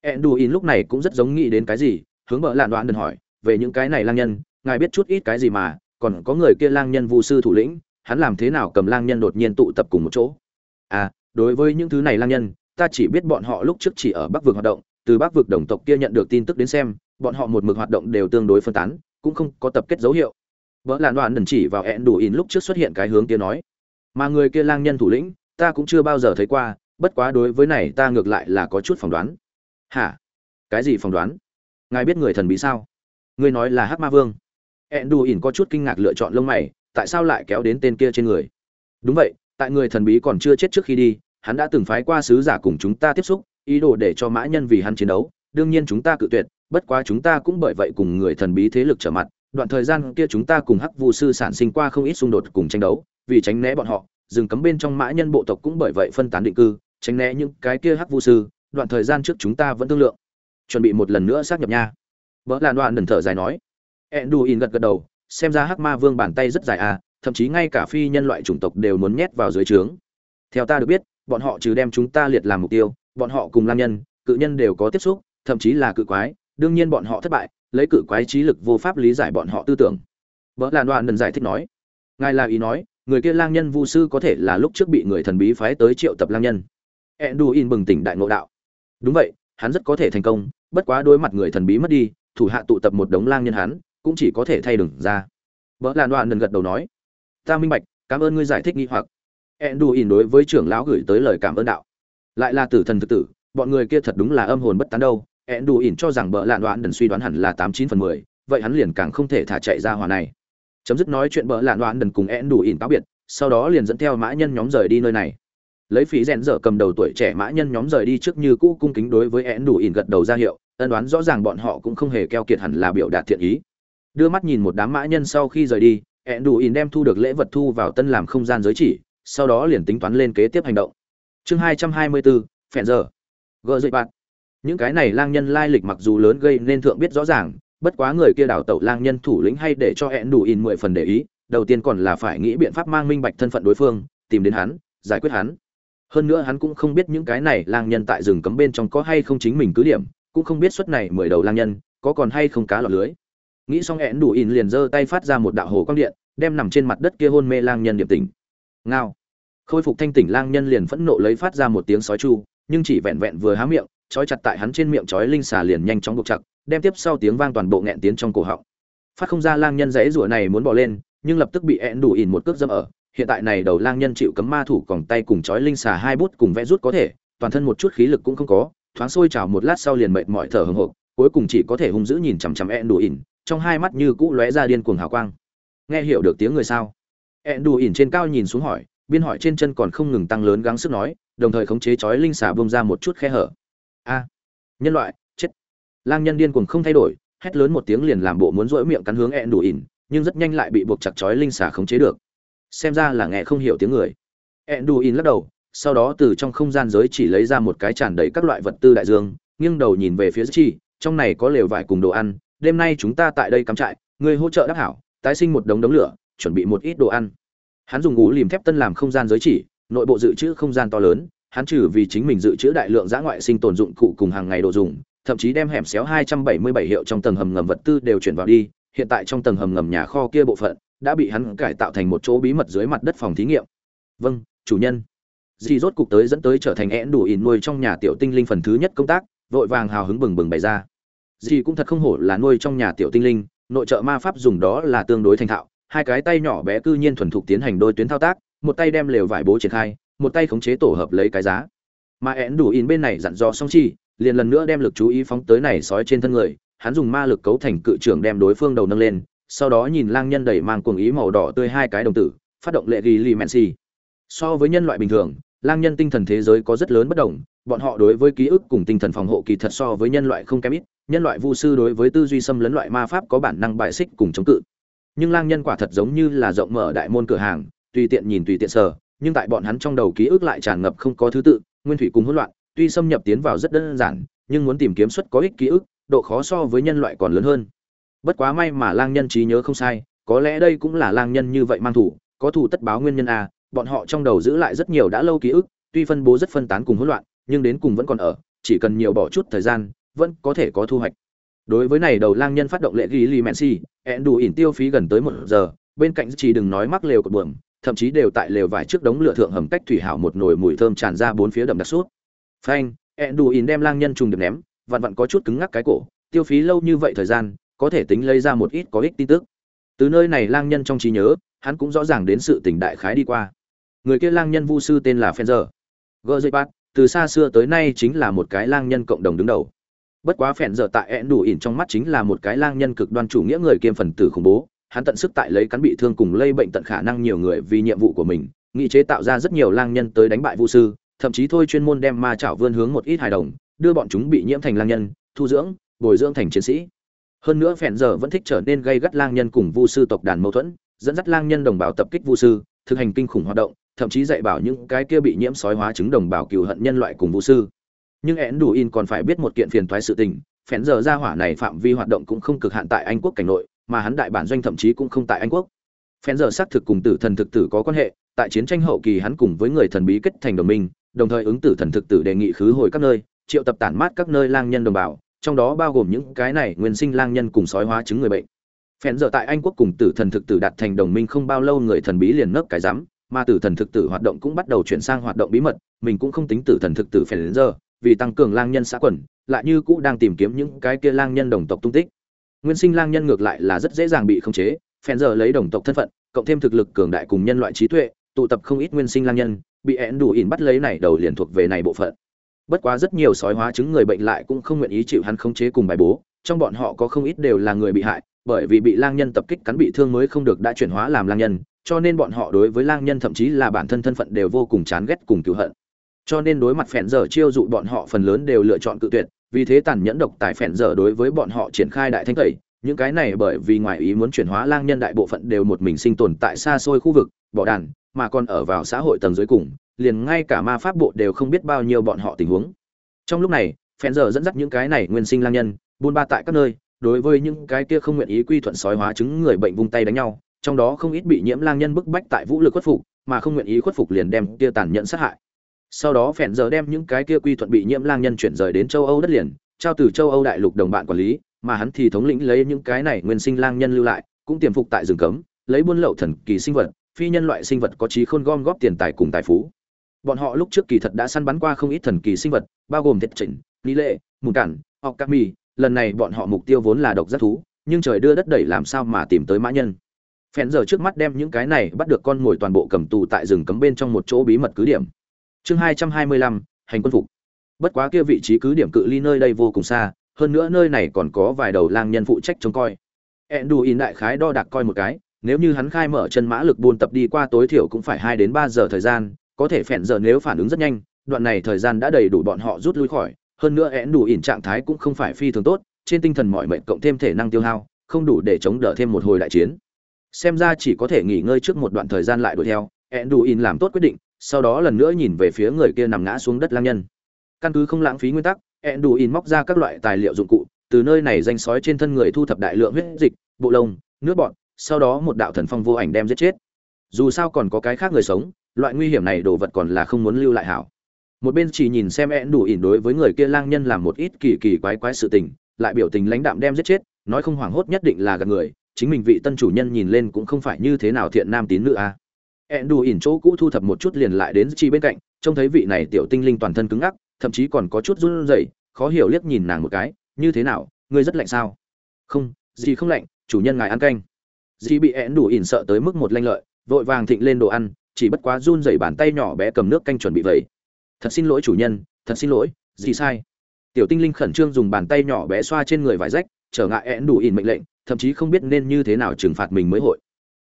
Én đủ lúc này cũng rất giống nghĩ đến cái gì, hướng bợ lạn đoán đần hỏi về những cái này lang nhân, ngài biết chút ít cái gì mà, còn có người kia lang nhân vu sư thủ lĩnh, hắn làm thế nào cầm lang nhân đột nhiên tụ tập cùng một chỗ? À đối với những thứ này lang nhân, ta chỉ biết bọn họ lúc trước chỉ ở bắc vực hoạt động, từ bắc vực đồng tộc kia nhận được tin tức đến xem, bọn họ một mực hoạt động đều tương đối phân tán, cũng không có tập kết dấu hiệu. Vợ lạn đoạn đần chỉ vào ẹn đủ in lúc trước xuất hiện cái hướng kia nói, mà người kia lang nhân thủ lĩnh, ta cũng chưa bao giờ thấy qua, bất quá đối với này ta ngược lại là có chút phỏng đoán. Hả? Cái gì phỏng đoán? Ngài biết người thần bí sao? Ngươi nói là hắc ma vương. Ẹn đủ ỉn có chút kinh ngạc lựa chọn lông mày, tại sao lại kéo đến tên kia trên người? Đúng vậy, tại người thần bí còn chưa chết trước khi đi, hắn đã từng phái qua sứ giả cùng chúng ta tiếp xúc, ý đồ để cho mã nhân vì hắn chiến đấu, đương nhiên chúng ta cự tuyệt, bất quá chúng ta cũng bởi vậy cùng người thần bí thế lực trở mặt, đoạn thời gian kia chúng ta cùng hắc vu sư sản sinh qua không ít xung đột cùng tranh đấu, vì tránh né bọn họ, rừng cấm bên trong mã nhân bộ tộc cũng bởi vậy phân tán định cư, tránh né những cái kia hắc vu sư, đoạn thời gian trước chúng ta vẫn thương lượng. Chuẩn bị một lần nữa xác nhập nha vợ làn đoạn đần thở dài nói. Enduin gật gật đầu, xem ra hắc ma vương bàn tay rất dài à thậm chí ngay cả phi nhân loại chủng tộc đều muốn nhét vào dưới trướng. Theo ta được biết, bọn họ trừ đem chúng ta liệt làm mục tiêu, bọn họ cùng lam nhân, cự nhân đều có tiếp xúc, thậm chí là cự quái, đương nhiên bọn họ thất bại, lấy cự quái trí lực vô pháp lý giải bọn họ tư tưởng. Vợ làn đoạn đần giải thích nói. Ngài là ý nói, người kia lang nhân vu sư có thể là lúc trước bị người thần bí phái tới triệu tập lang nhân. Enduin bừng tỉnh đại ngộ đạo. Đúng vậy, hắn rất có thể thành công, bất quá đối mặt người thần bí mất đi thủ hạ tụ tập một đống lang nhân hắn, cũng chỉ có thể thay đừng ra. Vợ làn đoạn lần gật đầu nói, ta minh bạch, cảm ơn ngươi giải thích nghi hoặc. Ẹn đù ỉn đối với trưởng lão gửi tới lời cảm ơn đạo. Lại là tử thần thực tử, bọn người kia thật đúng là âm hồn bất tán đâu. Ẹn đù ỉn cho rằng bợ lạn đoạn đần suy đoán hẳn là tám chín phần mười, vậy hắn liền càng không thể thả chạy ra hòa này. Chấm dứt nói chuyện bợ lạn đoạn đần cùng ẹn đù ỉn cáo biệt, sau đó liền dẫn theo mã nhân nhóm rời đi nơi này. Lấy phí rèn dở cầm đầu tuổi trẻ mã nhân nhóm rời đi trước như cũ cung kính đối với Én đủ ỉn gật đầu ra hiệu ân đoán rõ ràng bọn họ cũng không hề keo kiệt hẳn là biểu đạt thiện ý. Đưa mắt nhìn một đám mã nhân sau khi rời đi ẹn đủ ỉn đem thu được lễ vật thu vào tân làm không gian giới chỉ, sau đó liền tính toán lên kế tiếp hành động. Chương hai trăm hai mươi bốn phèn giờ. Gợ dậy bạn. Những cái này lang nhân lai lịch mặc dù lớn gây nên thượng biết rõ ràng, bất quá người kia đào tẩu lang nhân thủ lĩnh hay để cho hẹn đủ ỉn mười phần để ý, đầu tiên còn là phải nghĩ biện pháp mang minh bạch thân phận đối phương, tìm đến hắn, giải quyết hắn. Hơn nữa hắn cũng không biết những cái này lang nhân tại rừng cấm bên trong có hay không chính mình cứ điểm cũng không biết suất này mười đầu lang nhân có còn hay không cá lọt lưới. Nghĩ xong hẹn đủ ỉn liền giơ tay phát ra một đạo hồ quang điện đem nằm trên mặt đất kia hôn mê lang nhân điệp tỉnh. Ngao. Khôi phục thanh tỉnh lang nhân liền phẫn nộ lấy phát ra một tiếng sói chu nhưng chỉ vẹn vẹn vừa há miệng trói chặt tại hắn trên miệng trói linh xà liền nhanh chóng buộc chặt đem tiếp sau tiếng vang toàn bộ nghẹn tiến trong cổ họng. Phát không ra lang nhân dãy rủa này muốn bỏ lên nhưng lập tức bị hẹn đủ ỉn một cước dâm ở. Hiện tại này đầu lang nhân chịu cấm ma thủ còng tay cùng trói linh xà hai bút cùng vẽ rút có thể, toàn thân một chút khí lực cũng không có, thoáng sôi trào một lát sau liền mệt mỏi thở hổn hực, cuối cùng chỉ có thể hung dữ nhìn chằm chằm Enduin, trong hai mắt như cũ lóe ra điên cuồng hào quang. Nghe hiểu được tiếng người sao? Enduin trên cao nhìn xuống hỏi, biên hỏi trên chân còn không ngừng tăng lớn gắng sức nói, đồng thời khống chế chói linh xà bung ra một chút khe hở. A, nhân loại, chết. Lang nhân điên cuồng không thay đổi, hét lớn một tiếng liền làm bộ muốn rỗi miệng cắn hướng Enduin, nhưng rất nhanh lại bị buộc chặt chói linh xà khống chế được xem ra là nghe không hiểu tiếng người enduin lắc đầu sau đó từ trong không gian giới chỉ lấy ra một cái tràn đầy các loại vật tư đại dương, nghiêng đầu nhìn về phía chi, trong này có lều vải cùng đồ ăn, đêm nay chúng ta tại đây cắm trại, người hỗ trợ đắc hảo, tái sinh một đống đống lửa, chuẩn bị một ít đồ ăn. Hắn dùng ngũ liềm thép tân làm không gian giới chỉ, nội bộ dự trữ không gian to lớn, hắn trừ vì chính mình dự trữ đại lượng giã ngoại sinh tồn dụng cụ cùng hàng ngày đồ dùng, thậm chí đem hẻm xéo 277 hiệu trong tầng hầm ngầm vật tư đều chuyển vào đi, hiện tại trong tầng hầm ngầm nhà kho kia bộ phận, đã bị hắn cải tạo thành một chỗ bí mật dưới mặt đất phòng thí nghiệm. Vâng chủ nhân dì rốt cục tới dẫn tới trở thành én đủ ỉn nuôi trong nhà tiểu tinh linh phần thứ nhất công tác, vội vàng hào hứng bừng bừng bày ra. Dì cũng thật không hổ là nuôi trong nhà tiểu tinh linh, nội trợ ma pháp dùng đó là tương đối thành thạo, hai cái tay nhỏ bé cư nhiên thuần thục tiến hành đôi tuyến thao tác, một tay đem lều vải bố triển khai, một tay khống chế tổ hợp lấy cái giá. Mà én đủ ỉn bên này dặn dò xong chi, liền lần nữa đem lực chú ý phóng tới này sói trên thân người, hắn dùng ma lực cấu thành cự trưởng đem đối phương đầu nâng lên, sau đó nhìn lang nhân đẩy mang cuồng ý màu đỏ tươi hai cái đồng tử, phát động lệ ghi li men si so với nhân loại bình thường lang nhân tinh thần thế giới có rất lớn bất đồng, bọn họ đối với ký ức cùng tinh thần phòng hộ kỳ thật so với nhân loại không kém ít, nhân loại vu sư đối với tư duy xâm lấn loại ma pháp có bản năng bại xích cùng chống cự. Nhưng lang nhân quả thật giống như là rộng mở đại môn cửa hàng, tùy tiện nhìn tùy tiện sờ, nhưng tại bọn hắn trong đầu ký ức lại tràn ngập không có thứ tự, nguyên thủy cùng hỗn loạn, tuy xâm nhập tiến vào rất đơn giản, nhưng muốn tìm kiếm suất có ích ký ức, độ khó so với nhân loại còn lớn hơn. Bất quá may mà lang nhân trí nhớ không sai, có lẽ đây cũng là lang nhân như vậy mang thủ, có thủ tất báo nguyên nhân a bọn họ trong đầu giữ lại rất nhiều đã lâu ký ức, tuy phân bố rất phân tán cùng hỗn loạn, nhưng đến cùng vẫn còn ở, chỉ cần nhiều bỏ chút thời gian, vẫn có thể có thu hoạch. Đối với này đầu lang nhân phát động lệ ghi li men si ẹn đủ ỉn tiêu phí gần tới một giờ, bên cạnh chỉ đừng nói mắc lều cột buồm, thậm chí đều tại lều vải trước đống lửa thượng hầm cách thủy hảo một nồi mùi thơm tràn ra bốn phía đậm đặc suốt. Phanh, ẹn đủ ỉn đem lang nhân trùng được ném, vặn vặn có chút cứng ngắc cái cổ, tiêu phí lâu như vậy thời gian, có thể tính lấy ra một ít có ích tin tức. Từ nơi này lang nhân trong trí nhớ, hắn cũng rõ ràng đến sự tình đại khái đi qua người kia lang nhân vu sư tên là Fenzer. Gơ dây bát, từ xa xưa tới nay chính là một cái lang nhân cộng đồng đứng đầu. Bất quá phèn giờ tại ẹn đủ ỉn trong mắt chính là một cái lang nhân cực đoan chủ nghĩa người kiêm phần tử khủng bố, hắn tận sức tại lấy cắn bị thương cùng lây bệnh tận khả năng nhiều người vì nhiệm vụ của mình, nghị chế tạo ra rất nhiều lang nhân tới đánh bại vu sư, thậm chí thôi chuyên môn đem ma chảo vươn hướng một ít hài đồng, đưa bọn chúng bị nhiễm thành lang nhân, thu dưỡng, bồi dưỡng thành chiến sĩ hơn nữa phèn giờ vẫn thích trở nên gây gắt lang nhân cùng vu sư tộc đàn mâu thuẫn dẫn dắt lang nhân đồng bào tập kích vu sư thực hành kinh khủng hoạt động thậm chí dạy bảo những cái kia bị nhiễm sói hóa chứng đồng bào cừu hận nhân loại cùng vũ sư. Nhưng én đủ in còn phải biết một kiện phiền toái sự tình, phèn giờ ra hỏa này phạm vi hoạt động cũng không cực hạn tại anh quốc cảnh nội, mà hắn đại bản doanh thậm chí cũng không tại anh quốc. Phèn giờ xác thực cùng tử thần thực tử có quan hệ, tại chiến tranh hậu kỳ hắn cùng với người thần bí kết thành đồng minh, đồng thời ứng tử thần thực tử đề nghị khứ hồi các nơi, triệu tập tản mát các nơi lang nhân đồng bào, trong đó bao gồm những cái này nguyên sinh lang nhân cùng sói hóa chứng người bệnh. Phèn giờ tại anh quốc cùng tử thần thực tử đạt thành đồng minh không bao lâu người thần bí liền nấp cái rắm mà tử thần thực tử hoạt động cũng bắt đầu chuyển sang hoạt động bí mật, mình cũng không tính tử thần thực tử phải đến giờ, vì tăng cường lang nhân xã quần, lại như cũ đang tìm kiếm những cái kia lang nhân đồng tộc tung tích. Nguyên sinh lang nhân ngược lại là rất dễ dàng bị khống chế phen giờ lấy đồng tộc thân phận, cộng thêm thực lực cường đại cùng nhân loại trí tuệ, tụ tập không ít nguyên sinh lang nhân, bị én đủ ỉn bắt lấy này đầu liền thuộc về này bộ phận. Bất quá rất nhiều sói hóa chứng người bệnh lại cũng không nguyện ý chịu hắn khống chế cùng bài bố, trong bọn họ có không ít đều là người bị hại bởi vì bị lang nhân tập kích cắn bị thương mới không được đã chuyển hóa làm lang nhân, cho nên bọn họ đối với lang nhân thậm chí là bản thân thân phận đều vô cùng chán ghét cùng cựu hận. Cho nên đối mặt phèn dở chiêu dụ bọn họ phần lớn đều lựa chọn cự tuyệt, vì thế tàn nhẫn độc tài phèn dở đối với bọn họ triển khai đại thanh tẩy, những cái này bởi vì ngoài ý muốn chuyển hóa lang nhân đại bộ phận đều một mình sinh tồn tại xa xôi khu vực, bỏ đàn, mà còn ở vào xã hội tầng dưới cùng, liền ngay cả ma pháp bộ đều không biết bao nhiêu bọn họ tình huống. Trong lúc này, phèn dở dẫn dắt những cái này nguyên sinh lang nhân, buôn ba tại các nơi đối với những cái kia không nguyện ý quy thuận sói hóa chứng người bệnh vung tay đánh nhau, trong đó không ít bị nhiễm lang nhân bức bách tại vũ lực khuất phục, mà không nguyện ý khuất phục liền đem kia tàn nhẫn sát hại. Sau đó phèn giờ đem những cái kia quy thuận bị nhiễm lang nhân chuyển rời đến châu âu đất liền, trao từ châu âu đại lục đồng bạn quản lý, mà hắn thì thống lĩnh lấy những cái này nguyên sinh lang nhân lưu lại, cũng tiềm phục tại rừng cấm, lấy buôn lậu thần kỳ sinh vật, phi nhân loại sinh vật có trí khôn gom góp tiền tài cùng tài phú. Bọn họ lúc trước kỳ thật đã săn bắn qua không ít thần kỳ sinh vật, bao gồm thiệt chỉnh lý lệ mùn cản hoặc các mì lần này bọn họ mục tiêu vốn là độc giác thú, nhưng trời đưa đất đẩy làm sao mà tìm tới mã nhân. Phèn giờ trước mắt đem những cái này bắt được con mồi toàn bộ cầm tù tại rừng cấm bên trong một chỗ bí mật cứ điểm. Chương hai trăm hai mươi lăm, hành quân phục. Bất quá kia vị trí cứ điểm cự ly nơi đây vô cùng xa, hơn nữa nơi này còn có vài đầu lang nhân phụ trách trông coi. In đại khái đo đạc coi một cái, nếu như hắn khai mở chân mã lực buôn tập đi qua tối thiểu cũng phải hai đến ba giờ thời gian, có thể phèn giờ nếu phản ứng rất nhanh, đoạn này thời gian đã đầy đủ bọn họ rút lui khỏi hơn nữa én đủ ỉn trạng thái cũng không phải phi thường tốt, trên tinh thần mọi mệnh cộng thêm thể năng tiêu hao, không đủ để chống đỡ thêm một hồi đại chiến. Xem ra chỉ có thể nghỉ ngơi trước một đoạn thời gian lại đuổi theo én đủ ỉn làm tốt quyết định, sau đó lần nữa nhìn về phía người kia nằm ngã xuống đất lang nhân. Căn cứ không lãng phí nguyên tắc én đủ ỉn móc ra các loại tài liệu dụng cụ, từ nơi này danh sói trên thân người thu thập đại lượng huyết dịch, bộ lông, nước bọt, sau đó một đạo thần phong vô ảnh đem giết chết. Dù sao còn có cái khác người sống, loại nguy hiểm này đồ vật còn là không muốn lưu lại hảo một bên chỉ nhìn xem én đủ ỉn đối với người kia lang nhân làm một ít kỳ kỳ quái quái sự tình, lại biểu tình lãnh đạm đem giết chết, nói không hoảng hốt nhất định là gạt người, chính mình vị tân chủ nhân nhìn lên cũng không phải như thế nào thiện nam tín nữ a à. ẹn đủ ỉn chỗ cũ thu thập một chút liền lại đến chi bên cạnh, trông thấy vị này tiểu tinh linh toàn thân cứng ngắc, thậm chí còn có chút run rẩy, khó hiểu liếc nhìn nàng một cái, như thế nào, ngươi rất lạnh sao không gì không lạnh, chủ nhân ngài ăn canh dì bị én đủ ỉn sợ tới mức một lanh lợi, vội vàng thịnh lên đồ ăn, chỉ bất quá run rẩy bàn tay nhỏ bé cầm nước canh chuẩn bị vậy thật xin lỗi chủ nhân, thật xin lỗi, gì sai? Tiểu tinh linh khẩn trương dùng bàn tay nhỏ bé xoa trên người vải rách, trở ngại én đủ ỉn mệnh lệnh, thậm chí không biết nên như thế nào trừng phạt mình mới hội.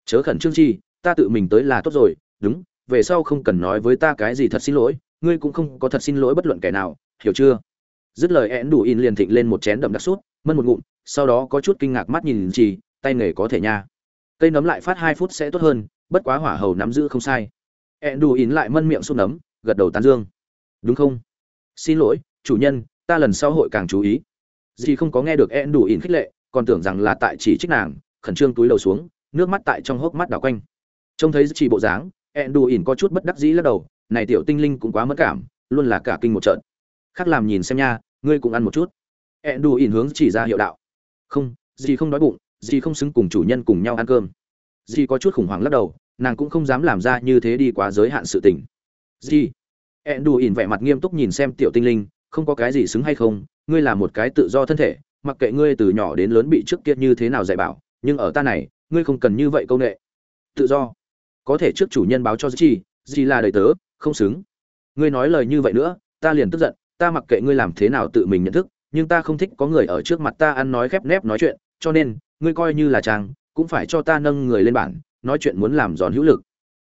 Chớ khẩn trương chi, ta tự mình tới là tốt rồi, đúng, về sau không cần nói với ta cái gì thật xin lỗi, ngươi cũng không có thật xin lỗi bất luận kẻ nào, hiểu chưa? Dứt lời én đủ in liền thịnh lên một chén đậm đặc sút, mân một ngụm, sau đó có chút kinh ngạc mắt nhìn chi, tay nghề có thể nha. Cây nấm lại phát hai phút sẽ tốt hơn, bất quá hỏa hầu nắm giữ không sai. Én đủ in lại mân miệng sút nấm, gật đầu tán dương đúng không? Xin lỗi, chủ nhân, ta lần sau hội càng chú ý. Dì không có nghe được én đủ in khích lệ, còn tưởng rằng là tại chỉ trích nàng, khẩn trương túi đầu xuống, nước mắt tại trong hốc mắt đảo quanh. Trông thấy chỉ bộ dáng ẹn đủ ỉn có chút bất đắc dĩ lắc đầu, này tiểu tinh linh cũng quá mất cảm, luôn là cả kinh một trận. Khác làm nhìn xem nha, ngươi cũng ăn một chút. Ẹn đủ ỉn hướng chỉ ra hiệu đạo. Không, dì không đói bụng, dì không xứng cùng chủ nhân cùng nhau ăn cơm. Dì có chút khủng hoảng lắc đầu, nàng cũng không dám làm ra như thế đi quá giới hạn sự tình. Dì ẹn đù ỉn vẻ mặt nghiêm túc nhìn xem tiểu tinh linh, không có cái gì xứng hay không, ngươi là một cái tự do thân thể, mặc kệ ngươi từ nhỏ đến lớn bị trước kia như thế nào dạy bảo, nhưng ở ta này, ngươi không cần như vậy công nghệ tự do. Có thể trước chủ nhân báo cho gì gì là đời tớ, không xứng. Ngươi nói lời như vậy nữa, ta liền tức giận, ta mặc kệ ngươi làm thế nào tự mình nhận thức, nhưng ta không thích có người ở trước mặt ta ăn nói khép nép nói chuyện, cho nên, ngươi coi như là trang cũng phải cho ta nâng người lên bản, nói chuyện muốn làm giòn hữu lực.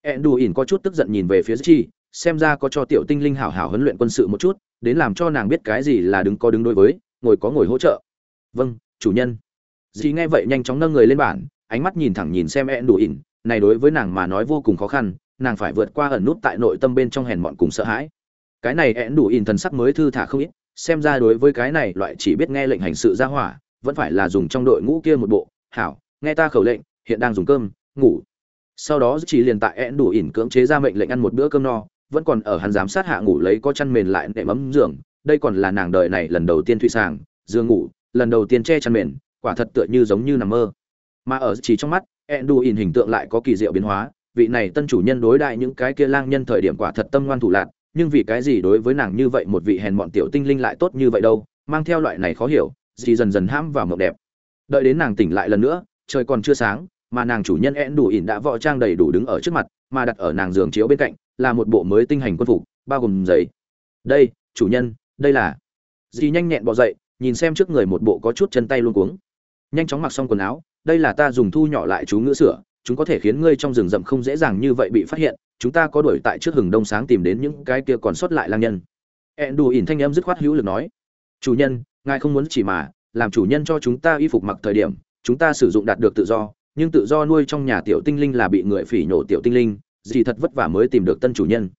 Ẹn đù ỉn có chút tức giận nhìn về phía chi xem ra có cho tiểu tinh linh hảo hảo huấn luyện quân sự một chút, đến làm cho nàng biết cái gì là đứng có đứng đối với, ngồi có ngồi hỗ trợ. Vâng chủ nhân. Dì nghe vậy nhanh chóng nâng người lên bản ánh mắt nhìn thẳng nhìn xem ẹn đủ ỉn này đối với nàng mà nói vô cùng khó khăn, nàng phải vượt qua ẩn nút tại nội tâm bên trong hèn mọn cùng sợ hãi. Cái này ẹn đủ ỉn thần sắc mới thư thả không ít, xem ra đối với cái này loại chỉ biết nghe lệnh hành sự ra hỏa, vẫn phải là dùng trong đội ngũ kia một bộ, hảo, nghe ta khẩu lệnh, hiện đang dùng cơm, ngủ. Sau đó chỉ liền tại ẹn đủ ỉn cưỡng chế ra mệnh lệnh ăn một bữa cơm no vẫn còn ở hắn giám sát hạ ngủ lấy có chăn mền lại nệm ấm giường, đây còn là nàng đời này lần đầu tiên thụy sàng, giường ngủ, lần đầu tiên che chăn mền, quả thật tựa như giống như nằm mơ. Mà ở chỉ trong mắt Enduin hình tượng lại có kỳ diệu biến hóa, vị này tân chủ nhân đối đại những cái kia lang nhân thời điểm quả thật tâm ngoan thủ lạn, nhưng vì cái gì đối với nàng như vậy một vị hèn mọn tiểu tinh linh lại tốt như vậy đâu, mang theo loại này khó hiểu gì dần dần hãm vào mộng đẹp. Đợi đến nàng tỉnh lại lần nữa, trời còn chưa sáng, mà nàng chủ nhân én đủ ỉn đã võ trang đầy đủ đứng ở trước mặt, mà đặt ở nàng giường chiếu bên cạnh là một bộ mới tinh hành quân phục, bao gồm giấy đây, chủ nhân, đây là. Dì nhanh nhẹn bỏ dậy, nhìn xem trước người một bộ có chút chân tay luôn cuống. Nhanh chóng mặc xong quần áo, đây là ta dùng thu nhỏ lại chú ngữ sửa, chúng có thể khiến ngươi trong rừng rậm không dễ dàng như vậy bị phát hiện, chúng ta có đuổi tại trước hừng đông sáng tìm đến những cái kia còn sót lại lang nhân. Ẹn đù ỉn thanh âm dứt khoát hữu lực nói. Chủ nhân, ngài không muốn chỉ mà, làm chủ nhân cho chúng ta y phục mặc thời điểm, chúng ta sử dụng đạt được tự do, nhưng tự do nuôi trong nhà tiểu tinh linh là bị người phỉ nhổ tiểu tinh linh dì thật vất vả mới tìm được tân chủ nhân.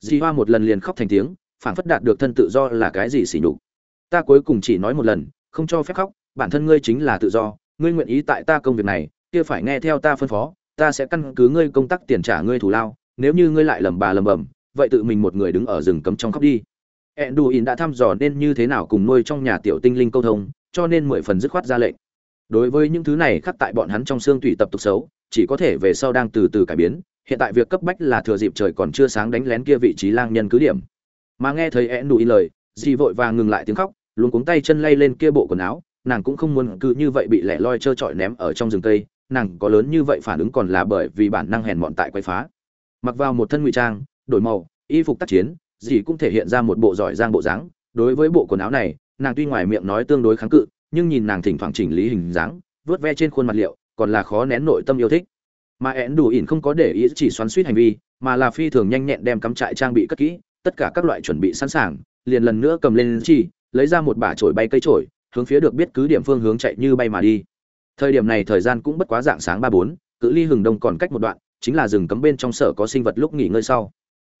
Dì hoa một lần liền khóc thành tiếng phản phất đạt được thân tự do là cái gì xỉ nhục. Ta cuối cùng chỉ nói một lần không cho phép khóc bản thân ngươi chính là tự do ngươi nguyện ý tại ta công việc này kia phải nghe theo ta phân phó ta sẽ căn cứ ngươi công tác tiền trả ngươi thù lao nếu như ngươi lại lầm bà lầm bầm vậy tự mình một người đứng ở rừng cấm trong khóc đi. Enduin đã thăm dò nên như thế nào cùng nuôi trong nhà tiểu tinh linh câu thông, cho nên mười phần dứt khoát ra lệnh. Đối với những thứ này khắc tại bọn hắn trong xương tủy tập tục xấu, chỉ có thể về sau đang từ từ cải biến, hiện tại việc cấp bách là thừa dịp trời còn chưa sáng đánh lén kia vị trí lang nhân cứ điểm. Mà nghe thấy Enduin lời, Dì vội vàng ngừng lại tiếng khóc, luôn cuống tay chân lay lên kia bộ quần áo, nàng cũng không muốn cứ như vậy bị lẻ loi trơ trọi ném ở trong rừng cây, nàng có lớn như vậy phản ứng còn là bởi vì bản năng hèn mọn tại quay phá. Mặc vào một thân ngụy trang, đổi màu, y phục tác chiến, dì cũng thể hiện ra một bộ giỏi giang bộ dáng đối với bộ quần áo này nàng tuy ngoài miệng nói tương đối kháng cự nhưng nhìn nàng thỉnh thoảng chỉnh lý hình dáng vớt ve trên khuôn mặt liệu còn là khó nén nội tâm yêu thích mà én đủ ỉn không có để ý chỉ xoắn suýt hành vi mà là phi thường nhanh nhẹn đem cắm trại trang bị cất kỹ tất cả các loại chuẩn bị sẵn sàng liền lần nữa cầm lên chi lấy ra một bả chổi bay cây chổi hướng phía được biết cứ điểm phương hướng chạy như bay mà đi. Thời điểm này thời gian cũng bất quá dạng sáng ba bốn cự ly hừng đông còn cách một đoạn chính là rừng cấm bên trong sở có sinh vật lúc nghỉ ngơi sau.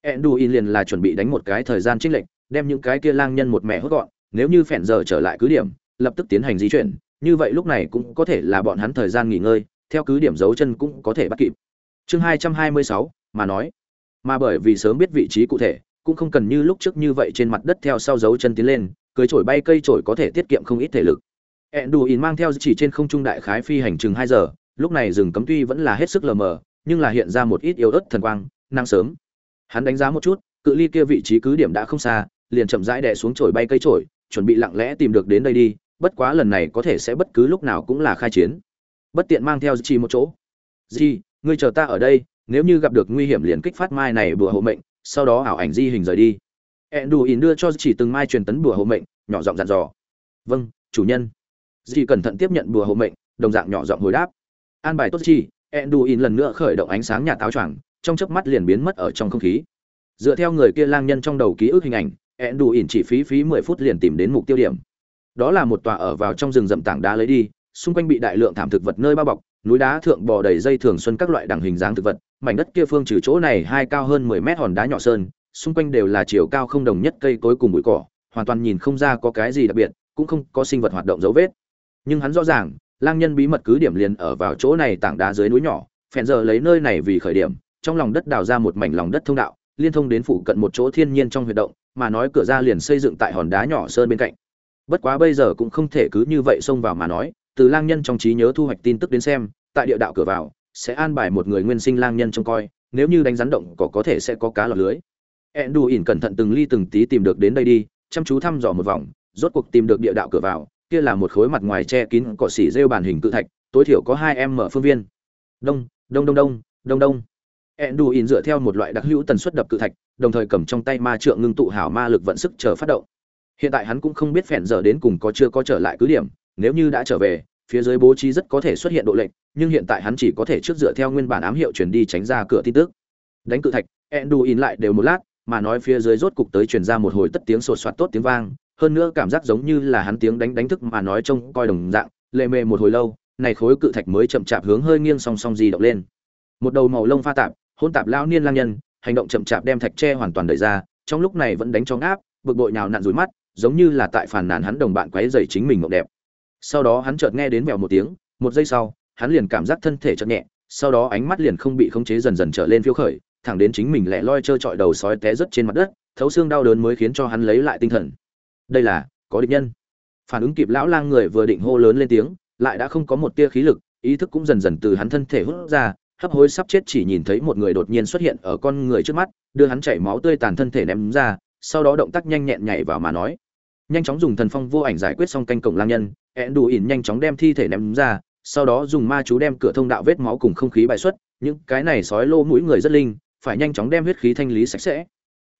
Enduin liền là chuẩn bị đánh một cái thời gian trích lệnh, đem những cái kia lang nhân một mẻ hốt gọn, nếu như phèn giờ trở lại cứ điểm, lập tức tiến hành di chuyển, như vậy lúc này cũng có thể là bọn hắn thời gian nghỉ ngơi, theo cứ điểm dấu chân cũng có thể bắt kịp. Chương 226, mà nói, mà bởi vì sớm biết vị trí cụ thể, cũng không cần như lúc trước như vậy trên mặt đất theo sau dấu chân tiến lên, cưới trổi bay cây trổi có thể tiết kiệm không ít thể lực. Enduin mang theo chỉ trên không trung đại khái phi hành chừng 2 giờ, lúc này rừng cấm tuy vẫn là hết sức lờ mờ, nhưng là hiện ra một ít yếu ớt thần quang, năng sớm, hắn đánh giá một chút cự ly kia vị trí cứ điểm đã không xa liền chậm rãi đè xuống chổi bay cây chổi chuẩn bị lặng lẽ tìm được đến đây đi bất quá lần này có thể sẽ bất cứ lúc nào cũng là khai chiến bất tiện mang theo chỉ một chỗ. Di, ngươi chờ ta ở đây, nếu như gặp được nguy hiểm liền kích phát mai này bùa hộ mệnh, sau đó ảo ảnh di hình rời đi. Ẹn đủ ỉn đưa cho chỉ từng mai truyền tấn bùa hộ mệnh, nhỏ giọng dặn dò. Vâng chủ nhân. Di cẩn thận tiếp nhận bùa hộ mệnh, đồng dạng nhỏ giọng hồi đáp. An bài tốt chi ẹn đủ ỉn lần nữa khởi động ánh sáng nhà táo choàng, trong chớp mắt liền biến mất ở trong không khí. Dựa theo người kia lang nhân trong đầu ký ức hình ảnh ẹn đủ ỉn chỉ phí phí mười phút liền tìm đến mục tiêu điểm. Đó là một tòa ở vào trong rừng rậm tảng đá lấy đi xung quanh bị đại lượng thảm thực vật nơi bao bọc, núi đá thượng bò đầy dây thường xuân các loại đẳng hình dáng thực vật, mảnh đất kia phương trừ chỗ này hai cao hơn mười mét hòn đá nhỏ sơn, xung quanh đều là chiều cao không đồng nhất cây cối cùng bụi cỏ, hoàn toàn nhìn không ra có cái gì đặc biệt, cũng không có sinh vật hoạt động dấu vết. Nhưng hắn rõ ràng, lang nhân bí mật cứ điểm liền ở vào chỗ này tảng đá dưới núi nhỏ, phèn giờ lấy nơi này vì khởi điểm, trong lòng đất đào ra một mảnh lòng đất thông đạo, liên thông đến phụ cận một chỗ thiên nhiên trong huyệt động, mà nói cửa ra liền xây dựng tại hòn đá nhỏ sơn bên cạnh. Bất quá bây giờ cũng không thể cứ như vậy xông vào mà nói từ lang nhân trong trí nhớ thu hoạch tin tức đến xem tại địa đạo cửa vào sẽ an bài một người nguyên sinh lang nhân trông coi nếu như đánh rắn động có có thể sẽ có cá lọt lưới. Ẹn đù ỉn cẩn thận từng ly từng tí tìm được đến đây đi chăm chú thăm dò một vòng rốt cuộc tìm được địa đạo cửa vào kia là một khối mặt ngoài che kín cỏ xỉ rêu bàn hình cự thạch tối thiểu có hai em mở phương viên. Đông đông đông đông đông đông. Enduin dựa theo một loại đặc hữu tần suất đập cự thạch, đồng thời cầm trong tay ma trượng ngưng tụ hảo ma lực vận sức chờ phát động. Hiện tại hắn cũng không biết phèn giờ đến cùng có chưa có trở lại cứ điểm, nếu như đã trở về, phía dưới bố trí rất có thể xuất hiện độ lệnh, nhưng hiện tại hắn chỉ có thể trước dựa theo nguyên bản ám hiệu chuyển đi tránh ra cửa tin tức. Đánh cự thạch, Enduin lại đều một lát, mà nói phía dưới rốt cục tới truyền ra một hồi tất tiếng sột soạt tốt tiếng vang, hơn nữa cảm giác giống như là hắn tiếng đánh đánh thức mà nói trông coi đồng dạng, lệ mề một hồi lâu, này khối cự thạch mới chậm chạp hướng hơi nghiêng song song di động lên. Một đầu màu lông pha tạp, hôn tạp lao niên lang nhân hành động chậm chạp đem thạch tre hoàn toàn đẩy ra trong lúc này vẫn đánh cho ngáp bực bội nào nặn rúi mắt giống như là tại phản nàn hắn đồng bạn quấy dày chính mình mộng đẹp sau đó hắn chợt nghe đến mèo một tiếng, một giây sau, hắn liền cảm giác thân thể chợt nhẹ, sau đó ánh mắt liền không bị khống chế dần dần trở lên phiêu khởi, thẳng đến chính mình lẻ loi trơ trọi đầu sói té rất trên mặt đất, thấu xương đau đớn mới khiến cho hắn lấy lại tinh thần. Đây là, có địch nhân. Phản ứng kịp lão lang người vừa định hô lớn lên tiếng, lại đã không có một tia khí lực, ý thức cũng dần dần từ hắn thân thể hút ra, hấp hối sắp chết chỉ nhìn thấy một người đột nhiên xuất hiện ở con người trước mắt, đưa hắn chảy máu tươi tàn thân thể ném ra, sau đó động tác nhanh nhẹn nhảy vào mà nói. Nhanh chóng dùng thần phong vô ảnh giải quyết xong canh cổng lang nhân ẹn đủ ỉn nhanh chóng đem thi thể ném ra, sau đó dùng ma chú đem cửa thông đạo vết máu cùng không khí bài xuất, những cái này sói lô mũi người rất linh, phải nhanh chóng đem huyết khí thanh lý sạch sẽ.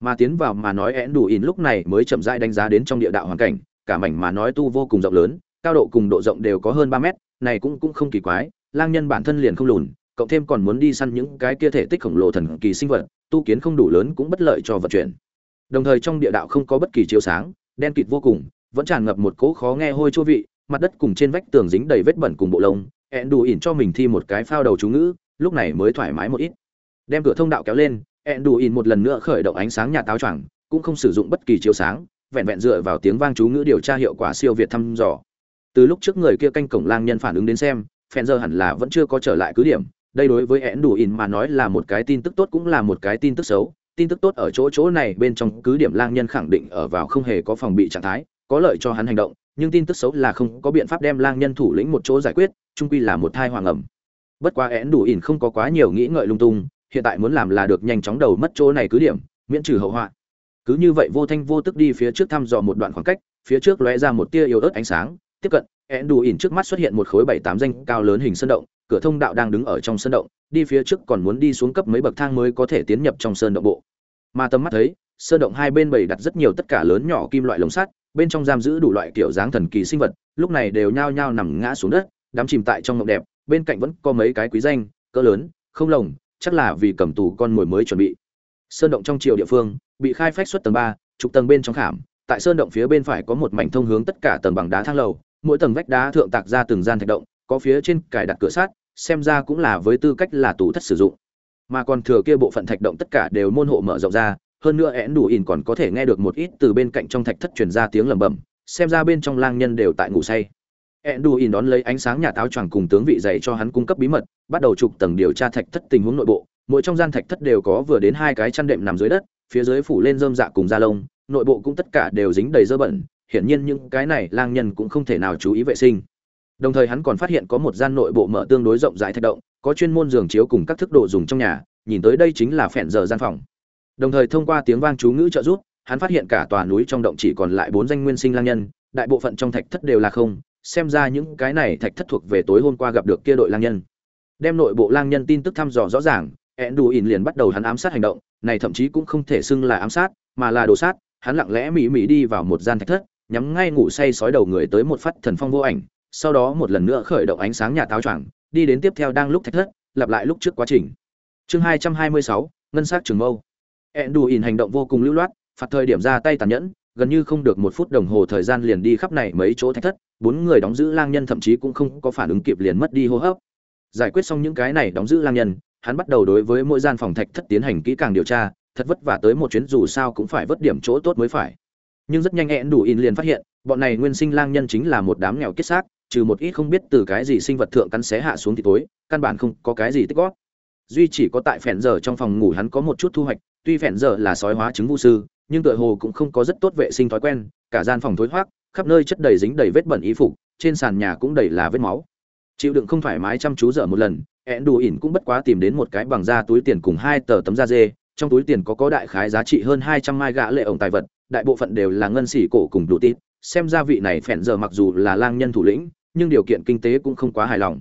Mà tiến vào mà nói én đủ ỉn lúc này mới chậm rãi đánh giá đến trong địa đạo hoàn cảnh, cả mảnh mà nói tu vô cùng rộng lớn, cao độ cùng độ rộng đều có hơn ba mét, này cũng cũng không kỳ quái, lang nhân bản thân liền không lùn, cộng thêm còn muốn đi săn những cái kia thể tích khổng lồ thần kỳ sinh vật, tu kiến không đủ lớn cũng bất lợi cho vận chuyển. Đồng thời trong địa đạo không có bất kỳ chiếu sáng, đen kịt vô cùng, vẫn tràn ngập một cỗ khó nghe hôi chua vị mặt đất cùng trên vách tường dính đầy vết bẩn cùng bộ lông, ẹn đủ ỉn cho mình thi một cái phao đầu chú ngữ, lúc này mới thoải mái một ít. Đem cửa thông đạo kéo lên, ẹn đủ ỉn một lần nữa khởi động ánh sáng nhà táo choàng, cũng không sử dụng bất kỳ chiếu sáng, vẹn vẹn dựa vào tiếng vang chú ngữ điều tra hiệu quả siêu việt thăm dò. Từ lúc trước người kia canh cổng lang nhân phản ứng đến xem phen giờ hẳn là vẫn chưa có trở lại cứ điểm, đây đối với ẹn đủ ỉn mà nói là một cái tin tức tốt cũng là một cái tin tức xấu. Tin tức tốt ở chỗ chỗ này bên trong cứ điểm lang nhân khẳng định ở vào không hề có phòng bị trạng thái, có lợi cho hắn hành động nhưng tin tức xấu là không có biện pháp đem lang nhân thủ lĩnh một chỗ giải quyết trung quy là một thai hoàng ẩm. Bất quá én đủ ỉn không có quá nhiều nghĩ ngợi lung tung, hiện tại muốn làm là được nhanh chóng đầu mất chỗ này cứ điểm, miễn trừ hậu họa. Cứ như vậy vô thanh vô tức đi phía trước thăm dò một đoạn khoảng cách, phía trước lóe ra một tia yếu ớt ánh sáng, tiếp cận, én đủ ỉn trước mắt xuất hiện một khối bảy tám danh cao lớn hình sơn động, cửa thông đạo đang đứng ở trong sơn động, đi phía trước còn muốn đi xuống cấp mấy bậc thang mới có thể tiến nhập trong sơn động bộ. Mà tầm mắt thấy, sơn động hai bên bày đặt rất nhiều tất cả lớn nhỏ kim loại lồng sắt bên trong giam giữ đủ loại kiểu dáng thần kỳ sinh vật, lúc này đều nhao nhao nằm ngã xuống đất, đắm chìm tại trong ngộng đẹp, bên cạnh vẫn có mấy cái quý danh, cỡ lớn, không lồng, chắc là vì cầm tù con mồi mới chuẩn bị. Sơn động trong triều địa phương, bị khai phách xuất tầng ba, trục tầng bên trong khảm, tại sơn động phía bên phải có một mảnh thông hướng tất cả tầng bằng đá thang lầu, mỗi tầng vách đá thượng tạc ra từng gian thạch động, có phía trên cài đặt cửa sát xem ra cũng là với tư cách là tủ thất sử dụng. Mà còn thừa kia bộ phận thạch động tất cả đều môn hộ mở rộng ra hơn nữa én đủ ỉn còn có thể nghe được một ít từ bên cạnh trong thạch thất truyền ra tiếng lầm bầm xem ra bên trong lang nhân đều tại ngủ say. Én đủ ỉn đón lấy ánh sáng nhà táo choàng cùng tướng vị dạy cho hắn cung cấp bí mật, bắt đầu chụp tầng điều tra thạch thất tình huống nội bộ. Mỗi trong gian thạch thất đều có vừa đến hai cái chăn đệm nằm dưới đất, phía dưới phủ lên rơm dạ cùng da lông, nội bộ cũng tất cả đều dính đầy dơ bẩn, hiển nhiên những cái này lang nhân cũng không thể nào chú ý vệ sinh. Đồng thời hắn còn phát hiện có một gian nội bộ mở tương đối rộng rãi thạch động, có chuyên môn giường chiếu cùng các thức độ dùng trong nhà, nhìn tới đây chính là phèn giờ gian phòng đồng thời thông qua tiếng vang chú ngữ trợ giúp, hắn phát hiện cả tòa núi trong động chỉ còn lại bốn danh nguyên sinh lang nhân, đại bộ phận trong thạch thất đều là không, xem ra những cái này thạch thất thuộc về tối hôm qua gặp được kia đội lang nhân. Đem nội bộ lang nhân tin tức thăm dò rõ ràng ẹn đù ỉn liền bắt đầu hắn ám sát hành động, này thậm chí cũng không thể xưng là ám sát, mà là đồ sát. Hắn lặng lẽ mỉ mỉ đi vào một gian thạch thất, nhắm ngay ngủ say sói đầu người tới một phát thần phong vô ảnh, sau đó một lần nữa khởi động ánh sáng nhà táo choàng, đi đến tiếp theo đang lúc thạch thất, lặp lại lúc trước quá trình. Chương hai trăm hai mươi sáu, ngân s á c trường mâu ẹn đù ỉn hành động vô cùng lưu loát, phạt thời điểm ra tay tàn nhẫn, gần như không được một phút đồng hồ thời gian liền đi khắp này mấy chỗ thách thất, bốn người đóng giữ lang nhân thậm chí cũng không có phản ứng kịp liền mất đi hô hấp. Giải quyết xong những cái này đóng giữ lang nhân, hắn bắt đầu đối với mỗi gian phòng thạch thất tiến hành kỹ càng điều tra, thật vất vả tới một chuyến dù sao cũng phải vất điểm chỗ tốt mới phải. Nhưng rất nhanh ẹn đủ in liền phát hiện, bọn này nguyên sinh lang nhân chính là một đám nghèo kết xác, trừ một ít không biết từ cái gì sinh vật thượng cắn xé hạ xuống thì tối, căn bản không có cái gì tích góp. Duy chỉ có tại phèn giờ trong phòng ngủ hắn có một chút thu hoạch tuy phèn giờ là sói hóa chứng vu sư, nhưng tựa hồ cũng không có rất tốt vệ sinh thói quen, cả gian phòng thối thoát khắp nơi chất đầy dính đầy vết bẩn y phục, trên sàn nhà cũng đầy là vết máu. Chịu đựng không thoải mái chăm chú dở một lần, ẹn đù ỉn cũng bất quá tìm đến một cái bằng da túi tiền cùng hai tờ tấm da dê, trong túi tiền có có đại khái giá trị hơn hai trăm mai gã lệ ổng tài vật, đại bộ phận đều là ngân xỉ cổ cùng đủ tít, xem ra vị này phèn giờ mặc dù là lang nhân thủ lĩnh, nhưng điều kiện kinh tế cũng không quá hài lòng.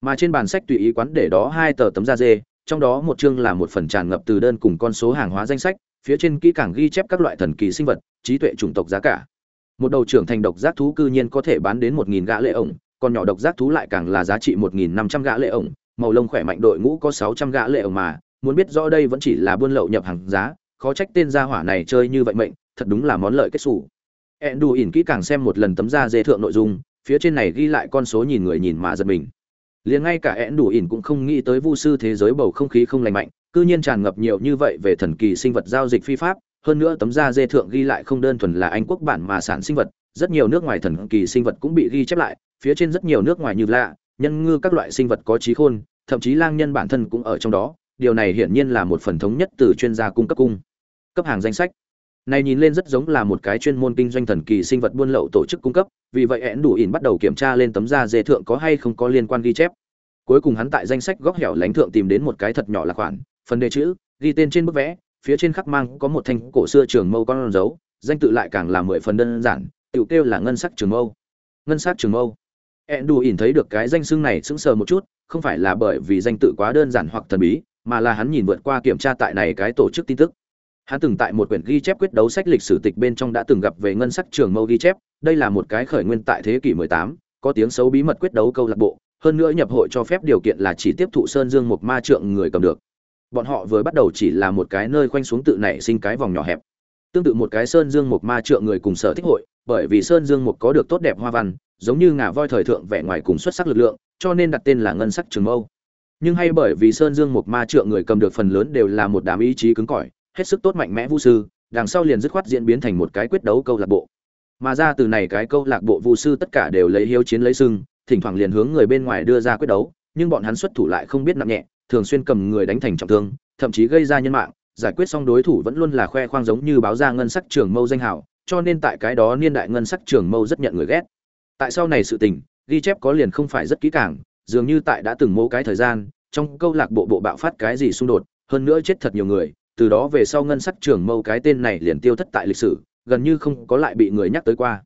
Mà trên bàn sách tùy ý quán để đó hai tờ tấm da dê trong đó một chương là một phần tràn ngập từ đơn cùng con số hàng hóa danh sách, phía trên kỹ càng ghi chép các loại thần kỳ sinh vật, trí tuệ chủng tộc giá cả một đầu trưởng thành độc giác thú cư nhiên có thể bán đến một nghìn gã lệ ổng, còn nhỏ độc giác thú lại càng là giá trị một nghìn năm trăm gã lệ ổng, màu lông khỏe mạnh đội ngũ có sáu trăm gã lệ ổng mà, muốn biết rõ đây vẫn chỉ là buôn lậu nhập hàng giá, khó trách tên gia hỏa này chơi như vậy mệnh, thật đúng là món lợi kết sủ. ẹn ỉn kỹ càng xem một lần tấm da dê thượng nội dung, phía trên này ghi lại con số nhìn người nhìn mà giật mình liền ngay cả én đủ ỉn cũng không nghĩ tới vu sư thế giới bầu không khí không lành mạnh, cư nhiên tràn ngập nhiều như vậy về thần kỳ sinh vật giao dịch phi pháp, hơn nữa tấm da dê thượng ghi lại không đơn thuần là anh quốc bản mà sản sinh vật, rất nhiều nước ngoài thần kỳ sinh vật cũng bị ghi chép lại, phía trên rất nhiều nước ngoài như lạ, nhân ngư các loại sinh vật có trí khôn, thậm chí lang nhân bản thân cũng ở trong đó, điều này hiển nhiên là một phần thống nhất từ chuyên gia cung cấp cung, cấp hàng danh sách này nhìn lên rất giống là một cái chuyên môn kinh doanh thần kỳ sinh vật buôn lậu tổ chức cung cấp, vì vậy én đủ ỉn bắt đầu kiểm tra lên tấm da dê thượng có hay không có liên quan ghi chép. Cuối cùng hắn tại danh sách góc hẻo lánh thượng tìm đến một cái thật nhỏ là khoản, phần đề chữ, ghi tên trên bức vẽ, phía trên khắc mang có một thanh cổ xưa trường mâu con dấu, danh tự lại càng là mười phần đơn giản tự kêu là ngân sắc trường mâu. Ngân sắc trường mâu. Ẹn đù ỉn thấy được cái danh xưng này sững sờ một chút, không phải là bởi vì danh tự quá đơn giản hoặc thần bí, mà là hắn nhìn vượt qua kiểm tra tại này cái tổ chức tin tức hắn từng tại một quyển ghi chép quyết đấu sách lịch sử tịch bên trong đã từng gặp về ngân sắc trường mâu ghi chép đây là một cái khởi nguyên tại thế kỷ 18, có tiếng xấu bí mật quyết đấu câu lạc bộ hơn nữa nhập hội cho phép điều kiện là chỉ tiếp thụ sơn dương một ma trượng người cầm được. Bọn họ vừa bắt đầu chỉ là một cái nơi quanh xuống tự nảy sinh cái vòng nhỏ hẹp. Tương tự một cái sơn dương một ma trượng người cùng sở thích hội bởi vì sơn dương một có được tốt đẹp hoa văn giống như ngà voi thời thượng vẻ ngoài cùng xuất sắc lực lượng cho nên đặt tên là ngân sắc trường mâu. Nhưng hay bởi vì sơn dương một ma trượng người cầm được phần lớn đều là một đám ý chí cứng cỏi hết sức tốt mạnh mẽ vu sư, đằng sau liền dứt khoát diễn biến thành một cái quyết đấu câu lạc bộ. Mà ra từ này cái câu lạc bộ vu sư tất cả đều lấy hiếu chiến lấy sưng, thỉnh thoảng liền hướng người bên ngoài đưa ra quyết đấu, nhưng bọn hắn xuất thủ lại không biết nặng nhẹ, thường xuyên cầm người đánh thành trọng thương, thậm chí gây ra nhân mạng, giải quyết xong đối thủ vẫn luôn là khoe khoang giống như báo ra ngân sắc trường mâu danh hảo, cho nên tại cái đó niên đại ngân sắc trường mâu rất nhận người ghét. Tại sau này sự tình, ghi chép có liền không phải rất kỹ càng, dường như tại đã từng mô cái thời gian, trong câu lạc bộ bộ bạo phát cái gì xung đột, hơn nữa chết thật nhiều người từ đó về sau ngân sắc trường mâu cái tên này liền tiêu thất tại lịch sử, gần như không có lại bị người nhắc tới qua.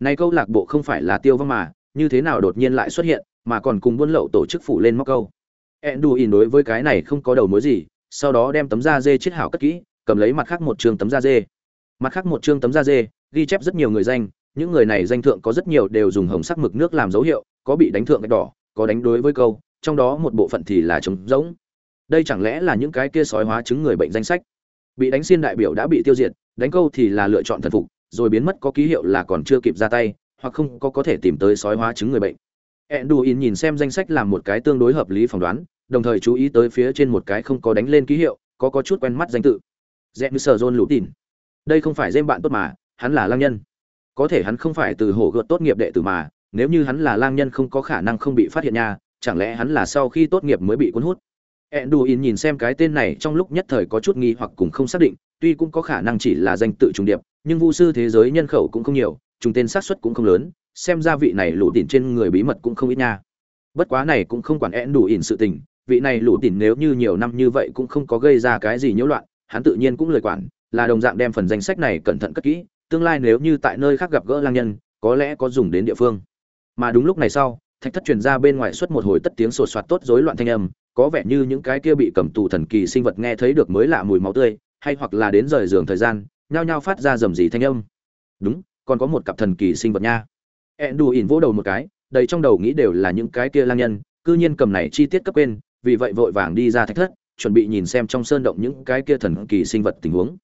Này câu lạc bộ không phải là tiêu vong mà, như thế nào đột nhiên lại xuất hiện, mà còn cùng buôn lậu tổ chức phủ lên móc câu. Enduin đối với cái này không có đầu mối gì, sau đó đem tấm da dê chiết hảo cất kỹ, cầm lấy mặt khác một chương tấm da dê. Mặt khác một chương tấm da dê, ghi chép rất nhiều người danh, những người này danh thượng có rất nhiều đều dùng hồng sắc mực nước làm dấu hiệu, có bị đánh thượng gạch đỏ, có đánh đối với câu, trong đó một bộ phận thì là trống rỗng đây chẳng lẽ là những cái kia sói hóa chứng người bệnh danh sách? Bị đánh xiên đại biểu đã bị tiêu diệt, đánh câu thì là lựa chọn thần phục, rồi biến mất có ký hiệu là còn chưa kịp ra tay, hoặc không có có thể tìm tới sói hóa chứng người bệnh. Enduin nhìn xem danh sách làm một cái tương đối hợp lý phỏng đoán, đồng thời chú ý tới phía trên một cái không có đánh lên ký hiệu, có có chút quen mắt danh tự. Dẹn sờ john lũ tin đây không phải dêm bạn tốt mà, hắn là lang nhân. Có thể hắn không phải từ hổ gợt tốt nghiệp đệ tử mà, nếu như hắn là lang nhân không có khả năng không bị phát hiện nha, chẳng lẽ hắn là sau khi tốt nghiệp mới bị cuốn hút? Enduin nhìn xem cái tên này trong lúc nhất thời có chút nghi hoặc cũng không xác định, tuy cũng có khả năng chỉ là danh tự trùng điệp, nhưng vu sư thế giới nhân khẩu cũng không nhiều, trùng tên xác suất cũng không lớn, xem ra vị này lũ tỉn trên người bí mật cũng không ít nha. Bất quá này cũng không quản Enduin sự tình, vị này lũ tỉn nếu như nhiều năm như vậy cũng không có gây ra cái gì nhiễu loạn, hắn tự nhiên cũng lời quản, là đồng dạng đem phần danh sách này cẩn thận cất kỹ, tương lai nếu như tại nơi khác gặp gỡ lang nhân, có lẽ có dùng đến địa phương. Mà đúng lúc này sau, thạch thất truyền ra bên ngoài xuất một hồi tất tiếng sột soạt tốt rối loạn thanh âm, có vẻ như những cái kia bị cầm tù thần kỳ sinh vật nghe thấy được mới lạ mùi máu tươi, hay hoặc là đến rời giường thời gian, nhao nhao phát ra rầm rì thanh âm. Đúng, còn có một cặp thần kỳ sinh vật nha. ỉn vỗ đầu một cái, đầy trong đầu nghĩ đều là những cái kia lang nhân, cư nhiên cầm này chi tiết cấp quên, vì vậy vội vàng đi ra thạch thất, chuẩn bị nhìn xem trong sơn động những cái kia thần kỳ sinh vật tình huống.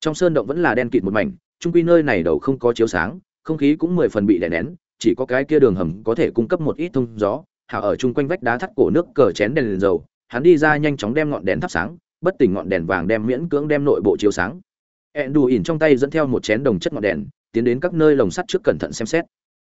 Trong sơn động vẫn là đen kịt một mảnh, trung quy nơi này đầu không có chiếu sáng, không khí cũng mười phần bị đè nén, chỉ có cái kia đường hầm có thể cung cấp một ít thông gió, hảo ở chung quanh vách đá thắt cổ nước cờ chén đèn đèn dầu, hắn đi ra nhanh chóng đem ngọn đèn thắp sáng, bất tỉnh ngọn đèn vàng đem miễn cưỡng đem nội bộ chiếu sáng. ỉn trong tay dẫn theo một chén đồng chất ngọn đèn, tiến đến các nơi lồng sắt trước cẩn thận xem xét.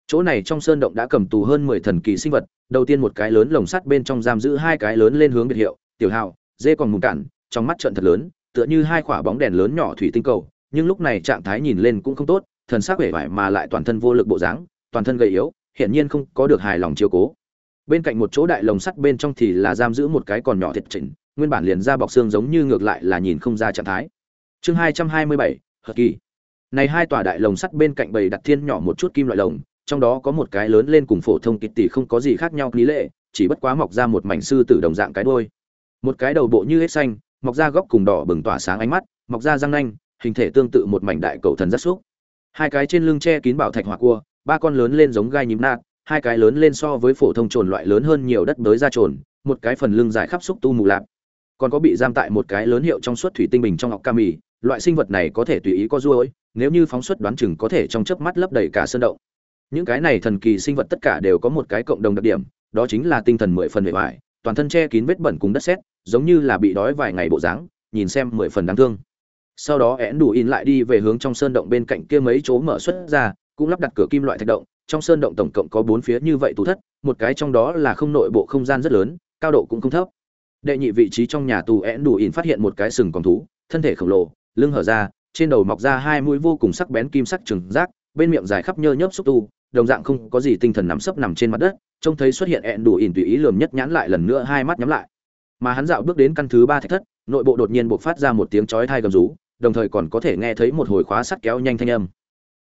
Chỗ này trong sơn động đã cầm tù hơn mười thần kỳ sinh vật, đầu tiên một cái lớn lồng sắt bên trong giam giữ hai cái lớn lên hướng biệt hiệu, tiểu hào, dê còn mùng cản, trong mắt trận thật lớn, tựa như hai quả bóng đèn lớn nhỏ thủy tinh cầu, nhưng lúc này trạng thái nhìn lên cũng không tốt, thần sắc vẻ vải mà lại toàn thân vô lực bộ dáng, toàn thân gầy yếu, hiển nhiên không có được hài lòng chiếu cố bên cạnh một chỗ đại lồng sắt bên trong thì là giam giữ một cái còn nhỏ thiệt chỉnh, nguyên bản liền ra bọc xương giống như ngược lại là nhìn không ra trạng thái. Chương hai trăm hai mươi bảy, hợp kỳ. Này hai tòa đại lồng sắt bên cạnh bầy đặt thiên nhỏ một chút kim loại lồng, trong đó có một cái lớn lên cùng phổ thông kịch tỷ không có gì khác nhau lý lệ, chỉ bất quá mọc ra một mảnh sư tử đồng dạng cái đôi một cái đầu bộ như hết xanh, mọc ra góc cùng đỏ bừng tỏa sáng ánh mắt, mọc ra răng nanh, hình thể tương tự một mảnh đại cầu thần rất xúc. Hai cái trên lưng che kín bảo thạch hỏa cua, ba con lớn lên giống gai nhím nạt hai cái lớn lên so với phổ thông trồn loại lớn hơn nhiều đất đới ra trồn, một cái phần lưng dài khắp xúc tu mù lạp, còn có bị giam tại một cái lớn hiệu trong suốt thủy tinh bình trong ngọc ca mì, loại sinh vật này có thể tùy ý có ruôi nếu như phóng xuất đoán chừng có thể trong chớp mắt lấp đầy cả sơn động. Những cái này thần kỳ sinh vật tất cả đều có một cái cộng đồng đặc điểm, đó chính là tinh thần mười phần bề ngoài toàn thân che kín vết bẩn cùng đất sét, giống như là bị đói vài ngày bộ dáng, nhìn xem mười phần đáng thương. Sau đó én đủ in lại đi về hướng trong sơn động bên cạnh kia mấy chỗ mở xuất ra, cũng lắp đặt cửa kim loại thạch động trong sơn động tổng cộng có bốn phía như vậy tủ thất, một cái trong đó là không nội bộ không gian rất lớn, cao độ cũng không thấp. Đệ nhị vị trí trong nhà tù én đủ ỉn phát hiện một cái sừng còn thú, thân thể khổng lồ, lưng hở ra, trên đầu mọc ra hai mũi vô cùng sắc bén kim sắc trừng rác bên miệng dài khắp nhơ nhớp xúc tu, đồng dạng không có gì tinh thần nắm sấp nằm trên mặt đất, trông thấy xuất hiện ẹn đủ ỉn tùy ý lườm nhất nhãn lại lần nữa hai mắt nhắm lại. Mà hắn dạo bước đến căn thứ ba thạch thất, nội bộ đột nhiên buộc phát ra một tiếng chói thai gầm rú, đồng thời còn có thể nghe thấy một hồi khóa sắt kéo nhanh thanh âm.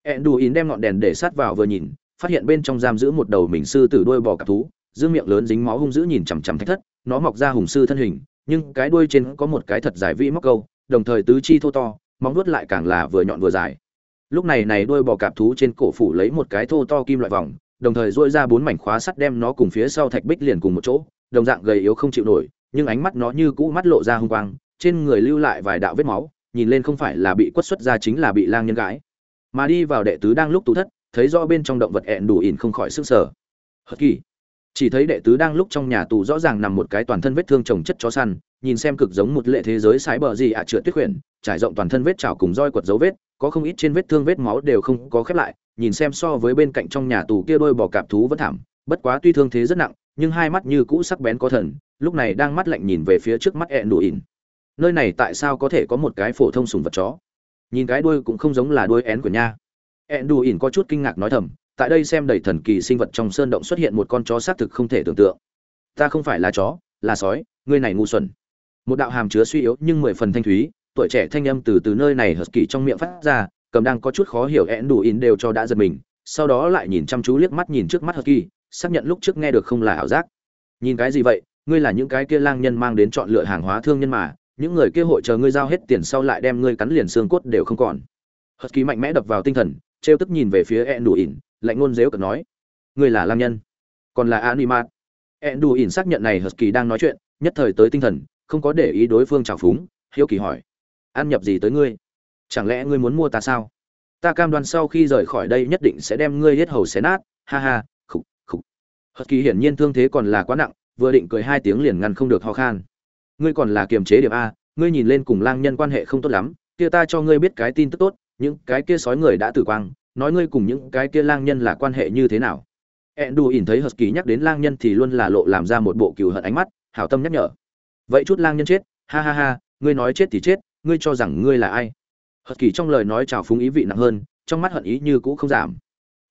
Ẹn đủ ỉn đem ngọn đèn để sát vào vừa nhìn phát hiện bên trong giam giữ một đầu mình sư tử đuôi bò cạp thú dương miệng lớn dính máu hung dữ nhìn chằm chằm thách thất, nó mọc ra hùng sư thân hình, nhưng cái đuôi trên có một cái thật dài vĩ móc câu, đồng thời tứ chi thô to, móng nuốt lại càng là vừa nhọn vừa dài lúc này này đuôi bò cạp thú trên cổ phủ lấy một cái thô to kim loại vòng, đồng thời duỗi ra bốn mảnh khóa sắt đem nó cùng phía sau thạch bích liền cùng một chỗ, đồng dạng gầy yếu không chịu nổi, nhưng ánh mắt nó như cũ mắt lộ ra hung quang, trên người lưu lại vài đạo vết máu, nhìn lên không phải là bị quất xuất ra chính là bị lang nhân gãi. mà đi vào đệ tứ đang lúc tù thất thấy rõ bên trong động vật ẹn đủ ỉn không khỏi sức sở hất kỳ. Chỉ thấy đệ tứ đang lúc trong nhà tù rõ ràng nằm một cái toàn thân vết thương trồng chất chó săn, nhìn xem cực giống một lệ thế giới sái bờ gì ạ à trượt tuyết quyển, trải rộng toàn thân vết chảo cùng roi quật dấu vết, có không ít trên vết thương vết máu đều không có khép lại, nhìn xem so với bên cạnh trong nhà tù kia đôi bò cạp thú vẫn thảm, bất quá tuy thương thế rất nặng, nhưng hai mắt như cũ sắc bén có thần, lúc này đang mắt lạnh nhìn về phía trước mắt ẹn đủ ỉn. Nơi này tại sao có thể có một cái phổ thông sùng vật chó? Nhìn cái đuôi cũng không giống là đuôi én của nha ẹn ỉn có chút kinh ngạc nói thầm, tại đây xem đầy thần kỳ sinh vật trong sơn động xuất hiện một con chó xác thực không thể tưởng tượng. Ta không phải là chó, là sói, ngươi này ngu xuẩn. Một đạo hàm chứa suy yếu nhưng mười phần thanh thúy, tuổi trẻ thanh âm từ từ nơi này hờt kỳ trong miệng phát ra, cầm đang có chút khó hiểu ẹn đủ đều cho đã giật mình, sau đó lại nhìn chăm chú liếc mắt nhìn trước mắt hờt kỳ, xác nhận lúc trước nghe được không là ảo giác. Nhìn cái gì vậy? Ngươi là những cái kia lang nhân mang đến chọn lựa hàng hóa thương nhân mà, những người kia hội chờ ngươi giao hết tiền sau lại đem ngươi cắn liền xương cốt đều không còn. Hất kỳ mạnh mẽ đập vào tinh thần trêu tức nhìn về phía ẹn đủ ỉn lạnh ngôn dếu cật nói, ngươi là lang nhân, còn là animat. Ẹn đủ ỉn xác nhận này hờ kỳ đang nói chuyện, nhất thời tới tinh thần, không có để ý đối phương trào phúng, hiếu kỳ hỏi, ăn nhập gì tới ngươi? Chẳng lẽ ngươi muốn mua ta sao? Ta cam đoan sau khi rời khỏi đây nhất định sẽ đem ngươi hết hầu xé nát. Ha ha, khục khục. Hất kỳ hiển nhiên thương thế còn là quá nặng, vừa định cười hai tiếng liền ngăn không được ho khan. Ngươi còn là kiềm chế điểm a, ngươi nhìn lên cùng lang nhân quan hệ không tốt lắm, kia ta cho ngươi biết cái tin tức tốt những cái kia sói người đã tử quang, nói ngươi cùng những cái kia lang nhân là quan hệ như thế nào? Ẹn đù ỉn thấy hờ kỳ nhắc đến lang nhân thì luôn là lộ làm ra một bộ cừu hận ánh mắt, hảo tâm nhắc nhở. Vậy chút lang nhân chết, ha ha ha, ngươi nói chết thì chết, ngươi cho rằng ngươi là ai? Hờ kỳ trong lời nói trào phúng ý vị nặng hơn, trong mắt hận ý như cũ không giảm.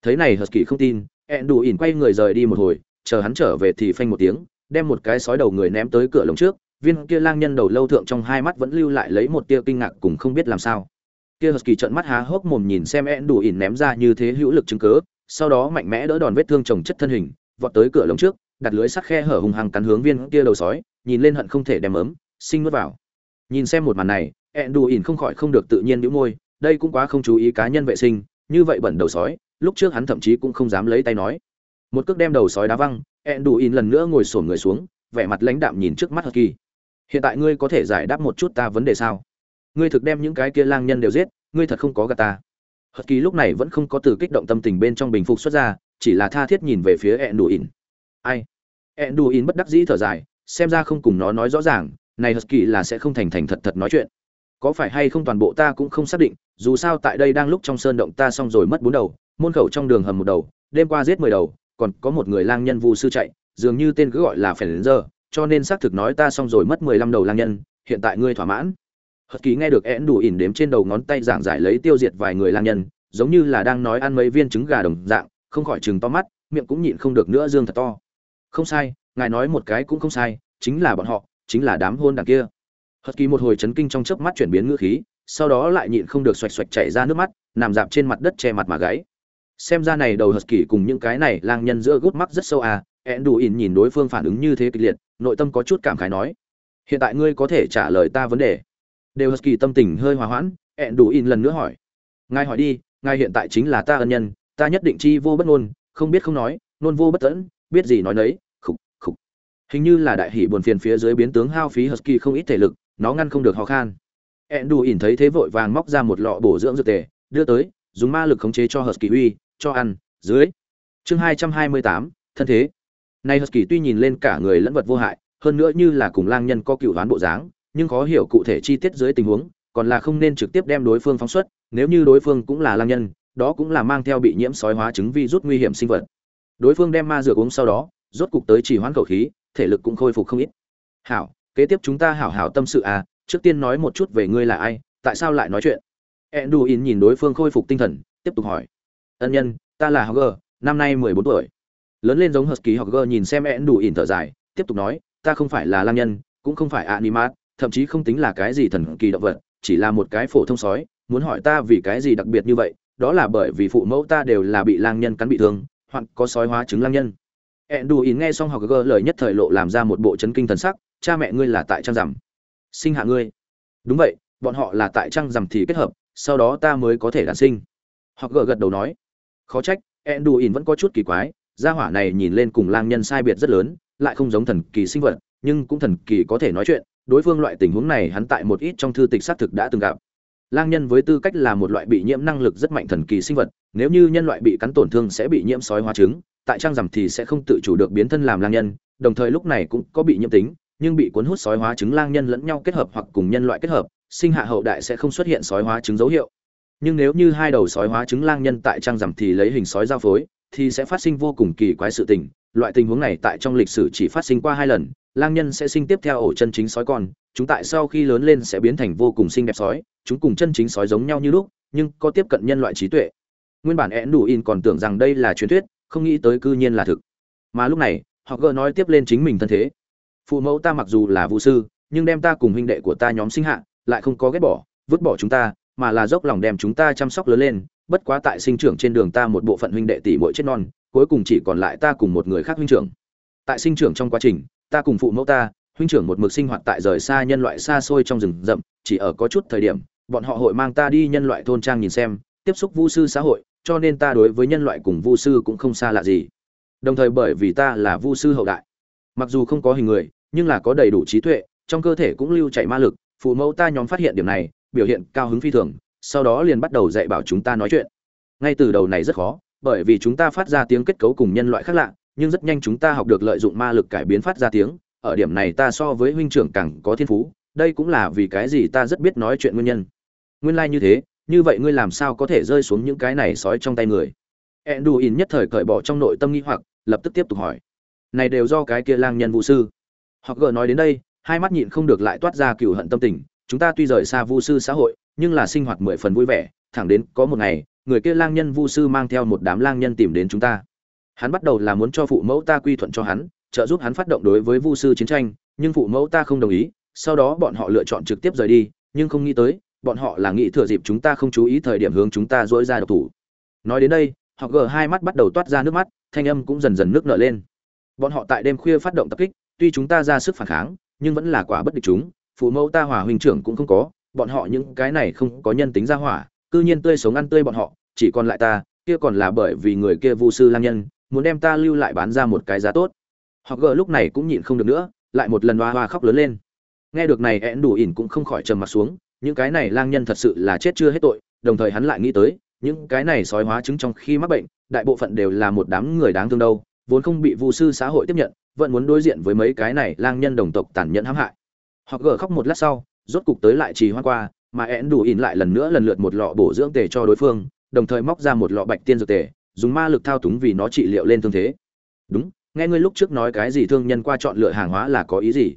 Thấy này hờ kỳ không tin ẹn ỉn quay người rời đi một hồi, chờ hắn trở về thì phanh một tiếng, đem một cái sói đầu người ném tới cửa lồng trước, viên kia lang nhân đầu lâu thượng trong hai mắt vẫn lưu lại lấy một tia kinh ngạc cùng không biết làm sao kia husky trợn mắt há hốc mồm nhìn xem ẹn đủ ỉn ném ra như thế hữu lực chứng cớ, sau đó mạnh mẽ đỡ đòn vết thương chồng chất thân hình, vọt tới cửa lồng trước, đặt lưới sắt khe hở hùng hăng cắn hướng viên kia đầu sói, nhìn lên hận không thể đem ấm sinh nuốt vào. Nhìn xem một màn này ẹn đủ ỉn không khỏi không được tự nhiên nhíu môi, đây cũng quá không chú ý cá nhân vệ sinh, như vậy bẩn đầu sói, lúc trước hắn thậm chí cũng không dám lấy tay nói. Một cước đem đầu sói đá văng ẹn đủ ỉn lần nữa ngồi xổm người xuống, vẻ mặt lãnh đạm nhìn trước mắt husky. Hiện tại ngươi có thể giải đáp một chút ta vấn đề sao? Ngươi thực đem những cái kia lang nhân đều giết, ngươi thật không có gà ta. Hất kỳ lúc này vẫn không có từ kích động tâm tình bên trong bình phục xuất ra, chỉ là tha thiết nhìn về phía ẹn đù ỉn ai? Ẹn đù ỉn bất đắc dĩ thở dài, xem ra không cùng nó nói rõ ràng, này hất kỳ là sẽ không thành thành thật thật nói chuyện. Có phải hay không toàn bộ ta cũng không xác định, dù sao tại đây đang lúc trong sơn động ta xong rồi mất bốn đầu, môn khẩu trong đường hầm một đầu, đêm qua giết mười đầu, còn có một người lang nhân vu sư chạy, dường như tên cứ gọi là phèn giờ cho nên xác thực nói ta xong rồi mất mười lăm đầu lang nhân, hiện tại ngươi thỏa mãn hật kỳ nghe được én đủ ỉn đếm trên đầu ngón tay giảng giải lấy tiêu diệt vài người lang nhân, giống như là đang nói ăn mấy viên trứng gà đồng dạng, không khỏi chừng to mắt, miệng cũng nhịn không được nữa dương thật to. Không sai, ngài nói một cái cũng không sai, chính là bọn họ, chính là đám hôn đằng kia. Hật kỳ một hồi chấn kinh trong chớp mắt chuyển biến ngữ khí, sau đó lại nhịn không được xoạch xoạch chảy ra nước mắt, nằm dạp trên mặt đất che mặt mà gáy xem ra này đầu hật kỳ cùng những cái này lang nhân giữa gút mắt rất sâu à ẹn đủ ỉn nhìn đối phương phản ứng như thế kịch liệt, nội tâm có chút cảm khái nói, hiện tại ngươi có thể trả lời ta vấn đề đều husky tâm tình hơi hòa hoãn, ẹn đủ in lần nữa hỏi. Ngài hỏi đi, ngài hiện tại chính là ta ân nhân, ta nhất định chi vô bất ngôn, không biết không nói nôn vô bất tẫn biết gì nói nấy, khục khục. Hình như là đại hỷ buồn phiền phía dưới biến tướng hao phí husky không ít thể lực, nó ngăn không được ho khan. Ẹn đủ in thấy thế vội vàng móc ra một lọ bổ dưỡng dược tề, đưa tới, dùng ma lực khống chế cho husky uy, cho ăn, dưới. Chương hai trăm hai mươi tám, thân thế. Này husky tuy nhìn lên cả người lẫn vật vô hại, hơn nữa như là cùng lang nhân có cựu đoán bộ dáng nhưng khó hiểu cụ thể chi tiết dưới tình huống, còn là không nên trực tiếp đem đối phương phóng xuất, nếu như đối phương cũng là lang nhân, đó cũng là mang theo bị nhiễm sói hóa chứng virus nguy hiểm sinh vật. Đối phương đem ma dược uống sau đó, rốt cục tới chỉ hoãn khẩu khí, thể lực cũng khôi phục không ít. Hảo, kế tiếp chúng ta hảo hảo tâm sự à trước tiên nói một chút về ngươi là ai, tại sao lại nói chuyện? Enduin nhìn đối phương khôi phục tinh thần, tiếp tục hỏi. Ân nhân, ta là Hogger, năm nay mười bốn tuổi. Lớn lên giống Husky Hogger nhìn xem Enduin thở dài, tiếp tục nói, ta không phải là lang nhân, cũng không phải animat thậm chí không tính là cái gì thần kỳ động vật, chỉ là một cái phổ thông sói, muốn hỏi ta vì cái gì đặc biệt như vậy, đó là bởi vì phụ mẫu ta đều là bị lang nhân cắn bị thương, hoặc có sói hóa chứng lang nhân. Ẹn đủ ỉn nghe xong học gơ lời nhất thời lộ làm ra một bộ chấn kinh thần sắc, cha mẹ ngươi là tại trang rằm, sinh hạ ngươi. Đúng vậy, bọn họ là tại trang rằm thì kết hợp, sau đó ta mới có thể đản sinh. Học gơ gật đầu nói. Khó trách ẹn đủ ỉn vẫn có chút kỳ quái, gia hỏa này nhìn lên cùng lang nhân sai biệt rất lớn, lại không giống thần kỳ sinh vật, nhưng cũng thần kỳ có thể nói chuyện đối phương loại tình huống này hắn tại một ít trong thư tịch xác thực đã từng gặp. Lang nhân với tư cách là một loại bị nhiễm năng lực rất mạnh thần kỳ sinh vật, nếu như nhân loại bị cắn tổn thương sẽ bị nhiễm sói hóa trứng, tại trang rằm thì sẽ không tự chủ được biến thân làm lang nhân, đồng thời lúc này cũng có bị nhiễm tính, nhưng bị cuốn hút sói hóa trứng lang nhân lẫn nhau kết hợp hoặc cùng nhân loại kết hợp, sinh hạ hậu đại sẽ không xuất hiện sói hóa trứng dấu hiệu. Nhưng nếu như hai đầu sói hóa trứng lang nhân tại trang rằm thì lấy hình sói giao phối, thì sẽ phát sinh vô cùng kỳ quái sự tình, loại tình huống này tại trong lịch sử chỉ phát sinh qua hai lần lang nhân sẽ sinh tiếp theo ổ chân chính sói con, chúng tại sau khi lớn lên sẽ biến thành vô cùng xinh đẹp sói, chúng cùng chân chính sói giống nhau như lúc, nhưng có tiếp cận nhân loại trí tuệ. Nguyên bản én đủ in còn tưởng rằng đây là truyền thuyết, không nghĩ tới cư nhiên là thực. Mà lúc này, họ gỡ nói tiếp lên chính mình thân thế. Phụ mẫu ta mặc dù là vũ sư, nhưng đem ta cùng huynh đệ của ta nhóm sinh hạ, lại không có ghét bỏ, vứt bỏ chúng ta, mà là dốc lòng đem chúng ta chăm sóc lớn lên, bất quá tại sinh trưởng trên đường ta một bộ phận huynh đệ tỷ muội chết non, cuối cùng chỉ còn lại ta cùng một người khác huynh trưởng. Tại sinh trưởng trong quá trình ta cùng phụ mẫu ta, huynh trưởng một mực sinh hoạt tại rời xa nhân loại xa xôi trong rừng rậm, chỉ ở có chút thời điểm, bọn họ hội mang ta đi nhân loại thôn trang nhìn xem, tiếp xúc vu sư xã hội, cho nên ta đối với nhân loại cùng vu sư cũng không xa lạ gì. Đồng thời bởi vì ta là vu sư hậu đại, mặc dù không có hình người, nhưng là có đầy đủ trí tuệ, trong cơ thể cũng lưu chạy ma lực, phụ mẫu ta nhóm phát hiện điểm này, biểu hiện cao hứng phi thường, sau đó liền bắt đầu dạy bảo chúng ta nói chuyện. Ngay từ đầu này rất khó, bởi vì chúng ta phát ra tiếng kết cấu cùng nhân loại khác lạ nhưng rất nhanh chúng ta học được lợi dụng ma lực cải biến phát ra tiếng. Ở điểm này ta so với huynh trưởng càng có thiên phú, đây cũng là vì cái gì ta rất biết nói chuyện nguyên nhân. Nguyên lai như thế, như vậy ngươi làm sao có thể rơi xuống những cái này sói trong tay người? Enduin nhất thời cởi bỏ trong nội tâm nghi hoặc, lập tức tiếp tục hỏi. Này đều do cái kia lang nhân vũ sư. Hoặc gờ nói đến đây, hai mắt nhịn không được lại toát ra cựu hận tâm tình. Chúng ta tuy rời xa vu sư xã hội, nhưng là sinh hoạt mười phần vui vẻ, thẳng đến có một ngày, người kia lang nhân vu sư mang theo một đám lang nhân tìm đến chúng ta hắn bắt đầu là muốn cho phụ mẫu ta quy thuận cho hắn, trợ giúp hắn phát động đối với vu sư chiến tranh, nhưng phụ mẫu ta không đồng ý, sau đó bọn họ lựa chọn trực tiếp rời đi, nhưng không nghĩ tới, bọn họ là nghĩ thừa dịp chúng ta không chú ý thời điểm hướng chúng ta dỗi ra độc thủ. Nói đến đây, họ gờ hai mắt bắt đầu toát ra nước mắt, thanh âm cũng dần dần nước nở lên. Bọn họ tại đêm khuya phát động tập kích, tuy chúng ta ra sức phản kháng, nhưng vẫn là quả bất địch chúng, phụ mẫu ta hòa huynh trưởng cũng không có, bọn họ những cái này không có nhân tính ra hỏa, cư nhiên tươi sống ăn tươi bọn họ, chỉ còn lại ta, kia còn là bởi vì người kia vu sư lang nhân muốn đem ta lưu lại bán ra một cái giá tốt. Họ gờ lúc này cũng nhịn không được nữa, lại một lần hoa hoa khóc lớn lên. Nghe được này én đủ ỉn cũng không khỏi trầm mặt xuống, những cái này lang nhân thật sự là chết chưa hết tội, đồng thời hắn lại nghĩ tới, những cái này sói hóa chứng trong khi mắc bệnh, đại bộ phận đều là một đám người đáng thương đâu, vốn không bị vu sư xã hội tiếp nhận, vẫn muốn đối diện với mấy cái này lang nhân đồng tộc tàn nhẫn hãm hại. Họ gờ khóc một lát sau, rốt cục tới lại trì hoa qua, mà én đủ ỉn lại lần nữa lần lượt một lọ bổ dưỡng tề cho đối phương, đồng thời móc ra một lọ bạch tiên dược tề dùng ma lực thao túng vì nó trị liệu lên thương thế. Đúng, nghe ngươi lúc trước nói cái gì thương nhân qua chọn lựa hàng hóa là có ý gì?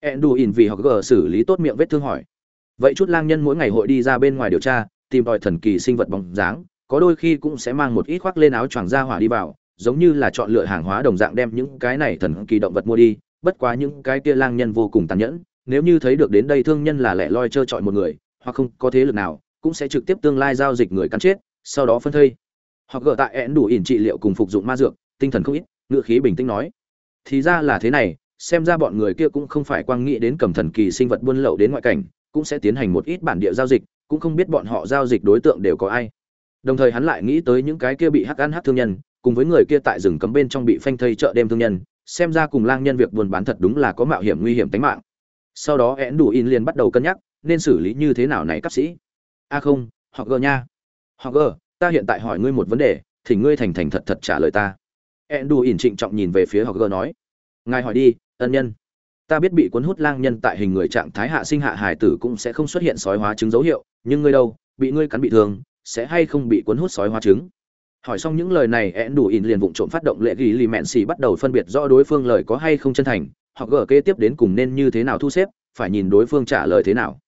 Én đù ỉn vì họ gờ xử lý tốt miệng vết thương hỏi. Vậy chút lang nhân mỗi ngày hội đi ra bên ngoài điều tra, tìm tòi thần kỳ sinh vật bóng dáng, có đôi khi cũng sẽ mang một ít khoác lên áo choàng ra hỏa đi vào, giống như là chọn lựa hàng hóa đồng dạng đem những cái này thần kỳ động vật mua đi, bất quá những cái kia lang nhân vô cùng tàn nhẫn, nếu như thấy được đến đây thương nhân là lẻ loi trơ trọi một người, hoặc không có thế lực nào, cũng sẽ trực tiếp tương lai giao dịch người cắn chết, sau đó phân thây hoặc gỡ tại én đủ ỉn trị liệu cùng phục dụng ma dược, tinh thần không ít, ngựa khí bình tĩnh nói. Thì ra là thế này, xem ra bọn người kia cũng không phải quang nghĩ đến cầm thần kỳ sinh vật buôn lậu đến ngoại cảnh, cũng sẽ tiến hành một ít bản địa giao dịch, cũng không biết bọn họ giao dịch đối tượng đều có ai. Đồng thời hắn lại nghĩ tới những cái kia bị hắc ăn hắc thương nhân, cùng với người kia tại rừng cấm bên trong bị phanh thây chợ đêm thương nhân, xem ra cùng lang nhân việc buôn bán thật đúng là có mạo hiểm nguy hiểm tính mạng. Sau đó én đủ in liền bắt đầu cân nhắc, nên xử lý như thế nào này cấp sĩ? A không, họ gờ nha. Họ gờ ta hiện tại hỏi ngươi một vấn đề, thì ngươi thành thành thật thật trả lời ta. Én đù in trịnh trọng nhìn về phía họ gờ nói, ngài hỏi đi, ân nhân. Ta biết bị cuốn hút lang nhân tại hình người trạng thái hạ sinh hạ hải tử cũng sẽ không xuất hiện sói hóa chứng dấu hiệu, nhưng ngươi đâu, bị ngươi cắn bị thương, sẽ hay không bị cuốn hút sói hóa chứng? Hỏi xong những lời này én đủ in liền vụng trộm phát động lệ ghi lì mẹn xì bắt đầu phân biệt rõ đối phương lời có hay không chân thành. Họ gỡ kế tiếp đến cùng nên như thế nào thu xếp, phải nhìn đối phương trả lời thế nào.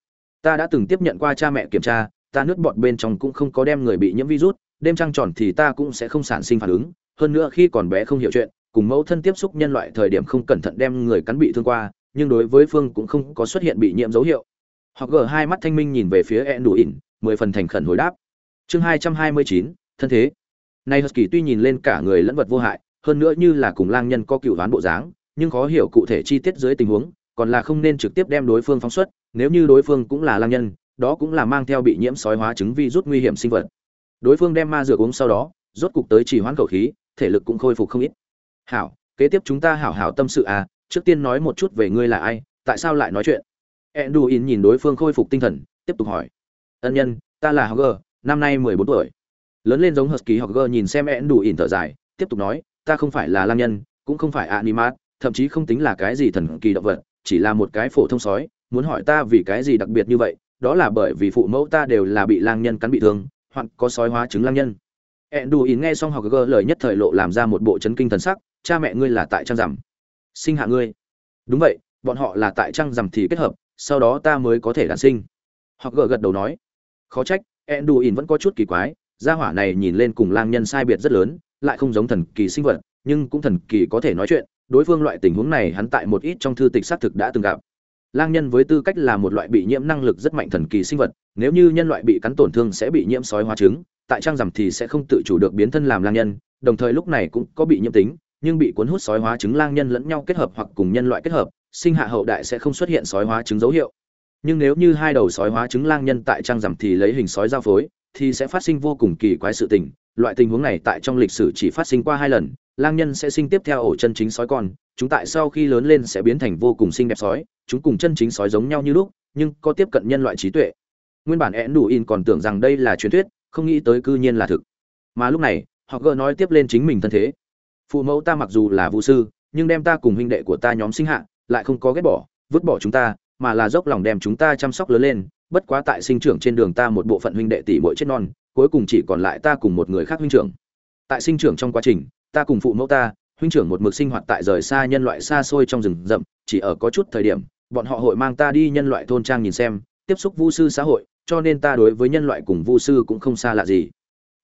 Ta đã từng tiếp nhận qua cha mẹ kiểm tra ta nước bọt bên trong cũng không có đem người bị nhiễm virus đêm trăng tròn thì ta cũng sẽ không sản sinh phản ứng. Hơn nữa khi còn bé không hiểu chuyện cùng mẫu thân tiếp xúc nhân loại thời điểm không cẩn thận đem người cắn bị thương qua nhưng đối với phương cũng không có xuất hiện bị nhiễm dấu hiệu. Họ gở hai mắt thanh minh nhìn về phía Enduin, đủ mười phần thành khẩn hồi đáp. Chương hai trăm hai mươi chín thân thế. Này Husky tuy nhìn lên cả người lẫn vật vô hại, hơn nữa như là cùng lang nhân có cựu đoán bộ dáng, nhưng khó hiểu cụ thể chi tiết dưới tình huống, còn là không nên trực tiếp đem đối phương phóng xuất, nếu như đối phương cũng là lang nhân, đó cũng là mang theo bị nhiễm sói hóa chứng virus nguy hiểm sinh vật. Đối phương đem ma dược uống sau đó, rốt cục tới chỉ hoãn khẩu khí, thể lực cũng khôi phục không ít. Hảo, kế tiếp chúng ta hảo hảo tâm sự à, trước tiên nói một chút về ngươi là ai, tại sao lại nói chuyện? Enduin nhìn đối phương khôi phục tinh thần, tiếp tục hỏi. Ân nhân, ta là Hogger, năm nay mười bốn tuổi. Lớn lên giống Husky Hogger nhìn xem Enduin thở dài, tiếp tục nói, ta không phải là lang nhân, cũng không phải animat, thậm chí không tính là cái gì thần kỳ động vật, chỉ là một cái phổ thông sói, muốn hỏi ta vì cái gì đặc biệt như vậy, đó là bởi vì phụ mẫu ta đều là bị lang nhân cắn bị thương, hoặc có sói hóa chứng lang nhân. Enduin nghe xong Hogger lời nhất thời lộ làm ra một bộ chấn kinh thần sắc, cha mẹ ngươi là tại trang rằm. Sinh hạ ngươi. Đúng vậy, bọn họ là tại trang rằm thì kết hợp, sau đó ta mới có thể đản sinh. Hogger gật đầu nói. Khó trách, Enduin vẫn có chút kỳ quái, gia hỏa này nhìn lên cùng lang nhân sai biệt rất lớn, lại không giống thần kỳ sinh vật, nhưng cũng thần kỳ có thể nói chuyện, đối phương loại tình huống này hắn tại một ít trong thư tịch xác thực đã từng gặp. Lang nhân với tư cách là một loại bị nhiễm năng lực rất mạnh thần kỳ sinh vật, nếu như nhân loại bị cắn tổn thương sẽ bị nhiễm sói hóa trứng, tại trang rằm thì sẽ không tự chủ được biến thân làm lang nhân, đồng thời lúc này cũng có bị nhiễm tính, nhưng bị cuốn hút sói hóa trứng lang nhân lẫn nhau kết hợp hoặc cùng nhân loại kết hợp, sinh hạ hậu đại sẽ không xuất hiện sói hóa trứng dấu hiệu. Nhưng nếu như hai đầu sói hóa trứng lang nhân tại trang rằm thì lấy hình sói giao phối, thì sẽ phát sinh vô cùng kỳ quái sự tình. Loại tình huống này tại trong lịch sử chỉ phát sinh qua hai lần, lang nhân sẽ sinh tiếp theo ổ chân chính sói con, chúng tại sau khi lớn lên sẽ biến thành vô cùng xinh đẹp sói, chúng cùng chân chính sói giống nhau như lúc, nhưng có tiếp cận nhân loại trí tuệ. Nguyên bản én đủ in còn tưởng rằng đây là truyền thuyết, không nghĩ tới cư nhiên là thực. Mà lúc này, họ gỡ nói tiếp lên chính mình thân thế. Phụ mẫu ta mặc dù là vũ sư, nhưng đem ta cùng huynh đệ của ta nhóm sinh hạ, lại không có ghét bỏ, vứt bỏ chúng ta, mà là dốc lòng đem chúng ta chăm sóc lớn lên, bất quá tại sinh trưởng trên đường ta một bộ phận huynh đệ tỷ muội chết non, cuối cùng chỉ còn lại ta cùng một người khác huynh trưởng. Tại sinh trưởng trong quá trình, ta cùng phụ mẫu ta, huynh trưởng một mực sinh hoạt tại rời xa nhân loại xa xôi trong rừng rậm, chỉ ở có chút thời điểm, bọn họ hội mang ta đi nhân loại thôn trang nhìn xem, tiếp xúc vu sư xã hội, cho nên ta đối với nhân loại cùng vu sư cũng không xa lạ gì.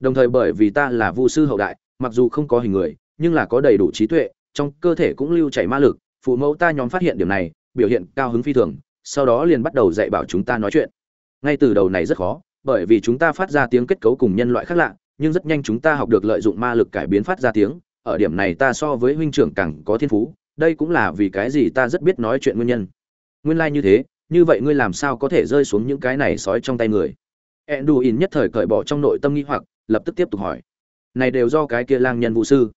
Đồng thời bởi vì ta là vu sư hậu đại, mặc dù không có hình người, nhưng là có đầy đủ trí tuệ, trong cơ thể cũng lưu chảy ma lực, phụ mẫu ta nhóm phát hiện điểm này, biểu hiện cao hứng phi thường, sau đó liền bắt đầu dạy bảo chúng ta nói chuyện. Ngay từ đầu này rất khó, bởi vì chúng ta phát ra tiếng kết cấu cùng nhân loại khác lạ, nhưng rất nhanh chúng ta học được lợi dụng ma lực cải biến phát ra tiếng, ở điểm này ta so với huynh trưởng càng có thiên phú, đây cũng là vì cái gì ta rất biết nói chuyện nguyên nhân. Nguyên lai like như thế, như vậy ngươi làm sao có thể rơi xuống những cái này sói trong tay người? Enduin nhất thời cởi bỏ trong nội tâm nghi hoặc, lập tức tiếp tục hỏi. Này đều do cái kia lang nhân vũ sư.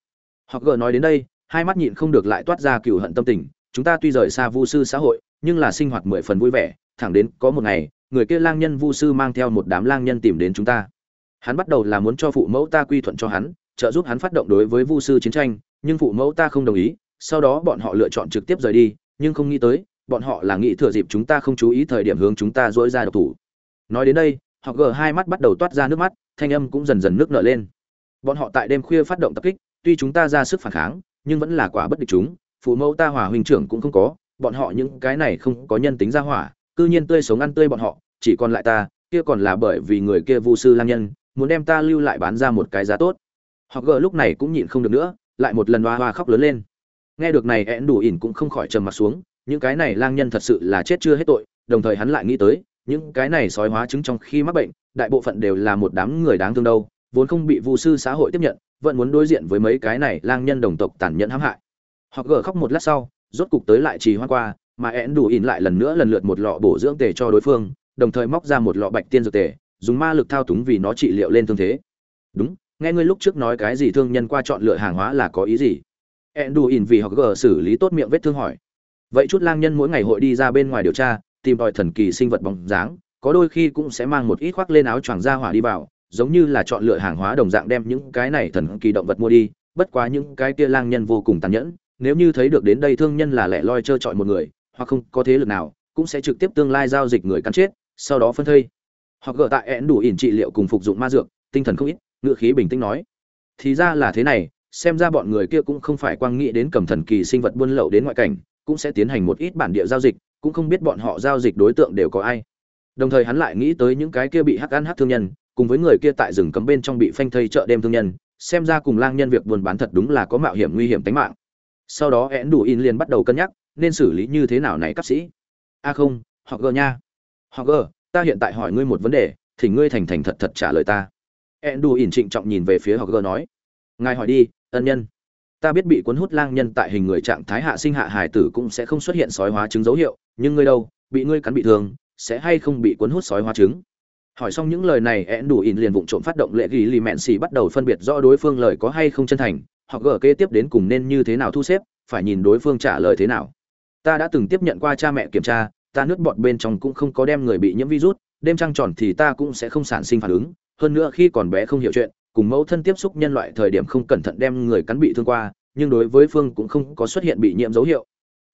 Hoặc gờ nói đến đây, hai mắt nhịn không được lại toát ra cựu hận tâm tình, chúng ta tuy rời xa vu sư xã hội, nhưng là sinh hoạt mười phần vui vẻ, thẳng đến có một ngày, người kia lang nhân vu sư mang theo một đám lang nhân tìm đến chúng ta. Hắn bắt đầu là muốn cho phụ mẫu ta quy thuận cho hắn, trợ giúp hắn phát động đối với vu sư chiến tranh, nhưng phụ mẫu ta không đồng ý, sau đó bọn họ lựa chọn trực tiếp rời đi, nhưng không nghĩ tới, bọn họ là nghĩ thừa dịp chúng ta không chú ý thời điểm hướng chúng ta dỗi ra độc thủ. Nói đến đây, họ gờ hai mắt bắt đầu toát ra nước mắt, thanh âm cũng dần dần nước nở lên. Bọn họ tại đêm khuya phát động tập kích, tuy chúng ta ra sức phản kháng, nhưng vẫn là quả bất địch chúng, phụ mẫu ta hòa huynh trưởng cũng không có, bọn họ những cái này không có nhân tính ra hỏa, cư nhiên tươi sống ăn tươi bọn họ, chỉ còn lại ta, kia còn là bởi vì người kia vu sư lang nhân, muốn đem ta lưu lại bán ra một cái giá tốt. Họ gờ lúc này cũng nhịn không được nữa, lại một lần hoa hoa khóc lớn lên. Nghe được này én đủ ỉn cũng không khỏi trầm mặt xuống, những cái này lang nhân thật sự là chết chưa hết tội, đồng thời hắn lại nghĩ tới, những cái này sói hóa chứng trong khi mắc bệnh, đại bộ phận đều là một đám người đáng thương đâu, vốn không bị vu sư xã hội tiếp nhận, vẫn muốn đối diện với mấy cái này lang nhân đồng tộc tàn nhẫn hãm hại. Họ gờ khóc một lát sau, rốt cục tới lại trì hoa qua, mà én đủ ỉn lại lần nữa lần lượt một lọ bổ dưỡng tề cho đối phương, đồng thời móc ra một lọ bạch tiên dược tề, dùng ma lực thao túng vì nó trị liệu lên thương thế. Đúng, nghe ngươi lúc trước nói cái gì thương nhân qua chọn lựa hàng hóa là có ý gì? Enduin vì họ gờ xử lý tốt miệng vết thương hỏi. Vậy chút lang nhân mỗi ngày hội đi ra bên ngoài điều tra, tìm tòi thần kỳ sinh vật bóng dáng, có đôi khi cũng sẽ mang một ít khoác lên áo choàng ra hỏa đi vào, giống như là chọn lựa hàng hóa đồng dạng đem những cái này thần kỳ động vật mua đi, bất quá những cái kia lang nhân vô cùng tàn nhẫn, nếu như thấy được đến đây thương nhân là lẻ loi trơ trọi một người, hoặc không có thế lực nào, cũng sẽ trực tiếp tương lai giao dịch người cắn chết, sau đó phân thây. Hoặc gỡ tại én đủ ỉn trị liệu cùng phục dụng ma dược, tinh thần không ít, ngựa khí bình tĩnh nói: "Thì ra là thế này, xem ra bọn người kia cũng không phải quang nghĩ đến cầm thần kỳ sinh vật buôn lậu đến ngoại cảnh, cũng sẽ tiến hành một ít bản địa giao dịch, cũng không biết bọn họ giao dịch đối tượng đều có ai." Đồng thời hắn lại nghĩ tới những cái kia bị hắc ăn hắc thương nhân, cùng với người kia tại rừng cấm bên trong bị phanh thây chợ đêm thương nhân, xem ra cùng lang nhân việc buôn bán thật đúng là có mạo hiểm nguy hiểm tính mạng. Sau đó én đủ in liền bắt đầu cân nhắc, nên xử lý như thế nào này cấp sĩ. A không, họ gờ nha. Họ gờ, ta hiện tại hỏi ngươi một vấn đề, thì ngươi thành thành thật thật trả lời ta. ẹn đù ỉn trịnh trọng nhìn về phía học gờ nói ngài hỏi đi ân nhân. Ta biết bị cuốn hút lang nhân tại hình người trạng thái hạ sinh hạ hải tử cũng sẽ không xuất hiện sói hóa chứng dấu hiệu nhưng ngươi đâu bị ngươi cắn bị thương sẽ hay không bị cuốn hút sói hóa chứng? Hỏi xong những lời này ẹn đủ ỉn liền vụng trộm phát động lệ ghi lì mẹn xì bắt đầu phân biệt rõ đối phương lời có hay không chân thành. Hoặc gỡ kế tiếp đến cùng nên như thế nào thu xếp phải nhìn đối phương trả lời thế nào. Ta đã từng tiếp nhận qua cha mẹ kiểm tra ta nước bọt bên trong cũng không có đem người bị nhiễm virus đêm trăng tròn thì ta cũng sẽ không sản sinh phản ứng. Hơn nữa khi còn bé không hiểu chuyện cùng mẫu thân tiếp xúc nhân loại thời điểm không cẩn thận đem người cắn bị thương qua nhưng đối với phương cũng không có xuất hiện bị nhiễm dấu hiệu.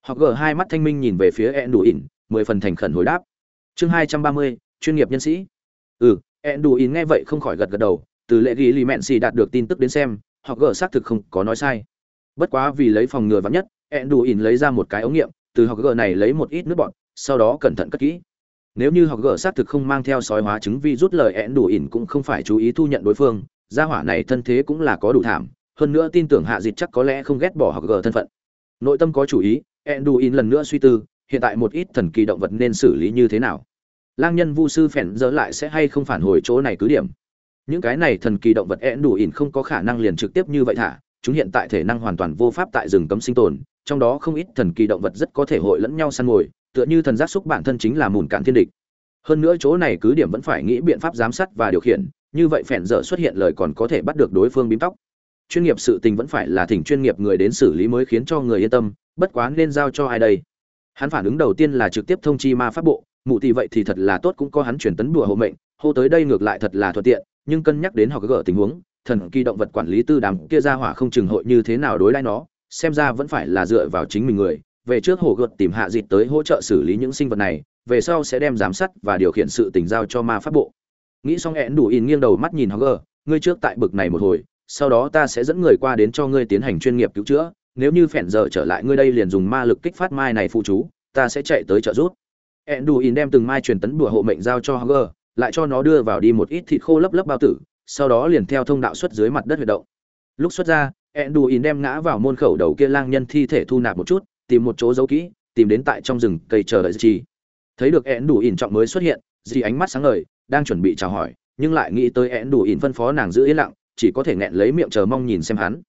Hoặc gờ hai mắt thanh minh nhìn về phía Endu In, mười phần thành khẩn hồi đáp. Chương hai trăm ba mươi chuyên nghiệp nhân sĩ. Ừ Endu In nghe vậy không khỏi gật gật đầu từ lệ ghi lì mẹn xì đạt được tin tức đến xem hoặc gờ xác thực không có nói sai. Bất quá vì lấy phòng ngừa vạn nhất Endu In lấy ra một cái ống nghiệm từ học gờ này lấy một ít nước bọt sau đó cẩn thận cất kỹ. Nếu như học gỡ xác thực không mang theo sói hóa chứng vi rút lời ẹn đủ ỉn cũng không phải chú ý thu nhận đối phương, gia hỏa này thân thế cũng là có đủ thảm, hơn nữa tin tưởng hạ dịch chắc có lẽ không ghét bỏ học gỡ thân phận. Nội tâm có chủ ý, ẹn đủ ỉn lần nữa suy tư, hiện tại một ít thần kỳ động vật nên xử lý như thế nào? Lang nhân vu sư phèn dỡ lại sẽ hay không phản hồi chỗ này cứ điểm? Những cái này thần kỳ động vật ẹn đủ ỉn không có khả năng liền trực tiếp như vậy thả, chúng hiện tại thể năng hoàn toàn vô pháp tại rừng cấm sinh tồn, trong đó không ít thần kỳ động vật rất có thể hội lẫn nhau săn mồi tựa như thần giác xúc bản thân chính là mùn cạn thiên địch. Hơn nữa chỗ này cứ điểm vẫn phải nghĩ biện pháp giám sát và điều khiển, như vậy phèn dở xuất hiện lời còn có thể bắt được đối phương bím tóc. Chuyên nghiệp sự tình vẫn phải là thỉnh chuyên nghiệp người đến xử lý mới khiến cho người yên tâm, bất quá nên giao cho ai đây? Hắn phản ứng đầu tiên là trực tiếp thông chi ma pháp bộ, mụ thì vậy thì thật là tốt cũng có hắn chuyển tấn đùa hộ mệnh, hô tới đây ngược lại thật là thuận tiện, nhưng cân nhắc đến họ gỡ tình huống, thần kỳ động vật quản lý tư đàm kia ra hỏa không chừng hội như thế nào đối đãi nó, xem ra vẫn phải là dựa vào chính mình người về trước hồ gợt tìm hạ dịt tới hỗ trợ xử lý những sinh vật này về sau sẽ đem giám sát và điều khiển sự tình giao cho ma pháp bộ. Nghĩ xong hẹn đủ in nghiêng đầu mắt nhìn họ ngươi trước tại bực này một hồi sau đó ta sẽ dẫn người qua đến cho ngươi tiến hành chuyên nghiệp cứu chữa nếu như phèn giờ trở lại ngươi đây liền dùng ma lực kích phát mai này phụ chú ta sẽ chạy tới trợ giúp. Hẹn đủ in đem từng mai truyền tấn đùa hộ mệnh giao cho họ lại cho nó đưa vào đi một ít thịt khô lấp lấp bao tử sau đó liền theo thông đạo xuất dưới mặt đất huyệt động. Lúc xuất ra Enduin đem ngã vào môn khẩu đầu kia lang nhân thi thể thu nạp một chút, tìm một chỗ giấu kỹ, tìm đến tại trong rừng cây chờ đợi gì. Thấy được én đủ ỉn trọng mới xuất hiện, Dì ánh mắt sáng ngời, đang chuẩn bị chào hỏi, nhưng lại nghĩ tới én đủ ỉn phân phó nàng giữ yên lặng, chỉ có thể nghẹn lấy miệng chờ mong nhìn xem hắn.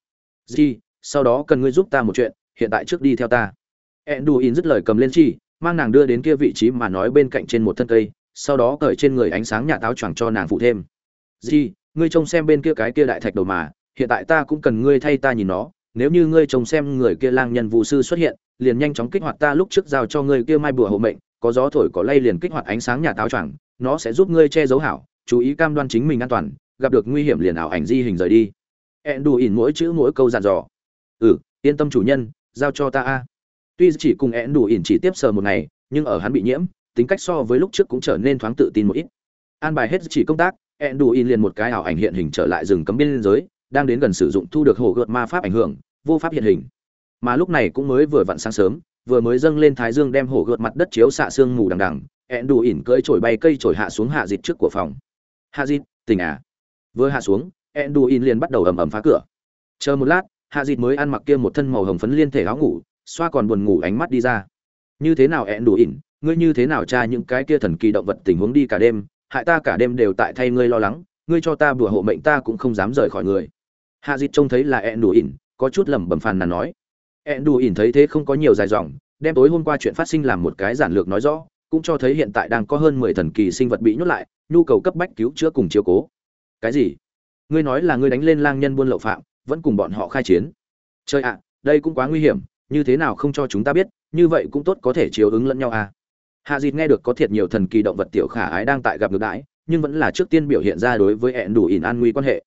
Dì, sau đó cần ngươi giúp ta một chuyện, hiện tại trước đi theo ta. én đủ ỉn dứt lời cầm lên chi, mang nàng đưa đến kia vị trí mà nói bên cạnh trên một thân cây, sau đó cởi trên người ánh sáng nhà táo choàng cho nàng phụ thêm. Dì, ngươi trông xem bên kia cái kia đại thạch đầu mà, hiện tại ta cũng cần ngươi thay ta nhìn nó nếu như ngươi trông xem người kia lang nhân vụ sư xuất hiện liền nhanh chóng kích hoạt ta lúc trước giao cho ngươi kia mai bùa hộ mệnh, có gió thổi có lay liền kích hoạt ánh sáng nhà táo choàng, nó sẽ giúp ngươi che giấu hảo, chú ý cam đoan chính mình an toàn, gặp được nguy hiểm liền ảo ảnh di hình rời đi. Enduin mỗi chữ mỗi câu dặn dò. Ừ yên tâm chủ nhân, giao cho ta a. Tuy chỉ cùng Enduin chỉ tiếp sờ một ngày, nhưng ở hắn bị nhiễm, tính cách so với lúc trước cũng trở nên thoáng tự tin một ít. An bài hết chỉ công tác Enduin liền một cái ảo ảnh hiện hình trở lại rừng cấm biên giới, đang đến gần sử dụng thu được hồ gợt ma pháp ảnh hưởng, vô pháp hiện hình mà lúc này cũng mới vừa vặn sáng sớm, vừa mới dâng lên thái dương đem hổ gợt mặt đất chiếu xạ sương mù đằng đằng, ẹn đủ ỉn cưỡi trổi bay cây trổi hạ xuống hạ dịt trước của phòng. Hạ dịt, tỉnh à? Vừa hạ xuống, ẹn đủ ỉn liền bắt đầu ầm ầm phá cửa. Chờ một lát, hạ dịt mới ăn mặc kia một thân màu hồng phấn liên thể áo ngủ, xoa còn buồn ngủ ánh mắt đi ra. Như thế nào ẹn đủ ỉn? Ngươi như thế nào tra những cái kia thần kỳ động vật tình huống đi cả đêm? Hại ta cả đêm đều tại thay ngươi lo lắng, ngươi cho ta bùa hộ mệnh ta cũng không dám rời khỏi người. Hạ dịt trông thấy là ẹn đủ ỉn, có chút lẩm bẩm phàn nàn nói ẹn đủ ỉn thấy thế không có nhiều dài dòng, đem tối hôm qua chuyện phát sinh làm một cái giản lược nói rõ, cũng cho thấy hiện tại đang có hơn mười thần kỳ sinh vật bị nhốt lại, nhu cầu cấp bách cứu chữa cùng chiếu cố. Cái gì? Ngươi nói là ngươi đánh lên lang nhân buôn lậu phạm, vẫn cùng bọn họ khai chiến. Chơi ạ, đây cũng quá nguy hiểm, như thế nào không cho chúng ta biết, như vậy cũng tốt có thể chiếu ứng lẫn nhau à. Hạ dịt nghe được có thiệt nhiều thần kỳ động vật tiểu khả ái đang tại gặp ngược đãi, nhưng vẫn là trước tiên biểu hiện ra đối với ẹn đủ ỉn an nguy quan hệ.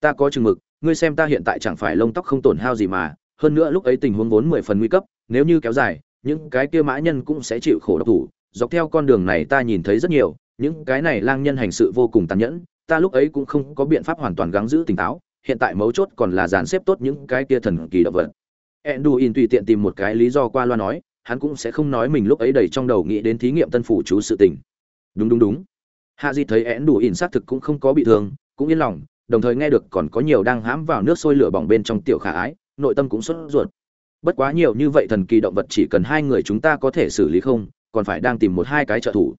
Ta có chừng mực, ngươi xem ta hiện tại chẳng phải lông tóc không tổn hao gì mà hơn nữa lúc ấy tình huống vốn mười phần nguy cấp, nếu như kéo dài, những cái kia mã nhân cũng sẽ chịu khổ độc thủ. Dọc theo con đường này ta nhìn thấy rất nhiều, những cái này lang nhân hành sự vô cùng tàn nhẫn, ta lúc ấy cũng không có biện pháp hoàn toàn gắng giữ tỉnh táo, hiện tại mấu chốt còn là dàn xếp tốt những cái kia thần kỳ động vật. Enduin tùy tiện tìm một cái lý do qua loa nói, hắn cũng sẽ không nói mình lúc ấy đầy trong đầu nghĩ đến thí nghiệm tân phủ chú sự tình. Đúng đúng đúng. Hạ di thấy Enduin xác thực cũng không có bị thương, cũng yên lòng, đồng thời nghe được còn có nhiều đang hãm vào nước sôi lửa bỏng bên trong tiểu khả ái nội tâm cũng sốt ruột. Bất quá nhiều như vậy thần kỳ động vật chỉ cần hai người chúng ta có thể xử lý không, còn phải đang tìm một hai cái trợ thủ.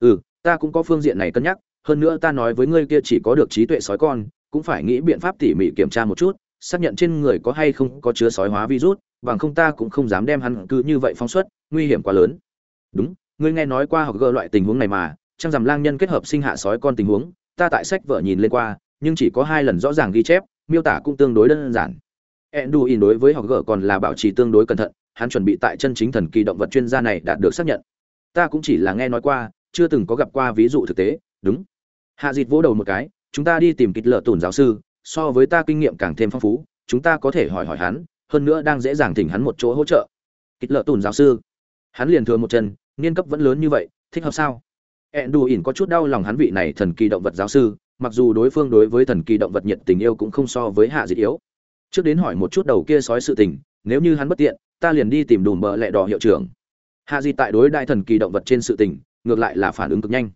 Ừ ta cũng có phương diện này cân nhắc, hơn nữa ta nói với ngươi kia chỉ có được trí tuệ sói con, cũng phải nghĩ biện pháp tỉ mỉ kiểm tra một chút, xác nhận trên người có hay không có chứa sói hóa virus, bằng không ta cũng không dám đem hắn cứ như vậy phóng xuất, nguy hiểm quá lớn. Đúng, ngươi nghe nói qua hoặc gỡ loại tình huống này mà trang rằm lang nhân kết hợp sinh hạ sói con tình huống, ta tại sách vợ nhìn lên qua, nhưng chỉ có hai lần rõ ràng ghi chép, miêu tả cũng tương đối đơn giản. Enduin đối với họ gỡ còn là bảo trì tương đối cẩn thận, hắn chuẩn bị tại chân chính thần kỳ động vật chuyên gia này đạt được xác nhận. Ta cũng chỉ là nghe nói qua, chưa từng có gặp qua ví dụ thực tế, đúng. Hạ Dịch vỗ đầu một cái, chúng ta đi tìm kịch lợ tổn giáo sư, so với ta kinh nghiệm càng thêm phong phú, chúng ta có thể hỏi hỏi hắn, hơn nữa đang dễ dàng thỉnh hắn một chỗ hỗ trợ. Kịch lợ tổn giáo sư. Hắn liền thừa một chân, niên cấp vẫn lớn như vậy, thích hợp sao? Enduin có chút đau lòng hắn vị này thần kỳ động vật giáo sư, mặc dù đối phương đối với thần kỳ động vật nhiệt tình yêu cũng không so với hạ Dịch yếu trước đến hỏi một chút đầu kia sói sự tình, nếu như hắn bất tiện, ta liền đi tìm đùm bợ lẹ đỏ hiệu trưởng. Hạ Di tại đối đại thần kỳ động vật trên sự tình, ngược lại là phản ứng cực nhanh.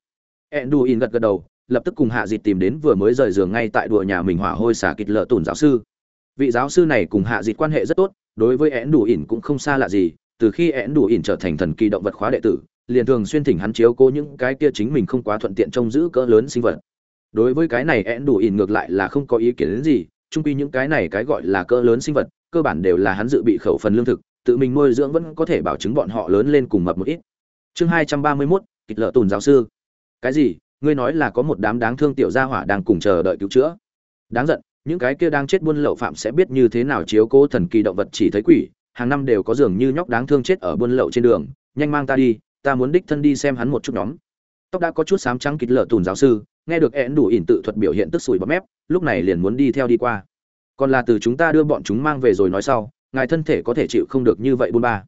Ẹn đù ỉn gật gật đầu, lập tức cùng hạ dịt tìm đến vừa mới rời giường ngay tại đùa nhà mình hỏa hôi xả kịch lợ tùn giáo sư. Vị giáo sư này cùng hạ dịt quan hệ rất tốt, đối với én đủ ỉn cũng không xa lạ gì, từ khi én đủ ỉn trở thành thần kỳ động vật khóa đệ tử, liền thường xuyên thỉnh hắn chiếu cố những cái kia chính mình không quá thuận tiện trông giữ cỡ lớn sinh vật. Đối với cái này én đủ ỉn ngược lại là không có ý kiến đến gì trung quy những cái này cái gọi là cỡ lớn sinh vật, cơ bản đều là hắn dự bị khẩu phần lương thực, tự mình nuôi dưỡng vẫn có thể bảo chứng bọn họ lớn lên cùng mập một ít. Chương hai trăm ba mươi mốt kịch lợ tùn giáo sư. Cái gì? Ngươi nói là có một đám đáng thương tiểu gia hỏa đang cùng chờ đợi cứu chữa. Đáng giận, những cái kia đang chết buôn lậu phạm sẽ biết như thế nào chiếu cố thần kỳ động vật chỉ thấy quỷ, hàng năm đều có dường như nhóc đáng thương chết ở buôn lậu trên đường. Nhanh mang ta đi, ta muốn đích thân đi xem hắn một chút nhóm. Tóc đã có chút xám trắng kịch lợ tùn giáo sư nghe được én đủ ỉn tự thuật biểu hiện tức sủi bọt mép, lúc này liền muốn đi theo đi qua. Còn là từ chúng ta đưa bọn chúng mang về rồi nói sau, ngài thân thể có thể chịu không được như vậy bôn ba.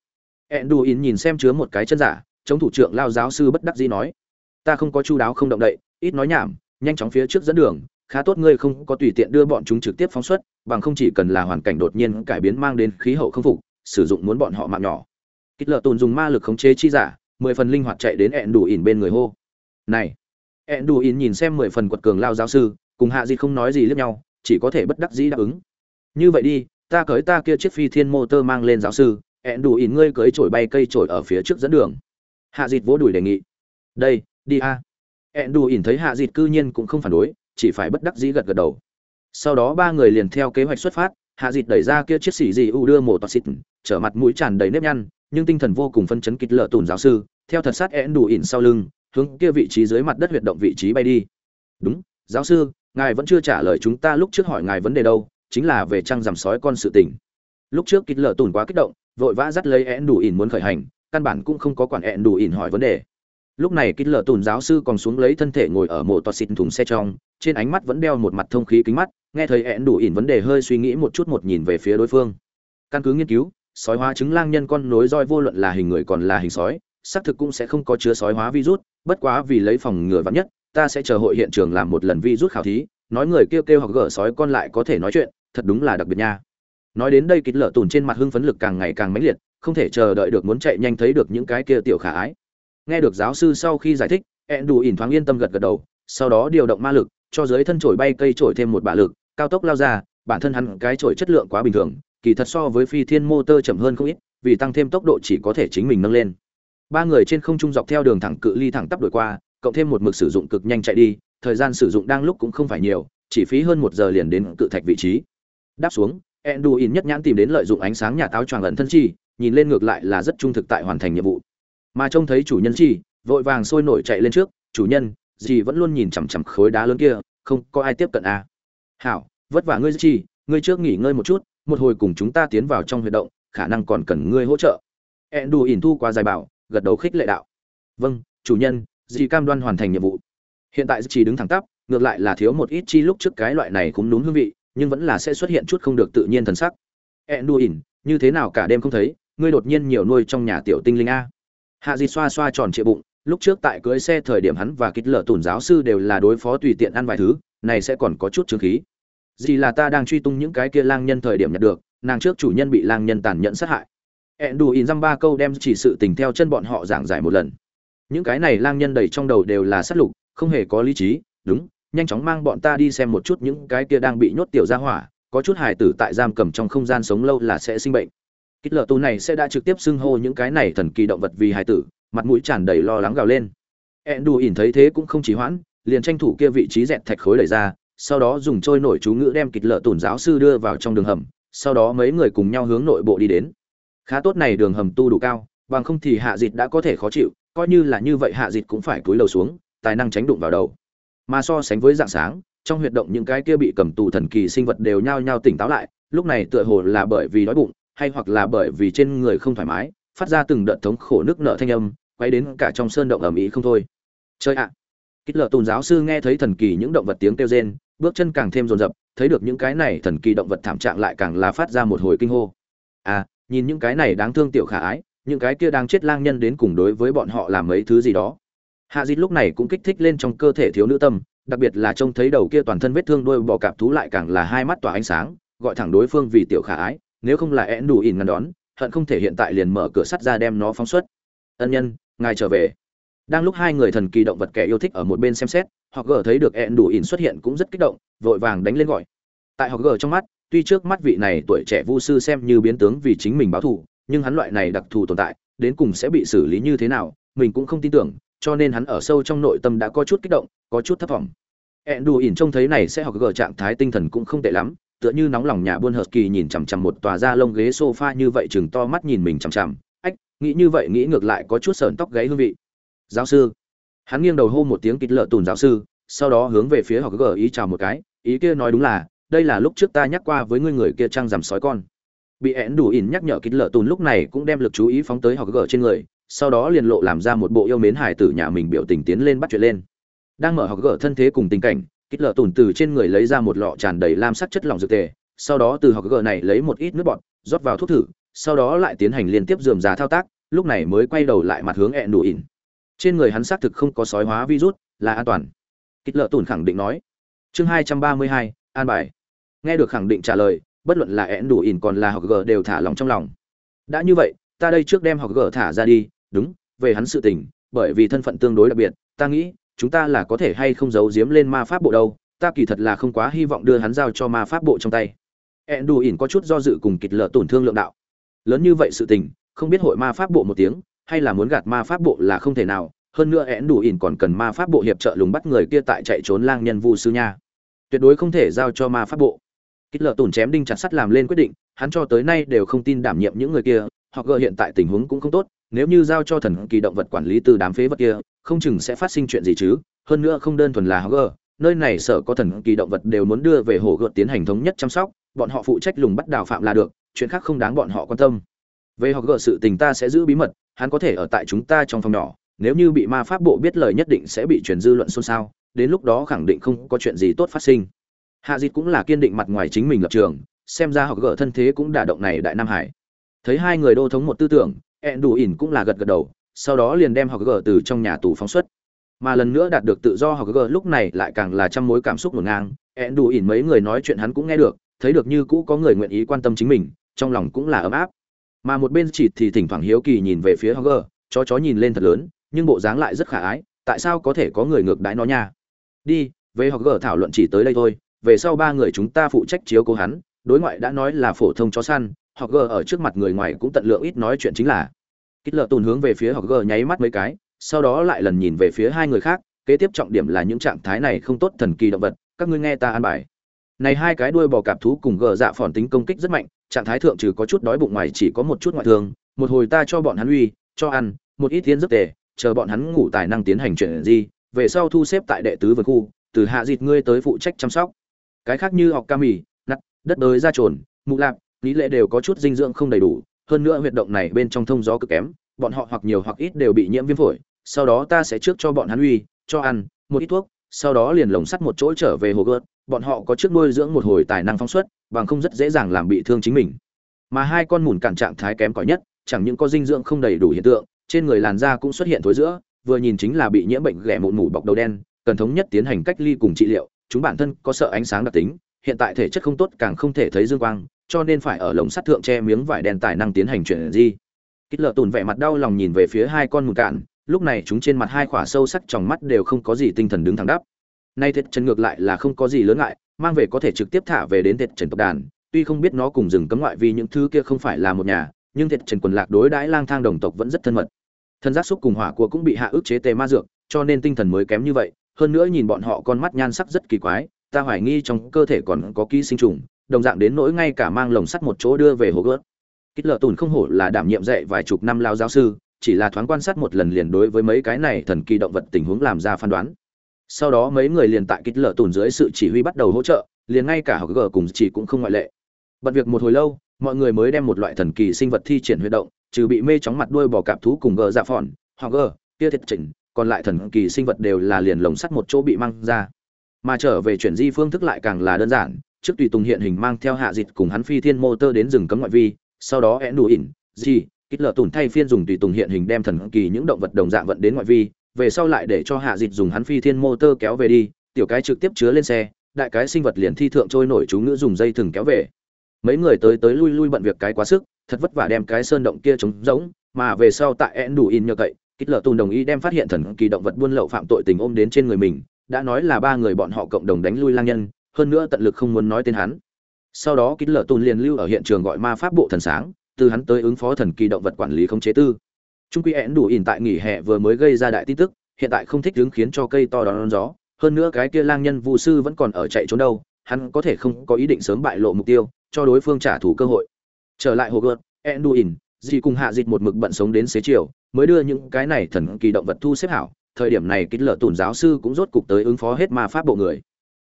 Én đủ ỉn nhìn xem chứa một cái chân giả, chống thủ trưởng lao giáo sư bất đắc dĩ nói, ta không có chu đáo không động đậy, ít nói nhảm, nhanh chóng phía trước dẫn đường, khá tốt ngươi không có tùy tiện đưa bọn chúng trực tiếp phóng xuất, bằng không chỉ cần là hoàn cảnh đột nhiên cải biến mang đến khí hậu không phục, sử dụng muốn bọn họ mạng nhỏ. Kích lợ tồn dùng ma lực khống chế chi giả, mười phần linh hoạt chạy đến ẹn đủ ỉn bên người hô, này ẹn đủ ỉn nhìn xem mười phần quật cường lao giáo sư, cùng hạ gì không nói gì lướt nhau, chỉ có thể bất đắc dĩ đáp ứng. Như vậy đi, ta cưới ta kia chiếc phi thiên mô tơ mang lên giáo sư ẹn đủ ỉn ngươi cưới trổi bay cây trổi ở phía trước dẫn đường. Hạ dịt vỗ đùi đề nghị. Đây, đi a. Ẹn đù ỉn thấy hạ dịt cư nhiên cũng không phản đối, chỉ phải bất đắc dĩ gật gật đầu. Sau đó ba người liền theo kế hoạch xuất phát, hạ dịt đẩy ra kia chiếc xỉ dị u đưa mổ toa xịt, trở mặt mũi tràn đầy nếp nhăn, nhưng tinh thần vô cùng phân chấn kịch lợ tùn giáo sư, theo thật sát ẹn đù ỉn sau lưng hướng kia vị trí dưới mặt đất huyệt động vị trí bay đi. Đúng, giáo sư, ngài vẫn chưa trả lời chúng ta lúc trước hỏi ngài vấn đề đâu, chính là về trăng giảm sói con sự tình. Lúc trước kịch lở tùn quá kích động, vội vã dắt lấy ẹn đủ ỉn muốn khởi hành, căn bản cũng không có quản ẹn đủ ỉn hỏi vấn đề. Lúc này kích lở tùn giáo sư còn xuống lấy thân thể ngồi ở mộ toa xịt thùng xe trong, trên ánh mắt vẫn đeo một mặt thông khí kính mắt, nghe thấy ẹn đủ ỉn vấn đề hơi suy nghĩ một chút một nhìn về phía đối phương. Căn cứ nghiên cứu, sói hóa chứng lang nhân con nối roi vô luận là hình người còn là hình sói, xác thực cũng sẽ không có chứa sói hóa virus bất quá vì lấy phòng ngừa vắn nhất, ta sẽ chờ hội hiện trường làm một lần vi rút khảo thí, nói người kêu kêu hoặc gỡ sói con lại có thể nói chuyện, thật đúng là đặc biệt nha. Nói đến đây kịch lở tùn trên mặt hưng phấn lực càng ngày càng mãnh liệt, không thể chờ đợi được muốn chạy nhanh thấy được những cái kia tiểu khả ái. Nghe được giáo sư sau khi giải thích ẹn đủ ỉn thoáng yên tâm gật gật đầu, sau đó điều động ma lực, cho dưới thân trổi bay cây trổi thêm một bả lực, cao tốc lao ra, bản thân hắn cái trổi chất lượng quá bình thường, kỳ thật so với phi thiên motor chậm hơn không ít, vì tăng thêm tốc độ chỉ có thể chính mình nâng lên ba người trên không trung dọc theo đường thẳng cự ly thẳng tắp đổi qua cộng thêm một mực sử dụng cực nhanh chạy đi thời gian sử dụng đang lúc cũng không phải nhiều chỉ phí hơn một giờ liền đến cự thạch vị trí. Đáp xuống Enduin nhất nhãn tìm đến lợi dụng ánh sáng nhà táo choàng ẩn thân chi, nhìn lên ngược lại là rất trung thực tại hoàn thành nhiệm vụ. Mà trông thấy chủ nhân chi vội vàng sôi nổi chạy lên trước chủ nhân gì vẫn luôn nhìn chằm chằm khối đá lớn kia không có ai tiếp cận à. hảo vất vả ngươi chi ngươi trước nghỉ ngơi một chút một hồi cùng chúng ta tiến vào trong huy động khả năng còn cần ngươi hỗ trợ. Ẹn đù ỉn thu qua dài bảo gật đầu khích lệ đạo. Vâng chủ nhân, dì cam đoan hoàn thành nhiệm vụ. Hiện tại chỉ đứng thẳng tắp, ngược lại là thiếu một ít chi lúc trước cái loại này cũng đúng hương vị, nhưng vẫn là sẽ xuất hiện chút không được tự nhiên thần sắc. E Ẹn đù ỉn, như thế nào cả đêm không thấy, ngươi đột nhiên nhiều nuôi trong nhà tiểu tinh linh a. Hạ dì xoa xoa tròn trịa bụng, lúc trước tại cưới xe thời điểm hắn và kích lở tùn giáo sư đều là đối phó tùy tiện ăn vài thứ, này sẽ còn có chút chứng khí. Dì là ta đang truy tung những cái kia lang nhân thời điểm nhận được, nàng trước chủ nhân bị lang nhân tàn nhẫn sát hại ẹn đủ in dăm ba câu đem chỉ sự tình theo chân bọn họ giảng giải một lần. Những cái này lang nhân đầy trong đầu đều là sát lục, không hề có lý trí, đúng, nhanh chóng mang bọn ta đi xem một chút những cái kia đang bị nhốt tiểu ra hỏa, có chút hài tử tại giam cầm trong không gian sống lâu là sẽ sinh bệnh. Kích lợ tù này sẽ đã trực tiếp xưng hô những cái này thần kỳ động vật vì hài tử, mặt mũi tràn đầy lo lắng gào lên. Ẹn đù ỉn thấy thế cũng không chỉ hoãn, liền tranh thủ kia vị trí dẹt thạch khối đẩy ra, sau đó dùng trôi nổi chú ngữ đem kịch lợ tổn giáo sư đưa vào trong đường hầm, sau đó mấy người cùng nhau hướng nội bộ đi đến khá tốt này đường hầm tu đủ cao, bằng không thì hạ dịt đã có thể khó chịu, coi như là như vậy hạ dịt cũng phải cúi đầu xuống, tài năng tránh đụng vào đầu. Mà so sánh với dạng sáng, trong huyệt động những cái kia bị cầm tù thần kỳ sinh vật đều nhao nhao tỉnh táo lại, lúc này tựa hồ là bởi vì đói bụng, hay hoặc là bởi vì trên người không thoải mái, phát ra từng đợt thống khổ nước nợ thanh âm, quay đến cả trong sơn động ầm ĩ không thôi. Chơi ạ! À. kích lợ tôn giáo sư nghe thấy thần kỳ những động vật tiếng kêu rên, bước chân càng thêm rồn rập thấy được những cái này thần kỳ động vật thảm trạng lại càng là phát ra một hồi kinh hô. À nhìn những cái này đáng thương tiểu khả ái, những cái kia đang chết lang nhân đến cùng đối với bọn họ làm mấy thứ gì đó. Hạ dịt lúc này cũng kích thích lên trong cơ thể thiếu nữ tâm, đặc biệt là trông thấy đầu kia toàn thân vết thương đôi bò cạp thú lại càng là hai mắt tỏa ánh sáng, gọi thẳng đối phương vì tiểu khả ái, nếu không là én đủ ỉn ngăn đón, hận không thể hiện tại liền mở cửa sắt ra đem nó phóng xuất. Ân nhân, ngài trở về. Đang lúc hai người thần kỳ động vật kẻ yêu thích ở một bên xem xét họ gờ thấy được én đủ ỉn xuất hiện cũng rất kích động, vội vàng đánh lên gọi. Tại họ gờ trong mắt tuy trước mắt vị này tuổi trẻ vu sư xem như biến tướng vì chính mình báo thù, nhưng hắn loại này đặc thù tồn tại, đến cùng sẽ bị xử lý như thế nào, mình cũng không tin tưởng, cho nên hắn ở sâu trong nội tâm đã có chút kích động, có chút thấp thỏm. Ẹn đù ỉn trông thấy này sẽ học gờ trạng thái tinh thần cũng không tệ lắm, tựa như nóng lòng nhà buôn hợp kỳ nhìn chằm chằm một tòa da lông ghế sofa như vậy chừng to mắt nhìn mình chằm chằm. Ách, nghĩ như vậy nghĩ ngược lại có chút sờn tóc gáy hương vị. Giáo sư. Hắn nghiêng đầu hô một tiếng kịch lợ tùn giáo sư, sau đó hướng về phía học gờ ý chào một cái, ý kia nói đúng là đây là lúc trước ta nhắc qua với ngươi người kia trang rằm sói con. Bị én đủ ỉn nhắc nhở kín lợ tùn lúc này cũng đem lực chú ý phóng tới học gở trên người, sau đó liền lộ làm ra một bộ yêu mến hải tử nhà mình biểu tình tiến lên bắt chuyện lên. Đang mở học gỡ thân thế cùng tình cảnh kín lợ tùn từ trên người lấy ra một lọ tràn đầy lam sắc chất lỏng dược tề, sau đó từ học gỡ này lấy một ít nước bọt, rót vào thuốc thử, sau đó lại tiến hành liên tiếp dườm già thao tác, lúc này mới quay đầu lại mặt hướng én đủ ỉn. Trên người hắn xác thực không có sói hóa virus, là an toàn. Kít lợ tùn khẳng định nói. Chương hai trăm ba mươi hai, an bài nghe được khẳng định trả lời, bất luận là ẹn đủ ỉn còn là học g đều thả lòng trong lòng. Đã như vậy, ta đây trước đem học g thả ra đi, đúng, về hắn sự tình, bởi vì thân phận tương đối đặc biệt, ta nghĩ, chúng ta là có thể hay không giấu giếm lên ma pháp bộ đâu, ta kỳ thật là không quá hy vọng đưa hắn giao cho ma pháp bộ trong tay. Ẹn đù ỉn có chút do dự cùng kịch lợ tổn thương lượng đạo. Lớn như vậy sự tình, không biết hội ma pháp bộ một tiếng, hay là muốn gạt ma pháp bộ là không thể nào, hơn nữa ẹn đủ ỉn còn cần ma pháp bộ hiệp trợ lùng bắt người kia tại chạy trốn lang nhân vu sư nha. Tuyệt đối không thể giao cho ma pháp bộ kích lợ tổn chém đinh chặt sắt làm lên quyết định, hắn cho tới nay đều không tin đảm nhiệm những người kia, hoặc gờ hiện tại tình huống cũng không tốt, nếu như giao cho thần kỳ động vật quản lý từ đám phế vật kia, không chừng sẽ phát sinh chuyện gì chứ, hơn nữa không đơn thuần là gờ, nơi này sở có thần kỳ động vật đều muốn đưa về hồ gợt tiến hành thống nhất chăm sóc, bọn họ phụ trách lùng bắt đào phạm là được, chuyện khác không đáng bọn họ quan tâm. Về họ gờ sự tình ta sẽ giữ bí mật, hắn có thể ở tại chúng ta trong phòng nhỏ, nếu như bị ma pháp bộ biết lời nhất định sẽ bị truyền dư luận xôn xao, đến lúc đó khẳng định không có chuyện gì tốt phát sinh hạ dịt cũng là kiên định mặt ngoài chính mình lập trường, xem ra họ gỡ thân thế cũng đả động này đại nam hải. Thấy hai người đô thống một tư tưởng ẹn đủ ỉn cũng là gật gật đầu, sau đó liền đem họ gờ từ trong nhà tù phóng xuất. Mà lần nữa đạt được tự do họ gờ lúc này lại càng là trăm mối cảm xúc ngổn ngang ẹn đủ ỉn mấy người nói chuyện hắn cũng nghe được, thấy được như cũ có người nguyện ý quan tâm chính mình, trong lòng cũng là ấm áp. Mà một bên chỉ thì thỉnh thoảng hiếu kỳ nhìn về phía họ gờ chó chó nhìn lên thật lớn, nhưng bộ dáng lại rất khả ái, tại sao có thể có người ngược đãi nó nha? Đi, về họ gờ thảo luận chỉ tới đây thôi về sau ba người chúng ta phụ trách chiếu cố hắn, đối ngoại đã nói là phổ thông chó săn, hoặc gờ ở trước mặt người ngoài cũng tận lượng ít nói chuyện chính là. Kích lợ tùn hướng về phía hoặc gờ nháy mắt mấy cái, sau đó lại lần nhìn về phía hai người khác, kế tiếp trọng điểm là những trạng thái này không tốt thần kỳ động vật, các ngươi nghe ta an bài. Này hai cái đuôi bò cạp thú cùng gờ dạ phòn tính công kích rất mạnh, trạng thái thượng trừ có chút đói bụng ngoài chỉ có một chút ngoại thương, một hồi ta cho bọn hắn uy, cho ăn, một ít tiến rất tề, chờ bọn hắn ngủ tài năng tiến hành chuyện gì, về sau thu xếp tại đệ tứ vườn khu, từ hạ dịt ngươi tới phụ trách chăm sóc cái khác như học ca mì nắt đất đới da trồn, mụ lạp, lý lệ đều có chút dinh dưỡng không đầy đủ, hơn nữa huyệt động này bên trong thông gió cực kém, bọn họ hoặc nhiều hoặc ít đều bị nhiễm viêm phổi, sau đó ta sẽ trước cho bọn hắn uy, cho ăn, một ít thuốc, sau đó liền lồng sắt một chỗ trở về hồ gợt, bọn họ có trước nuôi dưỡng một hồi tài năng phóng xuất, bằng không rất dễ dàng làm bị thương chính mình. Mà hai con mùn cản trạng thái kém cỏi nhất, chẳng những có dinh dưỡng không đầy đủ hiện tượng, trên người làn da cũng xuất hiện thối giữa, vừa nhìn chính là bị nhiễm bệnh ghẻ mụn mủ bọc đầu đen, cần thống nhất tiến hành cách ly cùng trị liệu chúng bản thân có sợ ánh sáng đặc tính, hiện tại thể chất không tốt càng không thể thấy dương quang, cho nên phải ở lồng sắt thượng che miếng vải đen tài năng tiến hành chuyển di. Kích lợ tùn vẻ mặt đau lòng nhìn về phía hai con mùn cạn, lúc này chúng trên mặt hai khỏa sâu sắc trong mắt đều không có gì tinh thần đứng thẳng đắp. Nay thiệt trần ngược lại là không có gì lớn ngại, mang về có thể trực tiếp thả về đến thiệt trần tộc đàn, tuy không biết nó cùng rừng cấm ngoại vì những thứ kia không phải là một nhà, nhưng thiệt trần quần lạc đối đãi lang thang đồng tộc vẫn rất thân mật. Thân giác xúc cùng hỏa của cũng bị hạ ức chế tề ma dược, cho nên tinh thần mới kém như vậy hơn nữa nhìn bọn họ con mắt nhan sắc rất kỳ quái, ta hoài nghi trong cơ thể còn có ký sinh trùng, đồng dạng đến nỗi ngay cả mang lồng sắt một chỗ đưa về hồ gớt. Kít lợ tùn không hổ là đảm nhiệm dạy vài chục năm lao giáo sư, chỉ là thoáng quan sát một lần liền đối với mấy cái này thần kỳ động vật tình huống làm ra phán đoán. Sau đó mấy người liền tại kích lợ tùn dưới sự chỉ huy bắt đầu hỗ trợ, liền ngay cả học cùng chỉ cũng không ngoại lệ. Bận việc một hồi lâu, mọi người mới đem một loại thần kỳ sinh vật thi triển huy động, trừ bị mê chóng mặt đuôi bò cạp thú cùng gờ dạ phòn, hoặc gờ kia thiệt chỉnh còn lại thần kỳ sinh vật đều là liền lồng sắt một chỗ bị mang ra. Mà trở về chuyển di phương thức lại càng là đơn giản, trước tùy tùng hiện hình mang theo hạ dịch cùng hắn phi thiên mô tơ đến rừng cấm ngoại vi, sau đó én đủ ỉn, gì kích lợ tùn thay phiên dùng tùy tùng hiện hình đem thần kỳ những động vật đồng dạng vận đến ngoại vi, về sau lại để cho hạ dịch dùng hắn phi thiên mô tơ kéo về đi, tiểu cái trực tiếp chứa lên xe, đại cái sinh vật liền thi thượng trôi nổi chú ngữ dùng dây thừng kéo về. Mấy người tới tới lui lui bận việc cái quá sức, thật vất vả đem cái sơn động kia trống rỗng, mà về sau tại én đủ in nhờ cậy kích lợ tùn đồng ý đem phát hiện thần kỳ động vật buôn lậu phạm tội tình ôm đến trên người mình, đã nói là ba người bọn họ cộng đồng đánh lui lang nhân, hơn nữa tận lực không muốn nói tên hắn. Sau đó kích lợ tùn liền lưu ở hiện trường gọi ma pháp bộ thần sáng, từ hắn tới ứng phó thần kỳ động vật quản lý không chế tư. Trung quy én đủ ỉn tại nghỉ hè vừa mới gây ra đại tin tức, hiện tại không thích đứng khiến cho cây to đón gió, hơn nữa cái kia lang nhân vu sư vẫn còn ở chạy trốn đâu, hắn có thể không có ý định sớm bại lộ mục tiêu, cho đối phương trả thù cơ hội. Trở lại hồ gợt én đủ ỉn dì cùng hạ dịch một mực bận sống đến xế chiều, mới đưa những cái này thần kỳ động vật thu xếp hảo, thời điểm này kích lợ tùn giáo sư cũng rốt cục tới ứng phó hết ma pháp bộ người.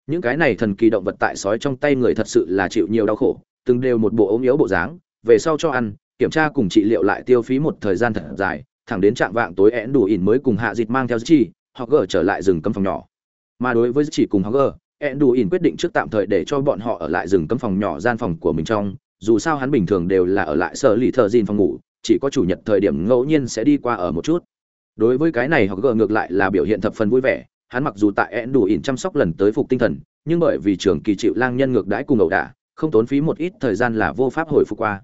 Những cái này thần kỳ động vật tại sói trong tay người thật sự là chịu nhiều đau khổ, từng đều một bộ ốm yếu bộ dáng, về sau cho ăn, kiểm tra cùng trị liệu lại tiêu phí một thời gian thật dài, thẳng đến trạng vạng tối én đủ ỉn mới cùng hạ dịch mang theo chi họ gỡ trở lại rừng cấm phòng nhỏ. Mà đối với chỉ cùng họ gỡ én đủ ỉn quyết định trước tạm thời để cho bọn họ ở lại rừng cấm phòng nhỏ gian phòng của mình trong dù sao hắn bình thường đều là ở lại sở lì thợ dìn phòng ngủ, chỉ có chủ nhật thời điểm ngẫu nhiên sẽ đi qua ở một chút. Đối với cái này họ gỡ ngược lại là biểu hiện thập phần vui vẻ, hắn mặc dù tại én đủ ỉn chăm sóc lần tới phục tinh thần, nhưng bởi vì trường kỳ chịu lang nhân ngược đãi cùng ẩu đả, không tốn phí một ít thời gian là vô pháp hồi phục qua.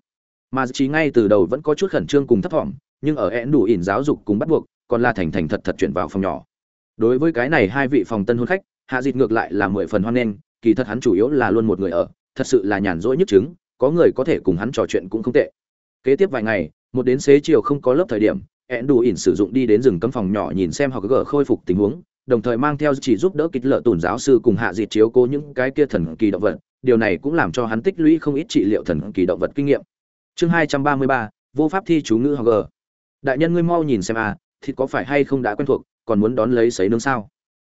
Mà chỉ ngay từ đầu vẫn có chút khẩn trương cùng thấp thỏm, nhưng ở én đủ ỉn giáo dục cùng bắt buộc, còn là thành thành thật thật chuyển vào phòng nhỏ. Đối với cái này hai vị phòng tân hôn khách, hạ dịt ngược lại là mười phần hoan nghênh, kỳ thật hắn chủ yếu là luôn một người ở, thật sự là nhàn rỗi nhất chứng có người có thể cùng hắn trò chuyện cũng không tệ. Kế tiếp vài ngày một đến xế chiều không có lớp thời điểm én đủ ỉn sử dụng đi đến rừng cấm phòng nhỏ nhìn xem họ gỡ khôi phục tình huống đồng thời mang theo chỉ giúp đỡ kích lợ tùn giáo sư cùng hạ dịt chiếu cố những cái kia thần kỳ động vật. Điều này cũng làm cho hắn tích lũy không ít trị liệu thần kỳ động vật kinh nghiệm. Chương hai trăm ba mươi ba vô pháp thi chú ngữ hoặc đại nhân ngươi mau nhìn xem à, thịt có phải hay không đã quen thuộc còn muốn đón lấy sấy nướng sao?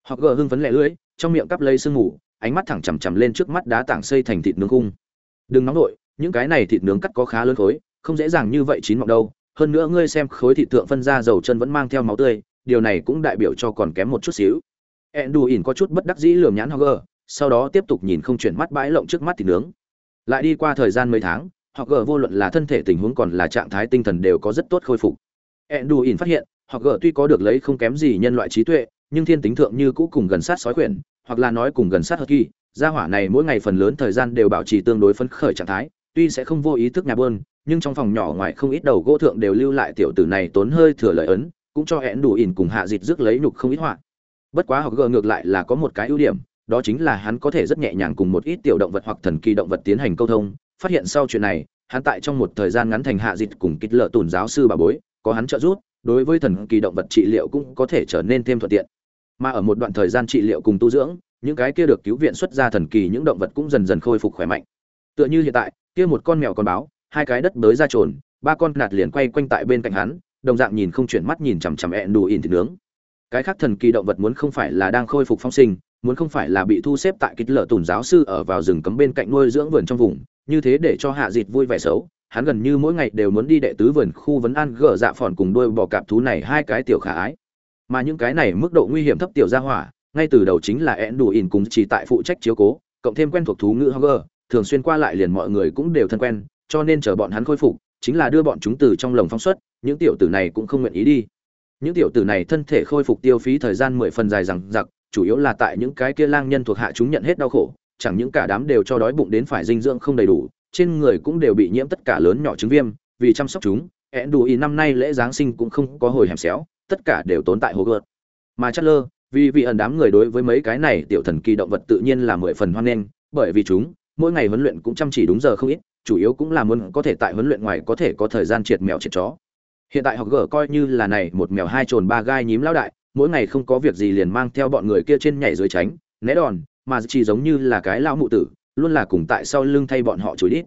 Họ gờ hưng phấn lẻ lưỡi trong miệng cắp lấy sương mù ánh mắt thẳng chằm chằm lên trước mắt đá tảng xây thành thịt nướng cung đừng nóng nổi những cái này thịt nướng cắt có khá lớn khối không dễ dàng như vậy chín mọng đâu hơn nữa ngươi xem khối thịt thượng phân ra dầu chân vẫn mang theo máu tươi điều này cũng đại biểu cho còn kém một chút xíu ỉn có chút bất đắc dĩ lườm nhãn Hogger, sau đó tiếp tục nhìn không chuyển mắt bãi lộng trước mắt thịt nướng. Lại đi qua thời gian mấy tháng, Hogger vô luận là thân thể tình huống còn là trạng thái tinh thần đều có rất tốt khôi phục. ỉn phát hiện, Hogger tuy có được lấy không kém gì nhân loại trí tuệ, nhưng thiên tính thượng như cũ cùng gần sát sói quyển, hoặc là nói cùng gần sát hờ kỳ, gia hỏa này mỗi ngày phần lớn thời gian đều bảo trì tương đối phấn khởi trạng thái, tuy sẽ không vô ý thức nhà bơn, nhưng trong phòng nhỏ ngoài không ít đầu gỗ thượng đều lưu lại tiểu tử này tốn hơi thừa lợi ấn, cũng cho hẹn đủ ỉn cùng hạ dịt rước lấy nhục không ít họa. Bất quá học gờ ngược lại là có một cái ưu điểm đó chính là hắn có thể rất nhẹ nhàng cùng một ít tiểu động vật hoặc thần kỳ động vật tiến hành câu thông. Phát hiện sau chuyện này hắn tại trong một thời gian ngắn thành hạ dịt cùng kích lợ tùn giáo sư bà bối có hắn trợ giúp đối với thần kỳ động vật trị liệu cũng có thể trở nên thêm thuận tiện. Mà ở một đoạn thời gian trị liệu cùng tu dưỡng những cái kia được cứu viện xuất ra thần kỳ những động vật cũng dần dần khôi phục khỏe mạnh. Tựa như hiện tại, kia một con mèo con báo, hai cái đất bới ra trồn, ba con nạt liền quay quanh tại bên cạnh hắn, đồng dạng nhìn không chuyển mắt nhìn chằm chằm ẹn đù ỉn thịt nướng. Cái khác thần kỳ động vật muốn không phải là đang khôi phục phong sinh, muốn không phải là bị thu xếp tại kích lở tùn giáo sư ở vào rừng cấm bên cạnh nuôi dưỡng vườn trong vùng, như thế để cho hạ dịt vui vẻ xấu, hắn gần như mỗi ngày đều muốn đi đệ tứ vườn khu vấn an gỡ dạ phòn cùng đuôi bò cạp thú này hai cái tiểu khả ái. Mà những cái này mức độ nguy hiểm thấp tiểu ra hỏa ngay từ đầu chính là én đủ ỉn cùng chỉ tại phụ trách chiếu cố, cộng thêm quen thuộc thú ngữ hoger thường xuyên qua lại liền mọi người cũng đều thân quen, cho nên chờ bọn hắn khôi phục, chính là đưa bọn chúng từ trong lồng phóng xuất, những tiểu tử này cũng không nguyện ý đi. Những tiểu tử này thân thể khôi phục tiêu phí thời gian mười phần dài rằng giặc chủ yếu là tại những cái kia lang nhân thuộc hạ chúng nhận hết đau khổ, chẳng những cả đám đều cho đói bụng đến phải dinh dưỡng không đầy đủ, trên người cũng đều bị nhiễm tất cả lớn nhỏ chứng viêm, vì chăm sóc chúng hẹn đủ ý năm nay lễ giáng sinh cũng không có hồi hẻm xéo, tất cả đều tốn tại hồ gợt. Mà chất lơ vì vị ẩn đám người đối với mấy cái này tiểu thần kỳ động vật tự nhiên là mười phần hoan nghênh, bởi vì chúng, mỗi ngày huấn luyện cũng chăm chỉ đúng giờ không ít, chủ yếu cũng là muốn có thể tại huấn luyện ngoài có thể có thời gian triệt mèo triệt chó. Hiện tại học gở coi như là này một mèo hai trồn ba gai nhím lão đại, mỗi ngày không có việc gì liền mang theo bọn người kia trên nhảy dưới tránh, né đòn, mà chỉ giống như là cái lão mụ tử, luôn là cùng tại sau lưng thay bọn họ chối đít.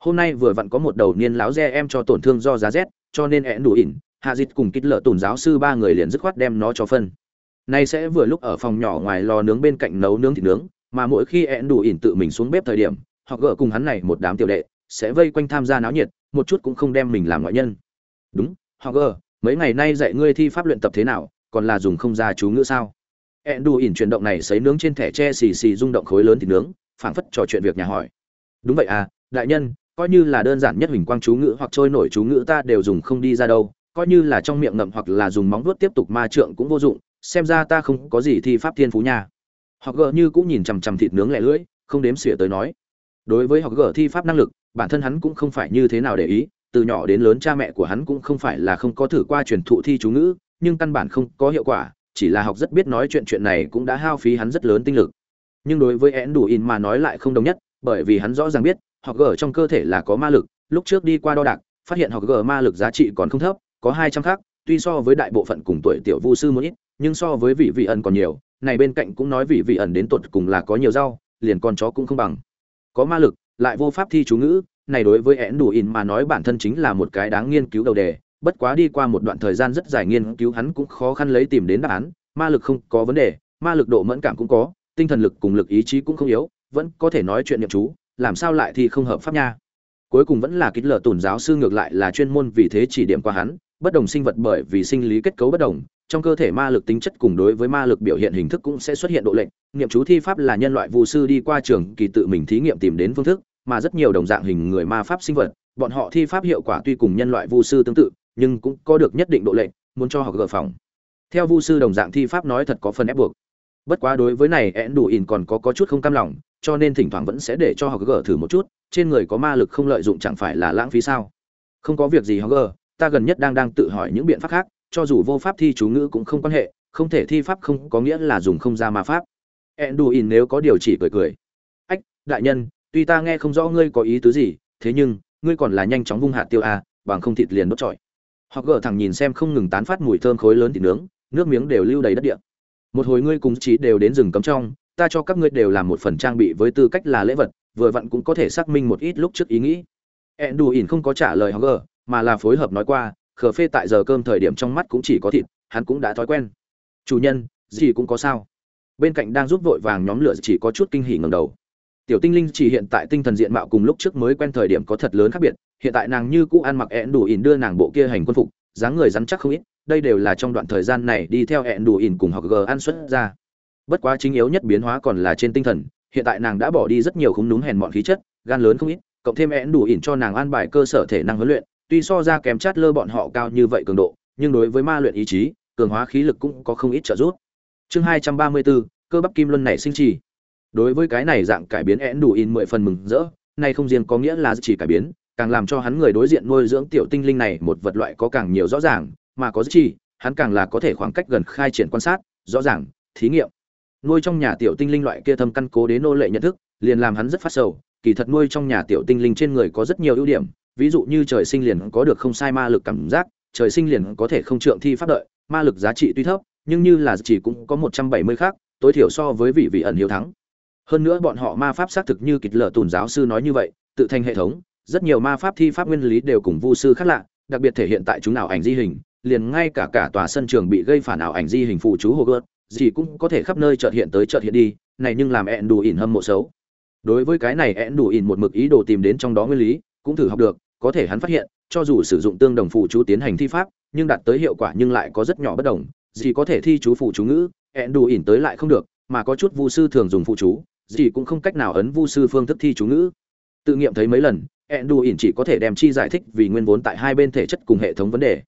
Hôm nay vừa vặn có một đầu niên láo re em cho tổn thương do giá rét, cho nên én đủ ỉn, hạ dịch cùng kích lợ tổn giáo sư ba người liền dứt khoát đem nó cho phân nay sẽ vừa lúc ở phòng nhỏ ngoài lò nướng bên cạnh nấu nướng thịt nướng, mà mỗi khi ẹn đủ ỉn tự mình xuống bếp thời điểm, họ gỡ cùng hắn này một đám tiểu đệ, sẽ vây quanh tham gia náo nhiệt, một chút cũng không đem mình làm ngoại nhân. Đúng, họ gỡ, mấy ngày nay dạy ngươi thi pháp luyện tập thế nào, còn là dùng không ra chú ngữ sao? Ẹn đủ ỉn chuyển động này sấy nướng trên thẻ tre xì xì rung động khối lớn thịt nướng, phảng phất trò chuyện việc nhà hỏi. Đúng vậy à đại nhân, coi như là đơn giản nhất hình quang chú ngữ hoặc trôi nổi chú ngữ ta đều dùng không đi ra đâu, coi như là trong miệng ngậm hoặc là dùng móng vuốt tiếp tục ma trượng cũng vô dụng xem ra ta không có gì thi pháp thiên phú nha. Họ gờ như cũng nhìn chằm chằm thịt nướng lẻ lưỡi, không đếm xỉa tới nói. Đối với học gờ thi pháp năng lực, bản thân hắn cũng không phải như thế nào để ý, từ nhỏ đến lớn cha mẹ của hắn cũng không phải là không có thử qua truyền thụ thi chú ngữ, nhưng căn bản không có hiệu quả, chỉ là học rất biết nói chuyện chuyện này cũng đã hao phí hắn rất lớn tinh lực. Nhưng đối với én đủ in mà nói lại không đồng nhất, bởi vì hắn rõ ràng biết, học gờ trong cơ thể là có ma lực, lúc trước đi qua đo đạc, phát hiện học gờ ma lực giá trị còn không thấp, có hai trăm khác tuy so với đại bộ phận cùng tuổi tiểu vu sư một ít, nhưng so với vị vị ẩn còn nhiều, này bên cạnh cũng nói vị vị ẩn đến tột cùng là có nhiều rau, liền con chó cũng không bằng. Có ma lực, lại vô pháp thi chú ngữ, này đối với én đủ in mà nói bản thân chính là một cái đáng nghiên cứu đầu đề, bất quá đi qua một đoạn thời gian rất dài nghiên cứu hắn cũng khó khăn lấy tìm đến đáp án, ma lực không có vấn đề, ma lực độ mẫn cảm cũng có, tinh thần lực cùng lực ý chí cũng không yếu, vẫn có thể nói chuyện niệm chú, làm sao lại thì không hợp pháp nha. Cuối cùng vẫn là kích lở tổn giáo sư ngược lại là chuyên môn vì thế chỉ điểm qua hắn bất đồng sinh vật bởi vì sinh lý kết cấu bất đồng trong cơ thể ma lực tính chất cùng đối với ma lực biểu hiện hình thức cũng sẽ xuất hiện độ lệnh nghiệm chú thi pháp là nhân loại vu sư đi qua trường kỳ tự mình thí nghiệm tìm đến phương thức mà rất nhiều đồng dạng hình người ma pháp sinh vật bọn họ thi pháp hiệu quả tuy cùng nhân loại vu sư tương tự nhưng cũng có được nhất định độ lệnh muốn cho họ gỡ phòng. Theo vu sư đồng dạng thi pháp nói thật có phần ép buộc. Bất quá đối với này én đủ ỉn còn có, có chút không cam lòng cho nên thỉnh thoảng vẫn sẽ để cho họ gỡ thử một chút trên người có ma lực không lợi dụng chẳng phải là lãng phí sao? Không có việc gì họ gỡ ta gần nhất đang đang tự hỏi những biện pháp khác, cho dù vô pháp thi chú ngữ cũng không quan hệ, không thể thi pháp không có nghĩa là dùng không ra ma pháp. Enduin nếu có điều chỉ cười cười. Ách, đại nhân, tuy ta nghe không rõ ngươi có ý tứ gì, thế nhưng, ngươi còn là nhanh chóng vung hạt tiêu a, bằng không thịt liền đốt trọi. Họ gỡ thẳng nhìn xem không ngừng tán phát mùi thơm khối lớn thịt nướng, nước miếng đều lưu đầy đất địa. Một hồi ngươi cùng trí đều đến rừng cấm trong, ta cho các ngươi đều làm một phần trang bị với tư cách là lễ vật, vừa vặn cũng có thể xác minh một ít lúc trước ý nghĩ. Ẹn đù ỉn không có trả lời họ gỡ mà là phối hợp nói qua, khờ phê tại giờ cơm thời điểm trong mắt cũng chỉ có thịt, hắn cũng đã thói quen. Chủ nhân, gì cũng có sao? Bên cạnh đang giúp vội vàng nhóm lửa chỉ có chút kinh hỉ ngầm đầu. Tiểu tinh linh chỉ hiện tại tinh thần diện mạo cùng lúc trước mới quen thời điểm có thật lớn khác biệt, hiện tại nàng như cũ ăn mặc ẹn đủ ỉn đưa nàng bộ kia hành quân phục, dáng người rắn chắc không ít, đây đều là trong đoạn thời gian này đi theo ẹn đủ ỉn cùng học g ăn xuất ra. Bất quá chính yếu nhất biến hóa còn là trên tinh thần, hiện tại nàng đã bỏ đi rất nhiều khung núm hèn mọn khí chất, gan lớn không ít, cộng thêm ẹn đủ ỉn cho nàng an bài cơ sở thể năng huấn luyện tuy so ra kém chát lơ bọn họ cao như vậy cường độ, nhưng đối với ma luyện ý chí, cường hóa khí lực cũng có không ít trợ giúp. Chương hai trăm ba mươi bốn cơ bắp kim luân này sinh trì đối với cái này dạng cải biến én đủ in mười phần mừng rỡ nay không riêng có nghĩa là chỉ cải biến, càng làm cho hắn người đối diện nuôi dưỡng tiểu tinh linh này một vật loại có càng nhiều rõ ràng, mà có chi, hắn càng là có thể khoảng cách gần khai triển quan sát, rõ ràng, thí nghiệm. Nuôi trong nhà tiểu tinh linh loại kia thâm căn cố đến nô lệ nhận thức, liền làm hắn rất phát sầu, kỳ thật nuôi trong nhà tiểu tinh linh trên người có rất nhiều ưu điểm ví dụ như trời sinh liền có được không sai ma lực cảm giác, trời sinh liền có thể không trượng thi pháp đợi, ma lực giá trị tuy thấp, nhưng như là chỉ cũng có một trăm bảy mươi khác, tối thiểu so với vị vị ẩn hiếu thắng. Hơn nữa bọn họ ma pháp xác thực như kịch lợ tùn giáo sư nói như vậy, tự thành hệ thống, rất nhiều ma pháp thi pháp nguyên lý đều cùng vu sư khác lạ, đặc biệt thể hiện tại chúng nào ảnh di hình, liền ngay cả cả tòa sân trường bị gây phản ảo ảnh di hình phụ chú hồ gớt gì cũng có thể khắp nơi chợt hiện tới chợt hiện đi, này nhưng làm ẹn đủ ỉn hâm mộ xấu. Đối với cái này ẹn đủ ỉn một mực ý đồ tìm đến trong đó nguyên lý, cũng thử học được có thể hắn phát hiện, cho dù sử dụng tương đồng phụ chú tiến hành thi pháp, nhưng đạt tới hiệu quả nhưng lại có rất nhỏ bất đồng. Gì có thể thi chú phụ chú ngữ, ẹn đủ ỉn tới lại không được, mà có chút vu sư thường dùng phụ chú, gì cũng không cách nào ấn vu sư phương thức thi chú ngữ. Tự nghiệm thấy mấy lần ỉn chỉ có thể đem chi giải thích vì nguyên vốn tại hai bên thể chất cùng hệ thống vấn đề.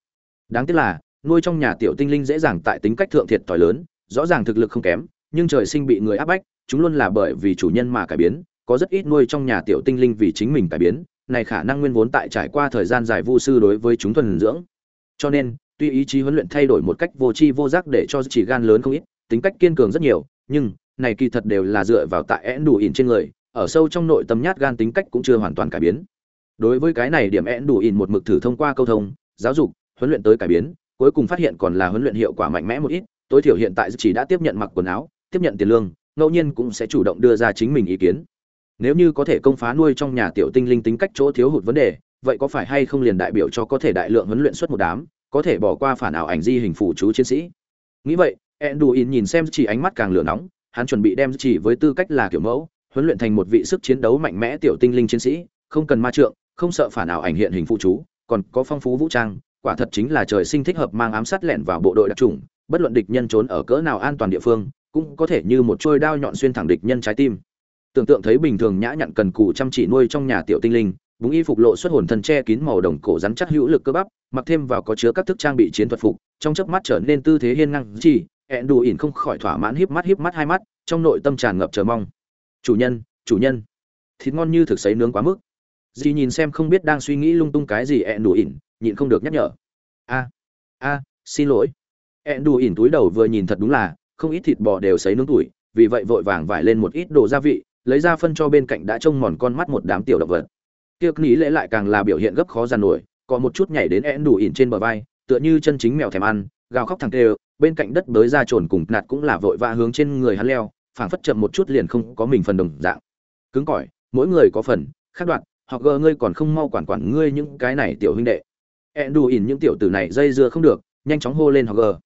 Đáng tiếc là, nuôi trong nhà tiểu tinh linh dễ dàng tại tính cách thượng thiệt thòi lớn, rõ ràng thực lực không kém, nhưng trời sinh bị người áp bách, chúng luôn là bởi vì chủ nhân mà cải biến, có rất ít nuôi trong nhà tiểu tinh linh vì chính mình cải biến này khả năng nguyên vốn tại trải qua thời gian dài vu sư đối với chúng thuần dưỡng. Cho nên, tuy ý chí huấn luyện thay đổi một cách vô tri vô giác để cho chỉ gan lớn không ít, tính cách kiên cường rất nhiều, nhưng, này kỳ thật đều là dựa vào tại én đủ ỉn trên người, ở sâu trong nội tâm nhát gan tính cách cũng chưa hoàn toàn cải biến. Đối với cái này điểm én đủ ỉn một mực thử thông qua câu thông, giáo dục, huấn luyện tới cải biến, cuối cùng phát hiện còn là huấn luyện hiệu quả mạnh mẽ một ít, tối thiểu hiện tại chỉ đã tiếp nhận mặc quần áo, tiếp nhận tiền lương, ngẫu nhiên cũng sẽ chủ động đưa ra chính mình ý kiến nếu như có thể công phá nuôi trong nhà tiểu tinh linh tính cách chỗ thiếu hụt vấn đề, vậy có phải hay không liền đại biểu cho có thể đại lượng huấn luyện xuất một đám, có thể bỏ qua phản ảo ảnh di hình phủ chú chiến sĩ? Nghĩ vậy, enduin nhìn xem chỉ ánh mắt càng lửa nóng, hắn chuẩn bị đem chỉ với tư cách là kiểu mẫu, huấn luyện thành một vị sức chiến đấu mạnh mẽ tiểu tinh linh chiến sĩ, không cần ma trượng, không sợ phản ảo ảnh hiện hình phụ chú, còn có phong phú vũ trang, quả thật chính là trời sinh thích hợp mang ám sát lẻn vào bộ đội đặc trùng bất luận địch nhân trốn ở cỡ nào an toàn địa phương, cũng có thể như một trôi đao nhọn xuyên thẳng địch nhân trái tim tưởng tượng thấy bình thường nhã nhặn cần cù chăm chỉ nuôi trong nhà tiểu tinh linh, búng y phục lộ xuất hồn thân che kín màu đồng cổ rắn chắc hữu lực cơ bắp, mặc thêm vào có chứa các thức trang bị chiến thuật phục, trong chớp mắt trở nên tư thế hiên ngang, chỉ, ẹn đù ỉn không khỏi thỏa mãn híp mắt híp mắt hai mắt, trong nội tâm tràn ngập chờ mong. Chủ nhân chủ nhân. Thịt ngon như thực sấy nướng quá mức. Dì nhìn xem không biết đang suy nghĩ lung tung cái gì ẹn đù ỉn, nhịn không được nhắc nhở. A a, xin lỗi. Ẹn đù ỉn túi đầu vừa nhìn thật đúng là, không ít thịt bò đều sấy nướng tuổi, vì vậy vội vàng vải lên một ít đồ gia vị lấy ra phân cho bên cạnh đã trông mòn con mắt một đám tiểu động vật. Kia nghĩ lễ lại càng là biểu hiện gấp khó giàn nổi, có một chút nhảy đến én đủ ỉn trên bờ vai, tựa như chân chính mèo thèm ăn, gào khóc thẳng tê bên cạnh đất bới ra trồn cùng nạt cũng là vội vã hướng trên người hắn leo, phảng phất chậm một chút liền không có mình phần đồng dạng. Cứng cỏi, mỗi người có phần, khác đoạn, hoặc gờ ngươi còn không mau quản quản ngươi những cái này tiểu huynh đệ. Én đủ ỉn những tiểu tử này dây dưa không được, nhanh chóng hô lên hoặc gờ.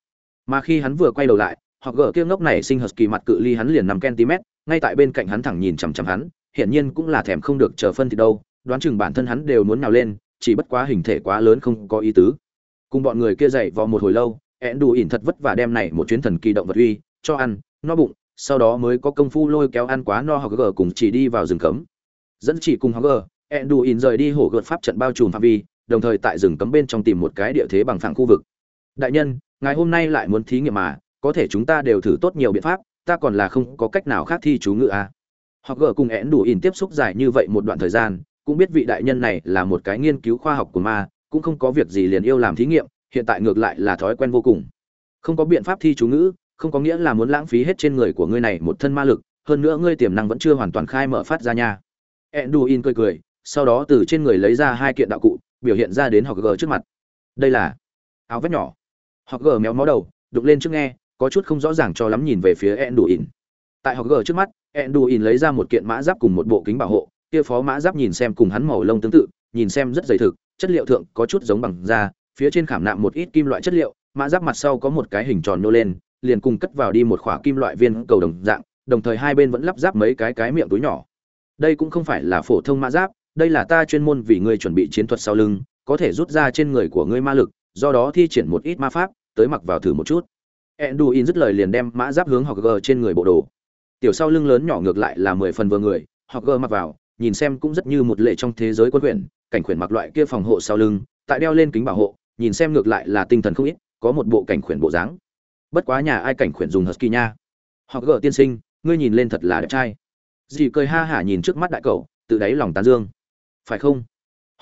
Mà khi hắn vừa quay đầu lại, hoặc gờ kia ngốc này sinh hợp kỳ mặt cự ly hắn liền năm cm ngay tại bên cạnh hắn thẳng nhìn chằm chằm hắn, hiển nhiên cũng là thèm không được chờ phân thì đâu, đoán chừng bản thân hắn đều muốn nào lên, chỉ bất quá hình thể quá lớn không có ý tứ. Cùng bọn người kia dậy vò một hồi lâu ẹn đủ ỉn thật vất vả đem này một chuyến thần kỳ động vật uy, cho ăn, no bụng, sau đó mới có công phu lôi kéo ăn quá no hoặc gờ cùng chỉ đi vào rừng cấm. Dẫn chỉ cùng hoặc gờ ẹn đủ ỉn rời đi hổ gợt pháp trận bao trùm phạm vi, đồng thời tại rừng cấm bên trong tìm một cái địa thế bằng phẳng khu vực. Đại nhân ngài hôm nay lại muốn thí nghiệm mà, có thể chúng ta đều thử tốt nhiều biện pháp ta còn là không có cách nào khác thi chú ngữ à. hoặc gỡ cùng én đủ ỉn tiếp xúc dài như vậy một đoạn thời gian, cũng biết vị đại nhân này là một cái nghiên cứu khoa học của ma, cũng không có việc gì liền yêu làm thí nghiệm, hiện tại ngược lại là thói quen vô cùng. Không có biện pháp thi chú ngữ, không có nghĩa là muốn lãng phí hết trên người của ngươi này một thân ma lực, hơn nữa ngươi tiềm năng vẫn chưa hoàn toàn khai mở phát ra nha. Enduin cười cười, sau đó từ trên người lấy ra hai kiện đạo cụ, biểu hiện ra đến họ gờ trước mặt. Đây là áo vest nhỏ. Họ gờ méo mó đầu, đục lên trước nghe có chút không rõ ràng cho lắm nhìn về phía enduin. Tại họ gờ trước mắt, enduin lấy ra một kiện mã giáp cùng một bộ kính bảo hộ, kia phó mã giáp nhìn xem cùng hắn màu lông tương tự, nhìn xem rất dày thực, chất liệu thượng có chút giống bằng da, phía trên khảm nạm một ít kim loại chất liệu, mã giáp mặt sau có một cái hình tròn nô lên, liền cùng cất vào đi một khỏa kim loại viên cầu đồng dạng, đồng thời hai bên vẫn lắp ráp mấy cái cái miệng túi nhỏ. Đây cũng không phải là phổ thông mã giáp, đây là ta chuyên môn vì ngươi chuẩn bị chiến thuật sau lưng, có thể rút ra trên người của ngươi ma lực, do đó thi triển một ít ma pháp, tới mặc vào thử một chút enduin dứt lời liền đem mã giáp hướng học g trên người bộ đồ. Tiểu sau lưng lớn nhỏ ngược lại là mười phần vừa người học g mặc vào, nhìn xem cũng rất như một lệ trong thế giới quân quyền, cảnh khuyển mặc loại kia phòng hộ sau lưng, tại đeo lên kính bảo hộ, nhìn xem ngược lại là tinh thần không ít, có một bộ cảnh khuyển bộ dáng. Bất quá nhà ai cảnh khuyển dùng husky nha? Hoặc gỡ tiên sinh, ngươi nhìn lên thật là đẹp trai. Dì cười ha hả nhìn trước mắt đại cậu, tự đáy lòng tán dương. Phải không?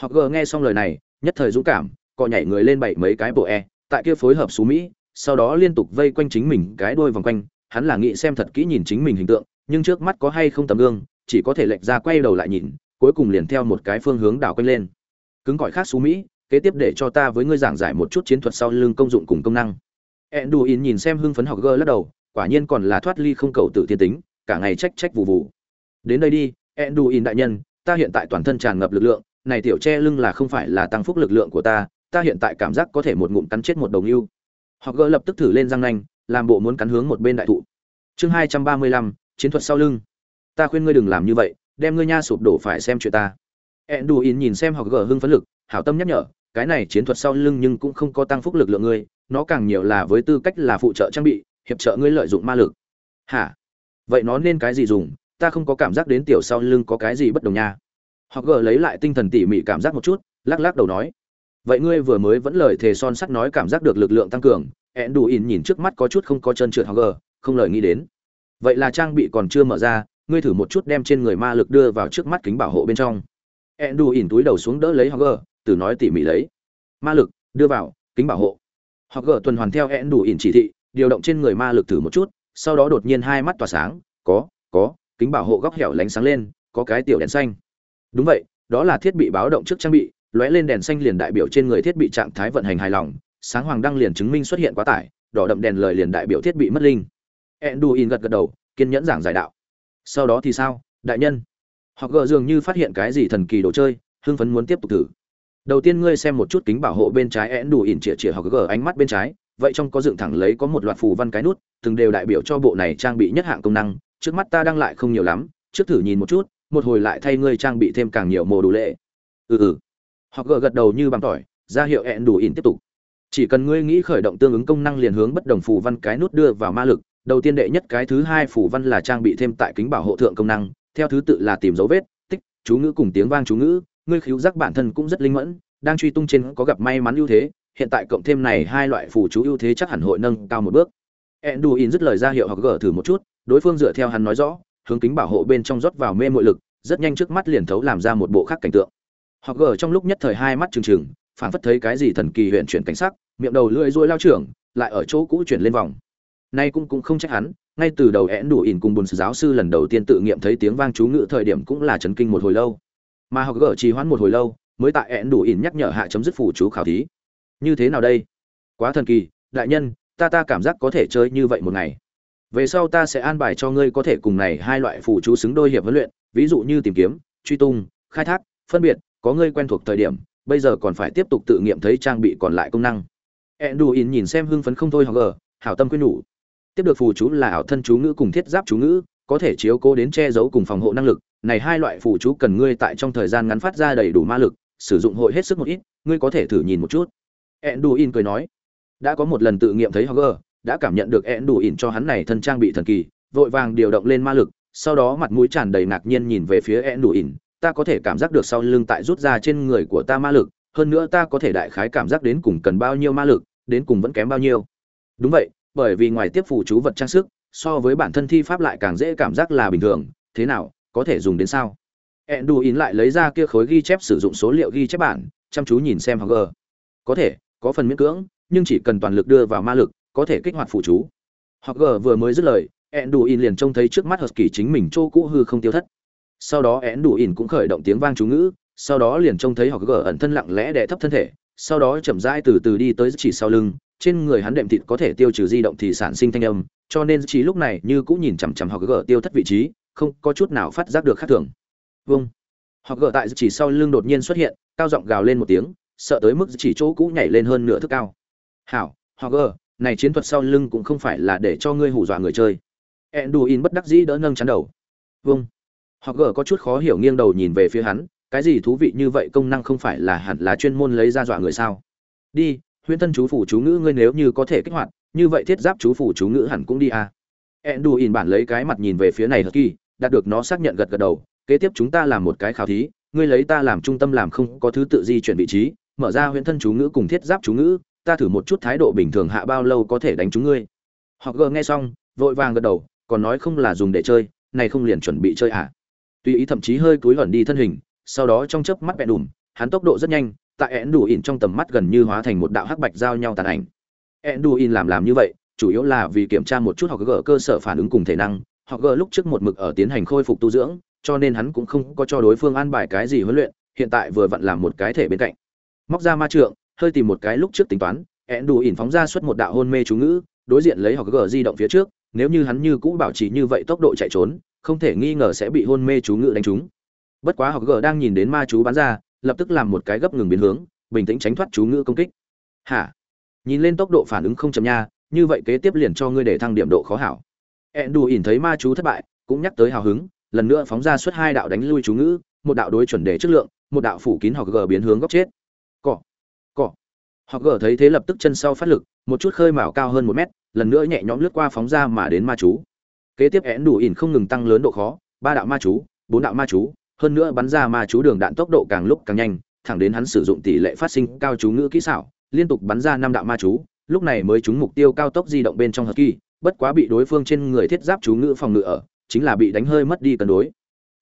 Hoặc gỡ nghe xong lời này, nhất thời dũng cảm, cọ nhảy người lên bảy mấy cái bộ e tại kia phối hợp xú mỹ sau đó liên tục vây quanh chính mình cái đuôi vòng quanh, hắn là nghĩ xem thật kỹ nhìn chính mình hình tượng, nhưng trước mắt có hay không tấm gương, chỉ có thể lệch ra quay đầu lại nhìn, cuối cùng liền theo một cái phương hướng đảo quanh lên. Cứng gọi khác xú mỹ, kế tiếp để cho ta với ngươi giảng giải một chút chiến thuật sau lưng công dụng cùng công năng. Enduin nhìn xem hưng phấn học gơ lắc đầu, quả nhiên còn là thoát ly không cầu tự thiên tính, cả ngày trách trách vụ vụ đến đây đi, Enduin đại nhân, ta hiện tại toàn thân tràn ngập lực lượng, này tiểu che lưng là không phải là tăng phúc lực lượng của ta ta hiện tại cảm giác có thể một ngụm cắn chết một đồng ưu. Họ gỡ lập tức thử lên răng nanh, làm bộ muốn cắn hướng một bên đại thụ. Chương hai trăm ba mươi lăm, chiến thuật sau lưng. Ta khuyên ngươi đừng làm như vậy, đem ngươi nha sụp đổ phải xem chuyện ta. Enduin nhìn xem họ gỡ hưng phấn lực, hảo tâm nhắc nhở, cái này chiến thuật sau lưng nhưng cũng không có tăng phúc lực lượng ngươi, nó càng nhiều là với tư cách là phụ trợ trang bị, hiệp trợ ngươi lợi dụng ma lực. Hả? Vậy nó nên cái gì dùng? Ta không có cảm giác đến tiểu sau lưng có cái gì bất đồng nha. Họ gỡ lấy lại tinh thần tỉ mỉ cảm giác một chút, lắc lắc đầu nói vậy ngươi vừa mới vẫn lời thề son sắt nói cảm giác được lực lượng tăng cường ẹn đủ ỉn nhìn trước mắt có chút không có chân trượt hoặc gờ không lời nghĩ đến. Vậy là trang bị còn chưa mở ra, ngươi thử một chút đem trên người ma lực đưa vào trước mắt kính bảo hộ bên trong. Ẹn đủ ỉn túi đầu xuống đỡ lấy hoặc gờ từ nói tỉ mỉ lấy. Ma lực, đưa vào, kính bảo hộ. Hoặc gờ tuần hoàn theo ẹn đủ ỉn chỉ thị, điều động trên người ma lực thử một chút, sau đó đột nhiên hai mắt tỏa sáng, có có, kính bảo hộ góc hẻo lánh sáng lên, có cái tiểu đèn xanh. Đúng vậy, đó là thiết bị báo động trước trang bị lóe lên đèn xanh liền đại biểu trên người thiết bị trạng thái vận hành hài lòng, sáng hoàng đăng liền chứng minh xuất hiện quá tải, đỏ đậm đèn lời liền đại biểu thiết bị mất linh. Enduin gật gật đầu, kiên nhẫn giảng giải đạo. Sau đó thì sao, đại nhân? Họ gờ dường như phát hiện cái gì thần kỳ đồ chơi, hưng phấn muốn tiếp tục thử. Đầu tiên ngươi xem một chút kính bảo hộ bên trái én đủ ỉn chĩa chĩa hoặc gờ ánh mắt bên trái, vậy trong có dựng thẳng lấy có một loạt phù văn cái nút, từng đều đại biểu cho bộ này trang bị nhất hạng công năng, trước mắt ta đang lại không nhiều lắm, trước thử nhìn một chút, một hồi lại thay ngươi trang bị thêm càng nhiều mồ đủ lệ. Ừ ừ họ gờ gật đầu như bằng tỏi, ra hiệu hẹn đủ ỉn tiếp tục. Chỉ cần ngươi nghĩ khởi động tương ứng công năng liền hướng bất đồng phù văn cái nút đưa vào ma lực. Đầu tiên đệ nhất cái thứ hai phù văn là trang bị thêm tại kính bảo hộ thượng công năng. Theo thứ tự là tìm dấu vết, tích, chú ngữ cùng tiếng vang chú ngữ. Ngươi khiếu giác bản thân cũng rất linh mẫn, đang truy tung trên có gặp may mắn ưu thế. Hiện tại cộng thêm này hai loại phù chú ưu thế chắc hẳn hội nâng cao một bước. Enduin dứt lời ra hiệu hoặc gỡ thử một chút. Đối phương dựa theo hắn nói rõ, hướng kính bảo hộ bên trong rót vào mê mội lực, rất nhanh trước mắt liền thấu làm ra một bộ khác cảnh tượng họ gở trong lúc nhất thời hai mắt trừng trừng phản phất thấy cái gì thần kỳ huyện chuyển cảnh sắc, miệng đầu lưỡi ruôi lao trưởng, lại ở chỗ cũ chuyển lên vòng. Nay cũng cũng không trách hắn, ngay từ đầu én đủ ỉn cùng bùn giáo sư lần đầu tiên tự nghiệm thấy tiếng vang chú ngữ thời điểm cũng là chấn kinh một hồi lâu. Mà họ gở trì hoãn một hồi lâu, mới tại én đủ ỉn nhắc nhở hạ chấm dứt phủ chú khảo thí. Như thế nào đây? Quá thần kỳ, đại nhân, ta ta cảm giác có thể chơi như vậy một ngày. Về sau ta sẽ an bài cho ngươi có thể cùng này hai loại phù chú xứng đôi hiệp huấn luyện, ví dụ như tìm kiếm, truy tung, khai thác, phân biệt có ngươi quen thuộc thời điểm, bây giờ còn phải tiếp tục tự nghiệm thấy trang bị còn lại công năng. Enduin nhìn xem hưng phấn không thôi hoặc gờ hảo tâm quyên nhủ. Tiếp được phù chú là ảo thân chú ngữ cùng thiết giáp chú ngữ, có thể chiếu cố đến che giấu cùng phòng hộ năng lực. Này hai loại phù chú cần ngươi tại trong thời gian ngắn phát ra đầy đủ ma lực, sử dụng hội hết sức một ít, ngươi có thể thử nhìn một chút. Enduin cười nói. Đã có một lần tự nghiệm thấy hoặc Hogger đã cảm nhận được Enduin cho hắn này thân trang bị thần kỳ, vội vàng điều động lên ma lực, sau đó mặt mũi tràn đầy ngạc nhiên nhìn về phía Enduin ta có thể cảm giác được sau lưng tại rút ra trên người của ta ma lực, hơn nữa ta có thể đại khái cảm giác đến cùng cần bao nhiêu ma lực, đến cùng vẫn kém bao nhiêu. Đúng vậy, bởi vì ngoài tiếp phù chú vật trang sức, so với bản thân thi pháp lại càng dễ cảm giác là bình thường, thế nào, có thể dùng đến sao? Enduin lại lấy ra kia khối ghi chép sử dụng số liệu ghi chép bản, chăm chú nhìn xem Hogger có thể, có phần miễn cưỡng, nhưng chỉ cần toàn lực đưa vào ma lực, có thể kích hoạt phù chú. Hogger vừa mới dứt lời, Enduin liền trông thấy trước mắt Husky chính mình chô cũ hư không tiêu thất sau đó ẽn đủ ỉn cũng khởi động tiếng vang chú ngữ, sau đó liền trông thấy họ gỡ ẩn thân lặng lẽ đè thấp thân thể, sau đó chậm rãi từ từ đi tới chỉ sau lưng, trên người hắn đệm thịt có thể tiêu trừ di động thì sản sinh thanh âm, cho nên chỉ lúc này như cũng nhìn chằm chằm Hogger tiêu thất vị trí, không có chút nào phát giác được khác thường. Vâng. Họ gỡ tại chỉ sau lưng đột nhiên xuất hiện, cao giọng gào lên một tiếng, sợ tới mức chỉ chỗ cũ nhảy lên hơn nửa thước cao. Hảo, họ gỡ này chiến thuật sau lưng cũng không phải là để cho ngươi hù dọa người chơi. Enduin bất đắc dĩ đỡ nâng chắn đầu. Vâng. Họ gờ có chút khó hiểu nghiêng đầu nhìn về phía hắn cái gì thú vị như vậy công năng không phải là hẳn là chuyên môn lấy ra dọa người sao đi huyễn thân chú phủ chú ngữ ngươi nếu như có thể kích hoạt như vậy thiết giáp chú phủ chú ngữ hẳn cũng đi à. Enduin bản lấy cái mặt nhìn về phía này Husky, đạt được nó xác nhận gật gật đầu, kế tiếp chúng ta làm một cái khảo thí, ngươi lấy ta làm trung tâm làm không có thứ tự di chuyển vị trí, mở ra huyễn thân chú ngữ cùng thiết giáp chú ngữ, ta thử một chút thái độ bình thường hạ bao lâu có thể đánh chúng ngươi. Họ gờ nghe xong, vội vàng gật đầu, còn nói không là dùng để chơi, này không liền chuẩn bị chơi à? Tuy ý thậm chí hơi cúi gần đi thân hình, sau đó trong chớp mắt bẹn đùm, hắn tốc độ rất nhanh, tại ẹn đủ ỉn trong tầm mắt gần như hóa thành một đạo hắc bạch giao nhau tàn ảnh. ẹn đủ ỉn làm làm như vậy, chủ yếu là vì kiểm tra một chút học gỡ cơ sở phản ứng cùng thể năng, học gỡ lúc trước một mực ở tiến hành khôi phục tu dưỡng, cho nên hắn cũng không có cho đối phương an bài cái gì huấn luyện, hiện tại vừa vặn làm một cái thể bên cạnh. Móc ra ma trượng, hơi tìm một cái lúc trước tính toán, ẹn đủ ỉn phóng ra suốt một đạo hôn mê chú ngữ, đối diện lấy học gỡ di động phía trước, nếu như hắn như cũ bảo trì như vậy tốc độ chạy trốn, không thể nghi ngờ sẽ bị hôn mê chú ngự đánh trúng. Bất quá học Gờ đang nhìn đến ma chú bắn ra, lập tức làm một cái gấp ngừng biến hướng, bình tĩnh tránh thoát chú ngự công kích. Hả? Nhìn lên tốc độ phản ứng không chậm nha, như vậy kế tiếp liền cho ngươi để thăng điểm độ khó hảo. Endu ỉn thấy ma chú thất bại, cũng nhắc tới hào hứng, lần nữa phóng ra suốt hai đạo đánh lui chú ngữ, một đạo đối chuẩn đề chất lượng, một đạo phủ kín học gờ biến hướng góc chết. Cọ, cọ. Học gờ thấy thế lập tức chân sau phát lực, một chút khơi mào cao hơn một mét, lần nữa nhẹ nhõm lướt qua phóng ra mà đến ma chú. Kế tiếp Endu ỉn không ngừng tăng lớn độ khó, ba đạo ma chú, bốn đạo ma chú, hơn nữa bắn ra ma chú đường đạn tốc độ càng lúc càng nhanh, thẳng đến hắn sử dụng tỷ lệ phát sinh cao chú ngữ kỹ xảo, liên tục bắn ra năm đạo ma chú, lúc này mới trúng mục tiêu cao tốc di động bên trong hờ kỳ, bất quá bị đối phương trên người thiết giáp chú ngữ phòng ngự ở, chính là bị đánh hơi mất đi cân đối.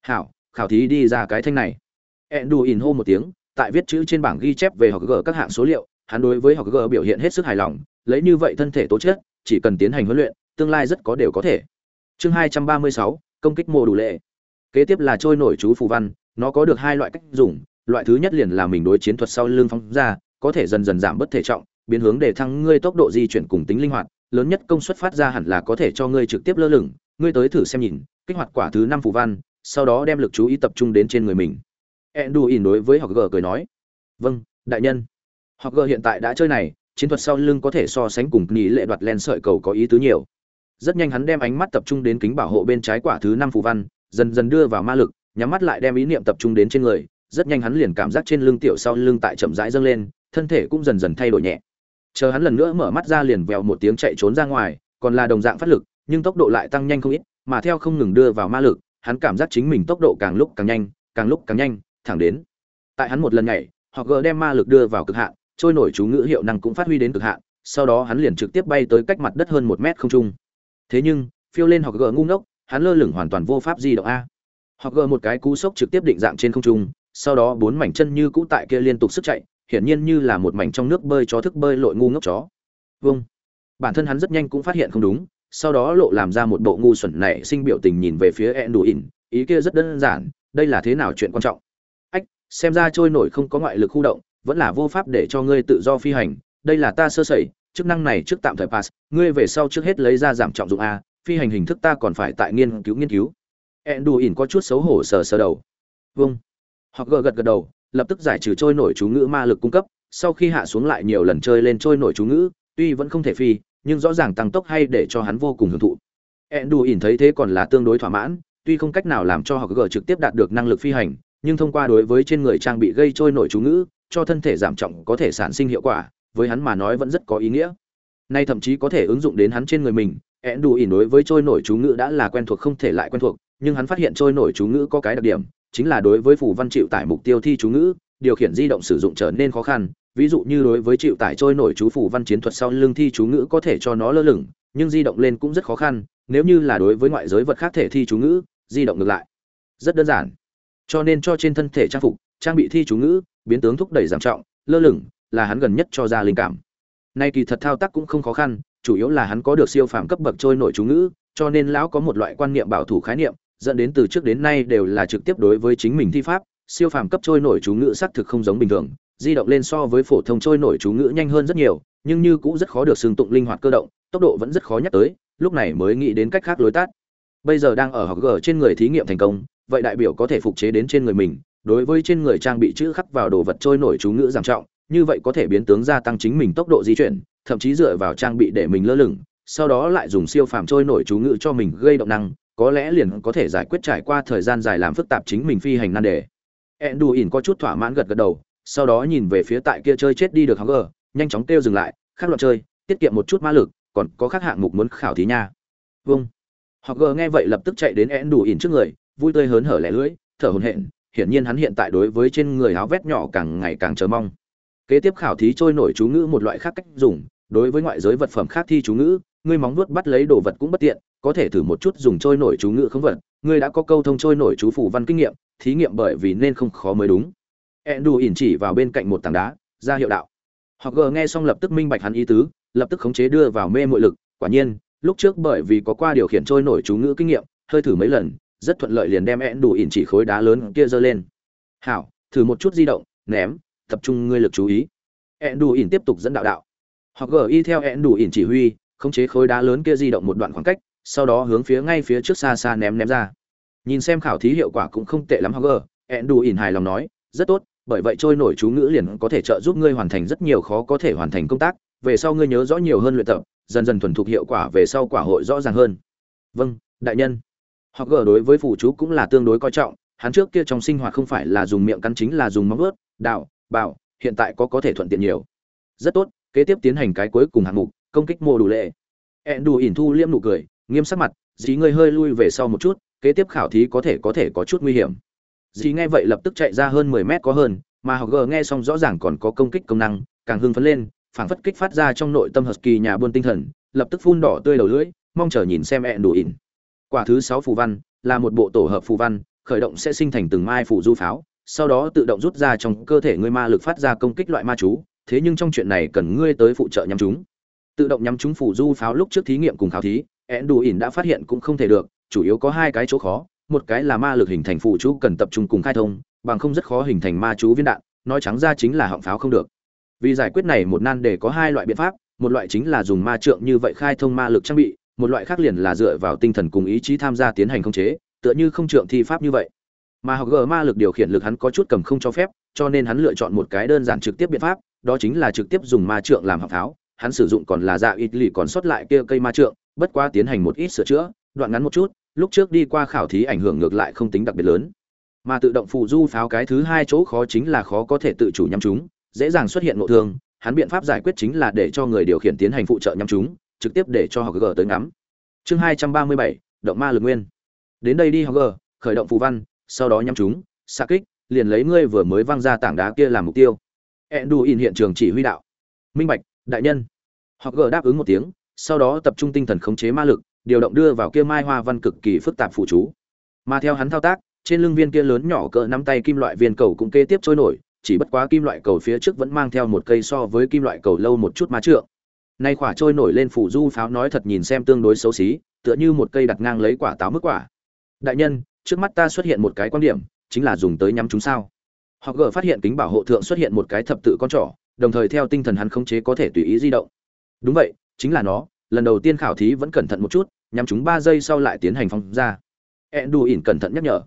Hảo, khảo thí đi ra cái thanh này. Enduin hô một tiếng, tại viết chữ trên bảng ghi chép về học gỡ các hạng số liệu, hắn đối với học gỡ biểu hiện hết sức hài lòng, lấy như vậy thân thể tố chất, chỉ cần tiến hành huấn luyện, tương lai rất có đều có thể. Chương 236, công kích mô đủ lệ. Kế tiếp là trôi nổi chú phù văn, nó có được hai loại cách dùng, loại thứ nhất liền là mình đối chiến thuật sau lưng phóng ra, có thể dần dần giảm bất thể trọng, biến hướng để thăng ngươi tốc độ di chuyển cùng tính linh hoạt, lớn nhất công suất phát ra hẳn là có thể cho ngươi trực tiếp lơ lửng ngươi tới thử xem nhìn kích hoạt quả thứ năm phù văn sau đó đem lực chú ý tập trung đến trên người mình. Enduin đối với học g cười nói vâng đại nhân. Học g hiện tại đã chơi này chiến thuật sau lưng có thể so sánh cùng nghỉ lệ đoạt len sợi cầu có ý tứ nhiều rất nhanh hắn đem ánh mắt tập trung đến kính bảo hộ bên trái quả thứ năm phù văn, dần dần đưa vào ma lực, nhắm mắt lại đem ý niệm tập trung đến trên người. Rất nhanh hắn liền cảm giác trên lưng tiểu sau lưng tại chậm rãi dâng lên, thân thể cũng dần dần thay đổi nhẹ. Chờ hắn lần nữa mở mắt ra liền vèo một tiếng chạy trốn ra ngoài, còn là đồng dạng phát lực, nhưng tốc độ lại tăng nhanh không ít, mà theo không ngừng đưa vào ma lực, hắn cảm giác chính mình tốc độ càng lúc càng nhanh, càng lúc càng nhanh, thẳng đến. Tại hắn một lần nhảy họ gỡ đem ma lực đưa vào cực hạn, trôi nổi chú ngữ hiệu năng cũng phát huy đến cực hạn, sau đó hắn liền trực tiếp bay tới cách mặt đất hơn một mét không trung thế nhưng, phiêu lên họ gờ ngu ngốc, hắn lơ lửng hoàn toàn vô pháp di động a. Họ gờ một cái cú sốc trực tiếp định dạng trên không trung, sau đó bốn mảnh chân như cũ tại kia liên tục sức chạy, hiển nhiên như là một mảnh trong nước bơi chó thức bơi lội ngu ngốc chó. Vâng. Bản thân hắn rất nhanh cũng phát hiện không đúng, sau đó lộ làm ra một bộ ngu xuẩn này sinh biểu tình nhìn về phía ed đủ ỉn ý kia rất đơn giản, đây là thế nào chuyện quan trọng? Ách, xem ra trôi nổi không có ngoại lực khu động, vẫn là vô pháp để cho ngươi tự do phi hành, đây là ta sơ sẩy chức năng này trước tạm thời pass, ngươi về sau trước hết lấy ra giảm trọng dụng a, phi hành hình thức ta còn phải tại nghiên cứu nghiên cứu. Ẹn đủ ỉn có chút xấu hổ sờ sờ đầu. Vâng. Họ gờ gật gật đầu, lập tức giải trừ trôi nổi chú ngữ ma lực cung cấp, sau khi hạ xuống lại nhiều lần chơi lên trôi nổi chú ngữ, tuy vẫn không thể phi, nhưng rõ ràng tăng tốc hay để cho hắn vô cùng hưởng thụ. Ẹn ỉn thấy thế còn là tương đối thỏa mãn, tuy không cách nào làm cho họ gờ trực tiếp đạt được năng lực phi hành, nhưng thông qua đối với trên người trang bị gây trôi nổi chú ngữ, cho thân thể giảm trọng có thể sản sinh hiệu quả với hắn mà nói vẫn rất có ý nghĩa. Nay thậm chí có thể ứng dụng đến hắn trên người mình ẹn ỉn đối với trôi nổi chú ngữ đã là quen thuộc không thể lại quen thuộc, nhưng hắn phát hiện trôi nổi chú ngữ có cái đặc điểm, chính là đối với phù văn chịu tải mục tiêu thi chú ngữ, điều khiển di động sử dụng trở nên khó khăn. Ví dụ như đối với chịu tải trôi nổi chú phù văn chiến thuật sau lưng thi chú ngữ có thể cho nó lơ lửng, nhưng di động lên cũng rất khó khăn, nếu như là đối với ngoại giới vật khác thể thi chú ngữ, di động ngược lại. Rất đơn giản. Cho nên cho trên thân thể trang phục, trang bị thi chú ngữ, biến tướng thúc đẩy giảm trọng, lơ lửng là hắn gần nhất cho ra linh cảm. Nay kỳ thật thao tác cũng không khó khăn, chủ yếu là hắn có được siêu phàm cấp bậc trôi nổi chú ngữ, cho nên lão có một loại quan niệm bảo thủ khái niệm, dẫn đến từ trước đến nay đều là trực tiếp đối với chính mình thi pháp, siêu phàm cấp trôi nổi chú ngữ xác thực không giống bình thường, di động lên so với phổ thông trôi nổi chú ngữ nhanh hơn rất nhiều, nhưng như cũng rất khó được xương tụng linh hoạt cơ động, tốc độ vẫn rất khó nhắc tới, lúc này mới nghĩ đến cách khác lối tắt. Bây giờ đang ở học g trên người thí nghiệm thành công, vậy đại biểu có thể phục chế đến trên người mình, đối với trên người trang bị chữ khắc vào đồ vật trôi nổi chú ngữ giảm trọng như vậy có thể biến tướng gia tăng chính mình tốc độ di chuyển thậm chí dựa vào trang bị để mình lơ lửng sau đó lại dùng siêu phàm trôi nổi chú ngữ cho mình gây động năng có lẽ liền có thể giải quyết trải qua thời gian dài làm phức tạp chính mình phi hành nan đề ỉn có chút thỏa mãn gật gật đầu sau đó nhìn về phía tại kia chơi chết đi được Hogger, nhanh chóng kêu dừng lại, khác loạn chơi, tiết kiệm một chút ma lực, còn có khác hạng mục muốn khảo thí nha. Vâng. Hogger nghe vậy lập tức chạy đến Enduin đủ ỉn trước người, vui tươi hớn hở lẻ lưỡi, thở hổn hển, hiển nhiên hắn hiện tại đối với trên người áo vét nhỏ càng ngày càng chờ mong. Kế tiếp khảo thí trôi nổi chú ngữ một loại khác cách dùng, đối với ngoại giới vật phẩm khác thi chú ngữ, ngươi móng vuốt bắt lấy đồ vật cũng bất tiện, có thể thử một chút dùng trôi nổi chú ngữ không vật, ngươi đã có câu thông trôi nổi chú phủ văn kinh nghiệm, thí nghiệm bởi vì nên không khó mới đúng. Ẹn đù ỉn chỉ vào bên cạnh một tảng đá ra hiệu đạo. Họ gờ nghe xong lập tức minh bạch hắn ý tứ lập tức khống chế đưa vào mê mội lực quả nhiên lúc trước bởi vì có qua điều khiển trôi nổi chú ngữ kinh nghiệm hơi thử mấy lần rất thuận lợi liền đem ẹn đủ ỉn chỉ khối đá lớn kia giơ lên. Hảo thử một chút di động ném tập trung ngươi lực chú ý. Ẹn đủ ỉn tiếp tục dẫn đạo đạo. Họ gờ y theo ẹn đủ ỉn chỉ huy, khống chế khối đá lớn kia di động một đoạn khoảng cách, sau đó hướng phía ngay phía trước xa xa ném ném ra. Nhìn xem khảo thí hiệu quả cũng không tệ lắm họ gờ ẹn đủ ỉn hài lòng nói, rất tốt, bởi vậy trôi nổi chú ngữ liền có thể trợ giúp ngươi hoàn thành rất nhiều khó có thể hoàn thành công tác, về sau ngươi nhớ rõ nhiều hơn luyện tập, dần dần thuần thục hiệu quả về sau quả hội rõ ràng hơn. Vâng đại nhân. Hoặc gờ đối với phụ chú cũng là tương đối coi trọng, hắn trước kia trong sinh hoạt không phải là dùng miệng cắn chính là dùng móng ướt đạo bảo, hiện tại có có thể thuận tiện nhiều. Rất tốt, kế tiếp tiến hành cái cuối cùng hạng mục, công kích mô đủ lệ. Ẹn đủ ỉn thu liêm nụ cười, nghiêm sắc mặt dì ngươi hơi lui về sau một chút, kế tiếp khảo thí có thể có thể có chút nguy hiểm. Dì nghe vậy lập tức chạy ra hơn mười mét có hơn, mà học gờ nghe xong rõ ràng còn có công kích công năng, càng hưng phấn lên, phảng phất kích phát ra trong nội tâm husky nhà buôn tinh thần, lập tức phun đỏ tươi đầu lưỡi, mong chờ nhìn xem ẹn đủ ỉn quả thứ sáu phù văn, là một bộ tổ hợp phù văn, khởi động sẽ sinh thành từng mai phù du pháo sau đó tự động rút ra trong cơ thể ngươi ma lực phát ra công kích loại ma chú, thế nhưng trong chuyện này cần ngươi tới phụ trợ nhắm chúng. Tự động nhắm chúng phủ du pháo lúc trước thí nghiệm cùng khảo thí ẹn đủ ỉn đã phát hiện cũng không thể được, chủ yếu có hai cái chỗ khó, một cái là ma lực hình thành phụ chú cần tập trung cùng khai thông, bằng không rất khó hình thành ma chú viên đạn, nói trắng ra chính là họng pháo không được. Vì giải quyết này một nan đề có hai loại biện pháp, một loại chính là dùng ma trượng như vậy khai thông ma lực trang bị, một loại khác liền là dựa vào tinh thần cùng ý chí tham gia tiến hành khống chế, tựa như không trượng thi pháp như vậy mà học gờ ma lực điều khiển lực hắn có chút cầm không cho phép, cho nên hắn lựa chọn một cái đơn giản trực tiếp biện pháp, đó chính là trực tiếp dùng ma trượng làm học pháo hắn sử dụng còn là dạ ít lì còn sót lại kia cây ma trượng, bất qua tiến hành một ít sửa chữa, đoạn ngắn một chút, lúc trước đi qua khảo thí ảnh hưởng ngược lại không tính đặc biệt lớn. Mà tự động phụ du pháo cái thứ hai chỗ khó chính là khó có thể tự chủ nhắm chúng, dễ dàng xuất hiện ngộ thương. Hắn biện pháp giải quyết chính là để cho người điều khiển tiến hành phụ trợ nhắm chúng, trực tiếp để cho họ gờ tới ngắm. Chương hai trăm ba mươi bảy, động ma lực nguyên. Đến đây đi họ gờ, khởi động phù văn sau đó nhắm chúng xa kích, liền lấy ngươi vừa mới văng ra tảng đá kia làm mục tiêu. In hiện trường chỉ huy đạo. Minh bạch, đại nhân. Họ gờ đáp ứng một tiếng, sau đó tập trung tinh thần khống chế ma lực, điều động đưa vào kia mai hoa văn cực kỳ phức tạp phụ chú. Mà theo hắn thao tác, trên lưng viên kia lớn nhỏ cỡ nắm tay kim loại viên cầu cũng kế tiếp trôi nổi, chỉ bất quá kim loại cầu phía trước vẫn mang theo một cây so với kim loại cầu lâu một chút ma trượng. Nay quả trôi nổi lên phủ du pháo nói thật nhìn xem tương đối xấu xí, tựa như một cây đặt ngang lấy quả táo mức quả. Đại nhân trước mắt ta xuất hiện một cái quan điểm, chính là dùng tới nhắm chúng sao. Họ gờ phát hiện kính bảo hộ thượng xuất hiện một cái thập tự con trỏ, đồng thời theo tinh thần hắn khống chế có thể tùy ý di động. Đúng vậy, chính là nó, lần đầu tiên khảo thí vẫn cẩn thận một chút, nhắm chúng ba giây sau lại tiến hành phóng ra. Ed đù ỉn cẩn thận nhắc nhở.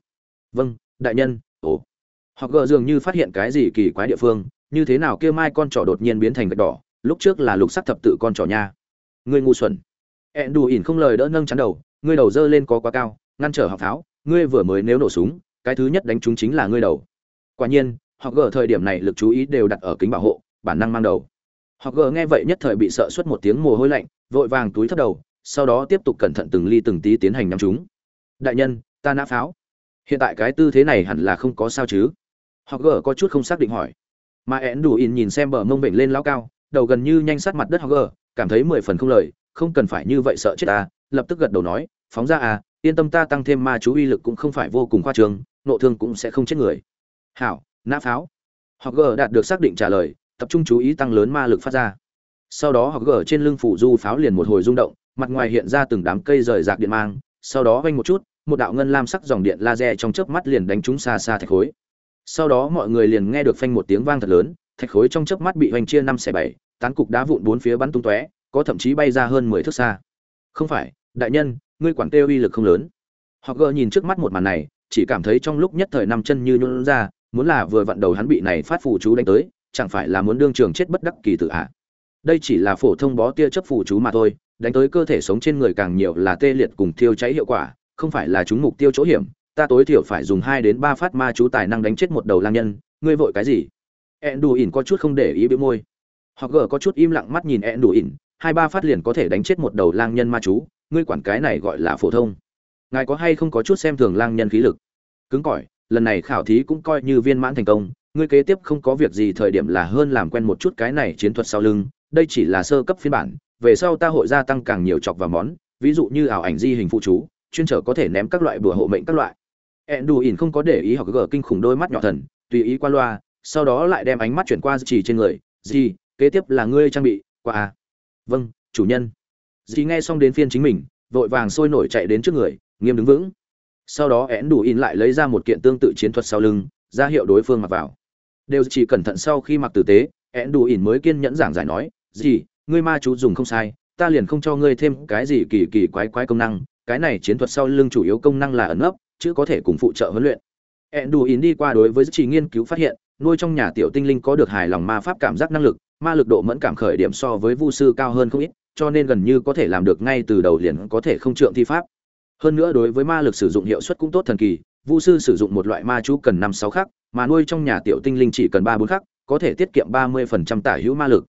Vâng đại nhân, ồ. Họ gờ dường như phát hiện cái gì kỳ quái địa phương, như thế nào kia mai con trỏ đột nhiên biến thành gạch đỏ, lúc trước là lục sắc thập tự con trỏ nha. Ngươi ngu xuẩn. Ed đù ỉn không lời đỡ nâng chắn đầu, ngươi đầu dơ lên có quá cao, ngăn trở học pháo ngươi vừa mới nếu nổ súng, cái thứ nhất đánh chúng chính là ngươi đầu. Quả nhiên họ gờ thời điểm này lực chú ý đều đặt ở kính bảo hộ, bản năng mang đầu. Họ gờ nghe vậy nhất thời bị sợ suốt một tiếng mồ hôi lạnh, vội vàng túi thấp đầu, sau đó tiếp tục cẩn thận từng ly từng tí tiến hành nhắm chúng. Đại nhân, ta nã pháo. Hiện tại cái tư thế này hẳn là không có sao chứ? Họ gờ có chút không xác định hỏi. Mà én đủ in nhìn xem bờ mông bệnh lên lao cao, đầu gần như nhanh sát mặt đất họ gờ, cảm thấy mười phần không lời, không cần phải như vậy sợ chết ta, lập tức gật đầu nói, phóng ra à yên tâm ta tăng thêm ma chú uy lực cũng không phải vô cùng khoa trương, nộ thương cũng sẽ không chết người. Hảo, nã pháo. Họ gờ đạt được xác định trả lời, tập trung chú ý tăng lớn ma lực phát ra. Sau đó họ gờ trên lưng phủ du pháo liền một hồi rung động, mặt ngoài hiện ra từng đám cây rời rạc điện mang, sau đó vanh một chút, một đạo ngân lam sắc dòng điện laser trong chớp mắt liền đánh trúng xa xa thạch khối. Sau đó mọi người liền nghe được phanh một tiếng vang thật lớn, thạch khối trong chớp mắt bị hoành chia năm xẻ bảy, tán cục đá vụn bốn phía bắn tung tóe, có thậm chí bay ra hơn mười thước xa. Không phải, đại nhân ngươi quản tiêu uy lực không lớn. Họ gờ nhìn trước mắt một màn này, chỉ cảm thấy trong lúc nhất thời năm chân như nhún ra, muốn là vừa vặn đầu hắn bị này phát phù chú đánh tới, chẳng phải là muốn đương trường chết bất đắc kỳ tự à? đây chỉ là phổ thông bó tia chấp phù chú mà thôi, đánh tới cơ thể sống trên người càng nhiều là tê liệt cùng thiêu cháy hiệu quả, không phải là chúng mục tiêu chỗ hiểm. Ta tối thiểu phải dùng hai đến ba phát ma chú tài năng đánh chết một đầu lang nhân, ngươi vội cái gì? Ẹn đù ỉn có chút không để ý bĩu môi. Họ gờ có chút im lặng mắt nhìn ẹn đù ỉn hai ba phát liền có thể đánh chết một đầu lang nhân ma chú ngươi quản cái này gọi là phổ thông. Ngài có hay không có chút xem thường lang nhân khí lực? Cứng cỏi, lần này khảo thí cũng coi như viên mãn thành công, ngươi kế tiếp không có việc gì, thời điểm là hơn làm quen một chút cái này chiến thuật sau lưng, đây chỉ là sơ cấp phiên bản, về sau ta hội gia tăng càng nhiều chọc và món, ví dụ như ảo ảnh di hình phụ chú, chuyên trở có thể ném các loại bùa hộ mệnh các loại. Ẹn đù ỉn không có để ý học gờ kinh khủng đôi mắt nhỏ thần, tùy ý qua loa, sau đó lại đem ánh mắt chuyển qua chỉ trên người gì kế tiếp là ngươi trang bị, qua à vâng chủ nhân dì nghe xong đến phiên chính mình vội vàng sôi nổi chạy đến trước người nghiêm đứng vững. Sau đó én đủ in lại lấy ra một kiện tương tự chiến thuật sau lưng ra hiệu đối phương mặc vào. Đều chỉ cẩn thận sau khi mặc tử tế én đủ in mới kiên nhẫn giảng giải nói Dì, ngươi ma chú dùng không sai ta liền không cho ngươi thêm cái gì kỳ kỳ quái quái công năng cái này chiến thuật sau lưng chủ yếu công năng là ẩn ấp chứ có thể cùng phụ trợ huấn luyện. Én đủ in đi qua đối với chỉ nghiên cứu phát hiện nuôi trong nhà tiểu tinh linh có được hài lòng ma pháp cảm giác năng lực ma lực độ mẫn cảm khởi điểm so với vu sư cao hơn không ít cho nên gần như có thể làm được ngay từ đầu liền có thể không trượng thi pháp. Hơn nữa đối với ma lực sử dụng hiệu suất cũng tốt thần kỳ, vu sư sử dụng một loại ma chú cần năm sáu khắc, mà nuôi trong nhà tiểu tinh linh chỉ cần ba bốn khắc, có thể tiết kiệm ba mươi phần trăm tả hữu ma lực.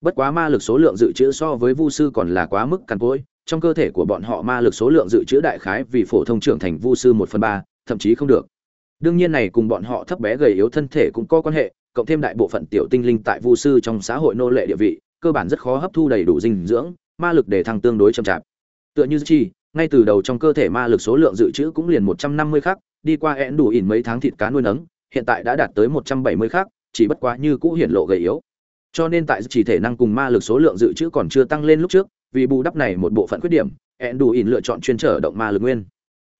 Bất quá ma lực số lượng dự trữ so với vu sư còn là quá mức cằn cỗi, trong cơ thể của bọn họ ma lực số lượng dự trữ đại khái vì phổ thông trưởng thành vu sư một phần ba, thậm chí không được. Đương nhiên này cùng bọn họ thấp bé gầy yếu thân thể cũng có quan hệ, cộng thêm đại bộ phận tiểu tinh linh tại vu sư trong xã hội nô lệ địa vị cơ bản rất khó hấp thu đầy đủ dinh dưỡng, ma lực để thăng tương đối chậm chạp. Tựa như chi, ngay từ đầu trong cơ thể ma lực số lượng dự trữ cũng liền một trăm năm mươi khắc, đi qua én đủ ỉn mấy tháng thịt cá nuôi nấng, hiện tại đã đạt tới một trăm bảy mươi khắc, chỉ bất quá như cũ hiển lộ gầy yếu. Cho nên tại chỉ thể năng cùng ma lực số lượng dự trữ còn chưa tăng lên lúc trước, vì bù đắp này một bộ phận khuyết điểm, én đủ ỉn lựa chọn chuyên trở động ma lực nguyên.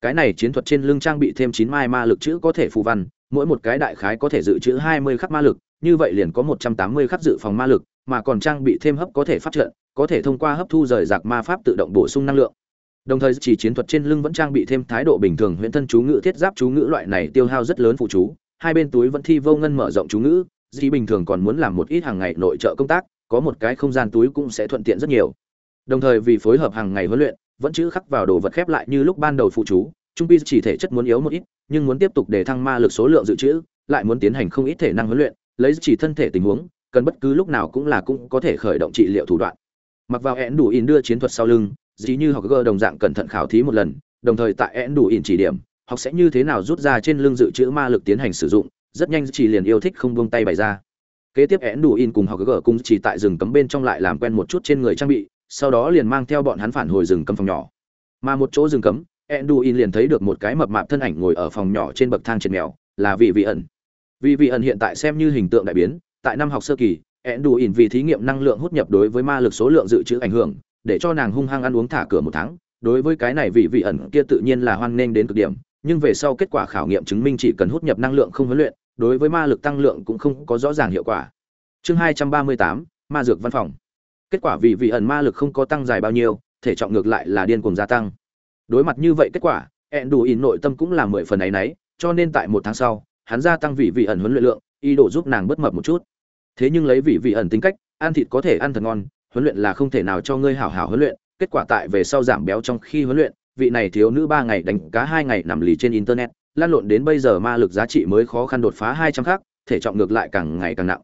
Cái này chiến thuật trên lưng trang bị thêm chín mai ma lực chữ có thể phù văn, mỗi một cái đại khái có thể dự trữ hai mươi khắc ma lực, như vậy liền có một trăm tám mươi khắc dự phòng ma lực mà còn trang bị thêm hấp có thể phát trận có thể thông qua hấp thu rời rạc ma pháp tự động bổ sung năng lượng. Đồng thời chỉ chiến thuật trên lưng vẫn trang bị thêm thái độ bình thường huyễn thân chú ngữ, thiết giáp chú ngữ loại này tiêu hao rất lớn phụ chú. Hai bên túi vẫn thi vô ngân mở rộng chú ngữ, dĩ bình thường còn muốn làm một ít hàng ngày nội trợ công tác, có một cái không gian túi cũng sẽ thuận tiện rất nhiều. Đồng thời vì phối hợp hàng ngày huấn luyện, vẫn chữ khắc vào đồ vật khép lại như lúc ban đầu phụ chú, trung pi chỉ thể chất muốn yếu một ít, nhưng muốn tiếp tục để thăng ma lực số lượng dự trữ, lại muốn tiến hành không ít thể năng huấn luyện, lấy chỉ thân thể tình huống cần bất cứ lúc nào cũng là cũng có thể khởi động trị liệu thủ đoạn. Mặc vào én đủ in đưa chiến thuật sau lưng, dĩ như học gơ đồng dạng cẩn thận khảo thí một lần, đồng thời tại én đủ in chỉ điểm, học sẽ như thế nào rút ra trên lưng dự trữ ma lực tiến hành sử dụng, rất nhanh chỉ liền yêu thích không buông tay bày ra. Kế tiếp én đủ in cùng học gỡ cùng chỉ tại rừng cấm bên trong lại làm quen một chút trên người trang bị, sau đó liền mang theo bọn hắn phản hồi rừng cấm phòng nhỏ. Mà một chỗ rừng cấm én đủ in liền thấy được một cái mập mạp thân ảnh ngồi ở phòng nhỏ trên bậc thang trên mèo, là vị vị ẩn. Vị vị ẩn hiện tại xem như hình tượng đại biến tại năm học sơ kỳ ẹn đủ ỉn vì thí nghiệm năng lượng hút nhập đối với ma lực số lượng dự trữ ảnh hưởng để cho nàng hung hăng ăn uống thả cửa một tháng đối với cái này vị vị ẩn kia tự nhiên là hoan nghênh đến cực điểm nhưng về sau kết quả khảo nghiệm chứng minh chỉ cần hút nhập năng lượng không huấn luyện đối với ma lực tăng lượng cũng không có rõ ràng hiệu quả. Chương 238, ma dược văn phòng. Kết quả vì vị ẩn ma lực không có tăng dài bao nhiêu, thể trọng ngược lại là điên cuồng gia tăng. Đối mặt như vậy kết quả, ẹn đủ ỉn nội tâm cũng là mười phần ấy nấy, cho nên tại một tháng sau, hắn gia tăng vị vị ẩn huấn luyện lượng, ý đồ giúp nàng bất mập một chút. Thế nhưng lấy vị vị ẩn tính cách, ăn thịt có thể ăn thật ngon, huấn luyện là không thể nào cho ngươi hảo hảo huấn luyện, kết quả tại về sau giảm béo trong khi huấn luyện, vị này thiếu nữ ba ngày đánh cá hai ngày nằm lì trên internet, lan lộn đến bây giờ ma lực giá trị mới khó khăn đột phá hai trăm khắc, thể trọng ngược lại càng ngày càng nặng.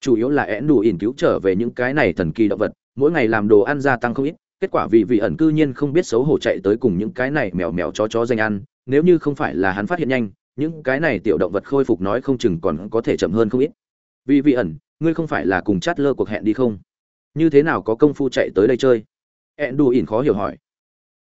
Chủ yếu là én đủ ỉn cứu trở về những cái này thần kỳ động vật, mỗi ngày làm đồ ăn gia tăng không ít, kết quả vì vị ẩn cư nhiên không biết xấu hổ chạy tới cùng những cái này mèo mèo chó chó danh ăn, nếu như không phải là hắn phát hiện nhanh, những cái này tiểu động vật khôi phục nói không chừng còn có thể chậm hơn không ít. Vì vị ẩn, ngươi không phải là cùng chát lơ cuộc hẹn đi không? Như thế nào có công phu chạy tới đây chơi? Ẹn đủ ỉn khó hiểu hỏi.